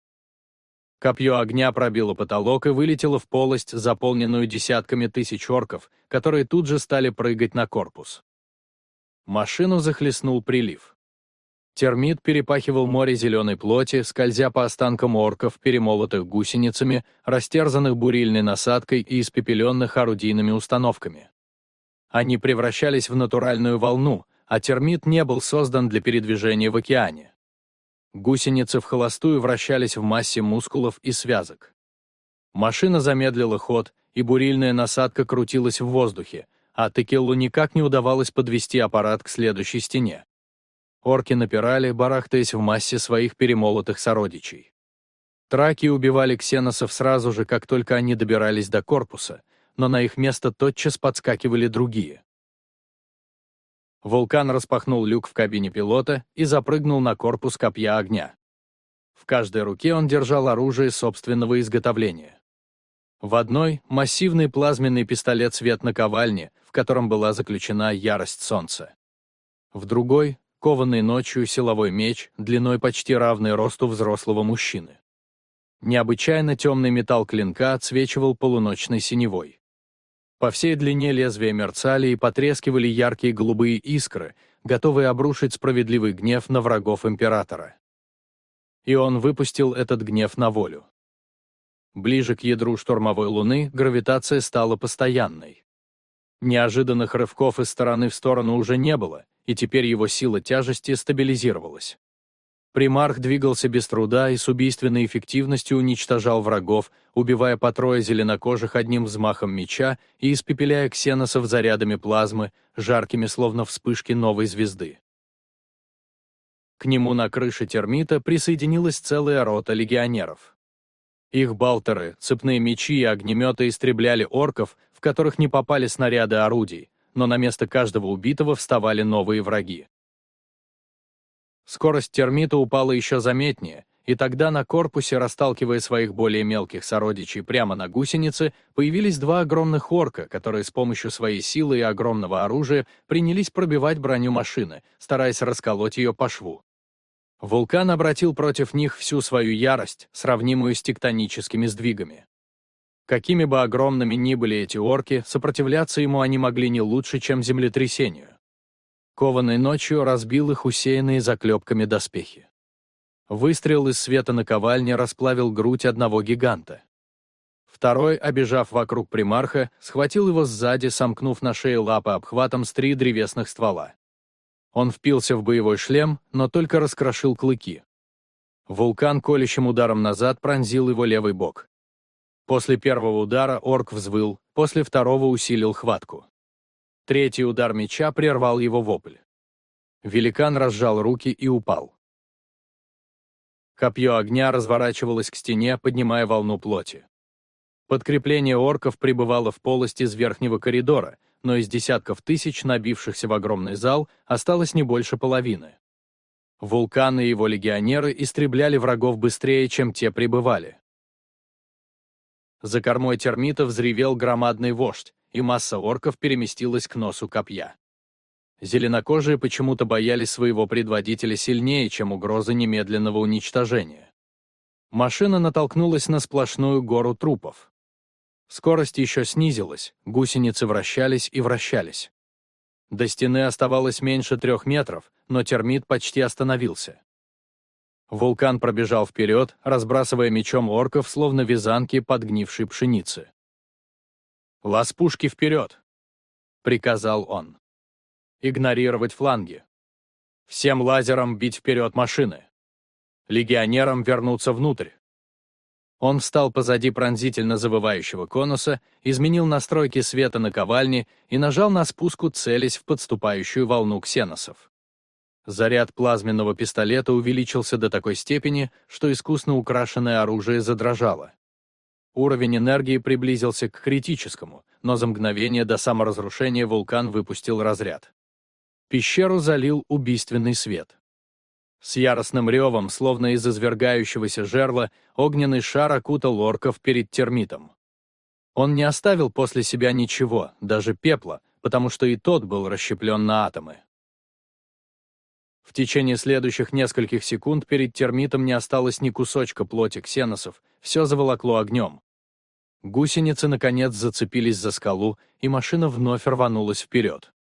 S1: Копье огня пробило потолок и вылетело в полость, заполненную десятками тысяч орков, которые тут же стали прыгать на корпус. Машину захлестнул прилив. Термит перепахивал море зеленой плоти, скользя по останкам орков, перемолотых гусеницами, растерзанных бурильной насадкой и испепеленных орудийными установками. Они превращались в натуральную волну, а термит не был создан для передвижения в океане. Гусеницы в холостую вращались в массе мускулов и связок. Машина замедлила ход, и бурильная насадка крутилась в воздухе, а Текеллу никак не удавалось подвести аппарат к следующей стене. Орки напирали, барахтаясь в массе своих перемолотых сородичей. Траки убивали ксеносов сразу же, как только они добирались до корпуса, но на их место тотчас подскакивали другие. Вулкан распахнул люк в кабине пилота и запрыгнул на корпус копья огня. В каждой руке он держал оружие собственного изготовления. В одной — массивный плазменный пистолет свет наковальни, в котором была заключена ярость солнца. В другой — кованный ночью силовой меч, длиной почти равный росту взрослого мужчины. Необычайно темный металл клинка отсвечивал полуночной синевой. По всей длине лезвия мерцали и потрескивали яркие голубые искры, готовые обрушить справедливый гнев на врагов императора. И он выпустил этот гнев на волю. Ближе к ядру штурмовой луны гравитация стала постоянной. Неожиданных рывков из стороны в сторону уже не было, и теперь его сила тяжести стабилизировалась. Примарх двигался без труда и с убийственной эффективностью уничтожал врагов, убивая по трое зеленокожих одним взмахом меча и испепеляя ксеносов зарядами плазмы, жаркими словно вспышки новой звезды. К нему на крыше термита присоединилась целая рота легионеров. Их балтеры, цепные мечи и огнеметы истребляли орков, в которых не попали снаряды орудий, но на место каждого убитого вставали новые враги. Скорость термита упала еще заметнее, и тогда на корпусе, расталкивая своих более мелких сородичей прямо на гусеницы, появились два огромных орка, которые с помощью своей силы и огромного оружия принялись пробивать броню машины, стараясь расколоть ее по шву. Вулкан обратил против них всю свою ярость, сравнимую с тектоническими сдвигами. Какими бы огромными ни были эти орки, сопротивляться ему они могли не лучше, чем землетрясению. Кованой ночью разбил их усеянные заклепками доспехи. Выстрел из света наковальни расплавил грудь одного гиганта. Второй, обежав вокруг примарха, схватил его сзади, сомкнув на шее лапы обхватом с три древесных ствола. Он впился в боевой шлем, но только раскрошил клыки. Вулкан колющим ударом назад пронзил его левый бок. После первого удара орк взвыл, после второго усилил хватку. Третий удар меча прервал его вопль. Великан разжал руки и упал. Копье огня разворачивалось к стене, поднимая волну плоти. Подкрепление орков пребывало в полости из верхнего коридора, но из десятков тысяч, набившихся в огромный зал, осталось не больше половины. Вулканы и его легионеры истребляли врагов быстрее, чем те прибывали. За кормой термита взревел громадный вождь, и масса орков переместилась к носу копья. Зеленокожие почему-то боялись своего предводителя сильнее, чем угрозы немедленного уничтожения. Машина натолкнулась на сплошную гору трупов. Скорость еще снизилась, гусеницы вращались и вращались. До стены оставалось меньше трех метров, но термит почти остановился. Вулкан пробежал вперед, разбрасывая мечом орков, словно вязанки подгнившей пшеницы. «Лаз пушки вперед!» — приказал он игнорировать фланги. Всем лазерам бить вперед машины. Легионерам вернуться внутрь. Он встал позади пронзительно завывающего конуса, изменил настройки света на ковальне и нажал на спуску, целясь в подступающую волну ксеносов. Заряд плазменного пистолета увеличился до такой степени, что искусно украшенное оружие задрожало. Уровень энергии приблизился к критическому, но за мгновение до саморазрушения вулкан выпустил разряд. Пещеру залил убийственный свет. С яростным ревом, словно из извергающегося жерла, огненный шар окутал орков перед термитом. Он не оставил после себя ничего, даже пепла, потому что и тот был расщеплен на атомы. В течение следующих нескольких секунд перед термитом не осталось ни кусочка плоти ксеносов, все заволокло огнем. Гусеницы, наконец, зацепились за скалу, и машина вновь рванулась вперед.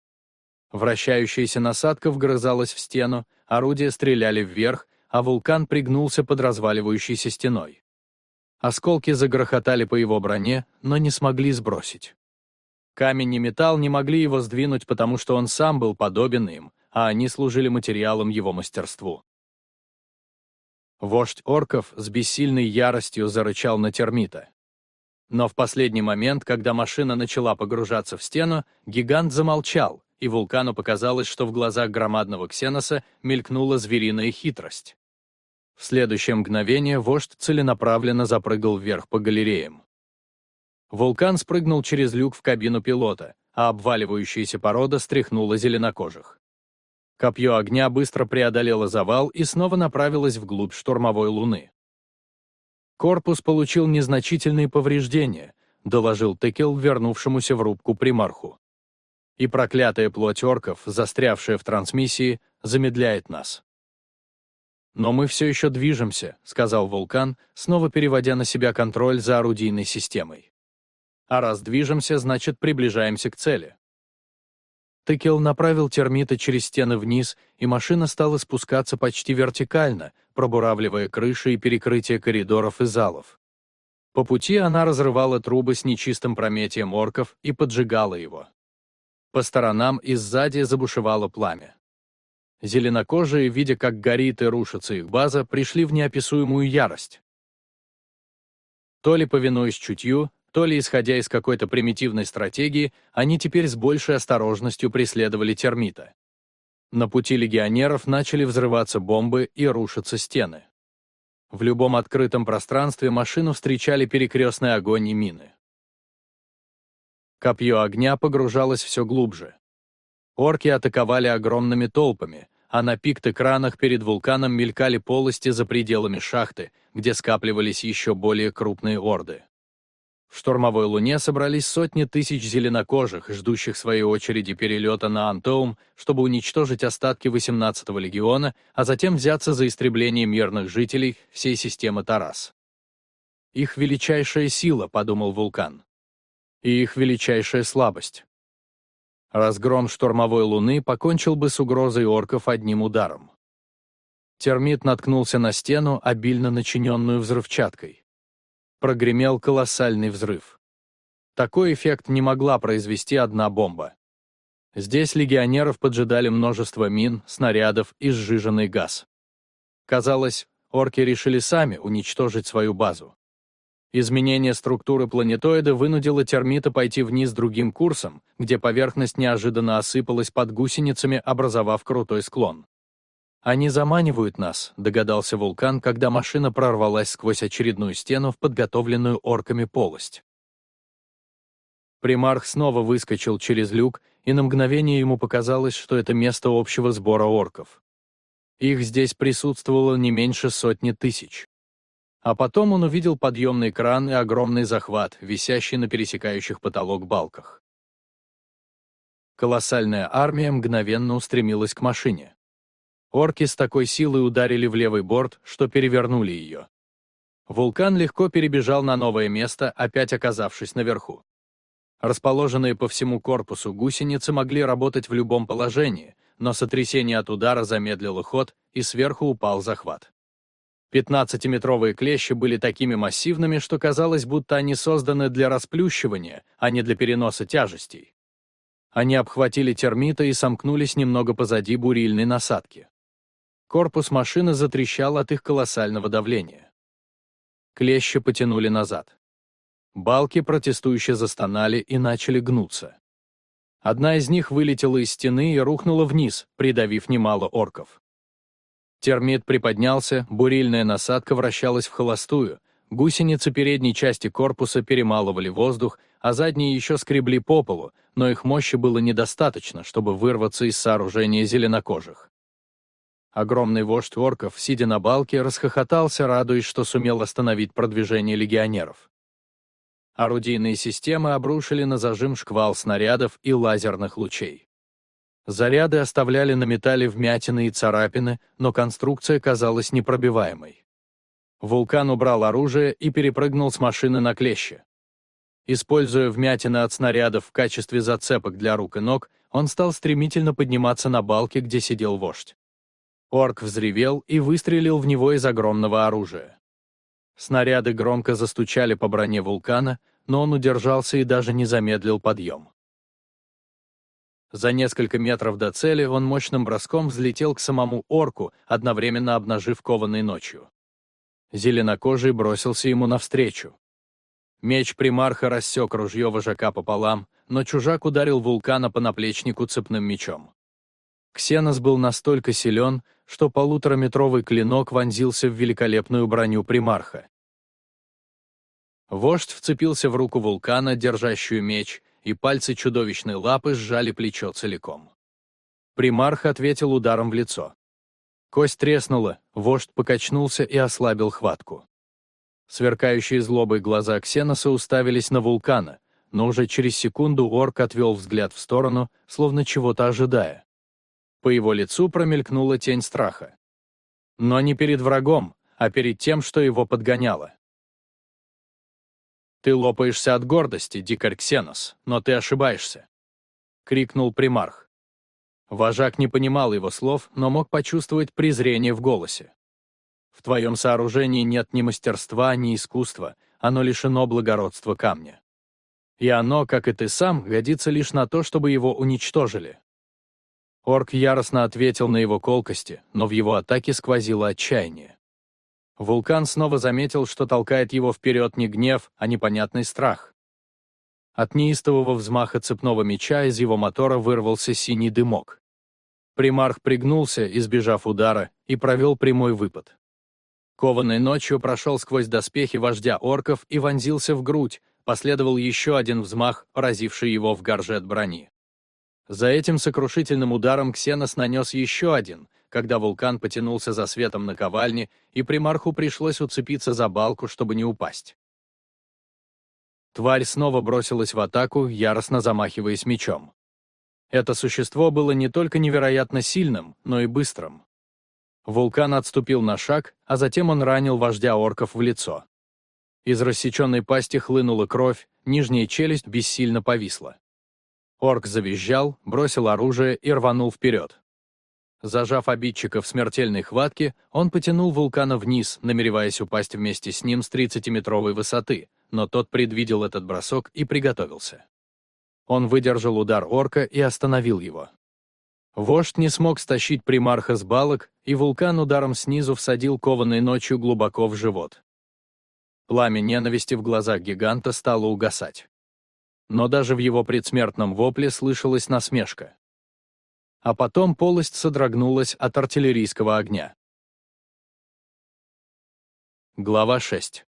S1: Вращающаяся насадка вгрызалась в стену, орудия стреляли вверх, а вулкан пригнулся под разваливающейся стеной. Осколки загрохотали по его броне, но не смогли сбросить. Камень и металл не могли его сдвинуть, потому что он сам был подобен им, а они служили материалом его мастерству. Вождь орков с бессильной яростью зарычал на термита. Но в последний момент, когда машина начала погружаться в стену, гигант замолчал, и вулкану показалось, что в глазах громадного ксеноса мелькнула звериная хитрость. В следующее мгновение вождь целенаправленно запрыгал вверх по галереям. Вулкан спрыгнул через люк в кабину пилота, а обваливающаяся порода стряхнула зеленокожих. Копье огня быстро преодолело завал и снова направилось вглубь штурмовой луны. Корпус получил незначительные повреждения, доложил Текел вернувшемуся в рубку примарху и проклятая плоть орков, застрявшая в трансмиссии, замедляет нас. «Но мы все еще движемся», — сказал Вулкан, снова переводя на себя контроль за орудийной системой. «А раз движемся, значит, приближаемся к цели». Текел направил термита через стены вниз, и машина стала спускаться почти вертикально, пробуравливая крыши и перекрытия коридоров и залов. По пути она разрывала трубы с нечистым прометием орков и поджигала его. По сторонам и сзади забушевало пламя. Зеленокожие, видя, как горит и рушится их база, пришли в неописуемую ярость. То ли повинуясь чутью, то ли исходя из какой-то примитивной стратегии, они теперь с большей осторожностью преследовали термита. На пути легионеров начали взрываться бомбы и рушиться стены. В любом открытом пространстве машину встречали перекрестный огонь и мины. Копье огня погружалось все глубже. Орки атаковали огромными толпами, а на пикт-экранах перед вулканом мелькали полости за пределами шахты, где скапливались еще более крупные орды. В штормовой луне собрались сотни тысяч зеленокожих, ждущих своей очереди перелета на Антоум, чтобы уничтожить остатки 18-го легиона, а затем взяться за истребление мирных жителей всей системы Тарас. «Их величайшая сила», — подумал вулкан. «И их величайшая слабость». Разгром штормовой луны покончил бы с угрозой орков одним ударом. Термит наткнулся на стену, обильно начиненную взрывчаткой прогремел колоссальный взрыв. Такой эффект не могла произвести одна бомба. Здесь легионеров поджидали множество мин, снарядов и сжиженный газ. Казалось, орки решили сами уничтожить свою базу. Изменение структуры планетоида вынудило термита пойти вниз другим курсом, где поверхность неожиданно осыпалась под гусеницами, образовав крутой склон. «Они заманивают нас», — догадался вулкан, когда машина прорвалась сквозь очередную стену в подготовленную орками полость. Примарх снова выскочил через люк, и на мгновение ему показалось, что это место общего сбора орков. Их здесь присутствовало не меньше сотни тысяч. А потом он увидел подъемный кран и огромный захват, висящий на пересекающих потолок балках. Колоссальная армия мгновенно устремилась к машине. Орки с такой силой ударили в левый борт, что перевернули ее. Вулкан легко перебежал на новое место, опять оказавшись наверху. Расположенные по всему корпусу гусеницы могли работать в любом положении, но сотрясение от удара замедлило ход, и сверху упал захват. Пятнадцатиметровые клещи были такими массивными, что казалось, будто они созданы для расплющивания, а не для переноса тяжестей. Они обхватили термита и сомкнулись немного позади бурильной насадки. Корпус машины затрещал от их колоссального давления. Клещи потянули назад. Балки протестующе застонали и начали гнуться. Одна из них вылетела из стены и рухнула вниз, придавив немало орков. Термит приподнялся, бурильная насадка вращалась в холостую, гусеницы передней части корпуса перемалывали воздух, а задние еще скребли по полу, но их мощи было недостаточно, чтобы вырваться из сооружения зеленокожих. Огромный вождь орков, сидя на балке, расхохотался, радуясь, что сумел остановить продвижение легионеров. Орудийные системы обрушили на зажим шквал снарядов и лазерных лучей. Заряды оставляли на металле вмятины и царапины, но конструкция казалась непробиваемой. Вулкан убрал оружие и перепрыгнул с машины на клеще. Используя вмятины от снарядов в качестве зацепок для рук и ног, он стал стремительно подниматься на балке, где сидел вождь. Орк взревел и выстрелил в него из огромного оружия. Снаряды громко застучали по броне вулкана, но он удержался и даже не замедлил подъем. За несколько метров до цели он мощным броском взлетел к самому орку, одновременно обнажив кованой ночью. Зеленокожий бросился ему навстречу. Меч примарха рассек ружье вожака пополам, но чужак ударил вулкана по наплечнику цепным мечом. Ксенос был настолько силен, что полутораметровый клинок вонзился в великолепную броню примарха. Вождь вцепился в руку вулкана, держащую меч, и пальцы чудовищной лапы сжали плечо целиком. Примарх ответил ударом в лицо. Кость треснула, вождь покачнулся и ослабил хватку. Сверкающие злобой глаза Ксеноса уставились на вулкана, но уже через секунду орк отвел взгляд в сторону, словно чего-то ожидая. По его лицу промелькнула тень страха. Но не перед врагом, а перед тем, что его подгоняло. «Ты лопаешься от гордости, дикарь Ксенос, но ты ошибаешься», — крикнул примарх. Вожак не понимал его слов, но мог почувствовать презрение в голосе. «В твоем сооружении нет ни мастерства, ни искусства, оно лишено благородства камня. И оно, как и ты сам, годится лишь на то, чтобы его уничтожили. Орк яростно ответил на его колкости, но в его атаке сквозило отчаяние. Вулкан снова заметил, что толкает его вперед не гнев, а непонятный страх. От неистового взмаха цепного меча из его мотора вырвался синий дымок. Примарх пригнулся, избежав удара, и провел прямой выпад. Кованой ночью прошел сквозь доспехи вождя орков и вонзился в грудь, последовал еще один взмах, поразивший его в горжет брони. За этим сокрушительным ударом Ксенос нанес еще один, когда вулкан потянулся за светом на ковальне, и примарху пришлось уцепиться за балку, чтобы не упасть. Тварь снова бросилась в атаку, яростно замахиваясь мечом. Это существо было не только невероятно сильным, но и быстрым. Вулкан отступил на шаг, а затем он ранил вождя орков в лицо. Из рассеченной пасти хлынула кровь, нижняя челюсть бессильно повисла. Орк завизжал, бросил оружие и рванул вперед. Зажав обидчика в смертельной хватке, он потянул вулкана вниз, намереваясь упасть вместе с ним с 30-метровой высоты, но тот предвидел этот бросок и приготовился. Он выдержал удар орка и остановил его. Вождь не смог стащить примарха с балок, и вулкан ударом снизу всадил кованой ночью глубоко в живот. Пламя ненависти в глазах гиганта стало угасать. Но даже в его предсмертном вопле слышалась насмешка. А потом полость содрогнулась от артиллерийского огня. Глава 6.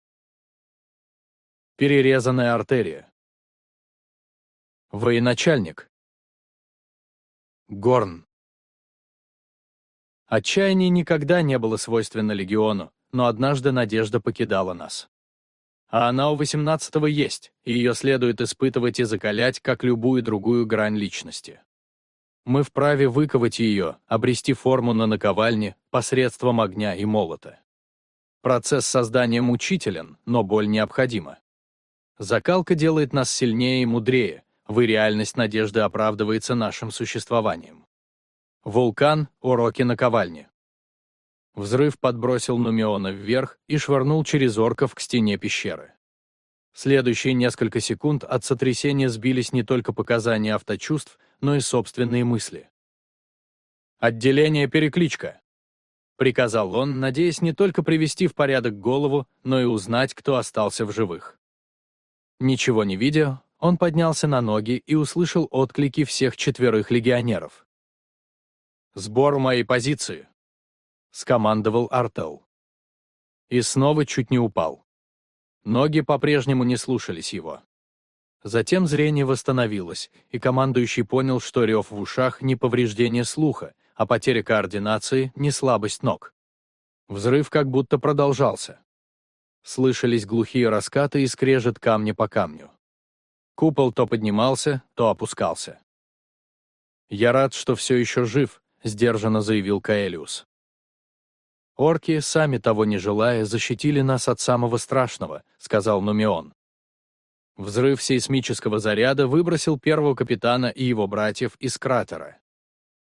S1: Перерезанная артерия. Военачальник. Горн. Отчаяние никогда не было свойственно легиону, но однажды надежда покидала нас. А она у 18-го есть, и ее следует испытывать и закалять, как любую другую грань личности. Мы вправе выковать ее, обрести форму на наковальне посредством огня и молота. Процесс создания мучителен, но боль необходима. Закалка делает нас сильнее и мудрее, в реальность надежды оправдывается нашим существованием. Вулкан — уроки наковальни. Взрыв подбросил Нумиона вверх и швырнул через орков к стене пещеры. Следующие несколько секунд от сотрясения сбились не только показания авточувств, но и собственные мысли. «Отделение перекличка», — приказал он, надеясь не только привести в порядок голову, но и узнать, кто остался в живых. Ничего не видя, он поднялся на ноги и услышал отклики всех четверых легионеров. «Сбор моей позиции», — скомандовал Артел. И снова чуть не упал. Ноги по-прежнему не слушались его. Затем зрение восстановилось, и командующий понял, что рев в ушах — не повреждение слуха, а потеря координации — не слабость ног. Взрыв как будто продолжался. Слышались глухие раскаты и скрежет камня по камню. Купол то поднимался, то опускался. «Я рад, что все еще жив», — сдержанно заявил Каэлиус. «Орки, сами того не желая, защитили нас от самого страшного», — сказал Нумион. Взрыв сейсмического заряда выбросил первого капитана и его братьев из кратера.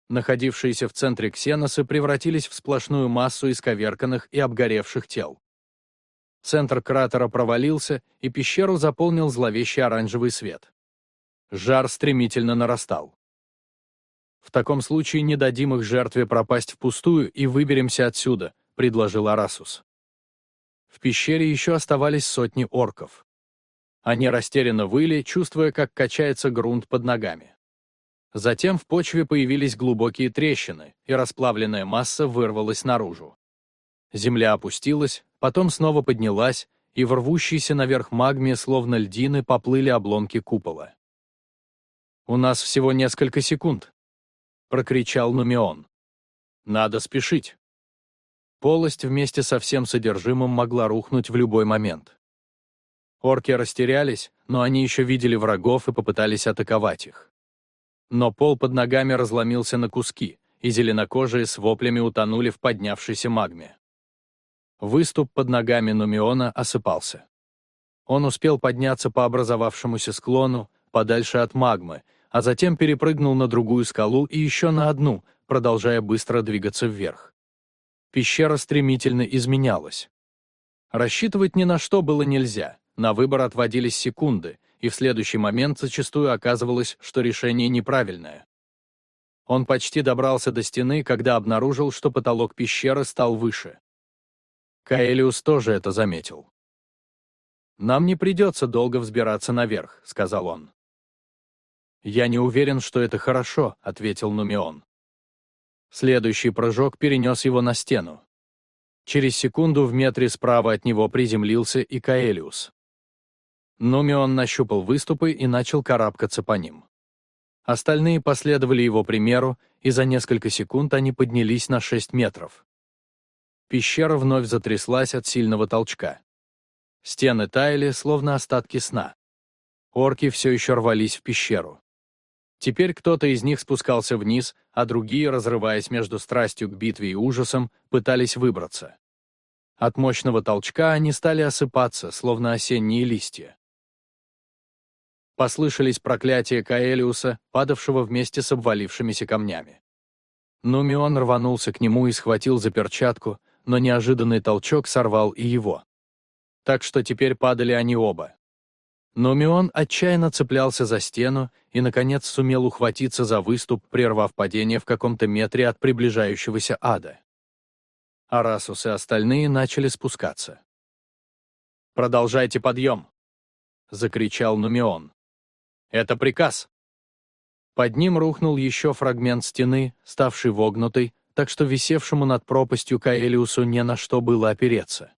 S1: Находившиеся в центре ксеносы превратились в сплошную массу исковерканных и обгоревших тел. Центр кратера провалился, и пещеру заполнил зловещий оранжевый свет. Жар стремительно нарастал. «В таком случае не дадим их жертве пропасть впустую и выберемся отсюда», — предложил Арасус. В пещере еще оставались сотни орков. Они растерянно выли, чувствуя, как качается грунт под ногами. Затем в почве появились глубокие трещины, и расплавленная масса вырвалась наружу. Земля опустилась, потом снова поднялась, и в рвущейся наверх магме, словно льдины, поплыли обломки купола. «У нас всего несколько секунд», — прокричал Нумион. «Надо спешить». Полость вместе со всем содержимым могла рухнуть в любой момент. Орки растерялись, но они еще видели врагов и попытались атаковать их. Но пол под ногами разломился на куски, и зеленокожие с воплями утонули в поднявшейся магме. Выступ под ногами Нумиона осыпался. Он успел подняться по образовавшемуся склону, подальше от магмы, а затем перепрыгнул на другую скалу и еще на одну, продолжая быстро двигаться вверх. Пещера стремительно изменялась. Рассчитывать ни на что было нельзя, на выбор отводились секунды, и в следующий момент зачастую оказывалось, что решение неправильное. Он почти добрался до стены, когда обнаружил, что потолок пещеры стал выше. Каэлиус тоже это заметил. «Нам не придется долго взбираться наверх», — сказал он. «Я не уверен, что это хорошо», — ответил Нумион. Следующий прыжок перенес его на стену. Через секунду в метре справа от него приземлился и Каэлиус. Нумион нащупал выступы и начал карабкаться по ним. Остальные последовали его примеру, и за несколько секунд они поднялись на 6 метров. Пещера вновь затряслась от сильного толчка. Стены таяли, словно остатки сна. Орки все еще рвались в пещеру. Теперь кто-то из них спускался вниз, а другие, разрываясь между страстью к битве и ужасом, пытались выбраться. От мощного толчка они стали осыпаться, словно осенние листья. Послышались проклятия Каэлиуса, падавшего вместе с обвалившимися камнями. Нумион рванулся к нему и схватил за перчатку, но неожиданный толчок сорвал и его. Так что теперь падали они оба. Нумион отчаянно цеплялся за стену и, наконец, сумел ухватиться за выступ, прервав падение в каком-то метре от приближающегося ада. Арасус и остальные начали спускаться. «Продолжайте подъем!» — закричал Нумион. «Это приказ!» Под ним рухнул еще фрагмент стены, ставший вогнутой, так что висевшему над пропастью Каэлиусу не на что было опереться.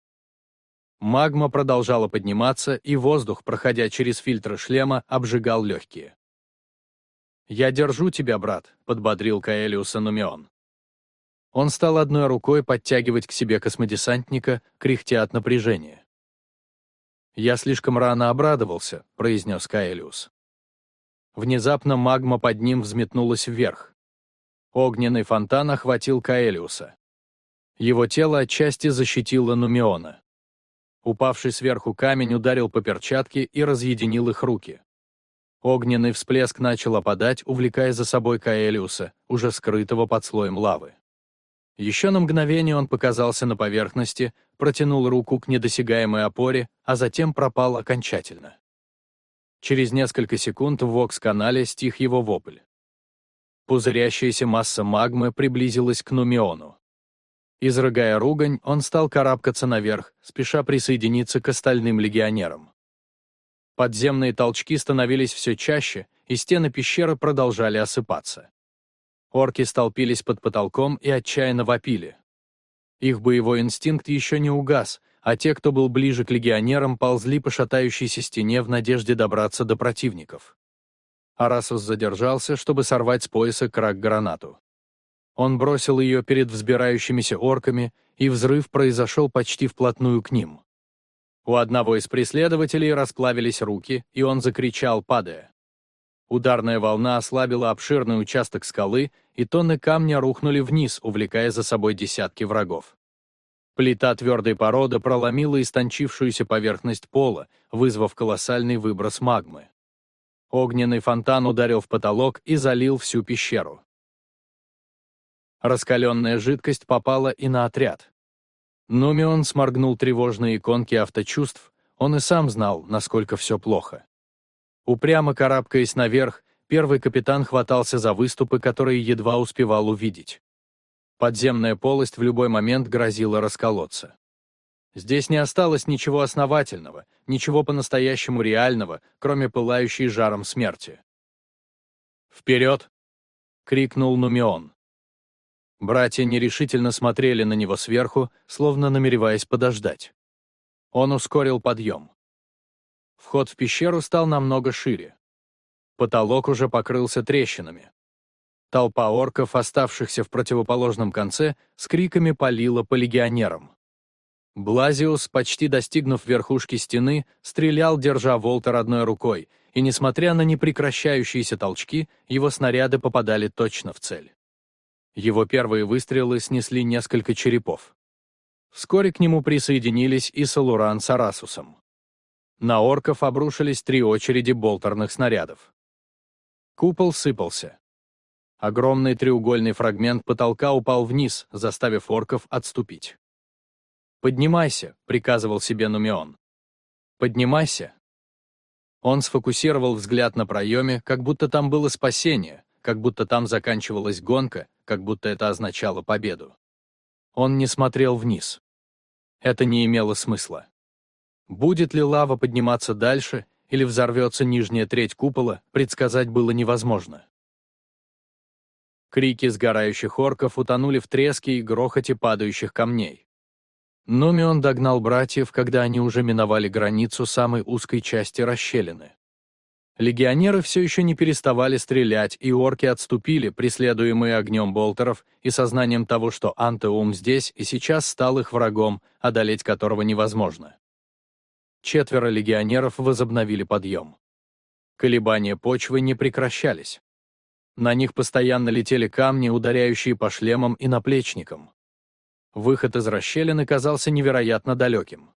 S1: Магма продолжала подниматься, и воздух, проходя через фильтры шлема, обжигал легкие. «Я держу тебя, брат», — подбодрил Каэлиуса Нумион. Он стал одной рукой подтягивать к себе космодесантника, кряхтя от напряжения. «Я слишком рано обрадовался», — произнес Каэлиус. Внезапно магма под ним взметнулась вверх. Огненный фонтан охватил Каэлиуса. Его тело отчасти защитило Нумиона. Упавший сверху камень ударил по перчатке и разъединил их руки. Огненный всплеск начал опадать, увлекая за собой Каэлиуса, уже скрытого под слоем лавы. Еще на мгновение он показался на поверхности, протянул руку к недосягаемой опоре, а затем пропал окончательно. Через несколько секунд в Вокс-канале стих его вопль. Пузырящаяся масса магмы приблизилась к Нумиону. Изрыгая ругань, он стал карабкаться наверх, спеша присоединиться к остальным легионерам. Подземные толчки становились все чаще, и стены пещеры продолжали осыпаться. Орки столпились под потолком и отчаянно вопили. Их боевой инстинкт еще не угас, а те, кто был ближе к легионерам, ползли по шатающейся стене в надежде добраться до противников. Арасус задержался, чтобы сорвать с пояса крак-гранату. Он бросил ее перед взбирающимися орками, и взрыв произошел почти вплотную к ним. У одного из преследователей расплавились руки, и он закричал, падая. Ударная волна ослабила обширный участок скалы, и тонны камня рухнули вниз, увлекая за собой десятки врагов. Плита твердой породы проломила истончившуюся поверхность пола, вызвав колоссальный выброс магмы. Огненный фонтан ударил в потолок и залил всю пещеру. Раскаленная жидкость попала и на отряд. Нумион сморгнул тревожные иконки авточувств, он и сам знал, насколько все плохо. Упрямо карабкаясь наверх, первый капитан хватался за выступы, которые едва успевал увидеть. Подземная полость в любой момент грозила расколоться. Здесь не осталось ничего основательного, ничего по-настоящему реального, кроме пылающей жаром смерти. «Вперед!» — крикнул Нумион. Братья нерешительно смотрели на него сверху, словно намереваясь подождать. Он ускорил подъем. Вход в пещеру стал намного шире. Потолок уже покрылся трещинами. Толпа орков, оставшихся в противоположном конце, с криками полила по легионерам. Блазиус, почти достигнув верхушки стены, стрелял, держа Волтер одной рукой, и, несмотря на непрекращающиеся толчки, его снаряды попадали точно в цель. Его первые выстрелы снесли несколько черепов. Вскоре к нему присоединились и Салуран с Арасусом. На орков обрушились три очереди болтерных снарядов. Купол сыпался. Огромный треугольный фрагмент потолка упал вниз, заставив орков отступить. «Поднимайся», — приказывал себе Нумион. «Поднимайся». Он сфокусировал взгляд на проеме, как будто там было спасение, как будто там заканчивалась гонка, как будто это означало победу. Он не смотрел вниз. Это не имело смысла. Будет ли лава подниматься дальше или взорвется нижняя треть купола, предсказать было невозможно. Крики сгорающих орков утонули в треске и грохоте падающих камней. Нумион догнал братьев, когда они уже миновали границу самой узкой части расщелины. Легионеры все еще не переставали стрелять, и орки отступили, преследуемые огнем болтеров и сознанием того, что Антеум здесь и сейчас стал их врагом, одолеть которого невозможно. Четверо легионеров возобновили подъем. Колебания почвы не прекращались. На них постоянно летели камни, ударяющие по шлемам и наплечникам. Выход из расщелины казался невероятно далеким.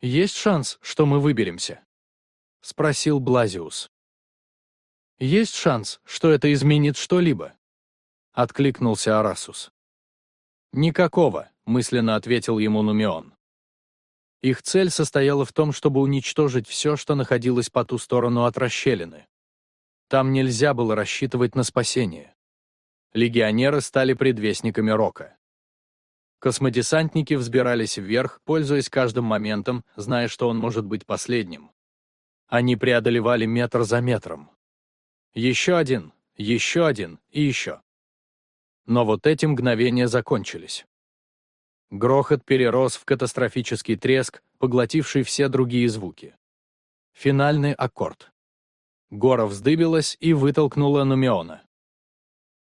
S1: «Есть шанс, что мы выберемся?» — спросил Блазиус. «Есть шанс, что это изменит что-либо?» — откликнулся Арасус. «Никакого», — мысленно ответил ему Нумион. Их цель состояла в том, чтобы уничтожить все, что находилось по ту сторону от расщелины. Там нельзя было рассчитывать на спасение. Легионеры стали предвестниками Рока. Космодесантники взбирались вверх, пользуясь каждым моментом, зная, что он может быть последним. Они преодолевали метр за метром. Еще один, еще один и еще. Но вот эти мгновения закончились. Грохот перерос в катастрофический треск, поглотивший все другие звуки. Финальный аккорд. Гора вздыбилась и вытолкнула Нумиона.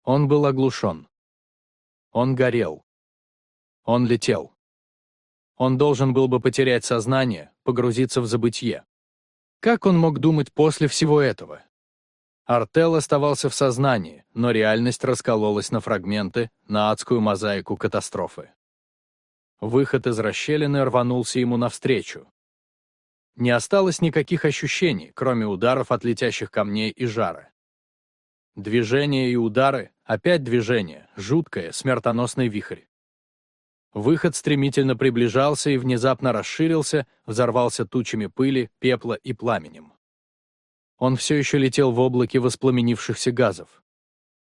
S1: Он был оглушен. Он горел. Он летел. Он должен был бы потерять сознание, погрузиться в забытье. Как он мог думать после всего этого? Артел оставался в сознании, но реальность раскололась на фрагменты, на адскую мозаику катастрофы. Выход из расщелины рванулся ему навстречу. Не осталось никаких ощущений, кроме ударов от летящих камней и жара. Движения и удары, опять движение, жуткое, смертоносный вихрь. Выход стремительно приближался и внезапно расширился, взорвался тучами пыли, пепла и пламенем. Он все еще летел в облаке воспламенившихся газов.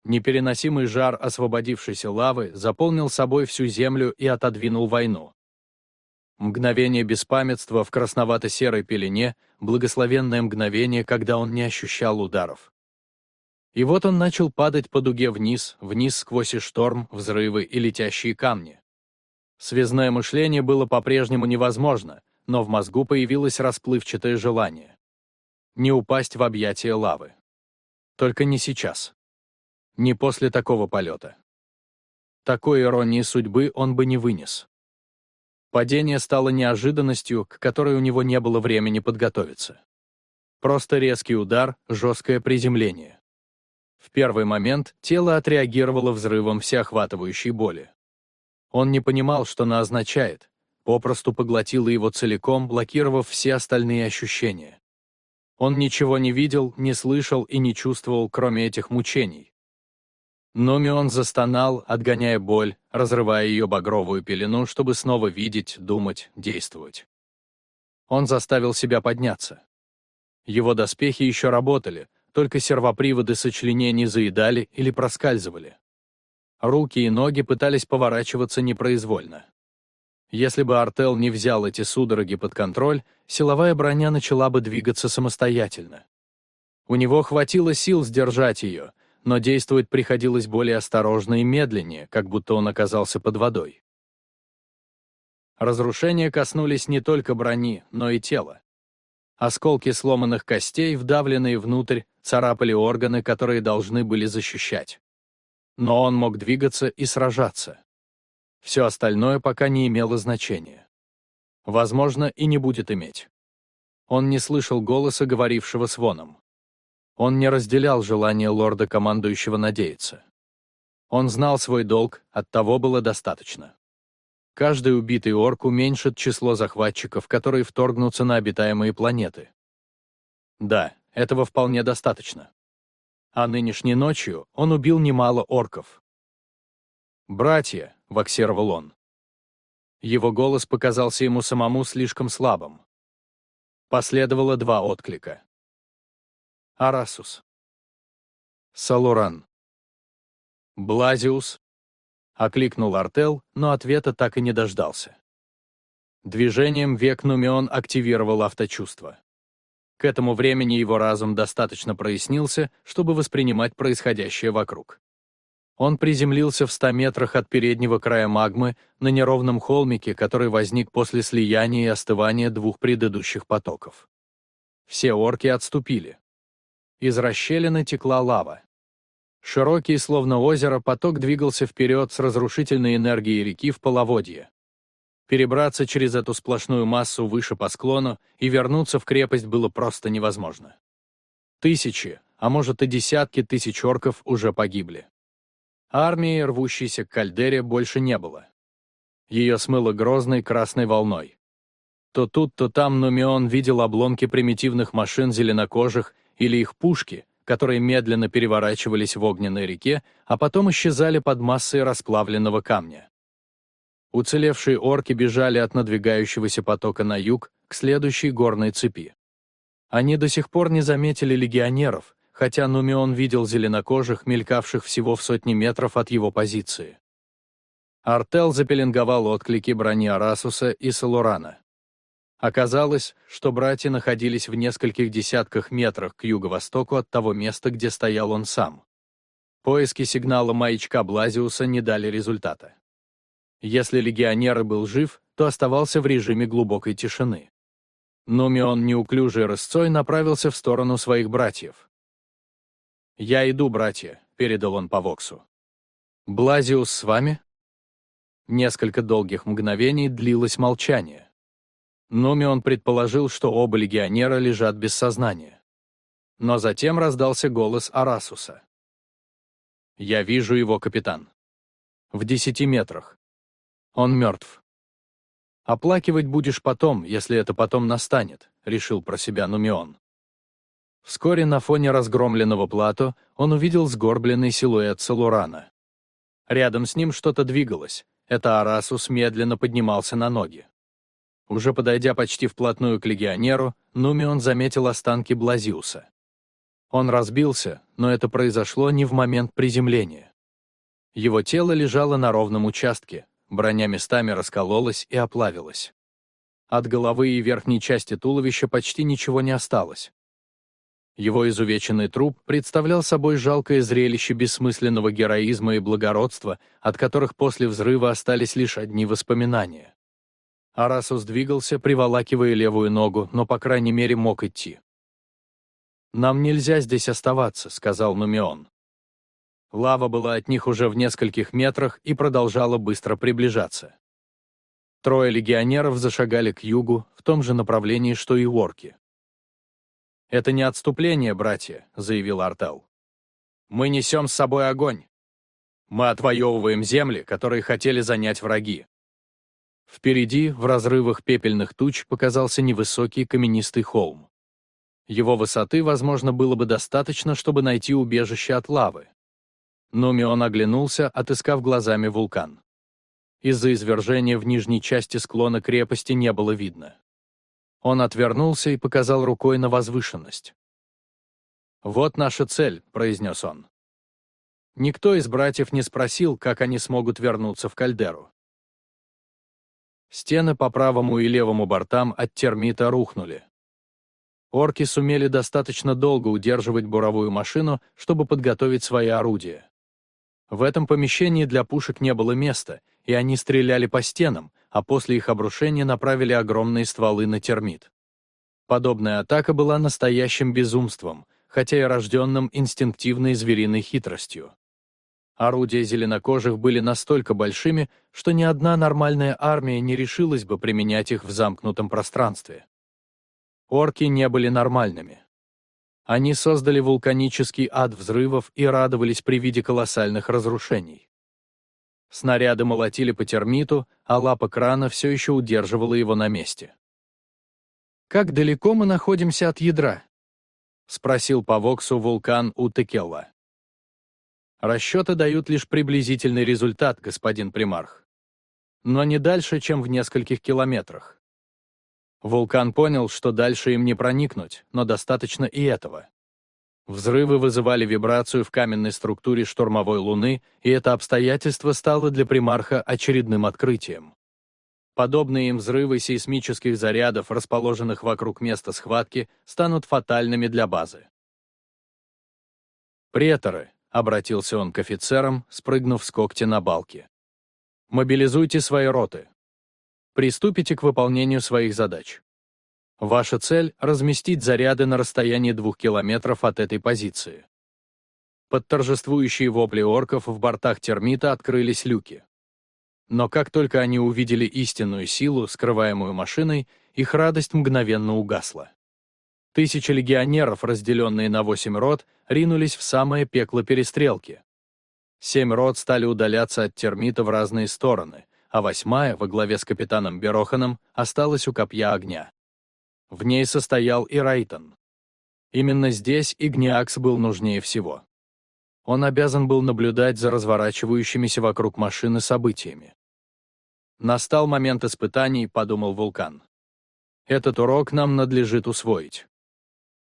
S1: Непереносимый жар освободившейся лавы заполнил собой всю землю и отодвинул войну. Мгновение беспамятства в красновато-серой пелене, благословенное мгновение, когда он не ощущал ударов. И вот он начал падать по дуге вниз, вниз сквозь и шторм, взрывы и летящие камни. Связное мышление было по-прежнему невозможно, но в мозгу появилось расплывчатое желание. Не упасть в объятия лавы. Только не сейчас. Не после такого полета. Такой иронии судьбы он бы не вынес. Падение стало неожиданностью, к которой у него не было времени подготовиться. Просто резкий удар, жесткое приземление. В первый момент тело отреагировало взрывом всеохватывающей боли. Он не понимал, что она означает, попросту поглотила его целиком, блокировав все остальные ощущения. Он ничего не видел, не слышал и не чувствовал, кроме этих мучений. Номион застонал, отгоняя боль, разрывая ее багровую пелену, чтобы снова видеть, думать, действовать. Он заставил себя подняться. Его доспехи еще работали, только сервоприводы сочленений заедали или проскальзывали. Руки и ноги пытались поворачиваться непроизвольно. Если бы Артел не взял эти судороги под контроль, силовая броня начала бы двигаться самостоятельно. У него хватило сил сдержать ее, но действовать приходилось более осторожно и медленнее, как будто он оказался под водой. Разрушения коснулись не только брони, но и тела. Осколки сломанных костей, вдавленные внутрь, царапали органы, которые должны были защищать. Но он мог двигаться и сражаться. Все остальное пока не имело значения. Возможно, и не будет иметь. Он не слышал голоса, говорившего с Воном. Он не разделял желание лорда-командующего надеяться. Он знал свой долг, от того было достаточно. Каждый убитый орк уменьшит число захватчиков, которые вторгнутся на обитаемые планеты. Да, этого вполне достаточно а нынешней ночью он убил немало орков. «Братья», — воксировал он. Его голос показался ему самому слишком слабым. Последовало два отклика. Арасус. Салуран. Блазиус. Окликнул Артел, но ответа так и не дождался. Движением век Нумион активировал авточувство. К этому времени его разум достаточно прояснился, чтобы воспринимать происходящее вокруг. Он приземлился в 100 метрах от переднего края магмы на неровном холмике, который возник после слияния и остывания двух предыдущих потоков. Все орки отступили. Из расщелины текла лава. Широкий, словно озеро, поток двигался вперед с разрушительной энергией реки в половодье. Перебраться через эту сплошную массу выше по склону и вернуться в крепость было просто невозможно. Тысячи, а может и десятки тысяч орков уже погибли. Армии, рвущейся к кальдере, больше не было. Ее смыло грозной красной волной. То тут, то там Нумион видел обломки примитивных машин зеленокожих или их пушки, которые медленно переворачивались в огненной реке, а потом исчезали под массой расплавленного камня. Уцелевшие орки бежали от надвигающегося потока на юг к следующей горной цепи. Они до сих пор не заметили легионеров, хотя Нумион видел зеленокожих, мелькавших всего в сотни метров от его позиции. Артел запеленговал отклики брони Арасуса и Салурана. Оказалось, что братья находились в нескольких десятках метрах к юго-востоку от того места, где стоял он сам. Поиски сигнала маячка Блазиуса не дали результата. Если легионер был жив, то оставался в режиме глубокой тишины. Нумион неуклюжей рысцой направился в сторону своих братьев. «Я иду, братья», — передал он по Воксу. «Блазиус с вами?» Несколько долгих мгновений длилось молчание. Нумион предположил, что оба легионера лежат без сознания. Но затем раздался голос Арасуса. «Я вижу его, капитан. В десяти метрах. Он мертв. Оплакивать будешь потом, если это потом настанет», — решил про себя Нумион. Вскоре на фоне разгромленного плато он увидел сгорбленный силуэт Салурана. Рядом с ним что-то двигалось. Это Арасус медленно поднимался на ноги. Уже подойдя почти вплотную к легионеру, Нумион заметил останки Блазиуса. Он разбился, но это произошло не в момент приземления. Его тело лежало на ровном участке, броня местами раскололась и оплавилась. От головы и верхней части туловища почти ничего не осталось. Его изувеченный труп представлял собой жалкое зрелище бессмысленного героизма и благородства, от которых после взрыва остались лишь одни воспоминания. Арасус двигался, приволакивая левую ногу, но, по крайней мере, мог идти. «Нам нельзя здесь оставаться», — сказал Нумион. Лава была от них уже в нескольких метрах и продолжала быстро приближаться. Трое легионеров зашагали к югу, в том же направлении, что и орки. «Это не отступление, братья», — заявил Артел. «Мы несем с собой огонь. Мы отвоевываем земли, которые хотели занять враги. Впереди, в разрывах пепельных туч, показался невысокий каменистый холм. Его высоты, возможно, было бы достаточно, чтобы найти убежище от лавы. Но Мион оглянулся, отыскав глазами вулкан. Из-за извержения в нижней части склона крепости не было видно. Он отвернулся и показал рукой на возвышенность. «Вот наша цель», — произнес он. Никто из братьев не спросил, как они смогут вернуться в кальдеру. Стены по правому и левому бортам от термита рухнули. Орки сумели достаточно долго удерживать буровую машину, чтобы подготовить свои орудия. В этом помещении для пушек не было места, и они стреляли по стенам, а после их обрушения направили огромные стволы на термит. Подобная атака была настоящим безумством, хотя и рожденным инстинктивной звериной хитростью. Орудия зеленокожих были настолько большими, что ни одна нормальная армия не решилась бы применять их в замкнутом пространстве. Орки не были нормальными. Они создали вулканический ад взрывов и радовались при виде колоссальных разрушений. Снаряды молотили по термиту, а лапа крана все еще удерживала его на месте. «Как далеко мы находимся от ядра?» — спросил по Воксу вулкан у Текелла. Расчеты дают лишь приблизительный результат, господин примарх. Но не дальше, чем в нескольких километрах. Вулкан понял, что дальше им не проникнуть, но достаточно и этого. Взрывы вызывали вибрацию в каменной структуре штормовой Луны, и это обстоятельство стало для примарха очередным открытием. Подобные им взрывы сейсмических зарядов, расположенных вокруг места схватки, станут фатальными для базы. Преторы, — обратился он к офицерам, спрыгнув с когти на балки. «Мобилизуйте свои роты. Приступите к выполнению своих задач. Ваша цель — разместить заряды на расстоянии двух километров от этой позиции. Под торжествующие вопли орков в бортах термита открылись люки. Но как только они увидели истинную силу, скрываемую машиной, их радость мгновенно угасла. Тысячи легионеров, разделенные на восемь рот, ринулись в самое пекло перестрелки. Семь рот стали удаляться от термита в разные стороны, а восьмая, во главе с капитаном Бероханом, осталась у копья огня. В ней состоял и Райтон. Именно здесь Игниакс был нужнее всего. Он обязан был наблюдать за разворачивающимися вокруг машины событиями. «Настал момент испытаний», — подумал Вулкан. «Этот урок нам надлежит усвоить».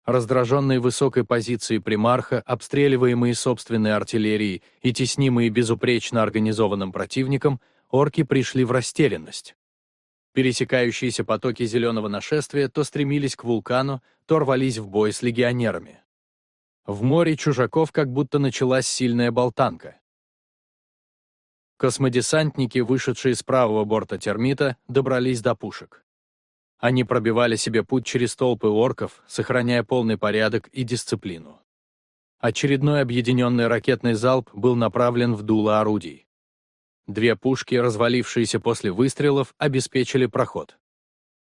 S1: Раздраженные высокой позицией примарха, обстреливаемые собственной артиллерией и теснимые безупречно организованным противником, орки пришли в растерянность. Пересекающиеся потоки зеленого нашествия то стремились к вулкану, то рвались в бой с легионерами. В море чужаков как будто началась сильная болтанка. Космодесантники, вышедшие с правого борта термита, добрались до пушек. Они пробивали себе путь через толпы орков, сохраняя полный порядок и дисциплину. Очередной объединенный ракетный залп был направлен в дуло орудий. Две пушки, развалившиеся после выстрелов, обеспечили проход.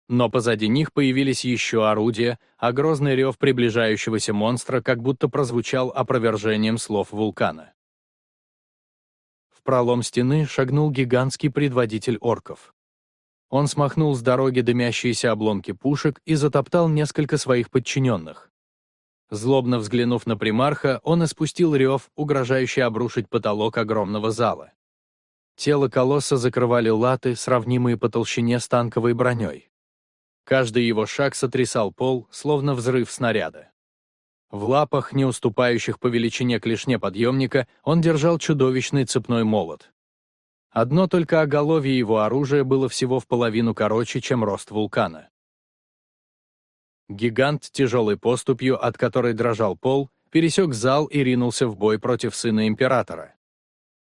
S1: Но позади них появились еще орудия, а грозный рев приближающегося монстра как будто прозвучал опровержением слов вулкана. В пролом стены шагнул гигантский предводитель орков. Он смахнул с дороги дымящиеся обломки пушек и затоптал несколько своих подчиненных. Злобно взглянув на примарха, он испустил рев, угрожающий обрушить потолок огромного зала. Тело колосса закрывали латы, сравнимые по толщине с танковой броней. Каждый его шаг сотрясал пол, словно взрыв снаряда. В лапах, не уступающих по величине клешне подъемника, он держал чудовищный цепной молот. Одно только оголовье его оружия было всего в половину короче, чем рост вулкана. Гигант тяжелой поступью, от которой дрожал пол, пересек зал и ринулся в бой против сына императора.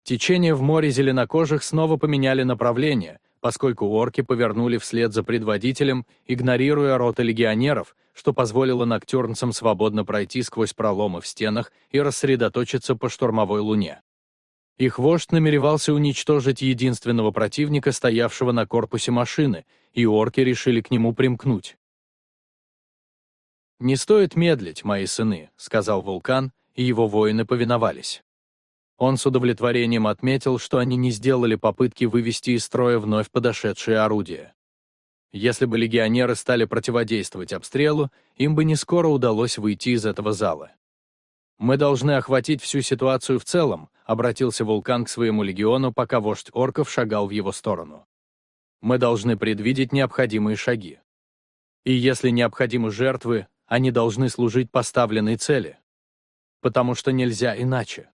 S1: Течение в море зеленокожих снова поменяли направление, поскольку орки повернули вслед за предводителем, игнорируя роты легионеров, что позволило ноктюрнцам свободно пройти сквозь проломы в стенах и рассредоточиться по штурмовой луне. Их вождь намеревался уничтожить единственного противника, стоявшего на корпусе машины, и орки решили к нему примкнуть. «Не стоит медлить, мои сыны», — сказал вулкан, и его воины повиновались. Он с удовлетворением отметил, что они не сделали попытки вывести из строя вновь подошедшие орудия. Если бы легионеры стали противодействовать обстрелу, им бы не скоро удалось выйти из этого зала. «Мы должны охватить всю ситуацию в целом», — обратился вулкан к своему легиону, пока вождь орков шагал в его сторону. «Мы должны предвидеть необходимые шаги. И если необходимы жертвы, они должны служить поставленной цели. Потому что нельзя иначе.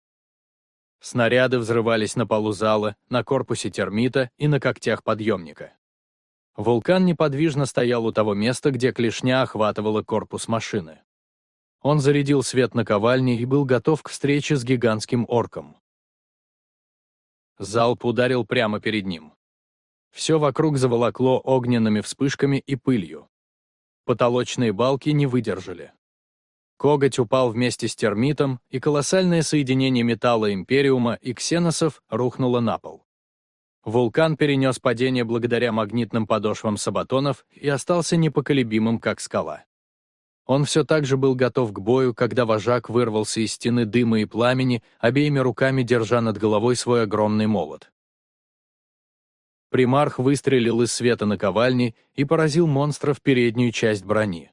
S1: Снаряды взрывались на полу зала, на корпусе термита и на когтях подъемника. Вулкан неподвижно стоял у того места, где клешня охватывала корпус машины. Он зарядил свет на ковальне и был готов к встрече с гигантским орком. Залп ударил прямо перед ним. Все вокруг заволокло огненными вспышками и пылью. Потолочные балки не выдержали. Коготь упал вместе с термитом, и колоссальное соединение металла Империума и ксеносов рухнуло на пол. Вулкан перенес падение благодаря магнитным подошвам сабатонов и остался непоколебимым, как скала. Он все так же был готов к бою, когда вожак вырвался из стены дыма и пламени, обеими руками держа над головой свой огромный молот. Примарх выстрелил из света на ковальне и поразил монстра в переднюю часть брони.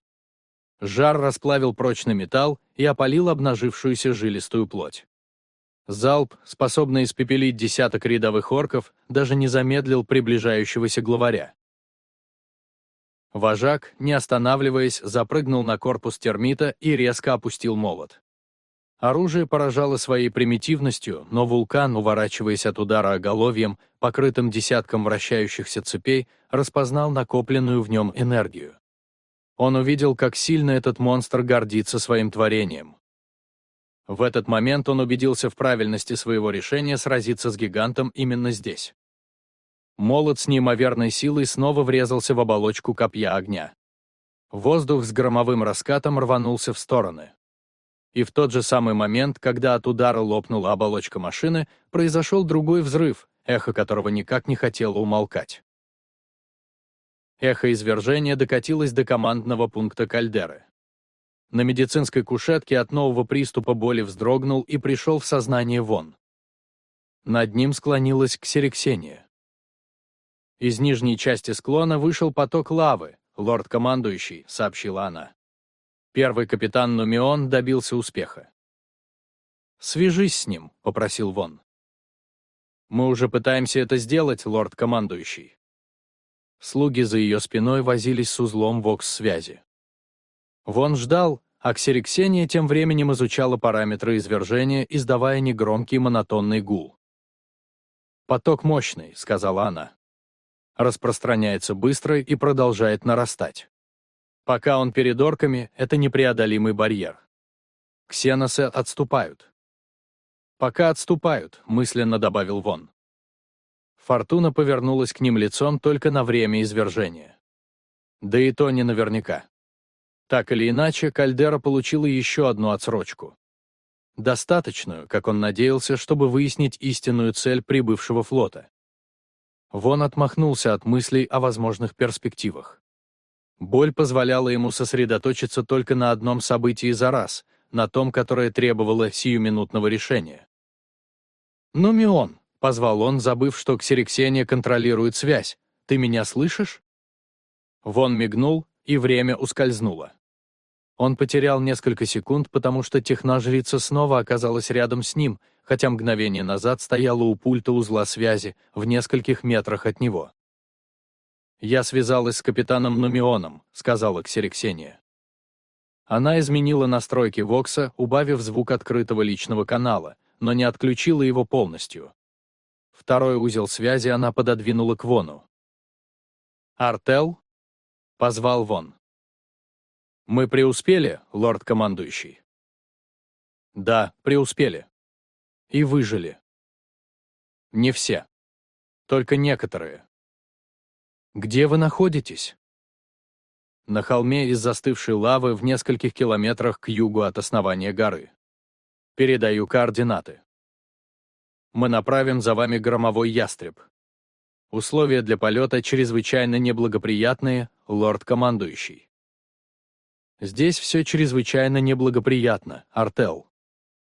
S1: Жар расплавил прочный металл и опалил обнажившуюся жилистую плоть. Залп, способный испепелить десяток рядовых орков, даже не замедлил приближающегося главаря. Вожак, не останавливаясь, запрыгнул на корпус термита и резко опустил молот. Оружие поражало своей примитивностью, но вулкан, уворачиваясь от удара оголовьем, покрытым десятком вращающихся цепей, распознал накопленную в нем энергию. Он увидел, как сильно этот монстр гордится своим творением. В этот момент он убедился в правильности своего решения сразиться с гигантом именно здесь. Молот с неимоверной силой снова врезался в оболочку копья огня. Воздух с громовым раскатом рванулся в стороны. И в тот же самый момент, когда от удара лопнула оболочка машины, произошел другой взрыв, эхо которого никак не хотело умолкать. Эхо извержения докатилось до командного пункта кальдеры. На медицинской кушетке от нового приступа боли вздрогнул и пришел в сознание вон. Над ним склонилась ксерексения. Из нижней части склона вышел поток лавы, лорд-командующий, сообщила она. Первый капитан Нумион добился успеха. «Свяжись с ним», — попросил Вон. «Мы уже пытаемся это сделать, лорд-командующий». Слуги за ее спиной возились с узлом ВОКС-связи. Вон ждал, а Ксериксения тем временем изучала параметры извержения, издавая негромкий монотонный гул. «Поток мощный», — сказала она распространяется быстро и продолжает нарастать. Пока он перед орками, это непреодолимый барьер. Ксеносы отступают. «Пока отступают», — мысленно добавил Вон. Фортуна повернулась к ним лицом только на время извержения. Да и то не наверняка. Так или иначе, Кальдера получила еще одну отсрочку. Достаточную, как он надеялся, чтобы выяснить истинную цель прибывшего флота. Вон отмахнулся от мыслей о возможных перспективах. Боль позволяла ему сосредоточиться только на одном событии за раз, на том, которое требовало сиюминутного решения. «Нумион», — позвал он, забыв, что Ксерексения контролирует связь, — «ты меня слышишь?» Вон мигнул, и время ускользнуло. Он потерял несколько секунд, потому что техножрица снова оказалась рядом с ним, хотя мгновение назад стояла у пульта узла связи в нескольких метрах от него. «Я связалась с капитаном Нумионом», — сказала Ксерексения. Она изменила настройки Вокса, убавив звук открытого личного канала, но не отключила его полностью. Второй узел связи она пододвинула к Вону. «Артел?» — позвал Вон. «Мы преуспели, лорд-командующий?» «Да, преуспели. И выжили. Не все. Только некоторые. Где вы находитесь? На холме из застывшей лавы в нескольких километрах к югу от основания горы. Передаю координаты. Мы направим за вами громовой ястреб. Условия для полета чрезвычайно неблагоприятные, лорд-командующий. Здесь все чрезвычайно неблагоприятно, Артел.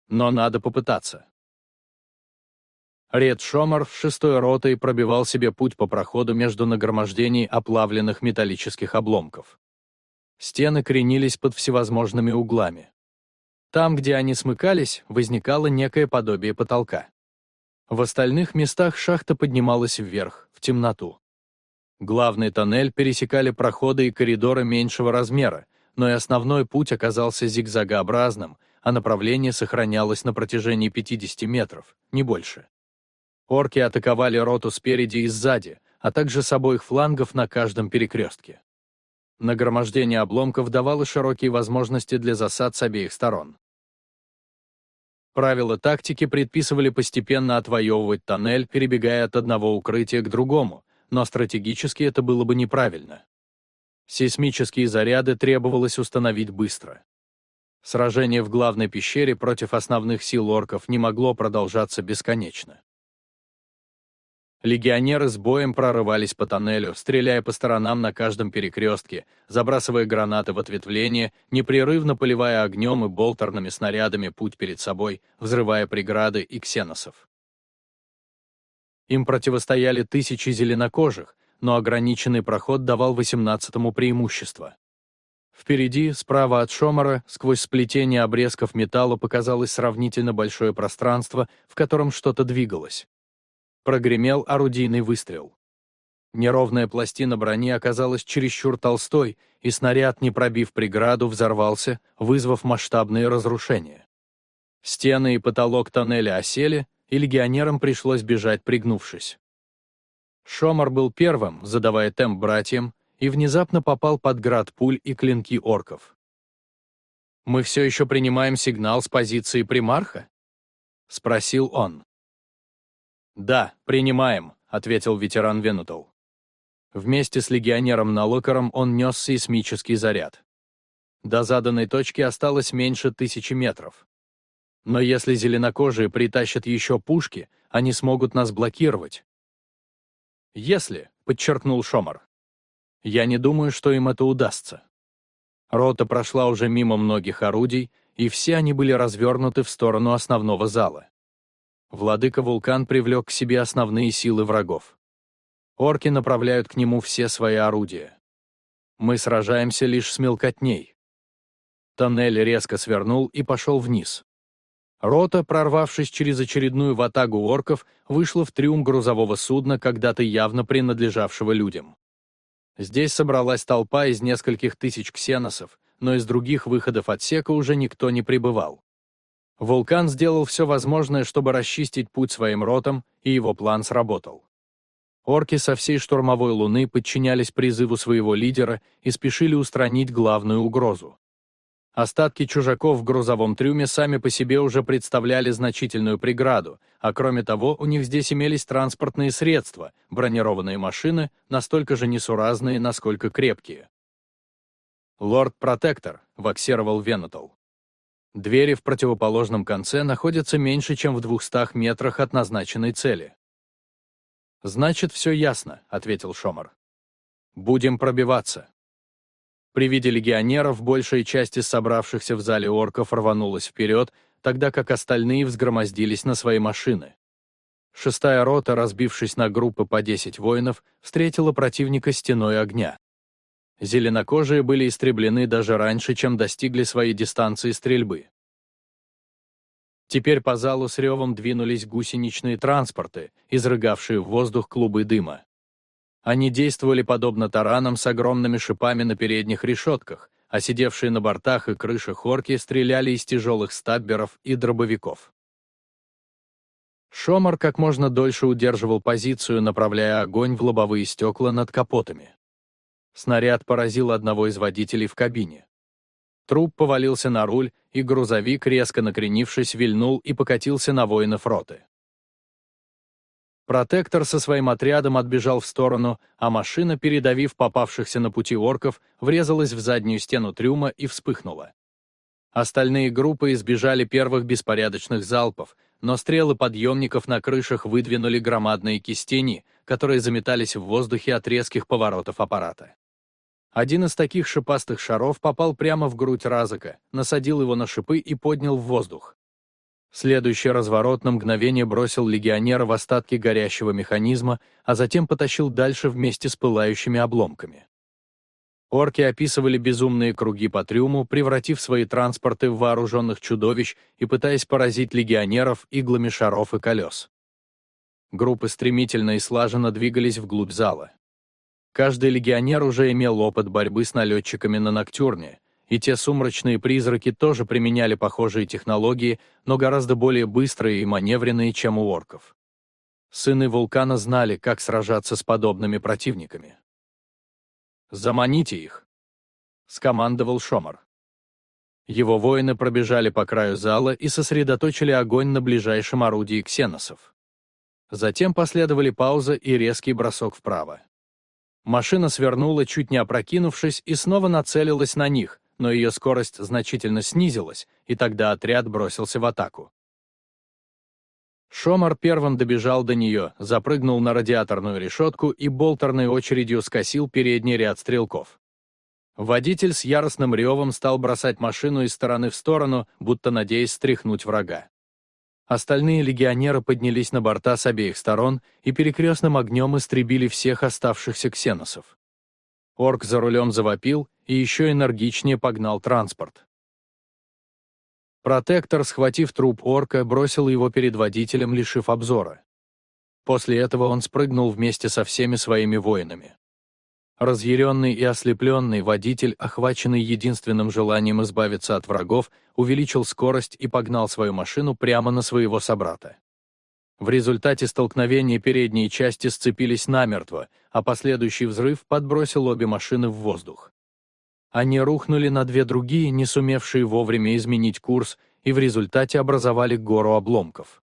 S1: Но надо попытаться. Ред Шомар в шестой ротой пробивал себе путь по проходу между нагромождений оплавленных металлических обломков. Стены кренились под всевозможными углами. Там, где они смыкались, возникало некое подобие потолка. В остальных местах шахта поднималась вверх, в темноту. Главный тоннель пересекали проходы и коридоры меньшего размера, но и основной путь оказался зигзагообразным, а направление сохранялось на протяжении 50 метров, не больше. Орки атаковали роту спереди и сзади, а также с обоих флангов на каждом перекрестке. Нагромождение обломков давало широкие возможности для засад с обеих сторон. Правила тактики предписывали постепенно отвоевывать тоннель, перебегая от одного укрытия к другому, но стратегически это было бы неправильно. Сейсмические заряды требовалось установить быстро. Сражение в главной пещере против основных сил орков не могло продолжаться бесконечно. Легионеры с боем прорывались по тоннелю, стреляя по сторонам на каждом перекрестке, забрасывая гранаты в ответвление, непрерывно поливая огнем и болтерными снарядами путь перед собой, взрывая преграды и ксеносов. Им противостояли тысячи зеленокожих, но ограниченный проход давал 18-му преимущество. Впереди, справа от Шомара, сквозь сплетение обрезков металла показалось сравнительно большое пространство, в котором что-то двигалось. Прогремел орудийный выстрел. Неровная пластина брони оказалась чересчур толстой, и снаряд, не пробив преграду, взорвался, вызвав масштабные разрушения. Стены и потолок тоннеля осели, и легионерам пришлось бежать, пригнувшись. Шомар был первым, задавая темп братьям, и внезапно попал под град пуль и клинки орков. «Мы все еще принимаем сигнал с позиции примарха?» — спросил он. «Да, принимаем», — ответил ветеран Венутал. Вместе с легионером Налокером он нес сейсмический заряд. До заданной точки осталось меньше тысячи метров. Но если зеленокожие притащат еще пушки, они смогут нас блокировать. Если, — подчеркнул Шомар. Я не думаю, что им это удастся. Рота прошла уже мимо многих орудий, и все они были развернуты в сторону основного зала. Владыка Вулкан привлек к себе основные силы врагов. Орки направляют к нему все свои орудия. Мы сражаемся лишь с мелкотней. Тоннель резко свернул и пошел вниз. Рота, прорвавшись через очередную ватагу орков, вышла в трюм грузового судна, когда-то явно принадлежавшего людям. Здесь собралась толпа из нескольких тысяч ксеносов, но из других выходов отсека уже никто не прибывал. Вулкан сделал все возможное, чтобы расчистить путь своим ротам, и его план сработал. Орки со всей штурмовой луны подчинялись призыву своего лидера и спешили устранить главную угрозу. Остатки чужаков в грузовом трюме сами по себе уже представляли значительную преграду, а кроме того, у них здесь имелись транспортные средства, бронированные машины, настолько же несуразные, насколько крепкие. «Лорд-протектор», — ваксировал Венатол. Двери в противоположном конце находятся меньше, чем в двухстах метрах от назначенной цели. «Значит, все ясно», — ответил Шомар. «Будем пробиваться». При виде легионеров большая часть из собравшихся в зале орков рванулась вперед, тогда как остальные взгромоздились на свои машины. Шестая рота, разбившись на группы по 10 воинов, встретила противника стеной огня. Зеленокожие были истреблены даже раньше, чем достигли своей дистанции стрельбы. Теперь по залу с ревом двинулись гусеничные транспорты, изрыгавшие в воздух клубы дыма. Они действовали подобно таранам с огромными шипами на передних решетках, а сидевшие на бортах и крышах орки стреляли из тяжелых стабберов и дробовиков. Шомар как можно дольше удерживал позицию, направляя огонь в лобовые стекла над капотами. Снаряд поразил одного из водителей в кабине. Труп повалился на руль, и грузовик, резко накренившись, вильнул и покатился на воинов роты. Протектор со своим отрядом отбежал в сторону, а машина, передавив попавшихся на пути орков, врезалась в заднюю стену трюма и вспыхнула. Остальные группы избежали первых беспорядочных залпов, но стрелы подъемников на крышах выдвинули громадные кистени, которые заметались в воздухе от резких поворотов аппарата. Один из таких шипастых шаров попал прямо в грудь Разака, насадил его на шипы и поднял в воздух. Следующий разворот на мгновение бросил легионера в остатки горящего механизма, а затем потащил дальше вместе с пылающими обломками. Орки описывали безумные круги по трюму, превратив свои транспорты в вооруженных чудовищ и пытаясь поразить легионеров иглами шаров и колес. Группы стремительно и слаженно двигались вглубь зала. Каждый легионер уже имел опыт борьбы с налетчиками на Ноктюрне, и те сумрачные призраки тоже применяли похожие технологии, но гораздо более быстрые и маневренные, чем у орков. Сыны вулкана знали, как сражаться с подобными противниками. «Заманите их!» — скомандовал Шомар. Его воины пробежали по краю зала и сосредоточили огонь на ближайшем орудии ксеносов. Затем последовали пауза и резкий бросок вправо. Машина свернула, чуть не опрокинувшись, и снова нацелилась на них, но ее скорость значительно снизилась, и тогда отряд бросился в атаку. Шомар первым добежал до нее, запрыгнул на радиаторную решетку и болтерной очередью скосил передний ряд стрелков. Водитель с яростным ревом стал бросать машину из стороны в сторону, будто надеясь стряхнуть врага. Остальные легионеры поднялись на борта с обеих сторон и перекрестным огнем истребили всех оставшихся ксеносов. Орк за рулем завопил и еще энергичнее погнал транспорт. Протектор, схватив труп орка, бросил его перед водителем, лишив обзора. После этого он спрыгнул вместе со всеми своими воинами. Разъяренный и ослепленный водитель, охваченный единственным желанием избавиться от врагов, увеличил скорость и погнал свою машину прямо на своего собрата. В результате столкновения передние части сцепились намертво, а последующий взрыв подбросил обе машины в воздух. Они рухнули на две другие, не сумевшие вовремя изменить курс, и в результате образовали гору обломков.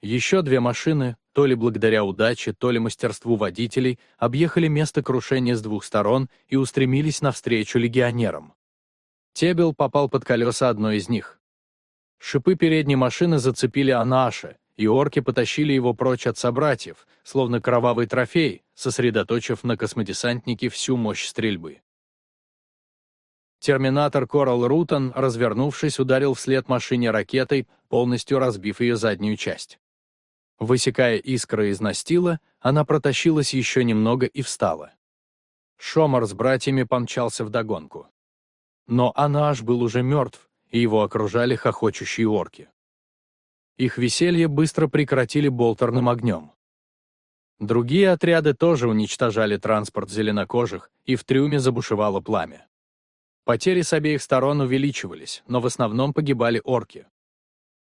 S1: Еще две машины, то ли благодаря удаче, то ли мастерству водителей, объехали место крушения с двух сторон и устремились навстречу легионерам. Тебел попал под колеса одной из них. Шипы передней машины зацепили Анааша, и орки потащили его прочь от собратьев, словно кровавый трофей, сосредоточив на космодесантнике всю мощь стрельбы. Терминатор Коралл Рутон, развернувшись, ударил вслед машине ракетой, полностью разбив ее заднюю часть. Высекая искры из настила, она протащилась еще немного и встала. Шомар с братьями помчался вдогонку. Но Анаш был уже мертв, и его окружали хохочущие орки. Их веселье быстро прекратили болтерным огнем. Другие отряды тоже уничтожали транспорт зеленокожих, и в трюме забушевало пламя. Потери с обеих сторон увеличивались, но в основном погибали орки.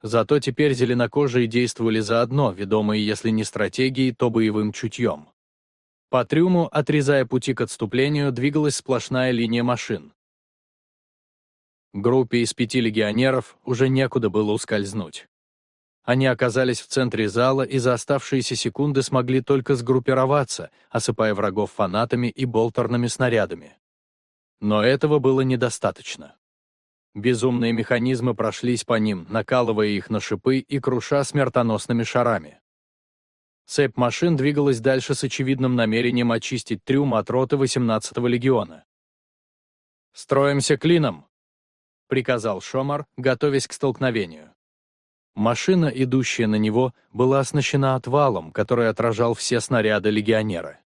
S1: Зато теперь зеленокожие действовали заодно, ведомые если не стратегией, то боевым чутьем. По трюму, отрезая пути к отступлению, двигалась сплошная линия машин. Группе из пяти легионеров уже некуда было ускользнуть. Они оказались в центре зала и за оставшиеся секунды смогли только сгруппироваться, осыпая врагов фанатами и болтерными снарядами. Но этого было недостаточно. Безумные механизмы прошлись по ним, накалывая их на шипы и круша смертоносными шарами. Цепь машин двигалась дальше с очевидным намерением очистить трюм от роты 18-го легиона. «Строимся клином!» — приказал Шомар, готовясь к столкновению. Машина, идущая на него, была оснащена отвалом, который отражал все снаряды легионера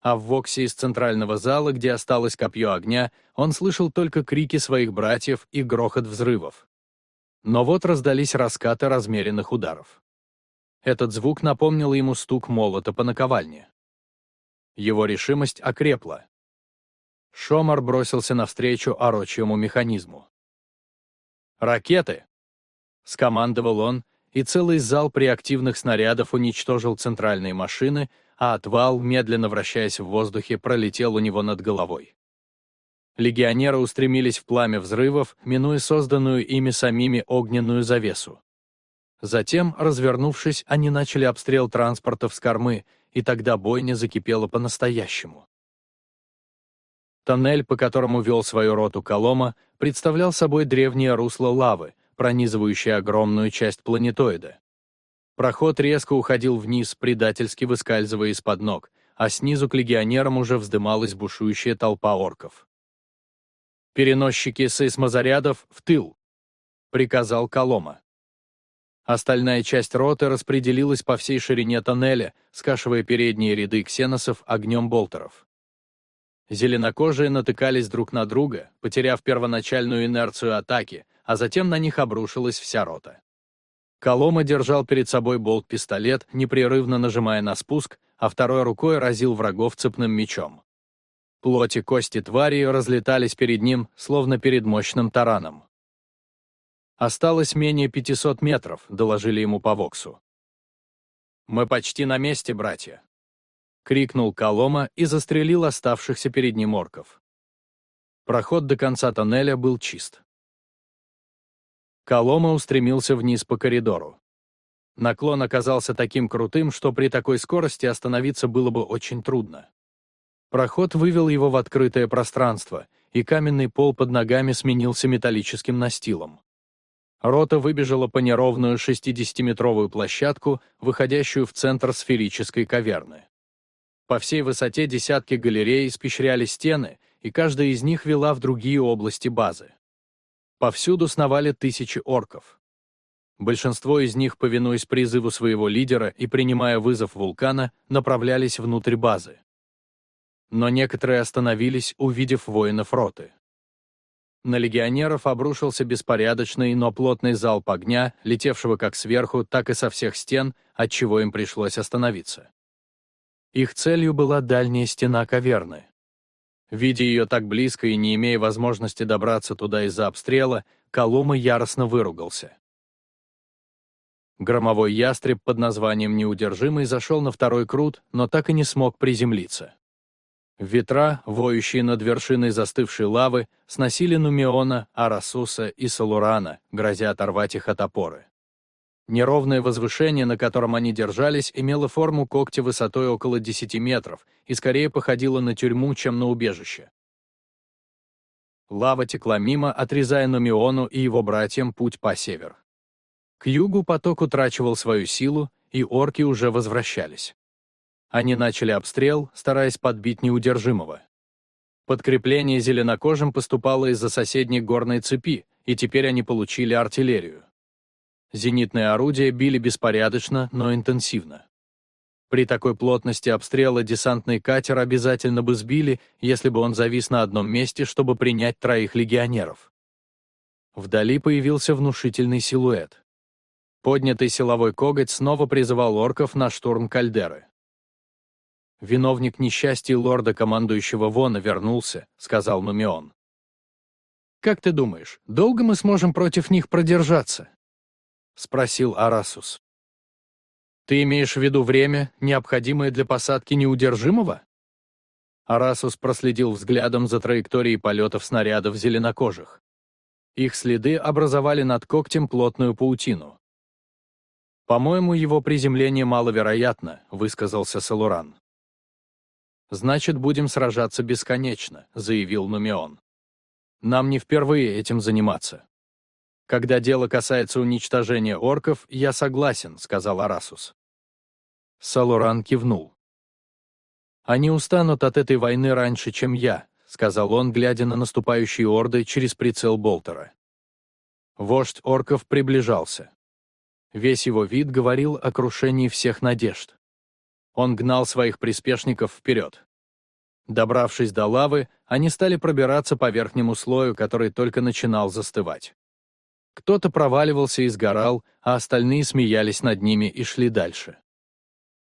S1: а в Воксе из центрального зала, где осталось копье огня, он слышал только крики своих братьев и грохот взрывов. Но вот раздались раскаты размеренных ударов. Этот звук напомнил ему стук молота по наковальне. Его решимость окрепла. Шомар бросился навстречу орочьему механизму. «Ракеты!» — скомандовал он, и целый зал реактивных снарядов уничтожил центральные машины, а отвал, медленно вращаясь в воздухе, пролетел у него над головой. Легионеры устремились в пламя взрывов, минуя созданную ими самими огненную завесу. Затем, развернувшись, они начали обстрел транспортов с кормы, и тогда бойня закипела по-настоящему. Тоннель, по которому вел свою роту Колома, представлял собой древнее русло лавы, пронизывающее огромную часть планетоида. Проход резко уходил вниз, предательски выскальзывая из-под ног, а снизу к легионерам уже вздымалась бушующая толпа орков. «Переносчики сейсмозарядов в тыл!» — приказал Колома. Остальная часть роты распределилась по всей ширине тоннеля, скашивая передние ряды ксеносов огнем болтеров. Зеленокожие натыкались друг на друга, потеряв первоначальную инерцию атаки, а затем на них обрушилась вся рота. Колома держал перед собой болт-пистолет, непрерывно нажимая на спуск, а второй рукой разил врагов цепным мечом. Плоть и кости твари разлетались перед ним, словно перед мощным тараном. «Осталось менее 500 метров», — доложили ему по Воксу. «Мы почти на месте, братья», — крикнул Колома и застрелил оставшихся перед ним орков. Проход до конца тоннеля был чист. Колома устремился вниз по коридору. Наклон оказался таким крутым, что при такой скорости остановиться было бы очень трудно. Проход вывел его в открытое пространство, и каменный пол под ногами сменился металлическим настилом. Рота выбежала по неровную 60-метровую площадку, выходящую в центр сферической каверны. По всей высоте десятки галерей испещряли стены, и каждая из них вела в другие области базы. Повсюду сновали тысячи орков. Большинство из них, повинуясь призыву своего лидера и принимая вызов вулкана, направлялись внутрь базы. Но некоторые остановились, увидев воинов роты. На легионеров обрушился беспорядочный, но плотный залп огня, летевшего как сверху, так и со всех стен, отчего им пришлось остановиться. Их целью была дальняя стена каверны. Видя ее так близко и не имея возможности добраться туда из-за обстрела, Колома яростно выругался. Громовой ястреб под названием «Неудержимый» зашел на второй крут, но так и не смог приземлиться. Ветра, воющие над вершиной застывшей лавы, сносили Нумиона, Арасуса и Салурана, грозя оторвать их от опоры. Неровное возвышение, на котором они держались, имело форму когтя высотой около 10 метров и скорее походило на тюрьму, чем на убежище. Лава текла мимо, отрезая Номиону и его братьям путь по север. К югу поток утрачивал свою силу, и орки уже возвращались. Они начали обстрел, стараясь подбить неудержимого. Подкрепление зеленокожим поступало из-за соседней горной цепи, и теперь они получили артиллерию. Зенитные орудия били беспорядочно, но интенсивно. При такой плотности обстрела десантный катер обязательно бы сбили, если бы он завис на одном месте, чтобы принять троих легионеров. Вдали появился внушительный силуэт. Поднятый силовой коготь снова призывал орков на штурм кальдеры. «Виновник несчастья лорда, командующего Вона, вернулся», — сказал Нумион. «Как ты думаешь, долго мы сможем против них продержаться?» — спросил Арасус. Ты имеешь в виду время, необходимое для посадки неудержимого? Арасус проследил взглядом за траекторией полетов снарядов зеленокожих. Их следы образовали над когтем плотную паутину. «По-моему, его приземление маловероятно», — высказался Салуран. «Значит, будем сражаться бесконечно», — заявил Нумион. «Нам не впервые этим заниматься». «Когда дело касается уничтожения орков, я согласен», — сказал Арасус. Салуран кивнул. «Они устанут от этой войны раньше, чем я», — сказал он, глядя на наступающие орды через прицел Болтера. Вождь орков приближался. Весь его вид говорил о крушении всех надежд. Он гнал своих приспешников вперед. Добравшись до лавы, они стали пробираться по верхнему слою, который только начинал застывать. Кто-то проваливался и сгорал, а остальные смеялись над ними и шли дальше.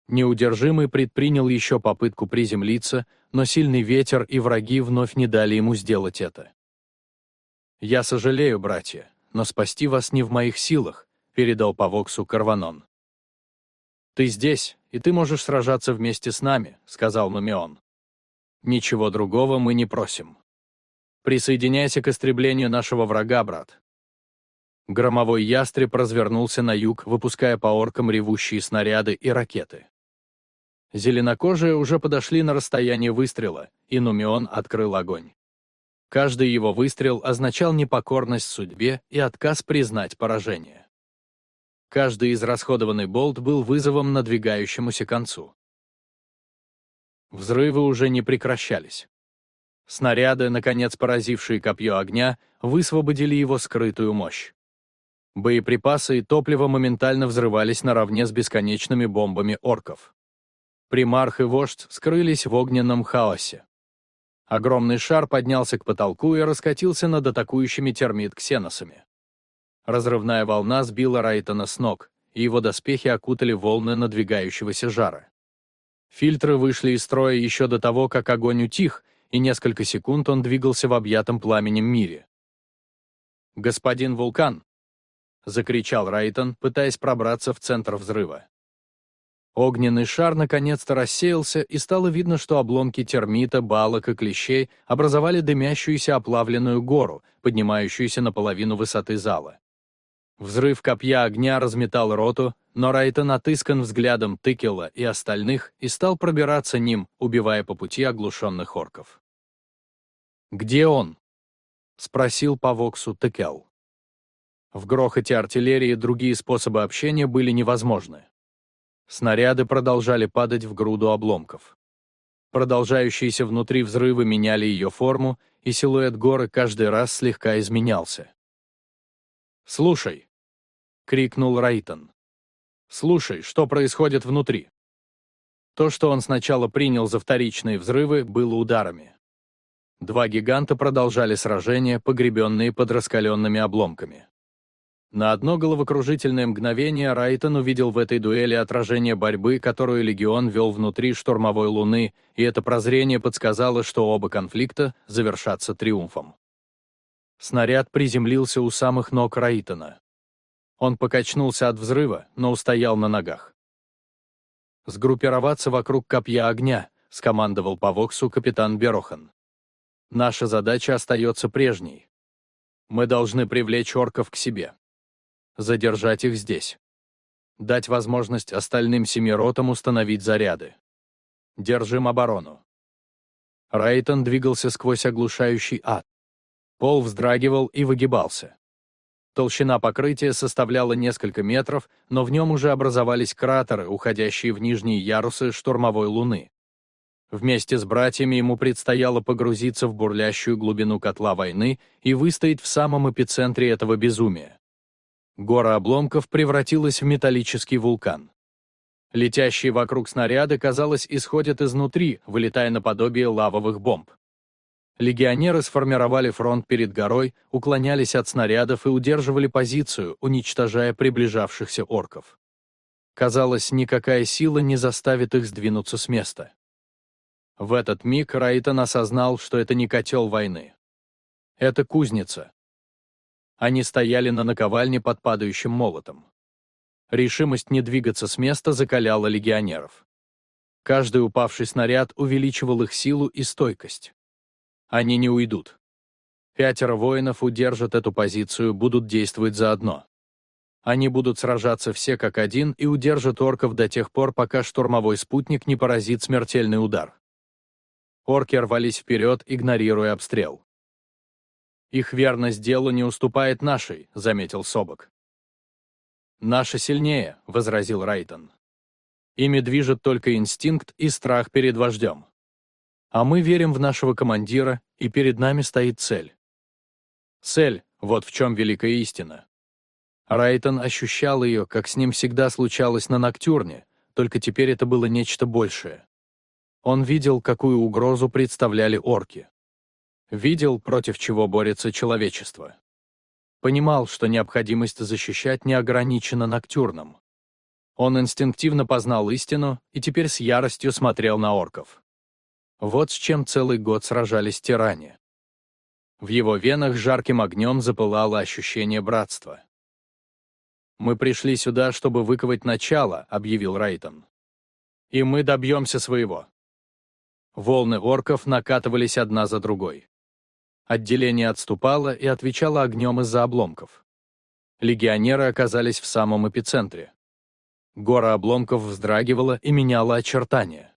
S1: Неудержимый предпринял еще попытку приземлиться, но сильный ветер и враги вновь не дали ему сделать это. «Я сожалею, братья, но спасти вас не в моих силах», — передал по Воксу Карванон. «Ты здесь, и ты можешь сражаться вместе с нами», — сказал Нумион. «Ничего другого мы не просим. Присоединяйся к истреблению нашего врага, брат». Громовой ястреб развернулся на юг, выпуская по оркам ревущие снаряды и ракеты. Зеленокожие уже подошли на расстояние выстрела, и Нумион открыл огонь. Каждый его выстрел означал непокорность судьбе и отказ признать поражение. Каждый израсходованный болт был вызовом надвигающемуся концу. Взрывы уже не прекращались. Снаряды, наконец поразившие копье огня, высвободили его скрытую мощь. Боеприпасы и топливо моментально взрывались наравне с бесконечными бомбами орков. Примарх и вождь скрылись в огненном хаосе. Огромный шар поднялся к потолку и раскатился над атакующими термит-ксеносами. Разрывная волна сбила Райтона с ног, и его доспехи окутали волны надвигающегося жара. Фильтры вышли из строя еще до того, как огонь утих, и несколько секунд он двигался в объятом пламенем мире. «Господин Вулкан!» — закричал Райтон, пытаясь пробраться в центр взрыва. Огненный шар наконец-то рассеялся, и стало видно, что обломки термита, балок и клещей образовали дымящуюся оплавленную гору, поднимающуюся на половину высоты зала. Взрыв копья огня разметал роту, но Райтон отыскан взглядом Тыкела и остальных и стал пробираться ним, убивая по пути оглушенных орков. «Где он?» — спросил по Воксу Тыкел. В грохоте артиллерии другие способы общения были невозможны. Снаряды продолжали падать в груду обломков. Продолжающиеся внутри взрывы меняли ее форму, и силуэт горы каждый раз слегка изменялся. «Слушай!» — крикнул Райтон. «Слушай, что происходит внутри?» То, что он сначала принял за вторичные взрывы, было ударами. Два гиганта продолжали сражение, погребенные под раскаленными обломками. На одно головокружительное мгновение Райтон увидел в этой дуэли отражение борьбы, которую Легион вел внутри штурмовой луны, и это прозрение подсказало, что оба конфликта завершатся триумфом. Снаряд приземлился у самых ног Райтона. Он покачнулся от взрыва, но устоял на ногах. «Сгруппироваться вокруг копья огня», — скомандовал по Воксу капитан Берохан. «Наша задача остается прежней. Мы должны привлечь орков к себе» задержать их здесь. Дать возможность остальным семи ротам установить заряды. Держим оборону. Рейтон двигался сквозь оглушающий ад. Пол вздрагивал и выгибался. Толщина покрытия составляла несколько метров, но в нем уже образовались кратеры, уходящие в нижние ярусы штурмовой луны. Вместе с братьями ему предстояло погрузиться в бурлящую глубину котла войны и выстоять в самом эпицентре этого безумия. Гора обломков превратилась в металлический вулкан. Летящие вокруг снаряды, казалось, исходят изнутри, вылетая наподобие лавовых бомб. Легионеры сформировали фронт перед горой, уклонялись от снарядов и удерживали позицию, уничтожая приближавшихся орков. Казалось, никакая сила не заставит их сдвинуться с места. В этот миг Райтон осознал, что это не котел войны. Это кузница. Они стояли на наковальне под падающим молотом. Решимость не двигаться с места закаляла легионеров. Каждый упавший снаряд увеличивал их силу и стойкость. Они не уйдут. Пятеро воинов удержат эту позицию, будут действовать заодно. Они будут сражаться все как один и удержат орков до тех пор, пока штурмовой спутник не поразит смертельный удар. Орки рвались вперед, игнорируя обстрел. «Их верность делу не уступает нашей», — заметил Собок. «Наша сильнее», — возразил Райтон. «Ими движет только инстинкт и страх перед вождем. А мы верим в нашего командира, и перед нами стоит цель. Цель — вот в чем великая истина». Райтон ощущал ее, как с ним всегда случалось на Ноктюрне, только теперь это было нечто большее. Он видел, какую угрозу представляли орки. Видел, против чего борется человечество. Понимал, что необходимость защищать не ограничена Ноктюрном. Он инстинктивно познал истину и теперь с яростью смотрел на орков. Вот с чем целый год сражались тиране. В его венах жарким огнем запылало ощущение братства. «Мы пришли сюда, чтобы выковать начало», — объявил Рейтон. «И мы добьемся своего». Волны орков накатывались одна за другой. Отделение отступало и отвечало огнем из-за обломков. Легионеры оказались в самом эпицентре. Гора обломков вздрагивала и меняла очертания.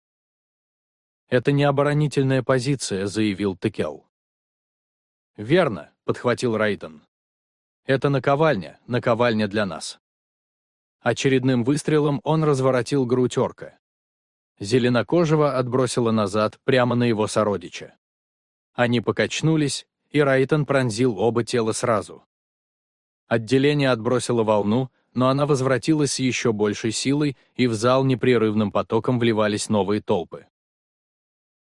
S1: «Это не оборонительная позиция», — заявил Текел. «Верно», — подхватил Рейтон. «Это наковальня, наковальня для нас». Очередным выстрелом он разворотил грудь орка. Зеленокожего отбросило назад, прямо на его сородича. Они покачнулись, и Райтон пронзил оба тела сразу. Отделение отбросило волну, но она возвратилась с еще большей силой, и в зал непрерывным потоком вливались новые толпы.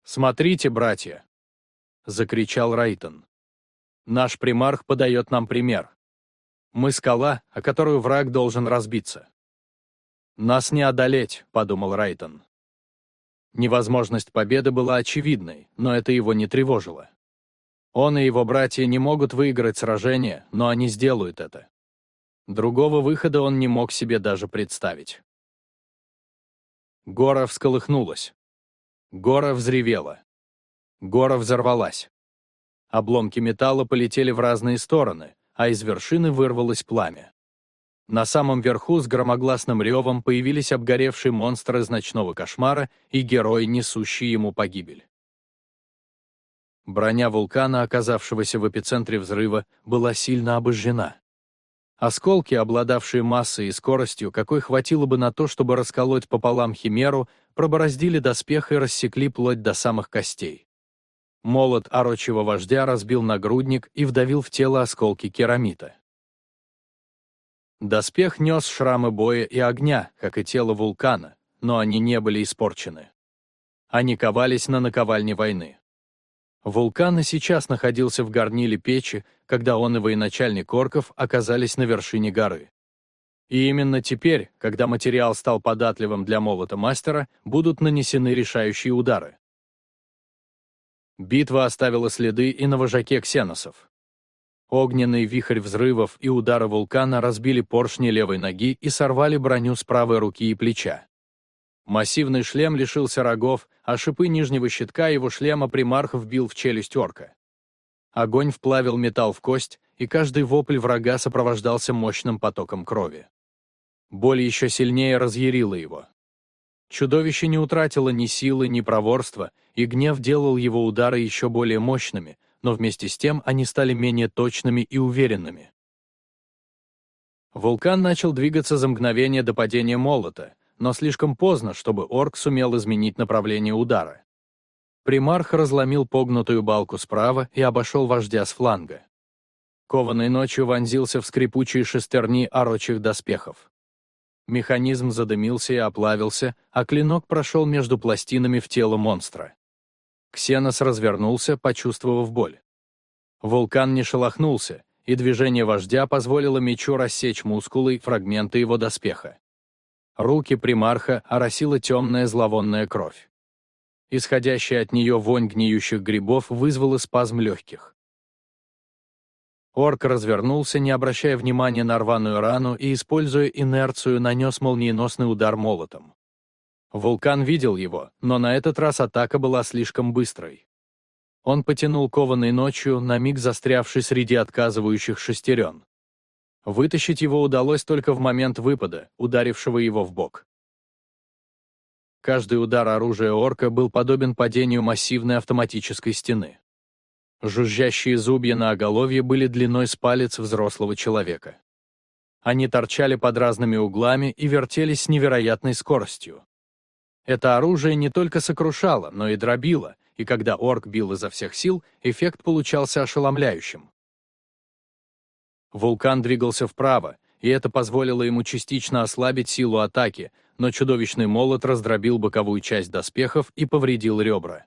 S1: «Смотрите, братья!» — закричал Райтон. «Наш примарх подает нам пример. Мы скала, о которую враг должен разбиться». «Нас не одолеть», — подумал Райтон. Невозможность победы была очевидной, но это его не тревожило. Он и его братья не могут выиграть сражение, но они сделают это. Другого выхода он не мог себе даже представить. Гора всколыхнулась. Гора взревела. Гора взорвалась. Обломки металла полетели в разные стороны, а из вершины вырвалось пламя. На самом верху с громогласным ревом появились обгоревшие монстры из ночного кошмара и герой, несущий ему погибель. Броня вулкана, оказавшегося в эпицентре взрыва, была сильно обожжена. Осколки, обладавшие массой и скоростью, какой хватило бы на то, чтобы расколоть пополам химеру, пробороздили доспех и рассекли плоть до самых костей. Молот орочего вождя разбил нагрудник и вдавил в тело осколки керамита. Доспех нес шрамы боя и огня, как и тело вулкана, но они не были испорчены. Они ковались на наковальне войны. Вулкан и сейчас находился в горниле печи, когда он и военачальник орков оказались на вершине горы. И именно теперь, когда материал стал податливым для молота мастера, будут нанесены решающие удары. Битва оставила следы и на вожаке ксеносов. Огненный вихрь взрывов и удары вулкана разбили поршни левой ноги и сорвали броню с правой руки и плеча. Массивный шлем лишился рогов, а шипы нижнего щитка его шлема примарх вбил в челюсть орка. Огонь вплавил металл в кость, и каждый вопль врага сопровождался мощным потоком крови. Боль еще сильнее разъярила его. Чудовище не утратило ни силы, ни проворства, и гнев делал его удары еще более мощными, но вместе с тем они стали менее точными и уверенными. Вулкан начал двигаться за мгновение до падения молота, но слишком поздно, чтобы орк сумел изменить направление удара. Примарх разломил погнутую балку справа и обошел вождя с фланга. Кованой ночью вонзился в скрипучие шестерни орочих доспехов. Механизм задымился и оплавился, а клинок прошел между пластинами в тело монстра. Ксенос развернулся, почувствовав боль. Вулкан не шелохнулся, и движение вождя позволило мечу рассечь мускулы и фрагменты его доспеха. Руки примарха оросила темная зловонная кровь. Исходящая от нее вонь гниющих грибов вызвала спазм легких. Орк развернулся, не обращая внимания на рваную рану и, используя инерцию, нанес молниеносный удар молотом. Вулкан видел его, но на этот раз атака была слишком быстрой. Он потянул кованой ночью, на миг застрявший среди отказывающих шестерен. Вытащить его удалось только в момент выпада, ударившего его в бок. Каждый удар оружия орка был подобен падению массивной автоматической стены. Жужжащие зубья на оголовье были длиной с палец взрослого человека. Они торчали под разными углами и вертелись с невероятной скоростью. Это оружие не только сокрушало, но и дробило, и когда орк бил изо всех сил, эффект получался ошеломляющим. Вулкан двигался вправо, и это позволило ему частично ослабить силу атаки, но чудовищный молот раздробил боковую часть доспехов и повредил ребра.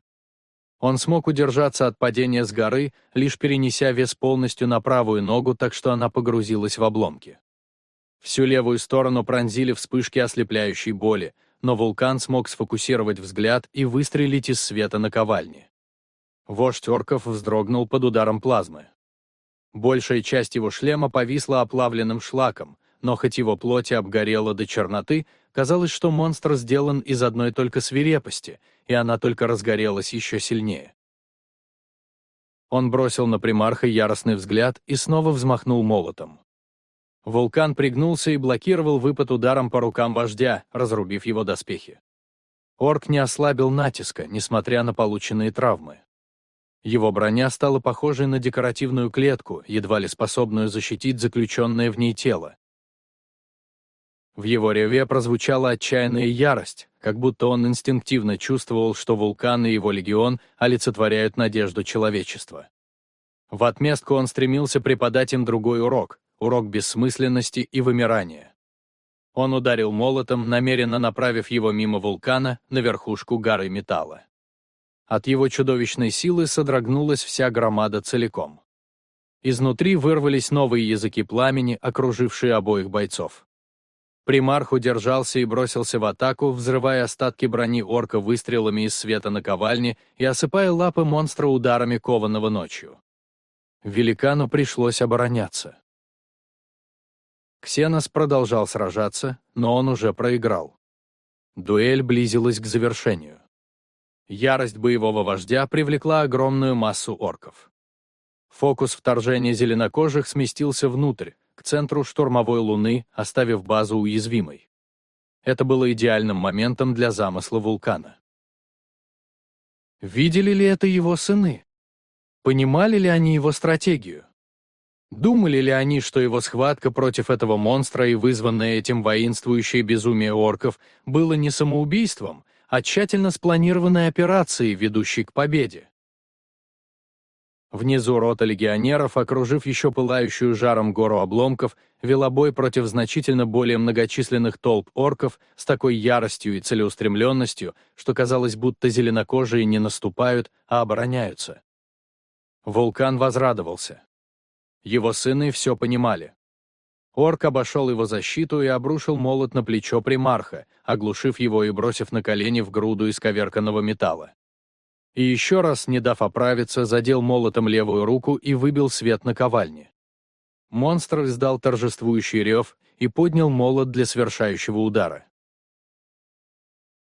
S1: Он смог удержаться от падения с горы, лишь перенеся вес полностью на правую ногу, так что она погрузилась в обломки. Всю левую сторону пронзили вспышки ослепляющей боли, но вулкан смог сфокусировать взгляд и выстрелить из света на ковальне. Вождь орков вздрогнул под ударом плазмы. Большая часть его шлема повисла оплавленным шлаком, но хоть его плоть обгорела до черноты, казалось, что монстр сделан из одной только свирепости, и она только разгорелась еще сильнее. Он бросил на примарха яростный взгляд и снова взмахнул молотом. Вулкан пригнулся и блокировал выпад ударом по рукам вождя, разрубив его доспехи. Орк не ослабил натиска, несмотря на полученные травмы. Его броня стала похожей на декоративную клетку, едва ли способную защитить заключенное в ней тело. В его реве прозвучала отчаянная ярость, как будто он инстинктивно чувствовал, что вулкан и его легион олицетворяют надежду человечества. В отместку он стремился преподать им другой урок, урок бессмысленности и вымирания. Он ударил молотом, намеренно направив его мимо вулкана на верхушку горы металла. От его чудовищной силы содрогнулась вся громада целиком. Изнутри вырвались новые языки пламени, окружившие обоих бойцов. Примарх удержался и бросился в атаку, взрывая остатки брони орка выстрелами из света на ковальне и осыпая лапы монстра ударами кованого ночью. Великану пришлось обороняться. Ксенос продолжал сражаться, но он уже проиграл. Дуэль близилась к завершению. Ярость боевого вождя привлекла огромную массу орков. Фокус вторжения зеленокожих сместился внутрь, к центру штурмовой луны, оставив базу уязвимой. Это было идеальным моментом для замысла вулкана. Видели ли это его сыны? Понимали ли они его стратегию? Думали ли они, что его схватка против этого монстра и вызванное этим воинствующее безумие орков было не самоубийством, а тщательно спланированной операцией, ведущей к победе? Внизу рота легионеров, окружив еще пылающую жаром гору обломков, вела бой против значительно более многочисленных толп орков с такой яростью и целеустремленностью, что казалось, будто зеленокожие не наступают, а обороняются. Вулкан возрадовался. Его сыны все понимали. Орк обошел его защиту и обрушил молот на плечо примарха, оглушив его и бросив на колени в груду исковерканного металла и еще раз, не дав оправиться, задел молотом левую руку и выбил свет на ковальне. Монстр издал торжествующий рев и поднял молот для свершающего удара.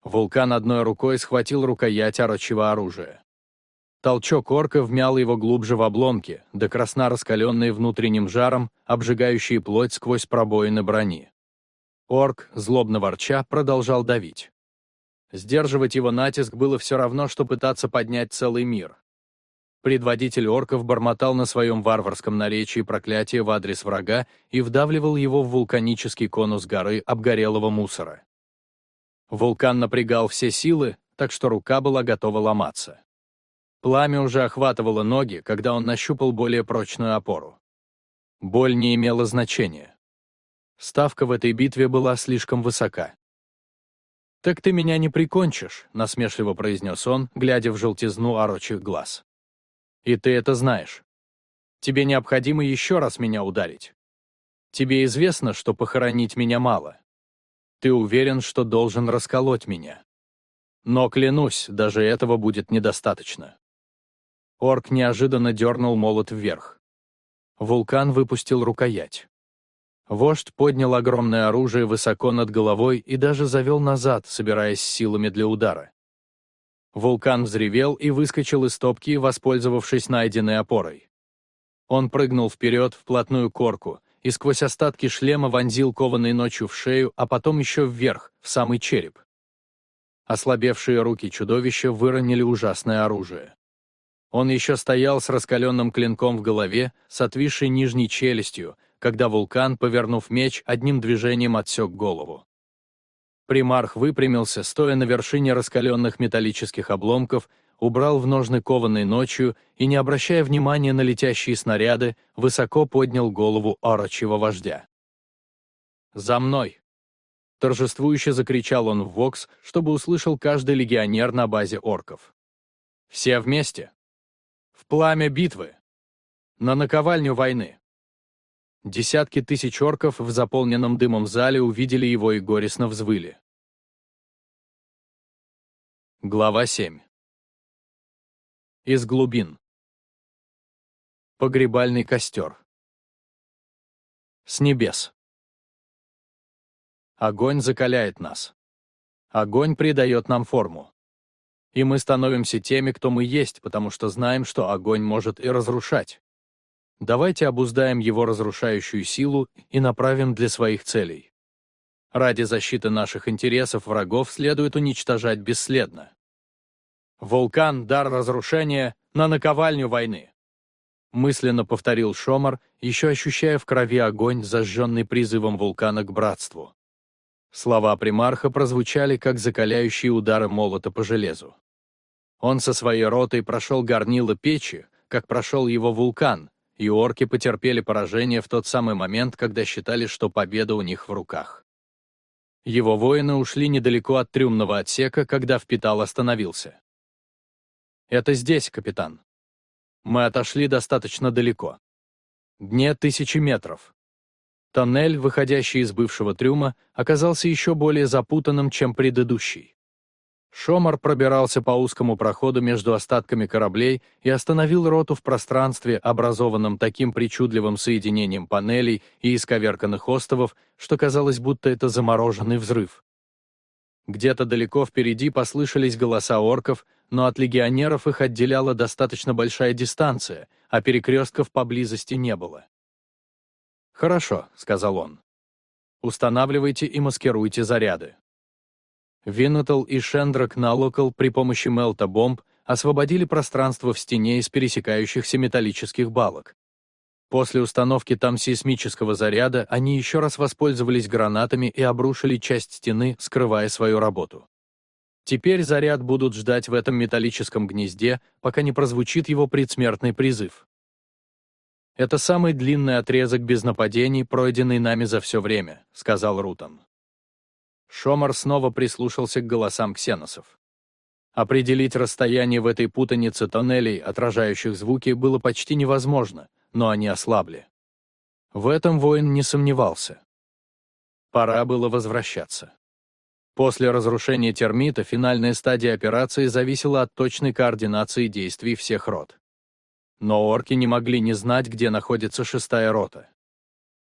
S1: Вулкан одной рукой схватил рукоять орочего оружия. Толчок орка вмял его глубже в обломки, до красна раскаленные внутренним жаром, обжигающие плоть сквозь пробоины брони. Орк, злобно ворча, продолжал давить. Сдерживать его натиск было все равно, что пытаться поднять целый мир. Предводитель орков бормотал на своем варварском наречии проклятие в адрес врага и вдавливал его в вулканический конус горы обгорелого мусора. Вулкан напрягал все силы, так что рука была готова ломаться. Пламя уже охватывало ноги, когда он нащупал более прочную опору. Боль не имела значения. Ставка в этой битве была слишком высока. «Так ты меня не прикончишь», — насмешливо произнес он, глядя в желтизну орочих глаз. «И ты это знаешь. Тебе необходимо еще раз меня ударить. Тебе известно, что похоронить меня мало. Ты уверен, что должен расколоть меня. Но, клянусь, даже этого будет недостаточно». Орк неожиданно дернул молот вверх. Вулкан выпустил рукоять. Вождь поднял огромное оружие высоко над головой и даже завел назад, собираясь силами для удара. Вулкан взревел и выскочил из топки, воспользовавшись найденной опорой. Он прыгнул вперед, вплотную к орку, и сквозь остатки шлема вонзил кованой ночью в шею, а потом еще вверх, в самый череп. Ослабевшие руки чудовища выронили ужасное оружие. Он еще стоял с раскаленным клинком в голове, с отвисшей нижней челюстью, когда вулкан, повернув меч, одним движением отсек голову. Примарх выпрямился, стоя на вершине раскаленных металлических обломков, убрал в ножны кованой ночью и, не обращая внимания на летящие снаряды, высоко поднял голову орочьего вождя. «За мной!» Торжествующе закричал он в Вокс, чтобы услышал каждый легионер на базе орков. «Все вместе! В пламя битвы! На наковальню войны!» Десятки тысяч орков в заполненном дымом зале увидели его и горестно взвыли. Глава 7 Из глубин Погребальный костер С небес Огонь закаляет нас. Огонь придает нам форму. И мы становимся теми, кто мы есть, потому что знаем, что огонь может и разрушать. Давайте обуздаем его разрушающую силу и направим для своих целей. Ради защиты наших интересов врагов следует уничтожать бесследно. «Вулкан — дар разрушения на наковальню войны», мысленно повторил Шомар, еще ощущая в крови огонь, зажженный призывом вулкана к братству. Слова примарха прозвучали, как закаляющие удары молота по железу. Он со своей ротой прошел горнило печи, как прошел его вулкан, и орки потерпели поражение в тот самый момент, когда считали, что победа у них в руках. Его воины ушли недалеко от трюмного отсека, когда впитал остановился. «Это здесь, капитан. Мы отошли достаточно далеко. Дне тысячи метров». Тоннель, выходящий из бывшего трюма, оказался еще более запутанным, чем предыдущий. Шомар пробирался по узкому проходу между остатками кораблей и остановил роту в пространстве, образованном таким причудливым соединением панелей и исковерканных остовов, что казалось, будто это замороженный взрыв. Где-то далеко впереди послышались голоса орков, но от легионеров их отделяла достаточно большая дистанция, а перекрестков поблизости не было. «Хорошо», — сказал он. «Устанавливайте и маскируйте заряды». Виннутл и Шендрак Налокал при помощи мелта-бомб освободили пространство в стене из пересекающихся металлических балок. После установки там сейсмического заряда они еще раз воспользовались гранатами и обрушили часть стены, скрывая свою работу. Теперь заряд будут ждать в этом металлическом гнезде, пока не прозвучит его предсмертный призыв. «Это самый длинный отрезок без нападений, пройденный нами за все время», — сказал Рутон. Шомар снова прислушался к голосам ксеносов. Определить расстояние в этой путанице тоннелей, отражающих звуки, было почти невозможно, но они ослабли. В этом воин не сомневался. Пора было возвращаться. После разрушения термита финальная стадия операции зависела от точной координации действий всех рот. Но орки не могли не знать, где находится шестая рота.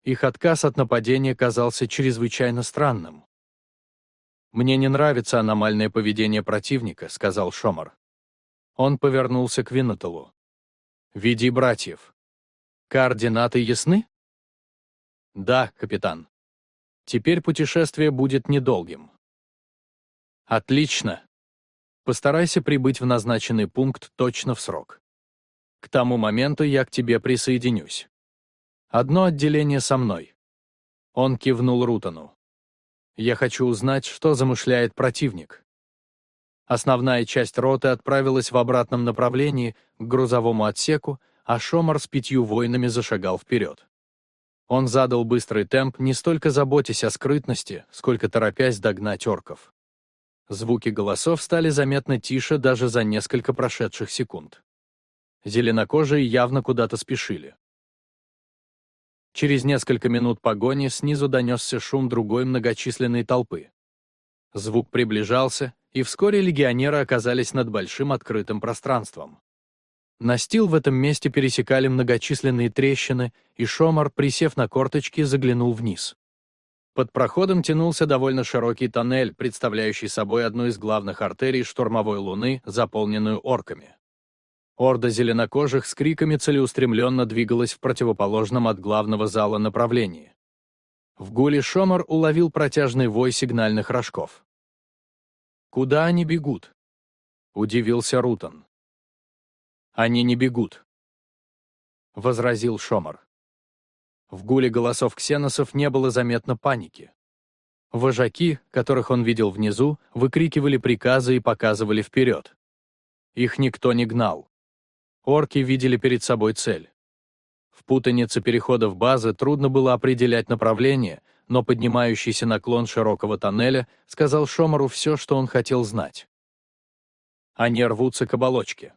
S1: Их отказ от нападения казался чрезвычайно странным. «Мне не нравится аномальное поведение противника», — сказал Шомар. Он повернулся к Виннетелу. «Веди братьев. Координаты ясны?» «Да, капитан». Теперь путешествие будет недолгим. Отлично. Постарайся прибыть в назначенный пункт точно в срок. К тому моменту я к тебе присоединюсь. Одно отделение со мной. Он кивнул Рутану. Я хочу узнать, что замышляет противник. Основная часть роты отправилась в обратном направлении, к грузовому отсеку, а Шомар с пятью воинами зашагал вперед. Он задал быстрый темп, не столько заботясь о скрытности, сколько торопясь догнать орков. Звуки голосов стали заметно тише даже за несколько прошедших секунд. Зеленокожие явно куда-то спешили. Через несколько минут погони снизу донесся шум другой многочисленной толпы. Звук приближался, и вскоре легионеры оказались над большим открытым пространством. Настил в этом месте пересекали многочисленные трещины, и Шомар, присев на корточки, заглянул вниз. Под проходом тянулся довольно широкий тоннель, представляющий собой одну из главных артерий штурмовой луны, заполненную орками. Орда зеленокожих с криками целеустремленно двигалась в противоположном от главного зала направлении. В гуле Шомар уловил протяжный вой сигнальных рожков. «Куда они бегут?» — удивился Рутон. «Они не бегут», — возразил Шомар. В гуле голосов ксеносов не было заметно паники. Вожаки, которых он видел внизу, выкрикивали приказы и показывали вперед. Их никто не гнал. Орки видели перед собой цель. В путанице переходов базы трудно было определять направление, но поднимающийся наклон широкого тоннеля сказал Шомару все, что он хотел знать. Они рвутся к оболочке.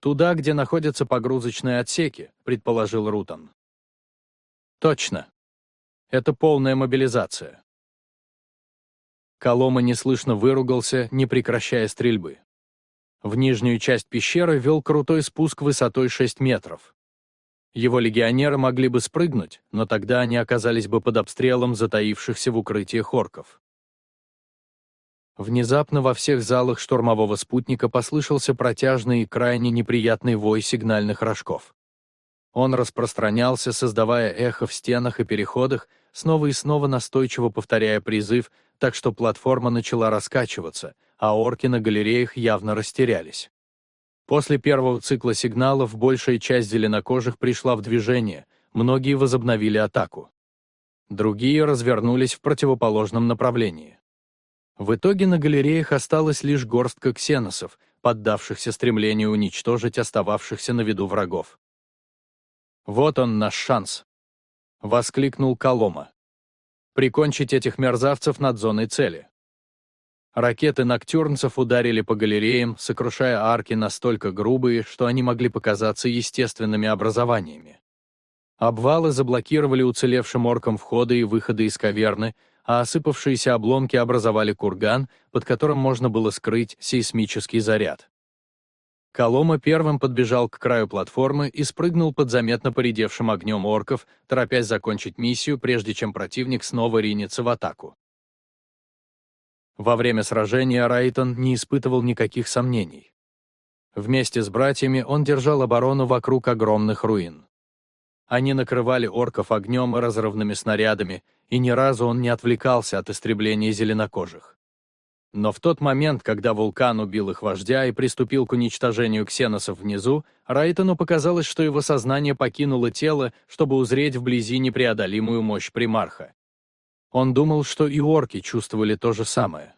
S1: «Туда, где находятся погрузочные отсеки», — предположил Рутон. Точно. Это полная мобилизация. Колома неслышно выругался, не прекращая стрельбы. В нижнюю часть пещеры вел крутой спуск высотой 6 метров. Его легионеры могли бы спрыгнуть, но тогда они оказались бы под обстрелом затаившихся в укрытиях орков. Внезапно во всех залах штурмового спутника послышался протяжный и крайне неприятный вой сигнальных рожков. Он распространялся, создавая эхо в стенах и переходах, снова и снова настойчиво повторяя призыв, так что платформа начала раскачиваться, а орки на галереях явно растерялись. После первого цикла сигналов большая часть зеленокожих пришла в движение, многие возобновили атаку. Другие развернулись в противоположном направлении. В итоге на галереях осталась лишь горстка ксеносов, поддавшихся стремлению уничтожить остававшихся на виду врагов. «Вот он наш шанс!» — воскликнул Колома. «Прикончить этих мерзавцев над зоной цели». Ракеты ноктюрнцев ударили по галереям, сокрушая арки настолько грубые, что они могли показаться естественными образованиями. Обвалы заблокировали уцелевшим оркам входы и выходы из каверны, а осыпавшиеся обломки образовали курган, под которым можно было скрыть сейсмический заряд. Колома первым подбежал к краю платформы и спрыгнул под заметно поредевшим огнем орков, торопясь закончить миссию, прежде чем противник снова ринется в атаку. Во время сражения Райтон не испытывал никаких сомнений. Вместе с братьями он держал оборону вокруг огромных руин. Они накрывали орков огнем и разрывными снарядами, и ни разу он не отвлекался от истребления зеленокожих. Но в тот момент, когда вулкан убил их вождя и приступил к уничтожению ксеносов внизу, Райтону показалось, что его сознание покинуло тело, чтобы узреть вблизи непреодолимую мощь примарха. Он думал, что и орки чувствовали то же самое.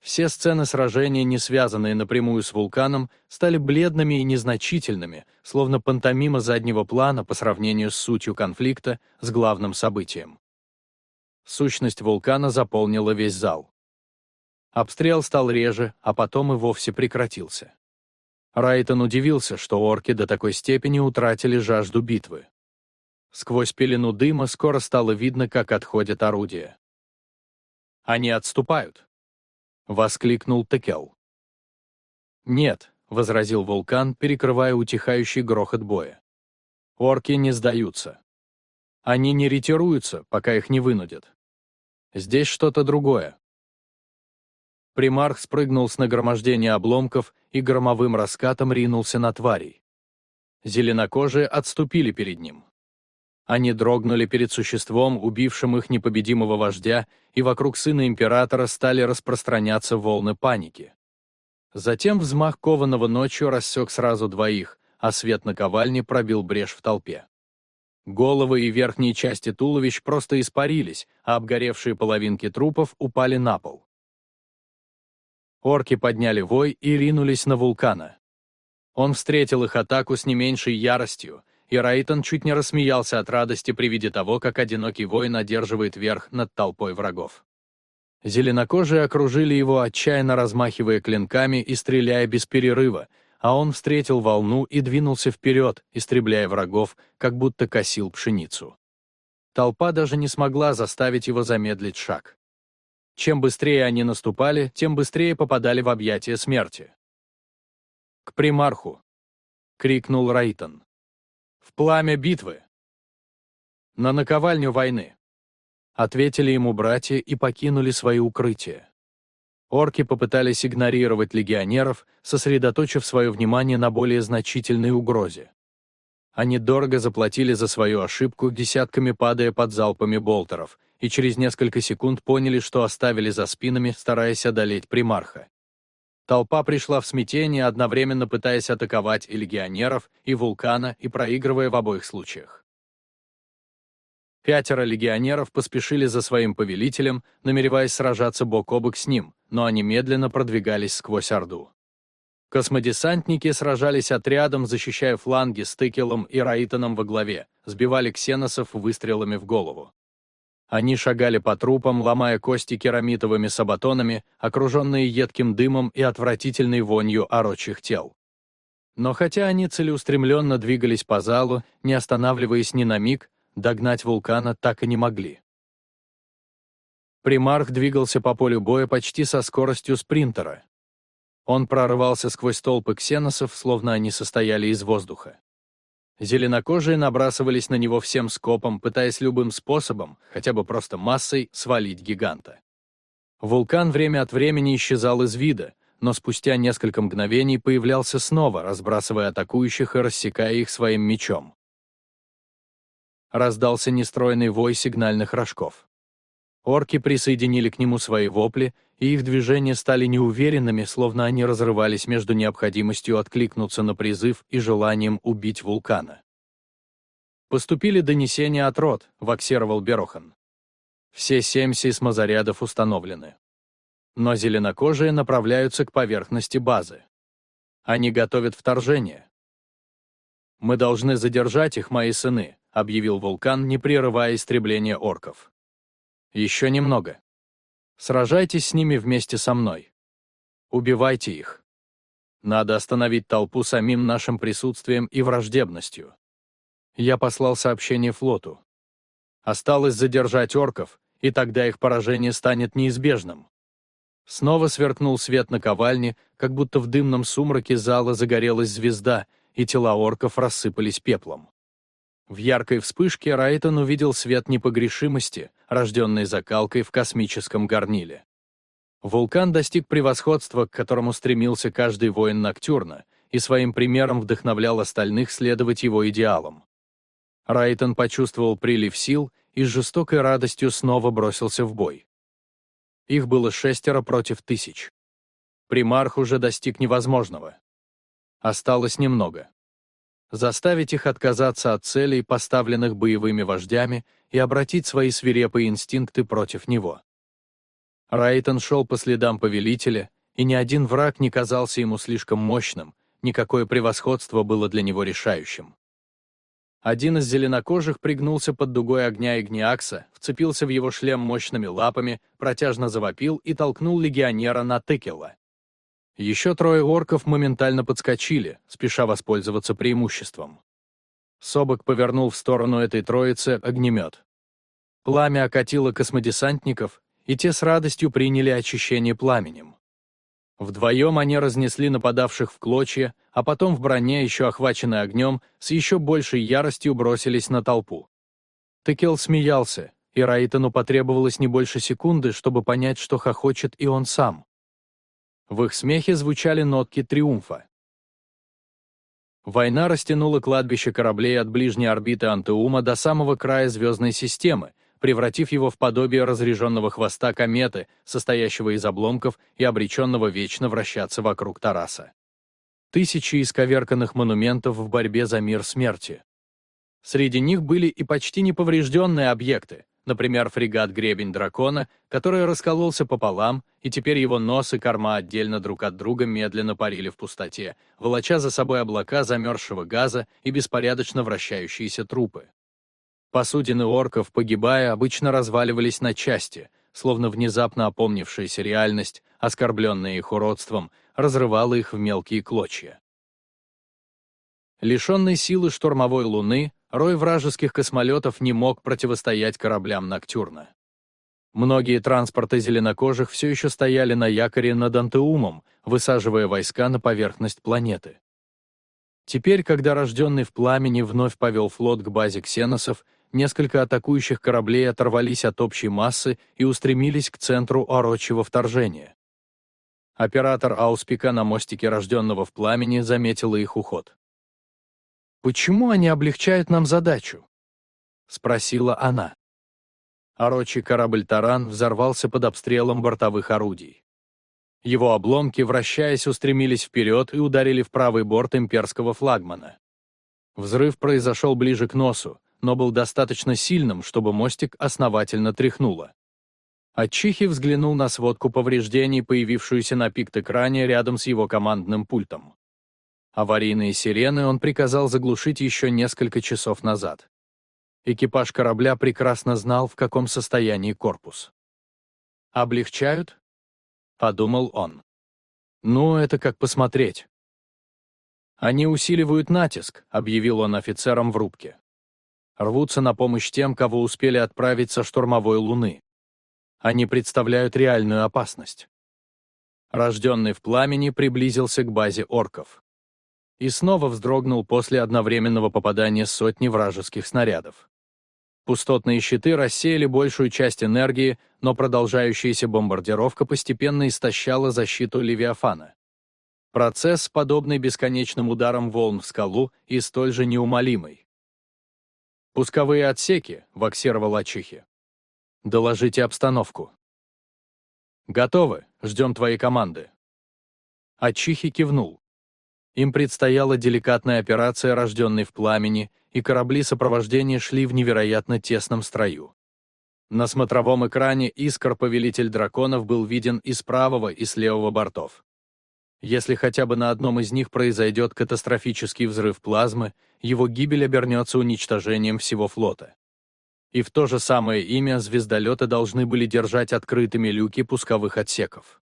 S1: Все сцены сражения, не связанные напрямую с вулканом, стали бледными и незначительными, словно пантомима заднего плана по сравнению с сутью конфликта, с главным событием. Сущность вулкана заполнила весь зал. Обстрел стал реже, а потом и вовсе прекратился. Райтон удивился, что орки до такой степени утратили жажду битвы. Сквозь пелену дыма скоро стало видно, как отходят орудия. «Они отступают!» — воскликнул Текел. «Нет», — возразил вулкан, перекрывая утихающий грохот боя. «Орки не сдаются. Они не ретируются, пока их не вынудят. Здесь что-то другое примарх спрыгнул с нагромождения обломков и громовым раскатом ринулся на тварей. Зеленокожие отступили перед ним. Они дрогнули перед существом, убившим их непобедимого вождя, и вокруг сына императора стали распространяться волны паники. Затем взмах кованого ночью рассек сразу двоих, а свет наковальни пробил брешь в толпе. Головы и верхние части туловищ просто испарились, а обгоревшие половинки трупов упали на пол. Орки подняли вой и ринулись на вулкана. Он встретил их атаку с не меньшей яростью, и Райтон чуть не рассмеялся от радости при виде того, как одинокий воин одерживает верх над толпой врагов. Зеленокожие окружили его, отчаянно размахивая клинками и стреляя без перерыва, а он встретил волну и двинулся вперед, истребляя врагов, как будто косил пшеницу. Толпа даже не смогла заставить его замедлить шаг. Чем быстрее они наступали, тем быстрее попадали в объятия смерти. «К примарху!» — крикнул Райтон. «В пламя битвы!» «На наковальню войны!» Ответили ему братья и покинули свои укрытия. Орки попытались игнорировать легионеров, сосредоточив свое внимание на более значительной угрозе. Они дорого заплатили за свою ошибку, десятками падая под залпами болтеров, и через несколько секунд поняли, что оставили за спинами, стараясь одолеть примарха. Толпа пришла в смятение, одновременно пытаясь атаковать и легионеров, и вулкана, и проигрывая в обоих случаях. Пятеро легионеров поспешили за своим повелителем, намереваясь сражаться бок о бок с ним, но они медленно продвигались сквозь Орду. Космодесантники сражались отрядом, защищая фланги с Тыкелом и Раитоном во главе, сбивали ксеносов выстрелами в голову. Они шагали по трупам, ломая кости керамитовыми сабатонами, окруженные едким дымом и отвратительной вонью орочих тел. Но хотя они целеустремленно двигались по залу, не останавливаясь ни на миг, догнать вулкана так и не могли. Примарх двигался по полю боя почти со скоростью спринтера. Он прорывался сквозь толпы ксеносов, словно они состояли из воздуха. Зеленокожие набрасывались на него всем скопом, пытаясь любым способом, хотя бы просто массой, свалить гиганта. Вулкан время от времени исчезал из вида, но спустя несколько мгновений появлялся снова, разбрасывая атакующих и рассекая их своим мечом раздался нестройный вой сигнальных рожков. Орки присоединили к нему свои вопли, и их движения стали неуверенными, словно они разрывались между необходимостью откликнуться на призыв и желанием убить вулкана. «Поступили донесения от рот», — ваксировал Берохан. «Все семь сейсмозарядов установлены. Но зеленокожие направляются к поверхности базы. Они готовят вторжение. Мы должны задержать их, мои сыны, — объявил вулкан, не прерывая истребление орков. «Еще немного. Сражайтесь с ними вместе со мной. Убивайте их. Надо остановить толпу самим нашим присутствием и враждебностью. Я послал сообщение флоту. Осталось задержать орков, и тогда их поражение станет неизбежным. Снова сверкнул свет на ковальне, как будто в дымном сумраке зала загорелась звезда, и тела орков рассыпались пеплом. В яркой вспышке Райтон увидел свет непогрешимости, рожденный закалкой в космическом горниле. Вулкан достиг превосходства, к которому стремился каждый воин Ноктюрна, и своим примером вдохновлял остальных следовать его идеалам. Райтон почувствовал прилив сил и с жестокой радостью снова бросился в бой. Их было шестеро против тысяч. Примарх уже достиг невозможного. Осталось немного заставить их отказаться от целей, поставленных боевыми вождями, и обратить свои свирепые инстинкты против него. Райтон шел по следам повелителя, и ни один враг не казался ему слишком мощным, никакое превосходство было для него решающим. Один из зеленокожих пригнулся под дугой огня Игниакса, вцепился в его шлем мощными лапами, протяжно завопил и толкнул легионера на Текела. Еще трое орков моментально подскочили, спеша воспользоваться преимуществом. Собок повернул в сторону этой троицы огнемет. Пламя окатило космодесантников, и те с радостью приняли очищение пламенем. Вдвоем они разнесли нападавших в клочья, а потом в броне, еще охваченной огнем, с еще большей яростью бросились на толпу. Текел смеялся, и Раитону потребовалось не больше секунды, чтобы понять, что хохочет и он сам. В их смехе звучали нотки триумфа. Война растянула кладбище кораблей от ближней орбиты Антеума до самого края звездной системы, превратив его в подобие разреженного хвоста кометы, состоящего из обломков и обреченного вечно вращаться вокруг Тараса. Тысячи исковерканных монументов в борьбе за мир смерти. Среди них были и почти неповрежденные объекты, например, фрегат «Гребень дракона», который раскололся пополам, и теперь его нос и корма отдельно друг от друга медленно парили в пустоте, волоча за собой облака замерзшего газа и беспорядочно вращающиеся трупы. Посудины орков, погибая, обычно разваливались на части, словно внезапно опомнившаяся реальность, оскорбленная их уродством, разрывала их в мелкие клочья. Лишенный силы штурмовой луны, рой вражеских космолетов не мог противостоять кораблям Ноктюрна. Многие транспорты зеленокожих все еще стояли на якоре над Антеумом, высаживая войска на поверхность планеты. Теперь, когда рожденный в пламени вновь повел флот к базе ксеносов, несколько атакующих кораблей оторвались от общей массы и устремились к центру орочьего вторжения. Оператор Ауспика на мостике рожденного в пламени заметила их уход. «Почему они облегчают нам задачу?» — спросила она. Орочий корабль «Таран» взорвался под обстрелом бортовых орудий. Его обломки, вращаясь, устремились вперед и ударили в правый борт имперского флагмана. Взрыв произошел ближе к носу, но был достаточно сильным, чтобы мостик основательно тряхнуло. Отчихи взглянул на сводку повреждений, появившуюся на пикт-экране рядом с его командным пультом. Аварийные сирены он приказал заглушить еще несколько часов назад. Экипаж корабля прекрасно знал, в каком состоянии корпус. «Облегчают?» — подумал он. «Ну, это как посмотреть». «Они усиливают натиск», — объявил он офицерам в рубке рвутся на помощь тем, кого успели отправить со штурмовой Луны. Они представляют реальную опасность. Рожденный в пламени приблизился к базе орков. И снова вздрогнул после одновременного попадания сотни вражеских снарядов. Пустотные щиты рассеяли большую часть энергии, но продолжающаяся бомбардировка постепенно истощала защиту Левиафана. Процесс, подобный бесконечным ударам волн в скалу, и столь же неумолимый. «Пусковые отсеки», — ваксировал Ачихи. «Доложите обстановку». «Готовы, ждем твоей команды». Ачихи кивнул. Им предстояла деликатная операция, рожденной в пламени, и корабли сопровождения шли в невероятно тесном строю. На смотровом экране Искр, повелитель драконов, был виден и с правого, и с левого бортов. Если хотя бы на одном из них произойдет катастрофический взрыв плазмы, его гибель обернется уничтожением всего флота. И в то же самое имя звездолеты должны были держать открытыми люки пусковых отсеков.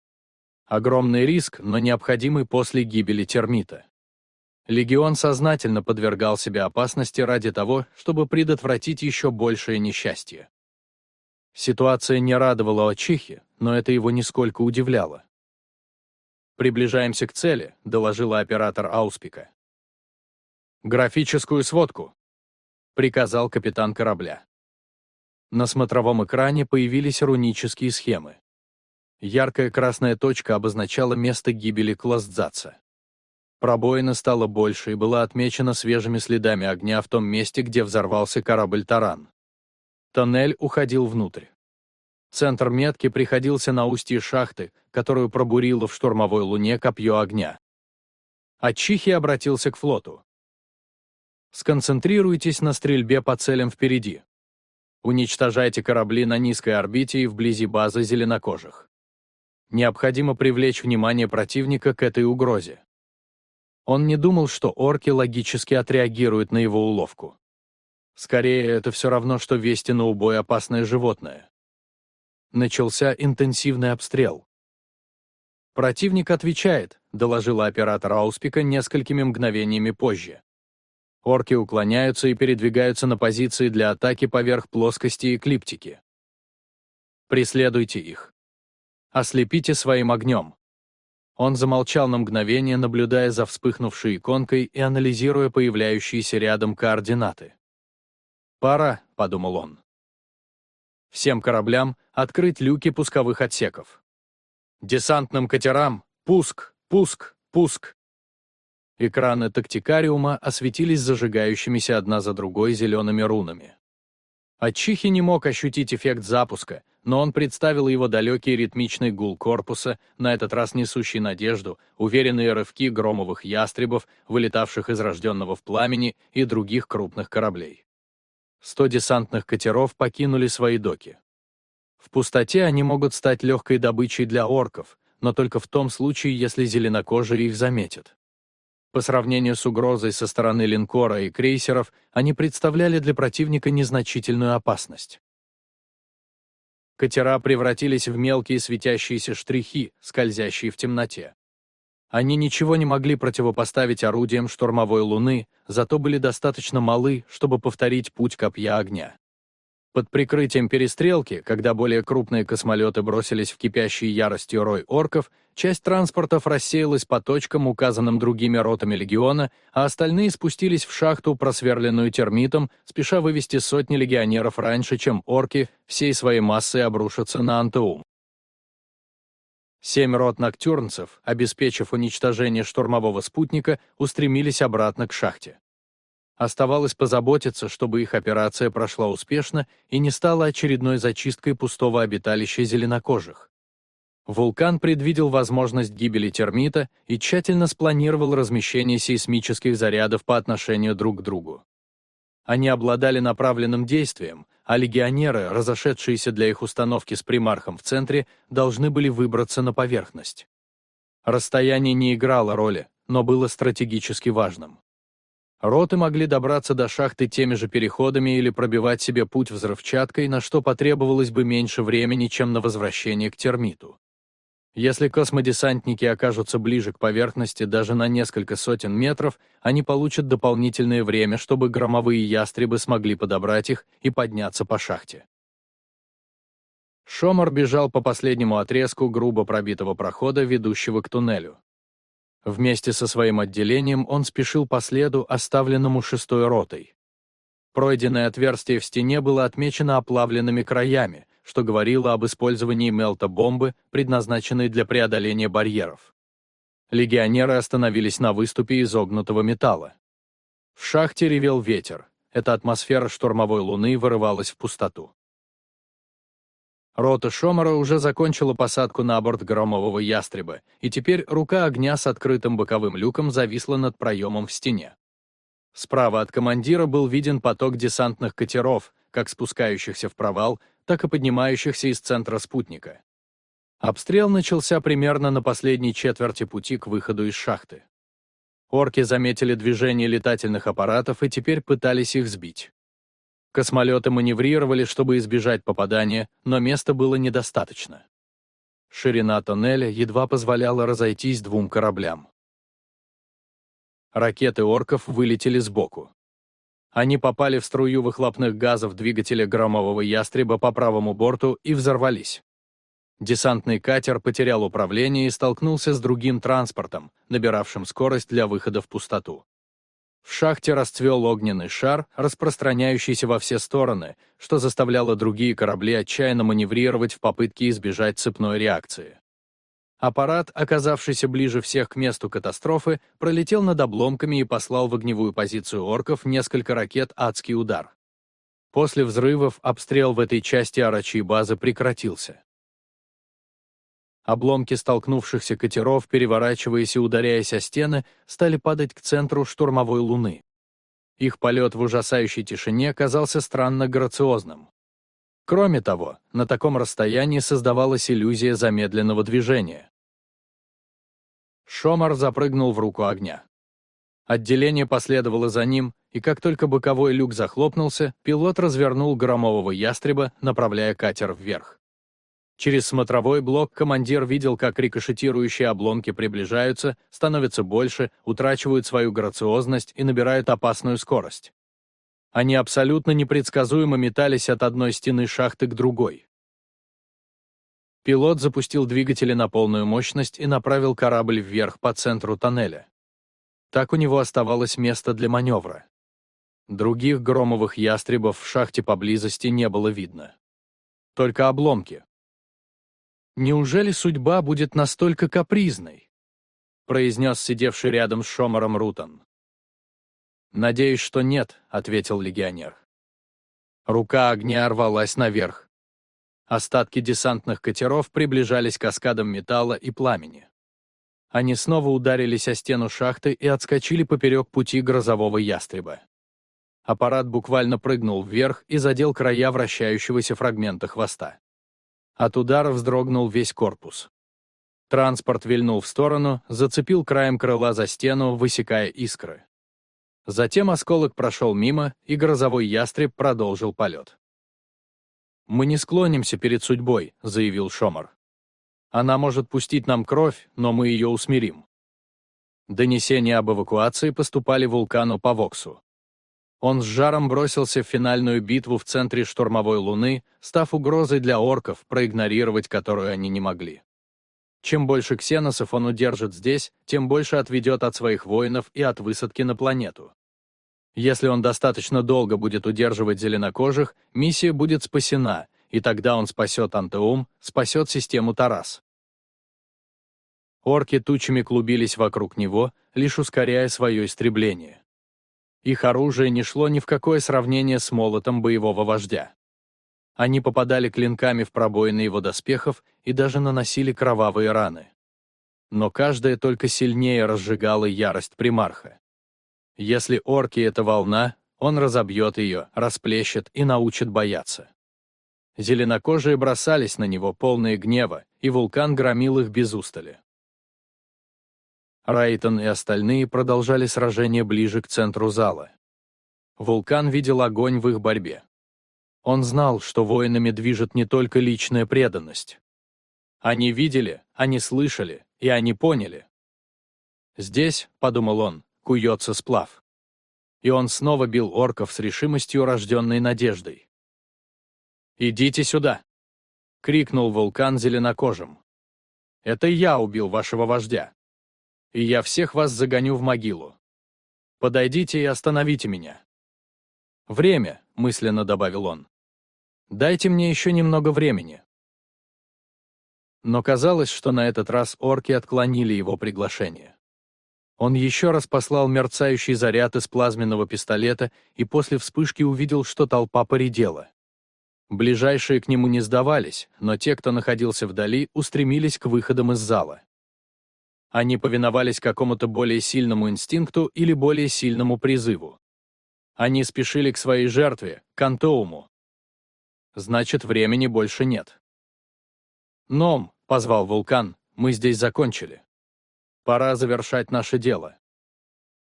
S1: Огромный риск, но необходимый после гибели термита. Легион сознательно подвергал себя опасности ради того, чтобы предотвратить еще большее несчастье. Ситуация не радовала Очихи, но это его нисколько удивляло. «Приближаемся к цели», — доложила оператор Ауспика. «Графическую сводку», — приказал капитан корабля. На смотровом экране появились рунические схемы. Яркая красная точка обозначала место гибели Клаздзаца. Пробоина стала больше и была отмечена свежими следами огня в том месте, где взорвался корабль «Таран». Тоннель уходил внутрь. Центр метки приходился на устье шахты, которую пробурило в штурмовой луне копье огня. Ачихи обратился к флоту. Сконцентрируйтесь на стрельбе по целям впереди. Уничтожайте корабли на низкой орбите и вблизи базы зеленокожих. Необходимо привлечь внимание противника к этой угрозе. Он не думал, что орки логически отреагируют на его уловку. Скорее, это все равно, что вести на убой опасное животное начался интенсивный обстрел. «Противник отвечает», — доложила оператор Ауспика несколькими мгновениями позже. Орки уклоняются и передвигаются на позиции для атаки поверх плоскости эклиптики. Преследуйте их. Ослепите своим огнем. Он замолчал на мгновение, наблюдая за вспыхнувшей иконкой и анализируя появляющиеся рядом координаты. «Пора», — подумал он. Всем кораблям открыть люки пусковых отсеков. Десантным катерам пуск, пуск, пуск. Экраны тактикариума осветились зажигающимися одна за другой зелеными рунами. Отчихи не мог ощутить эффект запуска, но он представил его далекий ритмичный гул корпуса, на этот раз несущий надежду, уверенные рывки громовых ястребов, вылетавших из рожденного в пламени и других крупных кораблей. Сто десантных катеров покинули свои доки. В пустоте они могут стать легкой добычей для орков, но только в том случае, если зеленокожие их заметят. По сравнению с угрозой со стороны линкора и крейсеров, они представляли для противника незначительную опасность. Катера превратились в мелкие светящиеся штрихи, скользящие в темноте. Они ничего не могли противопоставить орудиям штурмовой луны, зато были достаточно малы, чтобы повторить путь копья огня. Под прикрытием перестрелки, когда более крупные космолеты бросились в кипящий яростью рой орков, часть транспортов рассеялась по точкам, указанным другими ротами легиона, а остальные спустились в шахту, просверленную термитом, спеша вывести сотни легионеров раньше, чем орки всей своей массой обрушатся на Антеум. Семь рот ноктюрнцев, обеспечив уничтожение штурмового спутника, устремились обратно к шахте. Оставалось позаботиться, чтобы их операция прошла успешно и не стала очередной зачисткой пустого обиталища зеленокожих. Вулкан предвидел возможность гибели термита и тщательно спланировал размещение сейсмических зарядов по отношению друг к другу. Они обладали направленным действием, а легионеры, разошедшиеся для их установки с примархом в центре, должны были выбраться на поверхность. Расстояние не играло роли, но было стратегически важным. Роты могли добраться до шахты теми же переходами или пробивать себе путь взрывчаткой, на что потребовалось бы меньше времени, чем на возвращение к термиту. Если космодесантники окажутся ближе к поверхности даже на несколько сотен метров, они получат дополнительное время, чтобы громовые ястребы смогли подобрать их и подняться по шахте. Шомар бежал по последнему отрезку грубо пробитого прохода, ведущего к туннелю. Вместе со своим отделением он спешил по следу, оставленному шестой ротой. Пройденное отверстие в стене было отмечено оплавленными краями, что говорило об использовании мелта-бомбы, предназначенной для преодоления барьеров. Легионеры остановились на выступе изогнутого металла. В шахте ревел ветер. Эта атмосфера штурмовой луны вырывалась в пустоту. Рота Шомара уже закончила посадку на борт громового ястреба, и теперь рука огня с открытым боковым люком зависла над проемом в стене. Справа от командира был виден поток десантных катеров, как спускающихся в провал, так и поднимающихся из центра спутника. Обстрел начался примерно на последней четверти пути к выходу из шахты. Орки заметили движение летательных аппаратов и теперь пытались их сбить. Космолеты маневрировали, чтобы избежать попадания, но места было недостаточно. Ширина тоннеля едва позволяла разойтись двум кораблям. Ракеты орков вылетели сбоку. Они попали в струю выхлопных газов двигателя громового ястреба по правому борту и взорвались. Десантный катер потерял управление и столкнулся с другим транспортом, набиравшим скорость для выхода в пустоту. В шахте расцвел огненный шар, распространяющийся во все стороны, что заставляло другие корабли отчаянно маневрировать в попытке избежать цепной реакции. Аппарат, оказавшийся ближе всех к месту катастрофы, пролетел над обломками и послал в огневую позицию орков несколько ракет «Адский удар». После взрывов обстрел в этой части Арачьей базы прекратился. Обломки столкнувшихся катеров, переворачиваясь и ударяясь о стены, стали падать к центру штурмовой луны. Их полет в ужасающей тишине казался странно грациозным. Кроме того, на таком расстоянии создавалась иллюзия замедленного движения. Шомар запрыгнул в руку огня. Отделение последовало за ним, и как только боковой люк захлопнулся, пилот развернул громового ястреба, направляя катер вверх. Через смотровой блок командир видел, как рикошетирующие обломки приближаются, становятся больше, утрачивают свою грациозность и набирают опасную скорость. Они абсолютно непредсказуемо метались от одной стены шахты к другой. Пилот запустил двигатели на полную мощность и направил корабль вверх по центру тоннеля. Так у него оставалось место для маневра. Других громовых ястребов в шахте поблизости не было видно. Только обломки, Неужели судьба будет настолько капризной? произнес сидевший рядом с Шомором Рутон. «Надеюсь, что нет», — ответил легионер. Рука огня рвалась наверх. Остатки десантных катеров приближались каскадом металла и пламени. Они снова ударились о стену шахты и отскочили поперек пути грозового ястреба. Аппарат буквально прыгнул вверх и задел края вращающегося фрагмента хвоста. От удара вздрогнул весь корпус. Транспорт вильнул в сторону, зацепил краем крыла за стену, высекая искры. Затем осколок прошел мимо, и грозовой ястреб продолжил полет. «Мы не склонимся перед судьбой», — заявил Шомар. «Она может пустить нам кровь, но мы ее усмирим». Донесения об эвакуации поступали вулкану по Воксу. Он с жаром бросился в финальную битву в центре штурмовой луны, став угрозой для орков, проигнорировать которую они не могли. Чем больше ксеносов он удержит здесь, тем больше отведет от своих воинов и от высадки на планету. Если он достаточно долго будет удерживать зеленокожих, миссия будет спасена, и тогда он спасет Антеум, спасет систему Тарас. Орки тучами клубились вокруг него, лишь ускоряя свое истребление. Их оружие не шло ни в какое сравнение с молотом боевого вождя. Они попадали клинками в пробоины его доспехов и даже наносили кровавые раны. Но каждая только сильнее разжигала ярость примарха. Если орки — это волна, он разобьет ее, расплещет и научит бояться. Зеленокожие бросались на него, полные гнева, и вулкан громил их без устали. Райтон и остальные продолжали сражение ближе к центру зала. Вулкан видел огонь в их борьбе. Он знал, что воинами движет не только личная преданность. Они видели, они слышали, и они поняли. «Здесь», — подумал он, — «куется сплав». И он снова бил орков с решимостью, рожденной надеждой. «Идите сюда!» — крикнул вулкан зеленокожим. «Это я убил вашего вождя. И я всех вас загоню в могилу. Подойдите и остановите меня». «Время», — мысленно добавил он. «Дайте мне еще немного времени». Но казалось, что на этот раз орки отклонили его приглашение. Он еще раз послал мерцающий заряд из плазменного пистолета и после вспышки увидел, что толпа поредела. Ближайшие к нему не сдавались, но те, кто находился вдали, устремились к выходам из зала. Они повиновались какому-то более сильному инстинкту или более сильному призыву. Они спешили к своей жертве, к Антоуму. Значит, времени больше нет. «Ном», — позвал вулкан, — «мы здесь закончили. Пора завершать наше дело».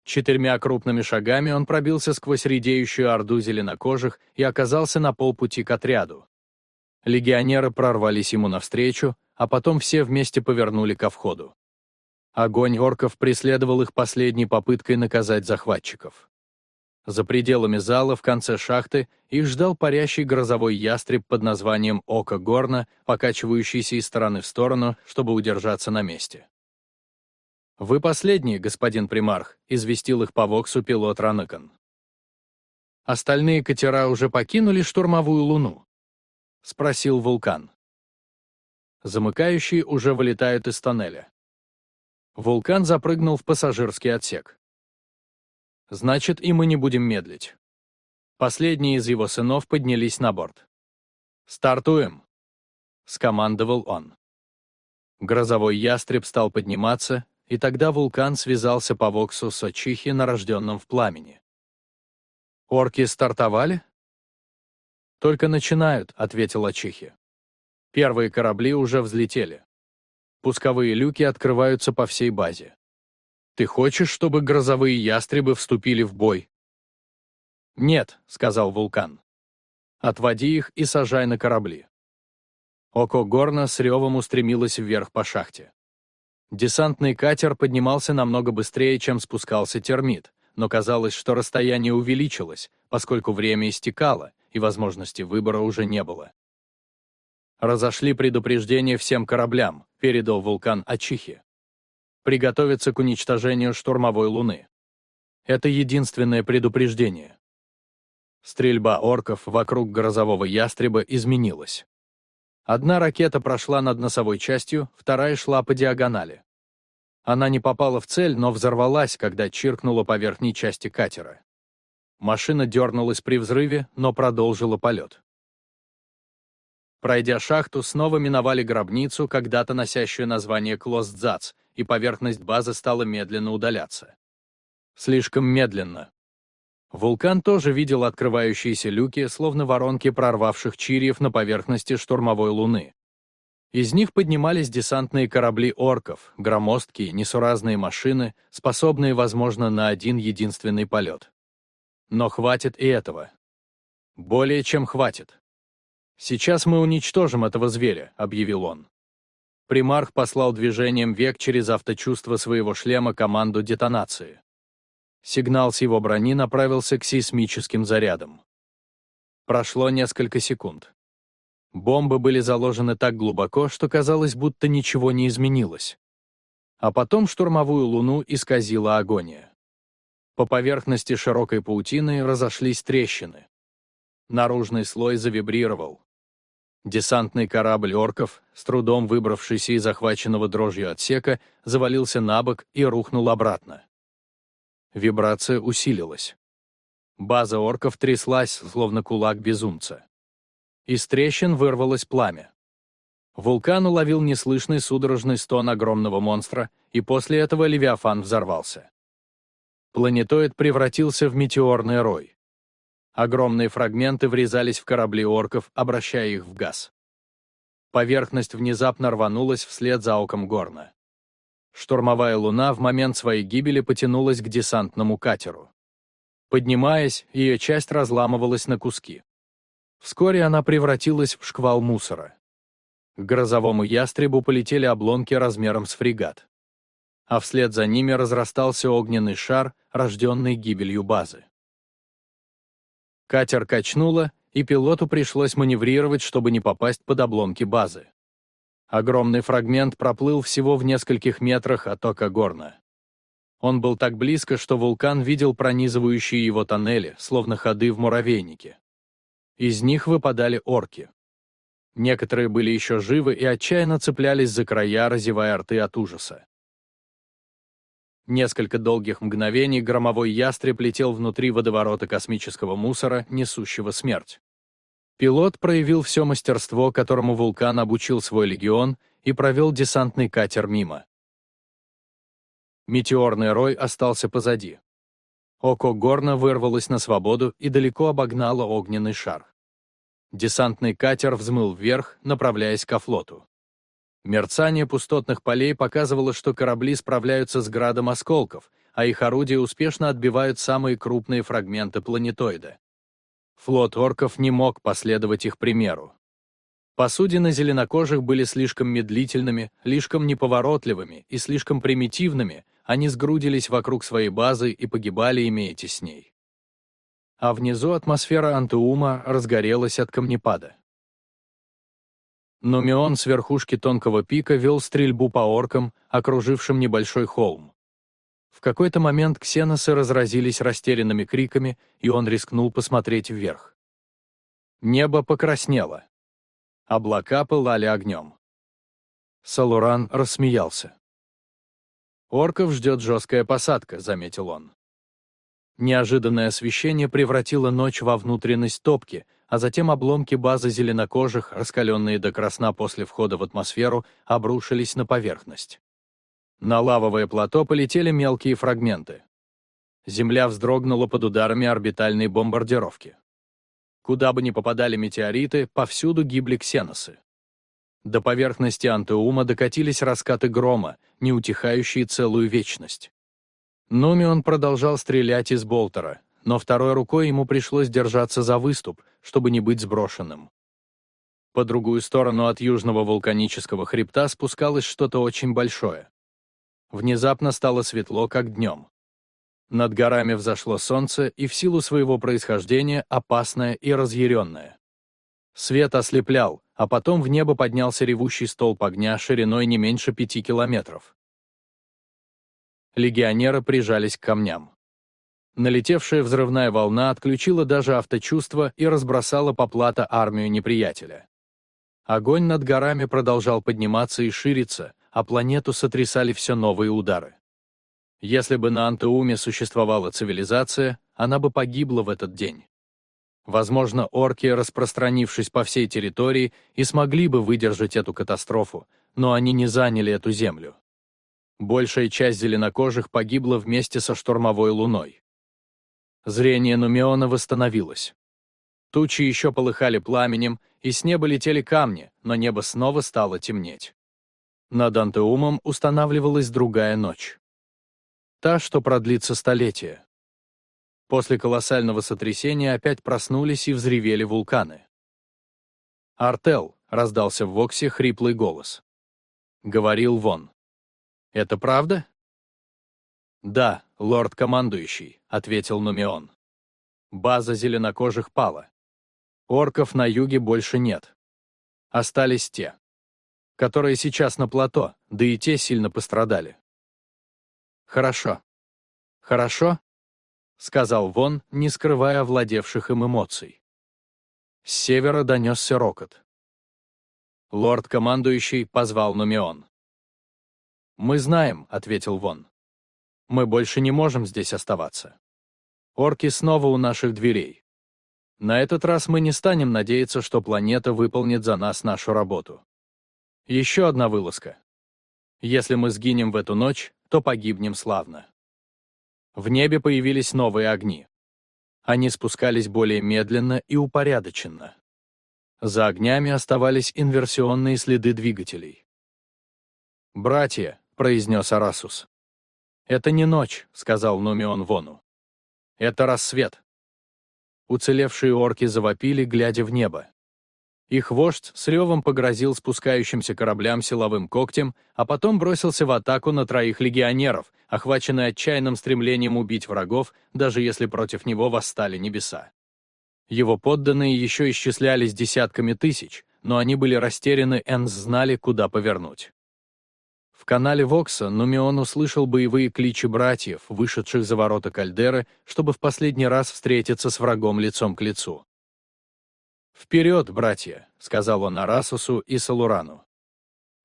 S1: Четырьмя крупными шагами он пробился сквозь редеющую орду зеленокожих и оказался на полпути к отряду. Легионеры прорвались ему навстречу, а потом все вместе повернули ко входу. Огонь орков преследовал их последней попыткой наказать захватчиков. За пределами зала в конце шахты их ждал парящий грозовой ястреб под названием Око Горна, покачивающийся из стороны в сторону, чтобы удержаться на месте. «Вы последний, господин примарх», — известил их по Воксу пилот Ранакон. «Остальные катера уже покинули штурмовую луну?» — спросил вулкан. Замыкающие уже вылетают из тоннеля. Вулкан запрыгнул в пассажирский отсек. Значит, и мы не будем медлить. Последние из его сынов поднялись на борт. «Стартуем!» — скомандовал он. Грозовой ястреб стал подниматься, и тогда вулкан связался по Воксу с Очихи, нарожденным в пламени. «Орки стартовали?» «Только начинают», — ответил Очихи. «Первые корабли уже взлетели. Пусковые люки открываются по всей базе. Ты хочешь, чтобы грозовые ястребы вступили в бой?» «Нет», — сказал вулкан. «Отводи их и сажай на корабли». Око Горна с ревом устремилось вверх по шахте. Десантный катер поднимался намного быстрее, чем спускался термит, но казалось, что расстояние увеличилось, поскольку время истекало, и возможности выбора уже не было. «Разошли предупреждение всем кораблям», — передал вулкан Ачихи приготовиться к уничтожению штурмовой Луны. Это единственное предупреждение. Стрельба орков вокруг грозового ястреба изменилась. Одна ракета прошла над носовой частью, вторая шла по диагонали. Она не попала в цель, но взорвалась, когда чиркнула по верхней части катера. Машина дернулась при взрыве, но продолжила полет. Пройдя шахту, снова миновали гробницу, когда-то носящую название Клостзац, и поверхность базы стала медленно удаляться. Слишком медленно. Вулкан тоже видел открывающиеся люки, словно воронки прорвавших чирьев на поверхности штурмовой луны. Из них поднимались десантные корабли орков, громоздкие, несуразные машины, способные, возможно, на один единственный полет. Но хватит и этого. Более чем хватит. «Сейчас мы уничтожим этого зверя», — объявил он. Примарх послал движением век через авточувство своего шлема команду детонации. Сигнал с его брони направился к сейсмическим зарядам. Прошло несколько секунд. Бомбы были заложены так глубоко, что казалось, будто ничего не изменилось. А потом штурмовую луну исказила агония. По поверхности широкой паутины разошлись трещины. Наружный слой завибрировал. Десантный корабль орков, с трудом выбравшийся из захваченного дрожью отсека, завалился на бок и рухнул обратно. Вибрация усилилась. База орков тряслась, словно кулак безумца. Из трещин вырвалось пламя. Вулкан уловил неслышный судорожный стон огромного монстра, и после этого Левиафан взорвался. Планетоид превратился в метеорный рой. Огромные фрагменты врезались в корабли орков, обращая их в газ. Поверхность внезапно рванулась вслед за оком горна. Штурмовая луна в момент своей гибели потянулась к десантному катеру. Поднимаясь, ее часть разламывалась на куски. Вскоре она превратилась в шквал мусора. К грозовому ястребу полетели обломки размером с фрегат. А вслед за ними разрастался огненный шар, рожденный гибелью базы. Катер качнуло, и пилоту пришлось маневрировать, чтобы не попасть под обломки базы. Огромный фрагмент проплыл всего в нескольких метрах от ока горна. Он был так близко, что вулкан видел пронизывающие его тоннели, словно ходы в муравейнике. Из них выпадали орки. Некоторые были еще живы и отчаянно цеплялись за края, разевая рты от ужаса. Несколько долгих мгновений громовой ястреб летел внутри водоворота космического мусора, несущего смерть. Пилот проявил все мастерство, которому вулкан обучил свой легион, и провел десантный катер мимо. Метеорный рой остался позади. Око горна вырвалось на свободу и далеко обогнало огненный шар. Десантный катер взмыл вверх, направляясь ко флоту. Мерцание пустотных полей показывало, что корабли справляются с градом осколков, а их орудия успешно отбивают самые крупные фрагменты планетоида. Флот орков не мог последовать их примеру. Посудины зеленокожих были слишком медлительными, слишком неповоротливыми и слишком примитивными, они сгрудились вокруг своей базы и погибали, имея тесней. А внизу атмосфера Антуума разгорелась от камнепада. Нумион с верхушки тонкого пика вел стрельбу по оркам, окружившим небольшой холм. В какой-то момент ксеносы разразились растерянными криками, и он рискнул посмотреть вверх. Небо покраснело. Облака пылали огнем. Салуран рассмеялся. «Орков ждет жесткая посадка», — заметил он. Неожиданное освещение превратило ночь во внутренность топки, а затем обломки базы зеленокожих, раскаленные до красна после входа в атмосферу, обрушились на поверхность. На лавовое плато полетели мелкие фрагменты. Земля вздрогнула под ударами орбитальной бомбардировки. Куда бы ни попадали метеориты, повсюду гибли ксеносы. До поверхности антеума докатились раскаты грома, не утихающие целую вечность. Нумион продолжал стрелять из болтера, но второй рукой ему пришлось держаться за выступ, чтобы не быть сброшенным. По другую сторону от южного вулканического хребта спускалось что-то очень большое. Внезапно стало светло, как днем. Над горами взошло солнце и в силу своего происхождения опасное и разъяренное. Свет ослеплял, а потом в небо поднялся ревущий столб огня шириной не меньше пяти километров. Легионеры прижались к камням. Налетевшая взрывная волна отключила даже авточувство и разбросала по плато армию неприятеля. Огонь над горами продолжал подниматься и шириться, а планету сотрясали все новые удары. Если бы на Антеуме существовала цивилизация, она бы погибла в этот день. Возможно, орки, распространившись по всей территории, и смогли бы выдержать эту катастрофу, но они не заняли эту землю. Большая часть зеленокожих погибла вместе со штурмовой луной. Зрение Нумеона восстановилось. Тучи еще полыхали пламенем, и с неба летели камни, но небо снова стало темнеть. Над Антеумом устанавливалась другая ночь. Та, что продлится столетия. После колоссального сотрясения опять проснулись и взревели вулканы. «Артел», — раздался в Воксе хриплый голос. Говорил Вон. «Это правда?» «Да, лорд-командующий», — ответил Нумион. «База зеленокожих пала. Орков на юге больше нет. Остались те, которые сейчас на плато, да и те сильно пострадали». «Хорошо. Хорошо?» — сказал Вон, не скрывая владевших им эмоций. С севера донесся рокот. Лорд-командующий позвал Нумион. «Мы знаем», — ответил Вон. «Мы больше не можем здесь оставаться. Орки снова у наших дверей. На этот раз мы не станем надеяться, что планета выполнит за нас нашу работу. Еще одна вылазка. Если мы сгинем в эту ночь, то погибнем славно». В небе появились новые огни. Они спускались более медленно и упорядоченно. За огнями оставались инверсионные следы двигателей. «Братья», — произнес Арасус. «Это не ночь», — сказал Нумион Вону. «Это рассвет». Уцелевшие орки завопили, глядя в небо. Их вождь с ревом погрозил спускающимся кораблям силовым когтем, а потом бросился в атаку на троих легионеров, охваченный отчаянным стремлением убить врагов, даже если против него восстали небеса. Его подданные еще исчислялись десятками тысяч, но они были растеряны, Энс знали, куда повернуть. В канале Вокса Нумион услышал боевые кличи братьев, вышедших за ворота кальдеры, чтобы в последний раз встретиться с врагом лицом к лицу. «Вперед, братья!» — сказал он Арасусу и Салурану.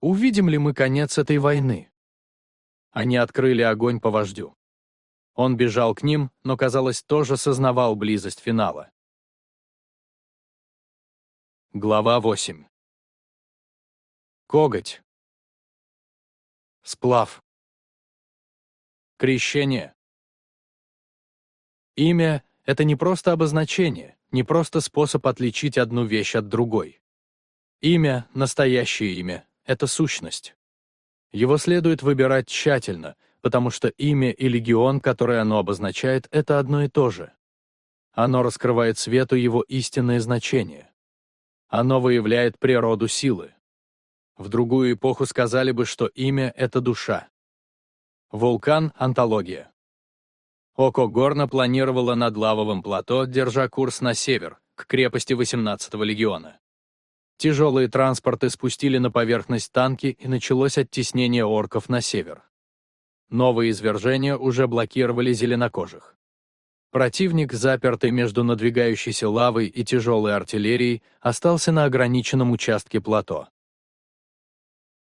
S1: «Увидим ли мы конец этой войны?» Они открыли огонь по вождю. Он бежал к ним, но, казалось, тоже сознавал близость финала. Глава 8 Коготь Сплав Крещение Имя — это не просто обозначение, не просто способ отличить одну вещь от другой. Имя, настоящее имя, это сущность. Его следует выбирать тщательно, потому что имя и легион, которое оно обозначает, это одно и то же. Оно раскрывает свету его истинное значение. Оно выявляет природу силы. В другую эпоху сказали бы, что имя — это душа. Вулкан — антология. Око Горна планировало над лавовым плато, держа курс на север, к крепости 18-го легиона. Тяжелые транспорты спустили на поверхность танки, и началось оттеснение орков на север. Новые извержения уже блокировали зеленокожих. Противник, запертый между надвигающейся лавой и тяжелой артиллерией, остался на ограниченном участке плато.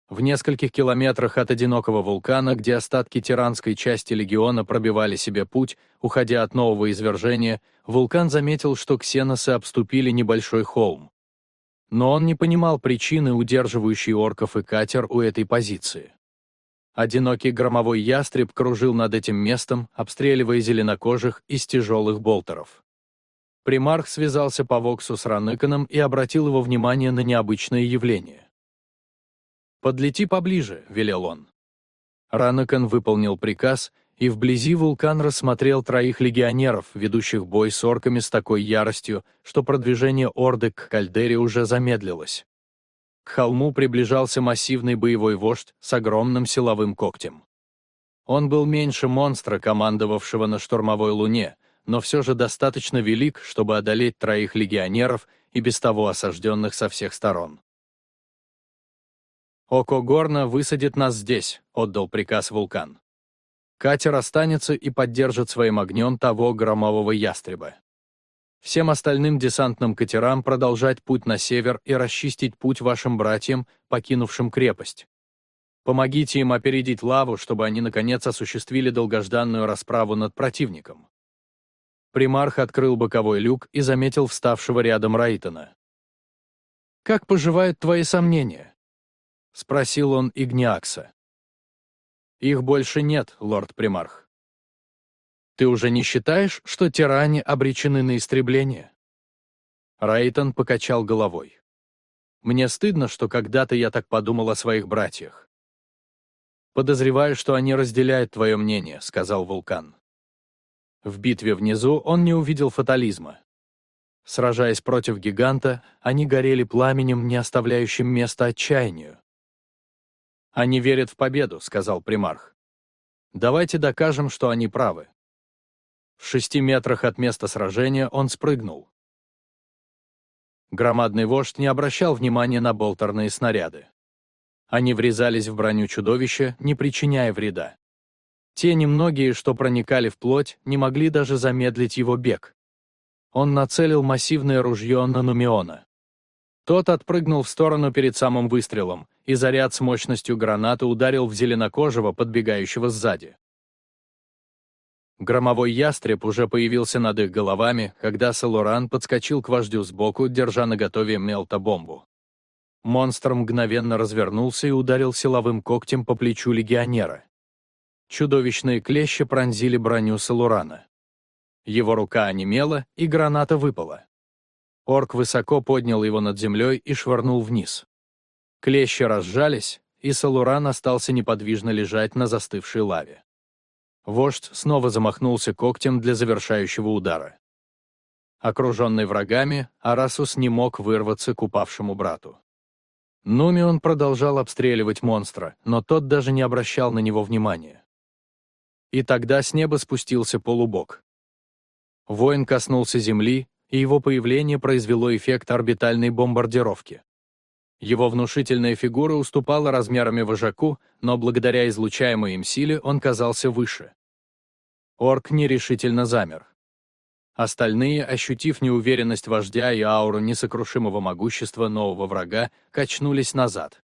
S1: В нескольких километрах от одинокого вулкана, где остатки тиранской части легиона пробивали себе путь, уходя от нового извержения, вулкан заметил, что ксеносы обступили небольшой холм. Но он не понимал причины, удерживающей орков и катер у этой позиции. Одинокий громовой ястреб кружил над этим местом, обстреливая зеленокожих из тяжелых болтеров. Примарх связался по Воксу с Раныканом и обратил его внимание на необычное явление. «Подлети поближе», — велел он. Ранакан выполнил приказ, и вблизи вулкан рассмотрел троих легионеров, ведущих бой с орками с такой яростью, что продвижение Орды к кальдере уже замедлилось. К холму приближался массивный боевой вождь с огромным силовым когтем. Он был меньше монстра, командовавшего на штурмовой луне, но все же достаточно велик, чтобы одолеть троих легионеров и без того осажденных со всех сторон. «Око Горна высадит нас здесь», — отдал приказ вулкан. Катер останется и поддержит своим огнем того громового ястреба. Всем остальным десантным катерам продолжать путь на север и расчистить путь вашим братьям, покинувшим крепость. Помогите им опередить лаву, чтобы они наконец осуществили долгожданную расправу над противником. Примарх открыл боковой люк и заметил вставшего рядом Райтона. «Как поживают твои сомнения?» — спросил он Игниакса. «Их больше нет, лорд Примарх. Ты уже не считаешь, что тиране обречены на истребление?» Райтон покачал головой. «Мне стыдно, что когда-то я так подумал о своих братьях». «Подозреваю, что они разделяют твое мнение», — сказал Вулкан. В битве внизу он не увидел фатализма. Сражаясь против гиганта, они горели пламенем, не оставляющим места отчаянию. «Они верят в победу», — сказал примарх. «Давайте докажем, что они правы». В шести метрах от места сражения он спрыгнул. Громадный вождь не обращал внимания на болтерные снаряды. Они врезались в броню чудовища, не причиняя вреда. Те немногие, что проникали в плоть, не могли даже замедлить его бег. Он нацелил массивное ружье на Нумиона. Тот отпрыгнул в сторону перед самым выстрелом, и заряд с мощностью гранаты ударил в зеленокожего, подбегающего сзади. Громовой ястреб уже появился над их головами, когда Салуран подскочил к вождю сбоку, держа наготове мелтобомбу. Монстр мгновенно развернулся и ударил силовым когтем по плечу легионера. Чудовищные клещи пронзили броню Салурана. Его рука онемела, и граната выпала. Орк высоко поднял его над землей и швырнул вниз. Клещи разжались, и Салуран остался неподвижно лежать на застывшей лаве. Вождь снова замахнулся когтем для завершающего удара. Окруженный врагами, Арасус не мог вырваться к упавшему брату. Нумион продолжал обстреливать монстра, но тот даже не обращал на него внимания. И тогда с неба спустился полубог. Воин коснулся земли, и его появление произвело эффект орбитальной бомбардировки. Его внушительная фигура уступала размерами вожаку, но благодаря излучаемой им силе он казался выше. Орк нерешительно замер. Остальные, ощутив неуверенность вождя и ауру несокрушимого могущества нового врага, качнулись назад.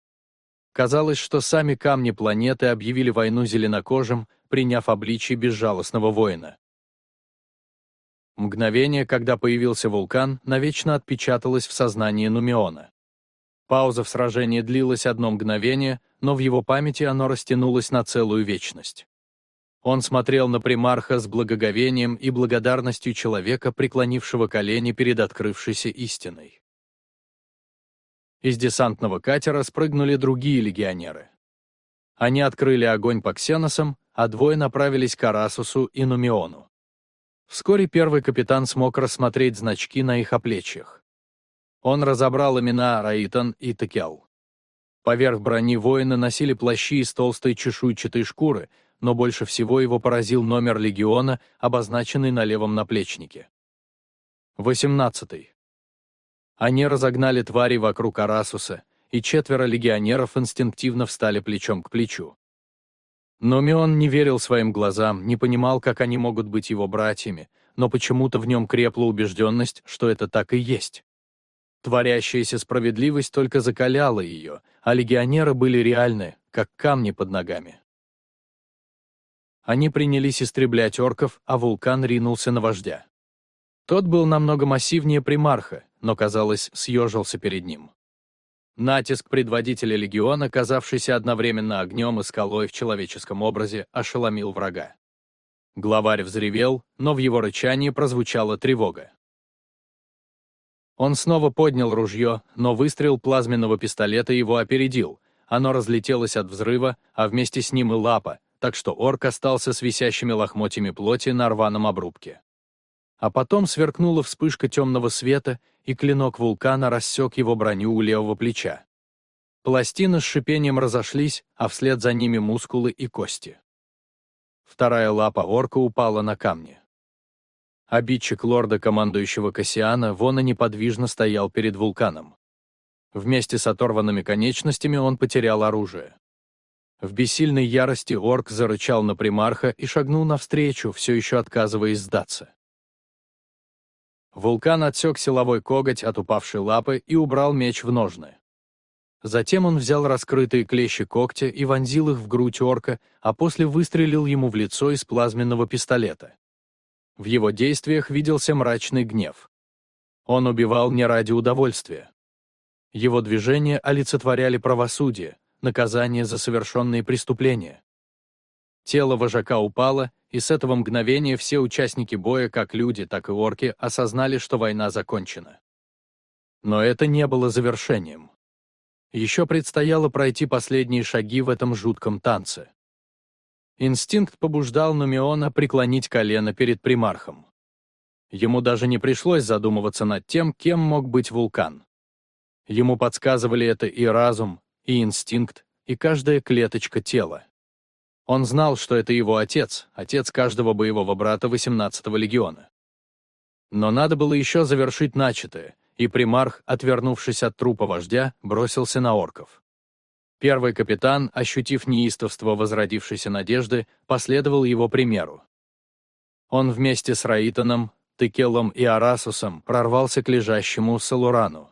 S1: Казалось, что сами камни планеты объявили войну зеленокожим, приняв обличие безжалостного воина. Мгновение, когда появился вулкан, навечно отпечаталось в сознании Нумиона. Пауза в сражении длилась одно мгновение, но в его памяти оно растянулось на целую вечность. Он смотрел на примарха с благоговением и благодарностью человека, преклонившего колени перед открывшейся истиной. Из десантного катера спрыгнули другие легионеры. Они открыли огонь по ксеносам, а двое направились к Арасусу и Нумиону. Вскоре первый капитан смог рассмотреть значки на их оплечьях. Он разобрал имена Раитан и Текел. Поверх брони воины носили плащи из толстой чешуйчатой шкуры, но больше всего его поразил номер легиона, обозначенный на левом наплечнике. 18. Они разогнали твари вокруг Арасуса, и четверо легионеров инстинктивно встали плечом к плечу. Но Мион не верил своим глазам, не понимал, как они могут быть его братьями, но почему-то в нем крепла убежденность, что это так и есть. Творящаяся справедливость только закаляла ее, а легионеры были реальны, как камни под ногами. Они принялись истреблять орков, а вулкан ринулся на вождя. Тот был намного массивнее примарха, но, казалось, съежился перед ним. Натиск предводителя легиона, казавшийся одновременно огнем и скалой в человеческом образе, ошеломил врага. Главарь взревел, но в его рычании прозвучала тревога. Он снова поднял ружье, но выстрел плазменного пистолета его опередил. Оно разлетелось от взрыва, а вместе с ним и лапа, так что орк остался с висящими лохмотьями плоти на рваном обрубке. А потом сверкнула вспышка темного света, и клинок вулкана рассек его броню у левого плеча. Пластины с шипением разошлись, а вслед за ними мускулы и кости. Вторая лапа орка упала на камни. Обидчик лорда, командующего Кассиана, вон и неподвижно стоял перед вулканом. Вместе с оторванными конечностями он потерял оружие. В бессильной ярости орк зарычал на примарха и шагнул навстречу, все еще отказываясь сдаться. Вулкан отсек силовой коготь от упавшей лапы и убрал меч в ножны. Затем он взял раскрытые клещи когтя и вонзил их в грудь орка, а после выстрелил ему в лицо из плазменного пистолета. В его действиях виделся мрачный гнев. Он убивал не ради удовольствия. Его движения олицетворяли правосудие, наказание за совершенные преступления. Тело вожака упало, и с этого мгновения все участники боя, как люди, так и орки, осознали, что война закончена. Но это не было завершением. Еще предстояло пройти последние шаги в этом жутком танце. Инстинкт побуждал Нумиона преклонить колено перед примархом. Ему даже не пришлось задумываться над тем, кем мог быть вулкан. Ему подсказывали это и разум, и инстинкт, и каждая клеточка тела. Он знал, что это его отец, отец каждого боевого брата 18-го легиона. Но надо было еще завершить начатое, и примарх, отвернувшись от трупа вождя, бросился на орков. Первый капитан, ощутив неистовство возродившейся надежды, последовал его примеру. Он вместе с Раитоном, Текелом и Арасусом прорвался к лежащему Салурану.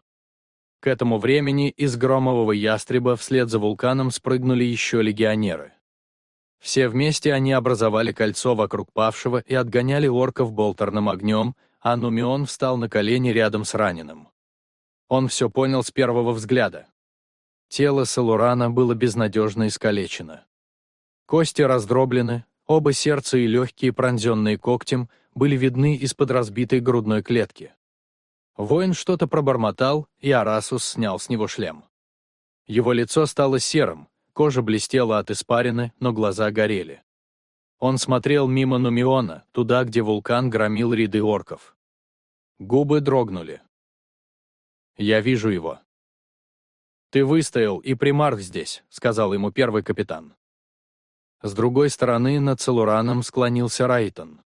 S1: К этому времени из громового ястреба вслед за вулканом спрыгнули еще легионеры. Все вместе они образовали кольцо вокруг павшего и отгоняли орков болтерным огнем, а Нумион встал на колени рядом с раненым. Он все понял с первого взгляда. Тело Салурана было безнадежно искалечено. Кости раздроблены, оба сердца и легкие, пронзенные когтем, были видны из-под разбитой грудной клетки. Воин что-то пробормотал, и Арасус снял с него шлем. Его лицо стало серым, Кожа блестела от испарины, но глаза горели. Он смотрел мимо Нумиона, туда, где вулкан громил ряды орков. Губы дрогнули. «Я вижу его». «Ты выстоял, и примарх здесь», — сказал ему первый капитан. С другой стороны над Целураном склонился Райтон.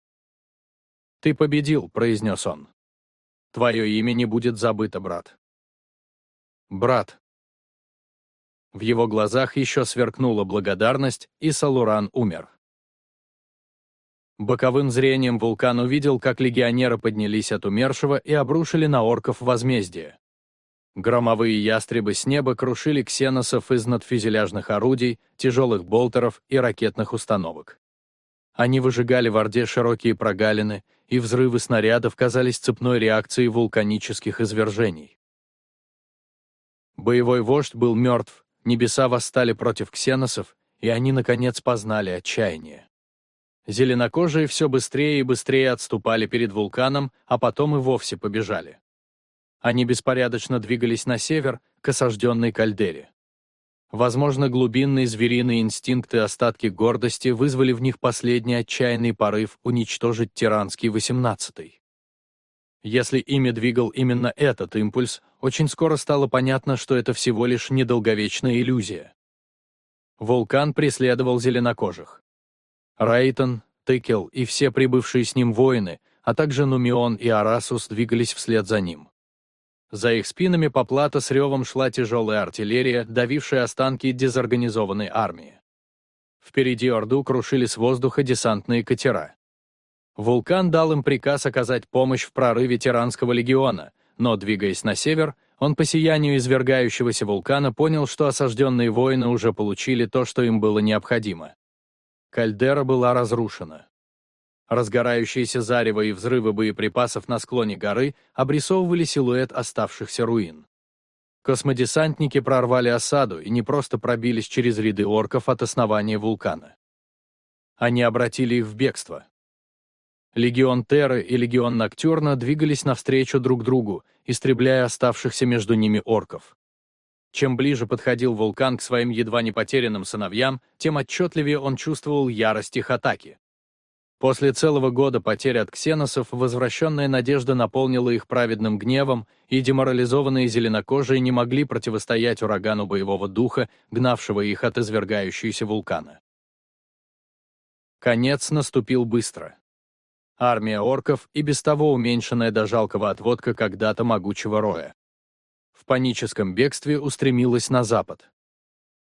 S1: «Ты победил», — произнес он. «Твое имя не будет забыто, брат». «Брат», в его глазах еще сверкнула благодарность, и Салуран умер. Боковым зрением вулкан увидел, как легионеры поднялись от умершего и обрушили на орков возмездие. Громовые ястребы с неба крушили ксеносов из надфюзеляжных орудий, тяжелых болтеров и ракетных установок. Они выжигали в Орде широкие прогалины, и взрывы снарядов казались цепной реакцией вулканических извержений. Боевой вождь был мертв, Небеса восстали против ксеносов, и они, наконец, познали отчаяние. Зеленокожие все быстрее и быстрее отступали перед вулканом, а потом и вовсе побежали. Они беспорядочно двигались на север, к осажденной кальдере. Возможно, глубинные звериные инстинкты остатки гордости вызвали в них последний отчаянный порыв уничтожить тиранский восемнадцатый. Если ими двигал именно этот импульс, очень скоро стало понятно, что это всего лишь недолговечная иллюзия. Вулкан преследовал зеленокожих. Райтон, Тыкел и все прибывшие с ним воины, а также Нумион и Арасус двигались вслед за ним. За их спинами по плато с ревом шла тяжелая артиллерия, давившая останки дезорганизованной армии. Впереди Орду крушили с воздуха десантные катера. Вулкан дал им приказ оказать помощь в прорыве Тиранского легиона, но, двигаясь на север, он по сиянию извергающегося вулкана понял, что осажденные воины уже получили то, что им было необходимо. Кальдера была разрушена. Разгорающиеся зарево и взрывы боеприпасов на склоне горы обрисовывали силуэт оставшихся руин. Космодесантники прорвали осаду и не просто пробились через ряды орков от основания вулкана. Они обратили их в бегство. Легион Терры и Легион Ноктюрна двигались навстречу друг другу, истребляя оставшихся между ними орков. Чем ближе подходил вулкан к своим едва не потерянным сыновьям, тем отчетливее он чувствовал ярость их атаки. После целого года потерь от ксеносов возвращенная надежда наполнила их праведным гневом, и деморализованные зеленокожие не могли противостоять урагану боевого духа, гнавшего их от извергающегося вулкана. Конец наступил быстро. Армия орков и без того уменьшенная до жалкого отводка когда-то могучего роя. В паническом бегстве устремилась на запад.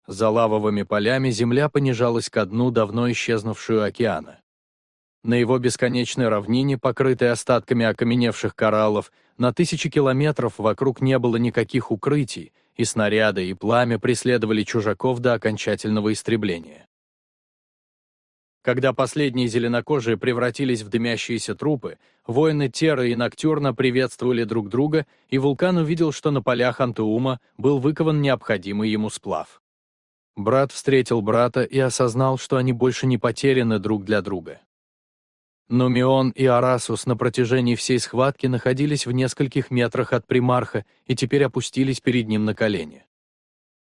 S1: За лавовыми полями земля понижалась ко дну давно исчезнувшую океана. На его бесконечной равнине, покрытой остатками окаменевших кораллов, на тысячи километров вокруг не было никаких укрытий, и снаряды, и пламя преследовали чужаков до окончательного истребления. Когда последние зеленокожие превратились в дымящиеся трупы, воины Тера и Ноктюрна приветствовали друг друга, и вулкан увидел, что на полях Антуума был выкован необходимый ему сплав. Брат встретил брата и осознал, что они больше не потеряны друг для друга. Но Мион и Арасус на протяжении всей схватки находились в нескольких метрах от примарха и теперь опустились перед ним на колени.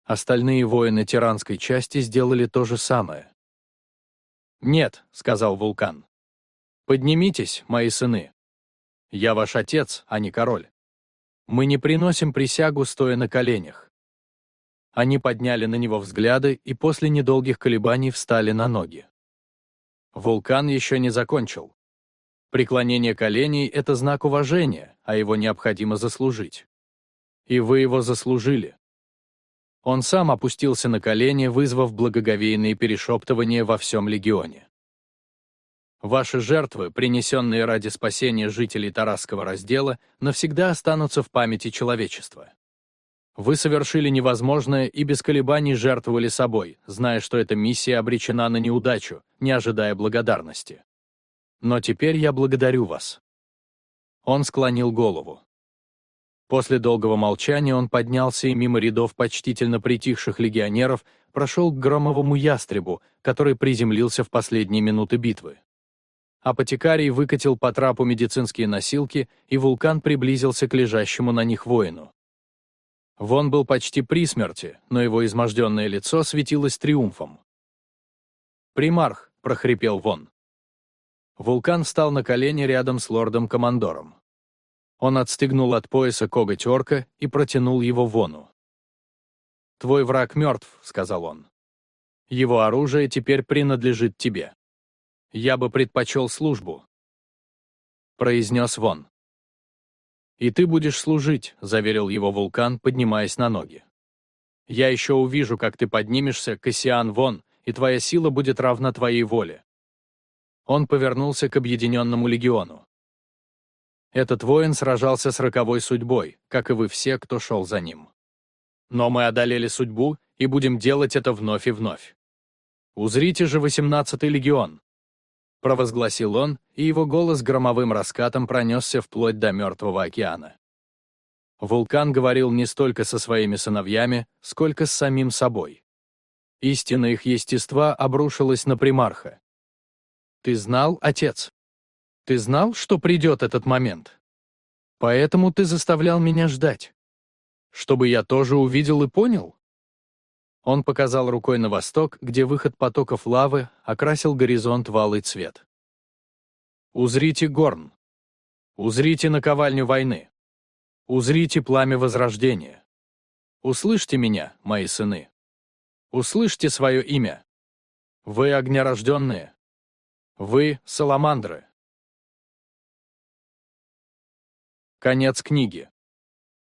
S1: Остальные воины тиранской части сделали то же самое. «Нет», — сказал вулкан. «Поднимитесь, мои сыны. Я ваш отец, а не король. Мы не приносим присягу, стоя на коленях». Они подняли на него взгляды и после недолгих колебаний встали на ноги. Вулкан еще не закончил. Преклонение коленей — это знак уважения, а его необходимо заслужить. И вы его заслужили. Он сам опустился на колени, вызвав благоговейные перешептывания во всем легионе. Ваши жертвы, принесенные ради спасения жителей Тарасского раздела, навсегда останутся в памяти человечества. Вы совершили невозможное и без колебаний жертвовали собой, зная, что эта миссия обречена на неудачу, не ожидая благодарности. Но теперь я благодарю вас. Он склонил голову. После долгого молчания он поднялся и мимо рядов почтительно притихших легионеров прошел к громовому ястребу, который приземлился в последние минуты битвы. Апотекарий выкатил по трапу медицинские носилки, и вулкан приблизился к лежащему на них воину. Вон был почти при смерти, но его изможденное лицо светилось триумфом. «Примарх», — прохрипел Вон. Вулкан встал на колени рядом с лордом-командором. Он отстегнул от пояса коготь орка и протянул его вону. «Твой враг мертв», — сказал он. «Его оружие теперь принадлежит тебе. Я бы предпочел службу», — произнес Вон. «И ты будешь служить», — заверил его вулкан, поднимаясь на ноги. «Я еще увижу, как ты поднимешься, Кассиан Вон, и твоя сила будет равна твоей воле». Он повернулся к объединенному легиону. Этот воин сражался с роковой судьбой, как и вы все, кто шел за ним. Но мы одолели судьбу и будем делать это вновь и вновь. Узрите же восемнадцатый легион!» Провозгласил он, и его голос громовым раскатом пронесся вплоть до Мертвого океана. Вулкан говорил не столько со своими сыновьями, сколько с самим собой. Истина их естества обрушилась на примарха. «Ты знал, отец?» Ты знал, что придет этот момент? Поэтому ты заставлял меня ждать. Чтобы я тоже увидел и понял? Он показал рукой на восток, где выход потоков лавы окрасил горизонт в алый цвет. Узрите горн. Узрите наковальню войны. Узрите пламя возрождения. Услышьте меня, мои сыны. Услышьте свое имя. Вы огнерожденные. Вы — саламандры. Конец книги.